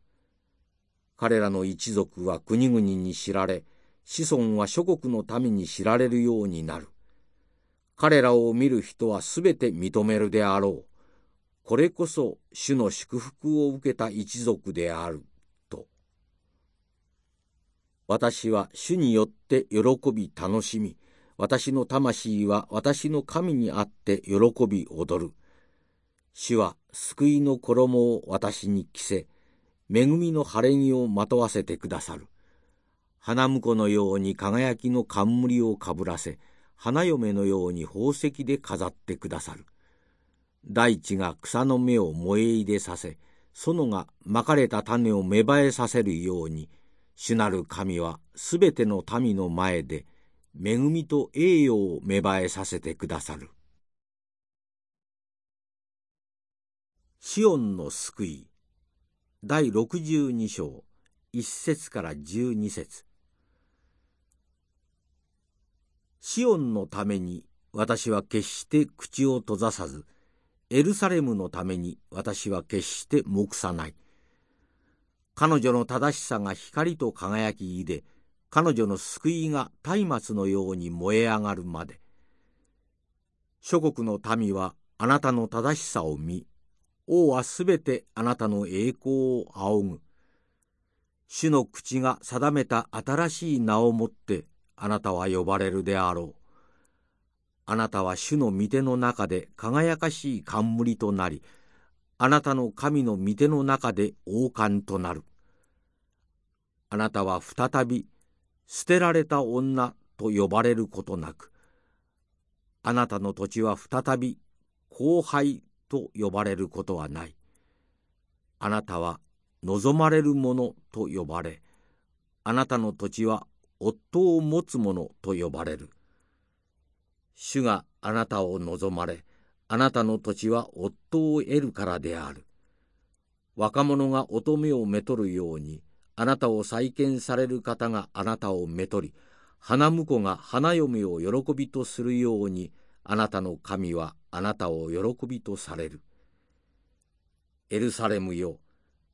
彼らの一族は国々に知られ、子孫は諸国の民に知られるようになる。彼らを見る人はすべて認めるであろう。これこそ主の祝福を受けた一族である。と。私は主によって喜び楽しみ、私の魂は私の神にあって喜び踊る。主は救いの衣を私に着せ、恵みの晴れ着をまとわせてくださる。花婿のように輝きの冠をかぶらせ、花嫁のように宝石で飾ってくださる。大地が草の芽を燃え入れさせ、園がまかれた種を芽生えさせるように、主なる神はすべての民の前で、恵みと栄誉を芽生えさせてくださる。シオンの救い第62章1節から12節シオンのために私は決して口を閉ざさず、エルサレムのために私は決して目さない。彼女の正しさが光と輝きいで、彼女の救いが松明のように燃え上がるまで。諸国の民はあなたの正しさを見、王はすべてあなたの栄光を仰ぐ。主の口が定めた新しい名をもってあなたは呼ばれるであろう。あなたは主の御手の中で輝かしい冠となり、あなたの神の御手の中で王冠となる。あなたは再び捨てられた女と呼ばれることなく、あなたの土地は再び後輩と呼ばれることはない。あなたは望まれる者と呼ばれ、あなたの土地は夫を持つ者と呼ばれる。主があなたを望まれ、あなたの土地は夫を得るからである。若者が乙女をめとるように、あなたを再建される方があなたをめとり、花婿が花嫁を喜びとするように、あなたの神はあなたを喜びとされる。エルサレムよ、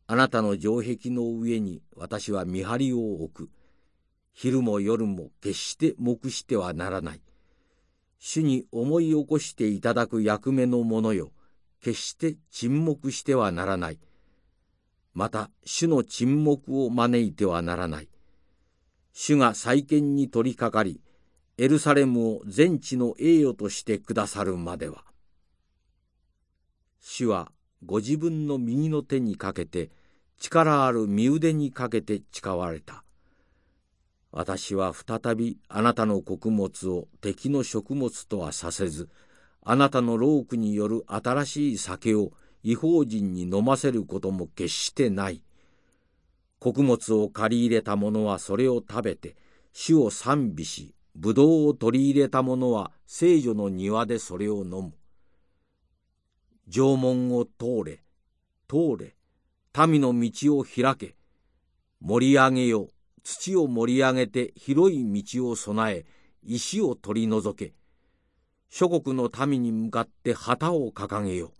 あなたの城壁の上に私は見張りを置く。昼も夜も決して黙してはならない。主に思い起こしていただく役目の者よ、決して沈黙してはならない。また、主の沈黙を招いてはならない。主が再建に取り掛かり、エルサレムを全地の栄誉としてくださるまでは。主はご自分の右の手にかけて、力ある身腕にかけて誓われた。私は再びあなたの穀物を敵の食物とはさせず、あなたの労苦による新しい酒を違法人に飲ませることも決してない。穀物を借り入れた者はそれを食べて、主を賛美し、葡萄を取り入れた者は聖女の庭でそれを飲む。縄文を通れ、通れ、民の道を開け、盛り上げよ、土を盛り上げて広い道を備え、石を取り除け。諸国の民に向かって旗を掲げよ。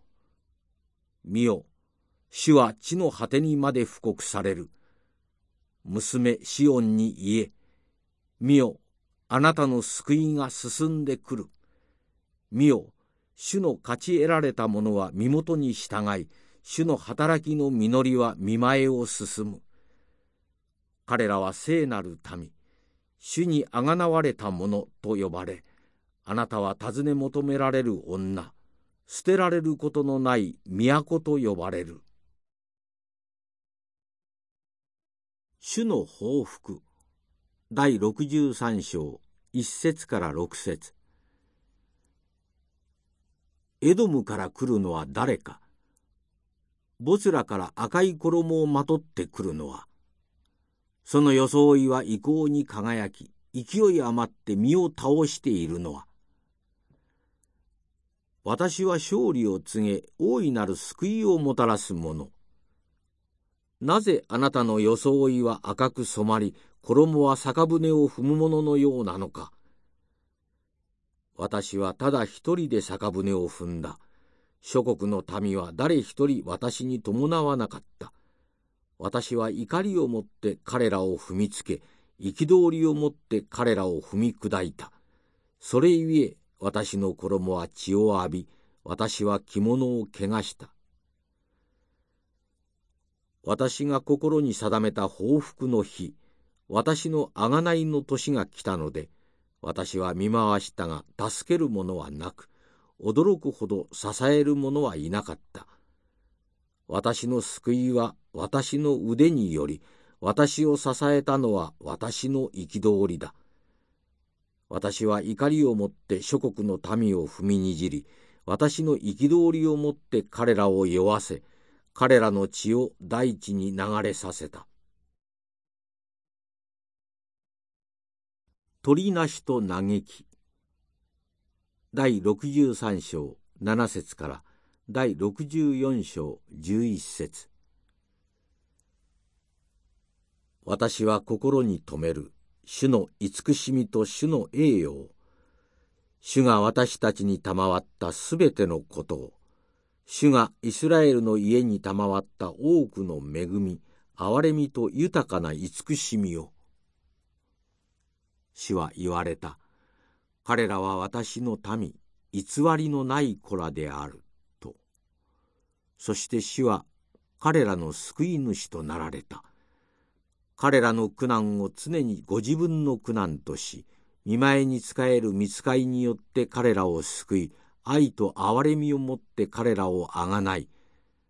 見よ、主は地の果てにまで布告される。娘シオンに言え。見よ、あなたの救いが進んでくる。見よ、主の勝ち得られた者は身元に従い、主の働きの実りは見前を進む。彼らは聖なる民、主にあがなわれた者と呼ばれ、あなたは尋ね求められる女、捨てられることのない都と呼ばれる。主の報復。第63章1節から6節。エドムから来るのは誰か。ボツラから赤い衣をまとってくるのは。その装いは意向に輝き、勢い余って身を倒しているのは、私は勝利を告げ、大いなる救いをもたらすもの。なぜあなたの装いは赤く染まり、衣は酒舟を踏むもののようなのか。私はただ一人で酒舟を踏んだ。諸国の民は誰一人私に伴わなかった。私は怒りをもって彼らを踏みつけ、憤りをもって彼らを踏み砕いた。それゆえ私の衣は血を浴び、私は着物を汚した。私が心に定めた報復の日、私の贖いの年が来たので、私は見回したが助ける者はなく、驚くほど支える者はいなかった。私の救いは私の腕により、私を支えたのは私の憤りだ。私は怒りをもって諸国の民を踏みにじり、私の憤りをもって彼らを酔わせ、彼らの血を大地に流れさせた。鳥なしと嘆き第63章7節から第64章11節私は心に留める主の慈しみと主の栄誉を主が私たちに賜ったすべてのことを主がイスラエルの家に賜った多くの恵み憐れみと豊かな慈しみを主は言われた彼らは私の民偽りのない子らであるとそして死は彼らの救い主となられた。彼らの苦難を常にご自分の苦難とし、見舞いに仕える見つかいによって彼らを救い、愛と憐れみをもって彼らをあがない、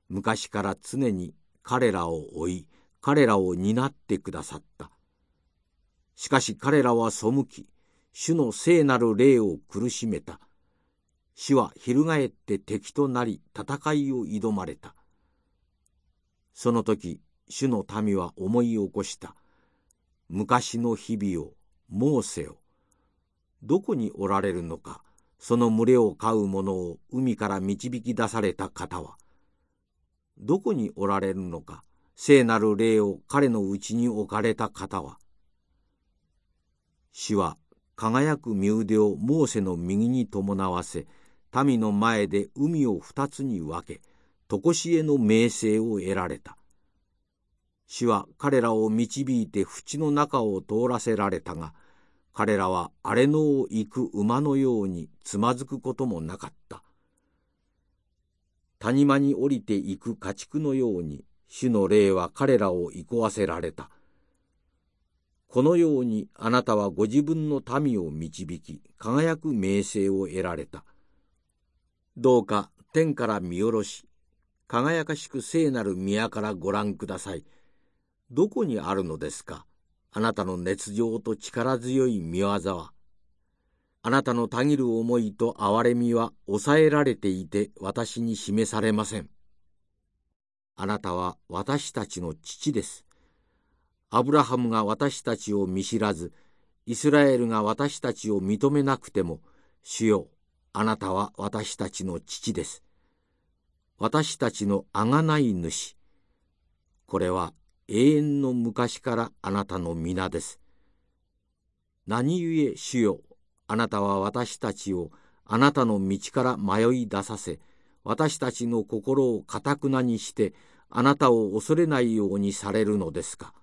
昔から常に彼らを追い、彼らを担ってくださった。しかし彼らは背き、主の聖なる霊を苦しめた。主は翻って敵となり戦いを挑まれた。その時、主の民は思い起こした。昔の日々を、モーセを。どこにおられるのか、その群れを飼う者を海から導き出された方は。どこにおられるのか、聖なる霊を彼のうちに置かれた方は。主は輝く身腕をモーセの右に伴わせ、民の前で海を二つに分け、常しえの名声を得られた。主は彼らを導いて淵の中を通らせられたが、彼らは荒れ野を行く馬のようにつまずくこともなかった。谷間に降りていく家畜のように、主の霊は彼らを憩わせられた。このようにあなたはご自分の民を導き、輝く名声を得られた。どうか天から見下ろし、輝かしく聖なる宮からご覧ください。どこにあるのですか？あなたの熱情と力強い見業は。あなたのたぎる思いと憐れみは抑えられていて私に示されません。あなたは私たちの父です。アブラハムが私たちを見知らず、イスラエルが私たちを認めなくても、主よ、あなたは私たちの父です。私たちのあがない主。これは永遠の昔からあなたの皆です。何故主よ、あなたは私たちをあなたの道から迷い出させ、私たちの心をかたくなにして、あなたを恐れないようにされるのですか。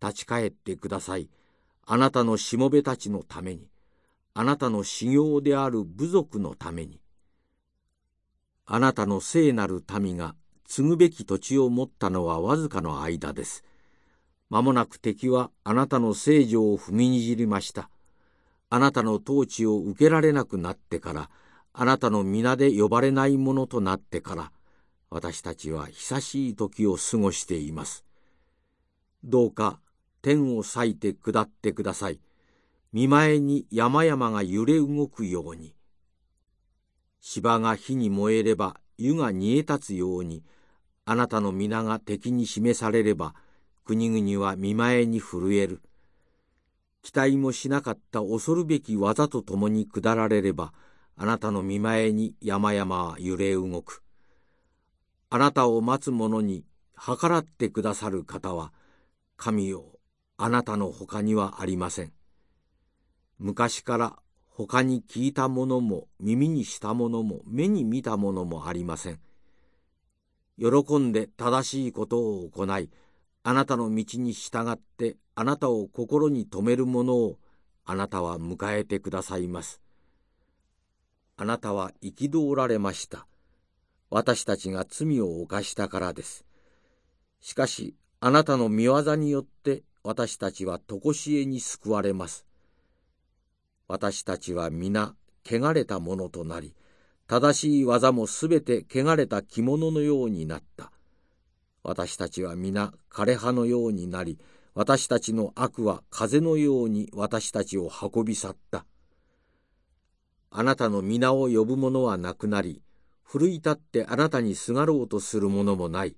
立ち返ってください。あなたのしもべたちのために、あなたの修行である部族のために、あなたの聖なる民が継ぐべき土地を持ったのはわずかの間です。間もなく敵はあなたの聖女を踏みにじりました。あなたの統治を受けられなくなってから、あなたの皆で呼ばれないものとなってから、私たちは久しい時を過ごしています。どうか天を裂いて下ってください。見前に山々が揺れ動くように。芝が火に燃えれば湯が煮え立つように、あなたの皆が敵に示されれば、国々は見前に震える。期待もしなかった恐るべき技と共に下られれば、あなたの見前に山々は揺れ動く。あなたを待つ者に計らってくださる方は、神よ、あなたの他にはありません。昔から他に聞いたものも耳にしたものも目に見たものもありません。喜んで正しいことを行い、あなたの道に従ってあなたを心に留めるものをあなたは迎えてくださいます。あなたは憤られました。私たちが罪を犯したからです。しかし、あなたの見業によって私たちは常しえに救われます。私たちは皆、汚れたものとなり、正しい技もすべて汚れた着物のようになった。私たちは皆枯葉のようになり、私たちの悪は風のように私たちを運び去った。あなたの皆を呼ぶ者はなくなり、奮い立ってあなたにすがろうとする者もない。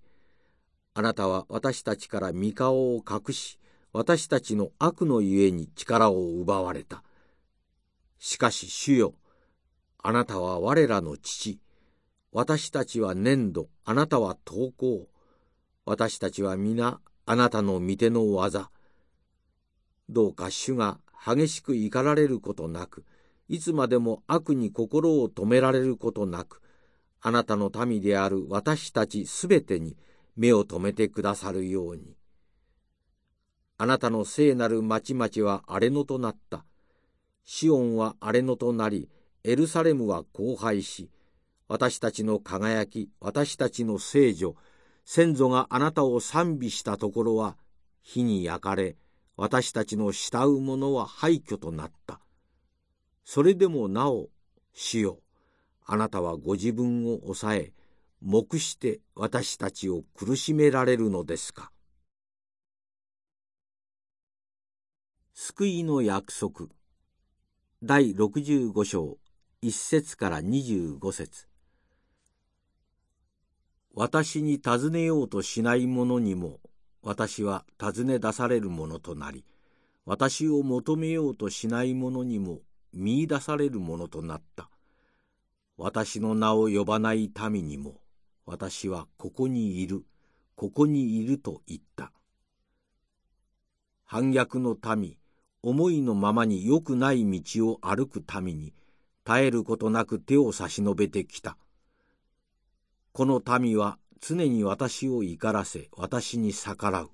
あなたは私たちから御顔を隠し、私たちの悪のゆえに力を奪われた。しかし主よ、あなたは我らの父、私たちは粘土、あなたは投稿、私たちは皆あなたの御手の技。どうか主が激しく怒られることなく、いつまでも悪に心を止められることなく、あなたの民である私たちすべてに目を留めてくださるように。あなたの聖なる町々は荒れ野となった。シオンは荒れ野となり、エルサレムは荒廃し、私たちの輝き、私たちの聖女、先祖があなたを賛美したところは火に焼かれ、私たちの慕う者は廃墟となった。それでもなお、主よ、あなたはご自分を抑え、黙して私たちを苦しめられるのですか。救いの約束第65章1節から25節。私に尋ねようとしない者にも私は尋ね出されるものとなり私を求めようとしない者にも見いだされるものとなった。私の名を呼ばない民にも私はここにいるここにいると言った。反逆の民思いのままに良くない道を歩く民に絶えることなく手を差し伸べてきた。この民は常に私を怒らせ私に逆らう。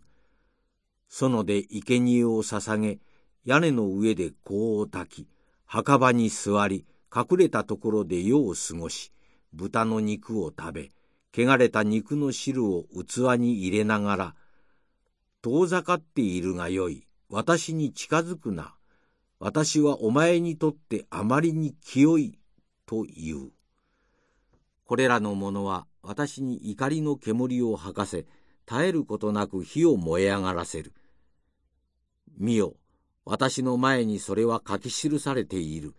園で生贄を捧げ屋根の上で香を焚き墓場に座り隠れたところで夜を過ごし豚の肉を食べ汚れた肉の汁を器に入れながら遠ざかっているがよい。私に近づくな私はお前にとってあまりに清いと言うこれらの者は私に怒りの煙を吐かせ絶えることなく火を燃え上がらせる見よ私の前にそれは書き記されている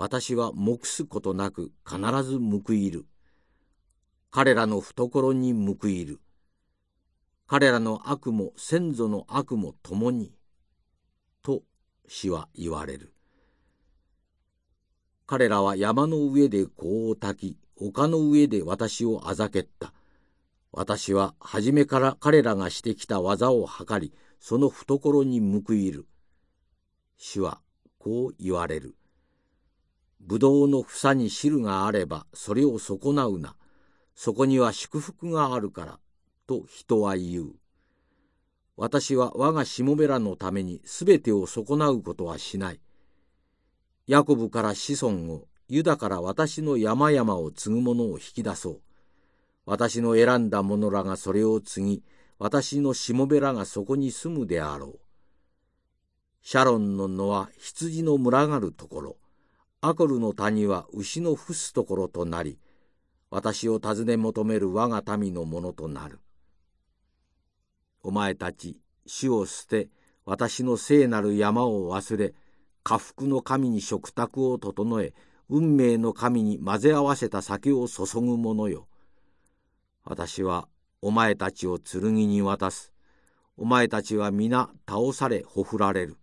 私は目すことなく必ず報いる。彼らの懐に報いる。彼らの悪も先祖の悪も共に。と死は言われる。彼らは山の上で香を焚き、丘の上で私をあざけった。私は初めから彼らがしてきた技を図り、その懐に報いる。主はこう言われる。ぶどうの房に汁があればそれを損なうな。そこには祝福があるから、と人は言う。私は我がしもべらのためにすべてを損なうことはしない。ヤコブから子孫を、ユダから私の山々を継ぐ者を引き出そう。私の選んだ者らがそれを継ぎ、私のしもべらがそこに住むであろう。シャロンの野は羊の群がるところ。アコルの谷は牛の伏すところとなり、私を尋ね求める我が民のものとなる。お前たち、主を捨て、私の聖なる山を忘れ、下腹の神に食卓を整え、運命の神に混ぜ合わせた酒を注ぐ者よ。私はお前たちを剣に渡す。お前たちは皆倒されほふられる。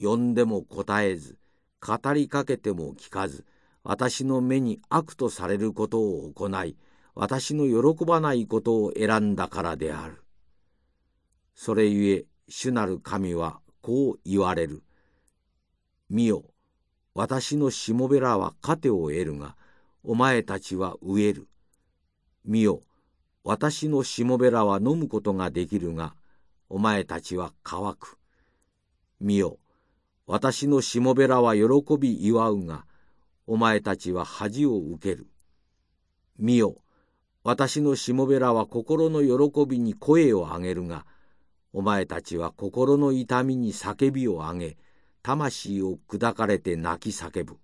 呼んでも答えず、語りかけても聞かず、私の目に悪とされることを行い、私の喜ばないことを選んだからである。それゆえ、主なる神はこう言われる。見よ、私のしもべらは糧を得るが、お前たちは飢える。見よ、私のしもべらは飲むことができるが、お前たちは乾く。見よ、私のしもべらは喜び祝うが、お前たちは恥を受ける。見よ、私のしもべらは心の喜びに声を上げるが、お前たちは心の痛みに叫びを上げ、魂を砕かれて泣き叫ぶ。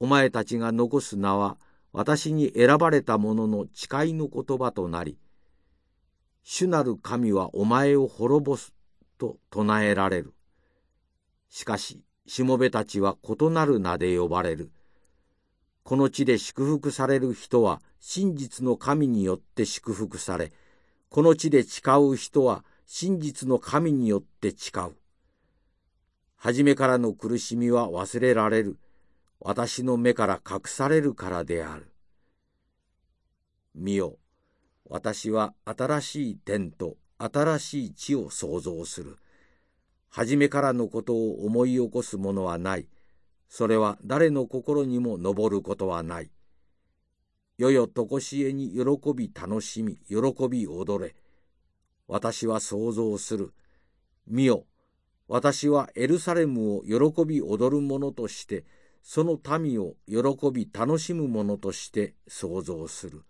お前たちが残す名は、私に選ばれた者の誓いの言葉となり、主なる神はお前を滅ぼすと唱えられる。しかし、しもべたちは異なる名で呼ばれる。この地で祝福される人は真実の神によって祝福され、この地で誓う人は真実の神によって誓う。初めからの苦しみは忘れられる。私の目から隠されるからである。見よ、私は新しい天と新しい地を創造する。初めからのことを思い起こすものはない。それは誰の心にも上ることはない。よよとこしえに喜び楽しみ、喜び踊れ。私は想像する。見よ、私はエルサレムを喜び踊る者として、その民を喜び楽しむものとして想像する。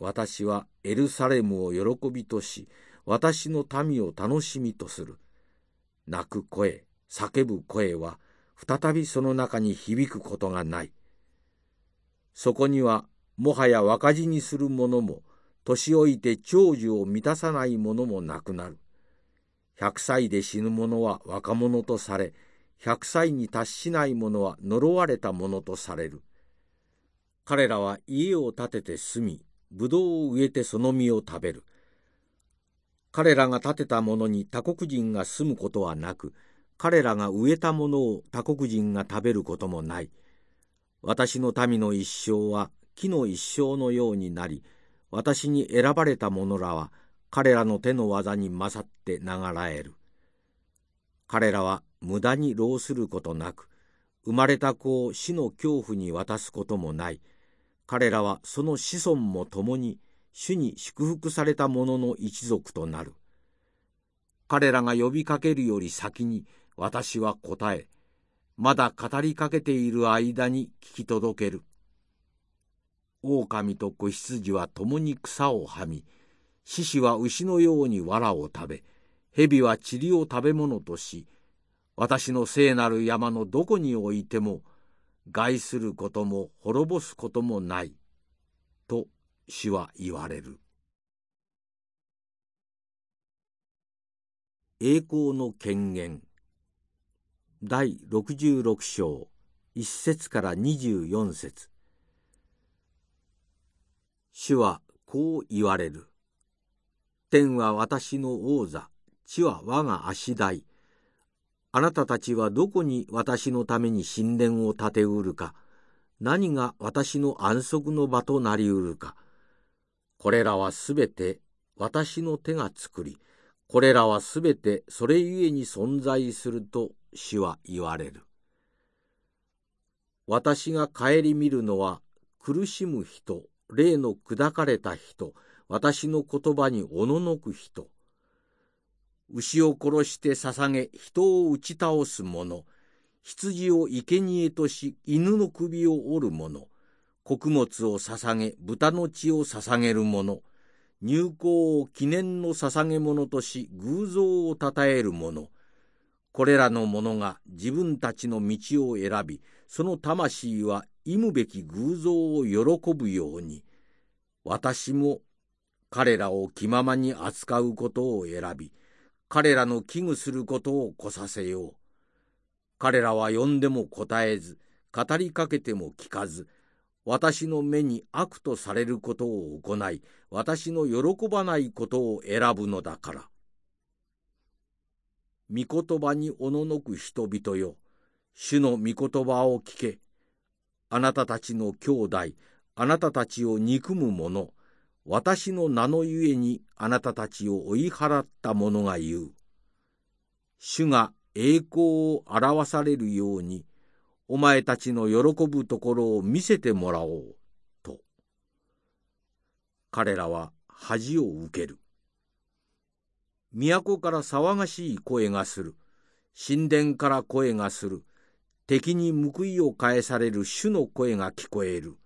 私はエルサレムを喜びとし、私の民を楽しみとする。泣く声、叫ぶ声は、再びその中に響くことがない。そこには、もはや若死にする者も、年老いて長寿を満たさない者もなくなる。百歳で死ぬ者は若者とされ、百歳に達しない者は呪われた者とされる。彼らは家を建てて住み、葡萄を植えてその実を食べる。彼らが建てたものに他国人が住むことはなく、彼らが植えたものを他国人が食べることもない。私の民の一生は木の一生のようになり、私に選ばれた者らは彼らの手の技に勝って流らえる。彼らは無駄に労することなく、生まれた子を死の恐怖に渡すこともない。彼らはその子孫も共に主に祝福された者の一族となる。彼らが呼びかけるより先に私は答え、まだ語りかけている間に聞き届ける。狼と子羊は共に草をはみ、獅子は牛のように藁を食べ、蛇は塵を食べ物とし、私の聖なる山のどこにおいても、害することも滅ぼすこともない。と主は言われる。栄光の権限第66章1節から24節主はこう言われる。天は私の王座、地は我が足台。あなたたちはどこに私のために神殿を建てうるか、何が私の安息の場となりうるか。これらはすべて私の手が作り、これらはすべてそれゆえに存在すると主は言われる。私が顧みるのは苦しむ人、霊の砕かれた人、私の言葉におののく人、牛を殺して捧げ人を打ち倒す者羊を生贄とし犬の首を折る者穀物を捧げ豚の血を捧げる者入港を記念の捧げ物とし偶像をたたえる者これらの者が自分たちの道を選びその魂は忌むべき偶像を喜ぶように私も彼らを気ままに扱うことを選び彼らの危惧することを来させよう。彼らは呼んでも答えず、語りかけても聞かず、私の目に悪とされることを行い、私の喜ばないことを選ぶのだから。御言葉におののく人々よ、主の御言葉を聞け。あなたたちの兄弟、あなたたちを憎む者、私の名のゆえにあなたたちを追い払った者が言う。主が栄光を表されるように、お前たちの喜ぶところを見せてもらおう、と。彼らは恥を受ける。都から騒がしい声がする。神殿から声がする。敵に報いを返される主の声が聞こえる。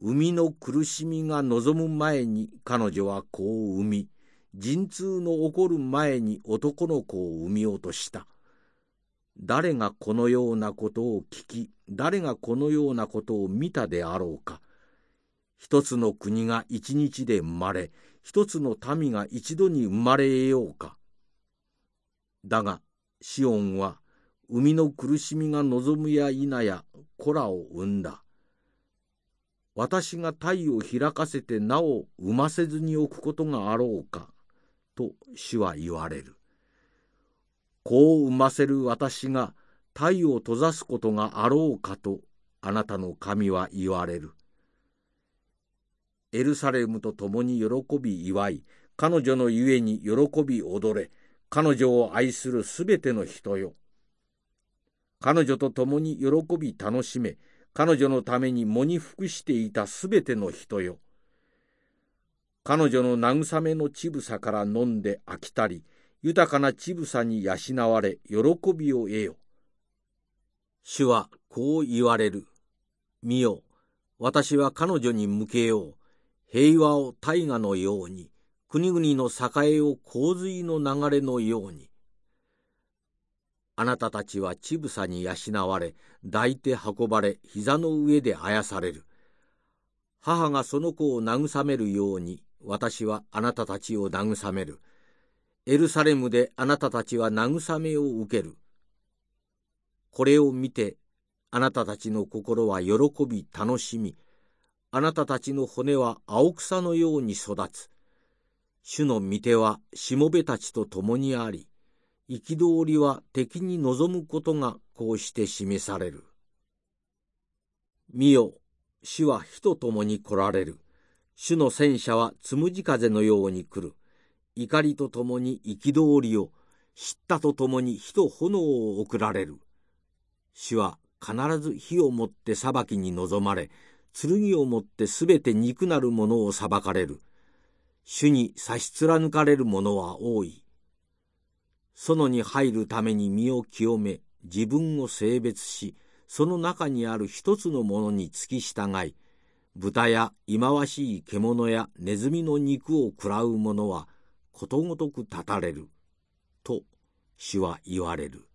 生みの苦しみが望む前に彼女は子を産み、陣痛の起こる前に男の子を産み落とした。誰がこのようなことを聞き、誰がこのようなことを見たであろうか。一つの国が一日で生まれ、一つの民が一度に生まれようか。だが、シオンは、生みの苦しみが望むや否や、子らを産んだ。私が体を開かせてなお産ませずにおくことがあろうか、と主は言われる。子を産ませる私が体を閉ざすことがあろうかとあなたの神は言われる。エルサレムと共に喜び祝い、彼女のゆえに喜び踊れ、彼女を愛するすべての人よ。彼女と共に喜び楽しめ、彼女のために喪に服していたすべての人よ。彼女の慰めの乳房から飲んで飽きたり、豊かな乳房に養われ、喜びを得よ。主はこう言われる。見よ、私は彼女に向けよう。平和を大河のように、国々の栄えを洪水の流れのように。あなたたちは乳房に養われ、抱いて運ばれ、膝の上であやされる。母がその子を慰めるように、私はあなたたちを慰める。エルサレムであなたたちは慰めを受ける。これを見て、あなたたちの心は喜び楽しみ、あなたたちの骨は青草のように育つ。主の御手はしもべたちと共にあり、憤りは敵に望むことがこうして示される。見よ、主は火と共に来られる。主の戦車はつむじ風のように来る。怒りと共に憤りを、知ったと共に火と炎を送られる。主は必ず火をもって裁きに臨まれ、剣をもってすべて憎なる者を裁かれる。主に差し貫かれる者は多い。園に入るために身を清め、自分を性別し、その中にある一つのものに付き従い、豚や忌まわしい獣やネズミの肉を食らう者はことごとく立たれる。と主は言われる。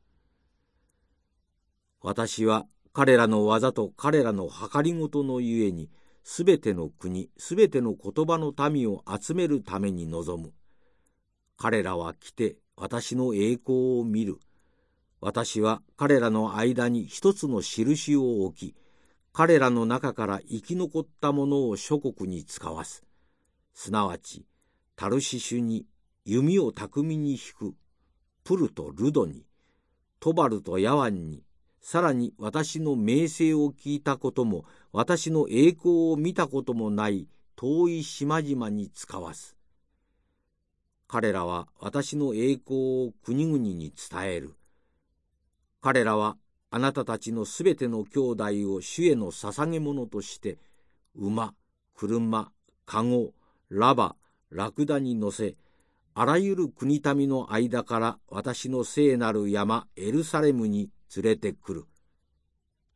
私は彼らの技と彼らの計りごとのゆえに、すべての国、すべての言葉の民を集めるために臨む。彼らは来て私の栄光を見る。私は彼らの間に一つの印を置き、彼らの中から生き残ったものを諸国に使わす。すなわち、タルシシュに弓を巧みに引く、プルとルドに、トバルとヤワンに、さらに私の名声を聞いたことも、私の栄光を見たこともない遠い島々に使わす。彼らは私の栄光を国々に伝える。彼らはあなたたちのすべての兄弟を主への捧げ物として、馬、車、籠、ラバ、ラクダに乗せ、あらゆる国民の間から私の聖なる山エルサレムに連れてくる。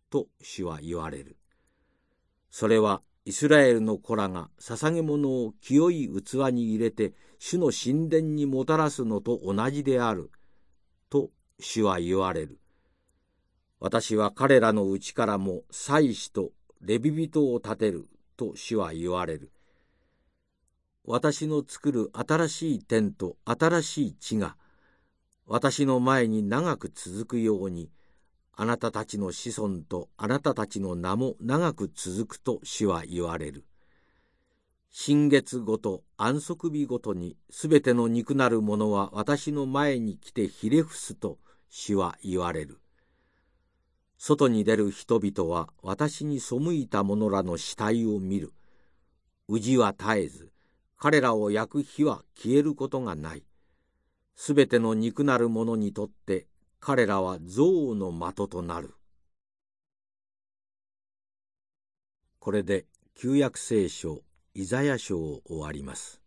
と主は言われる。それはイスラエルの子らが捧げ物を清い器に入れて主の神殿にもたらすのと同じである。と主は言われる。私は彼らのうちからも祭司とレビ人を立てると主は言われる。私の作る新しい天と新しい地が私の前に長く続くようにあなたたちの子孫とあなたたちの名も長く続くと主は言われる。新月ごと安息日ごとにすべての肉なるものは私の前に来てひれ伏すと主は言われる。外に出る人々は私に背いた者らの死体を見る。氏は絶えず、彼らを焼く火は消えることがない。すべての肉なる者にとって彼らは憎悪の的となる。これで旧約聖書イザヤ書を終わります。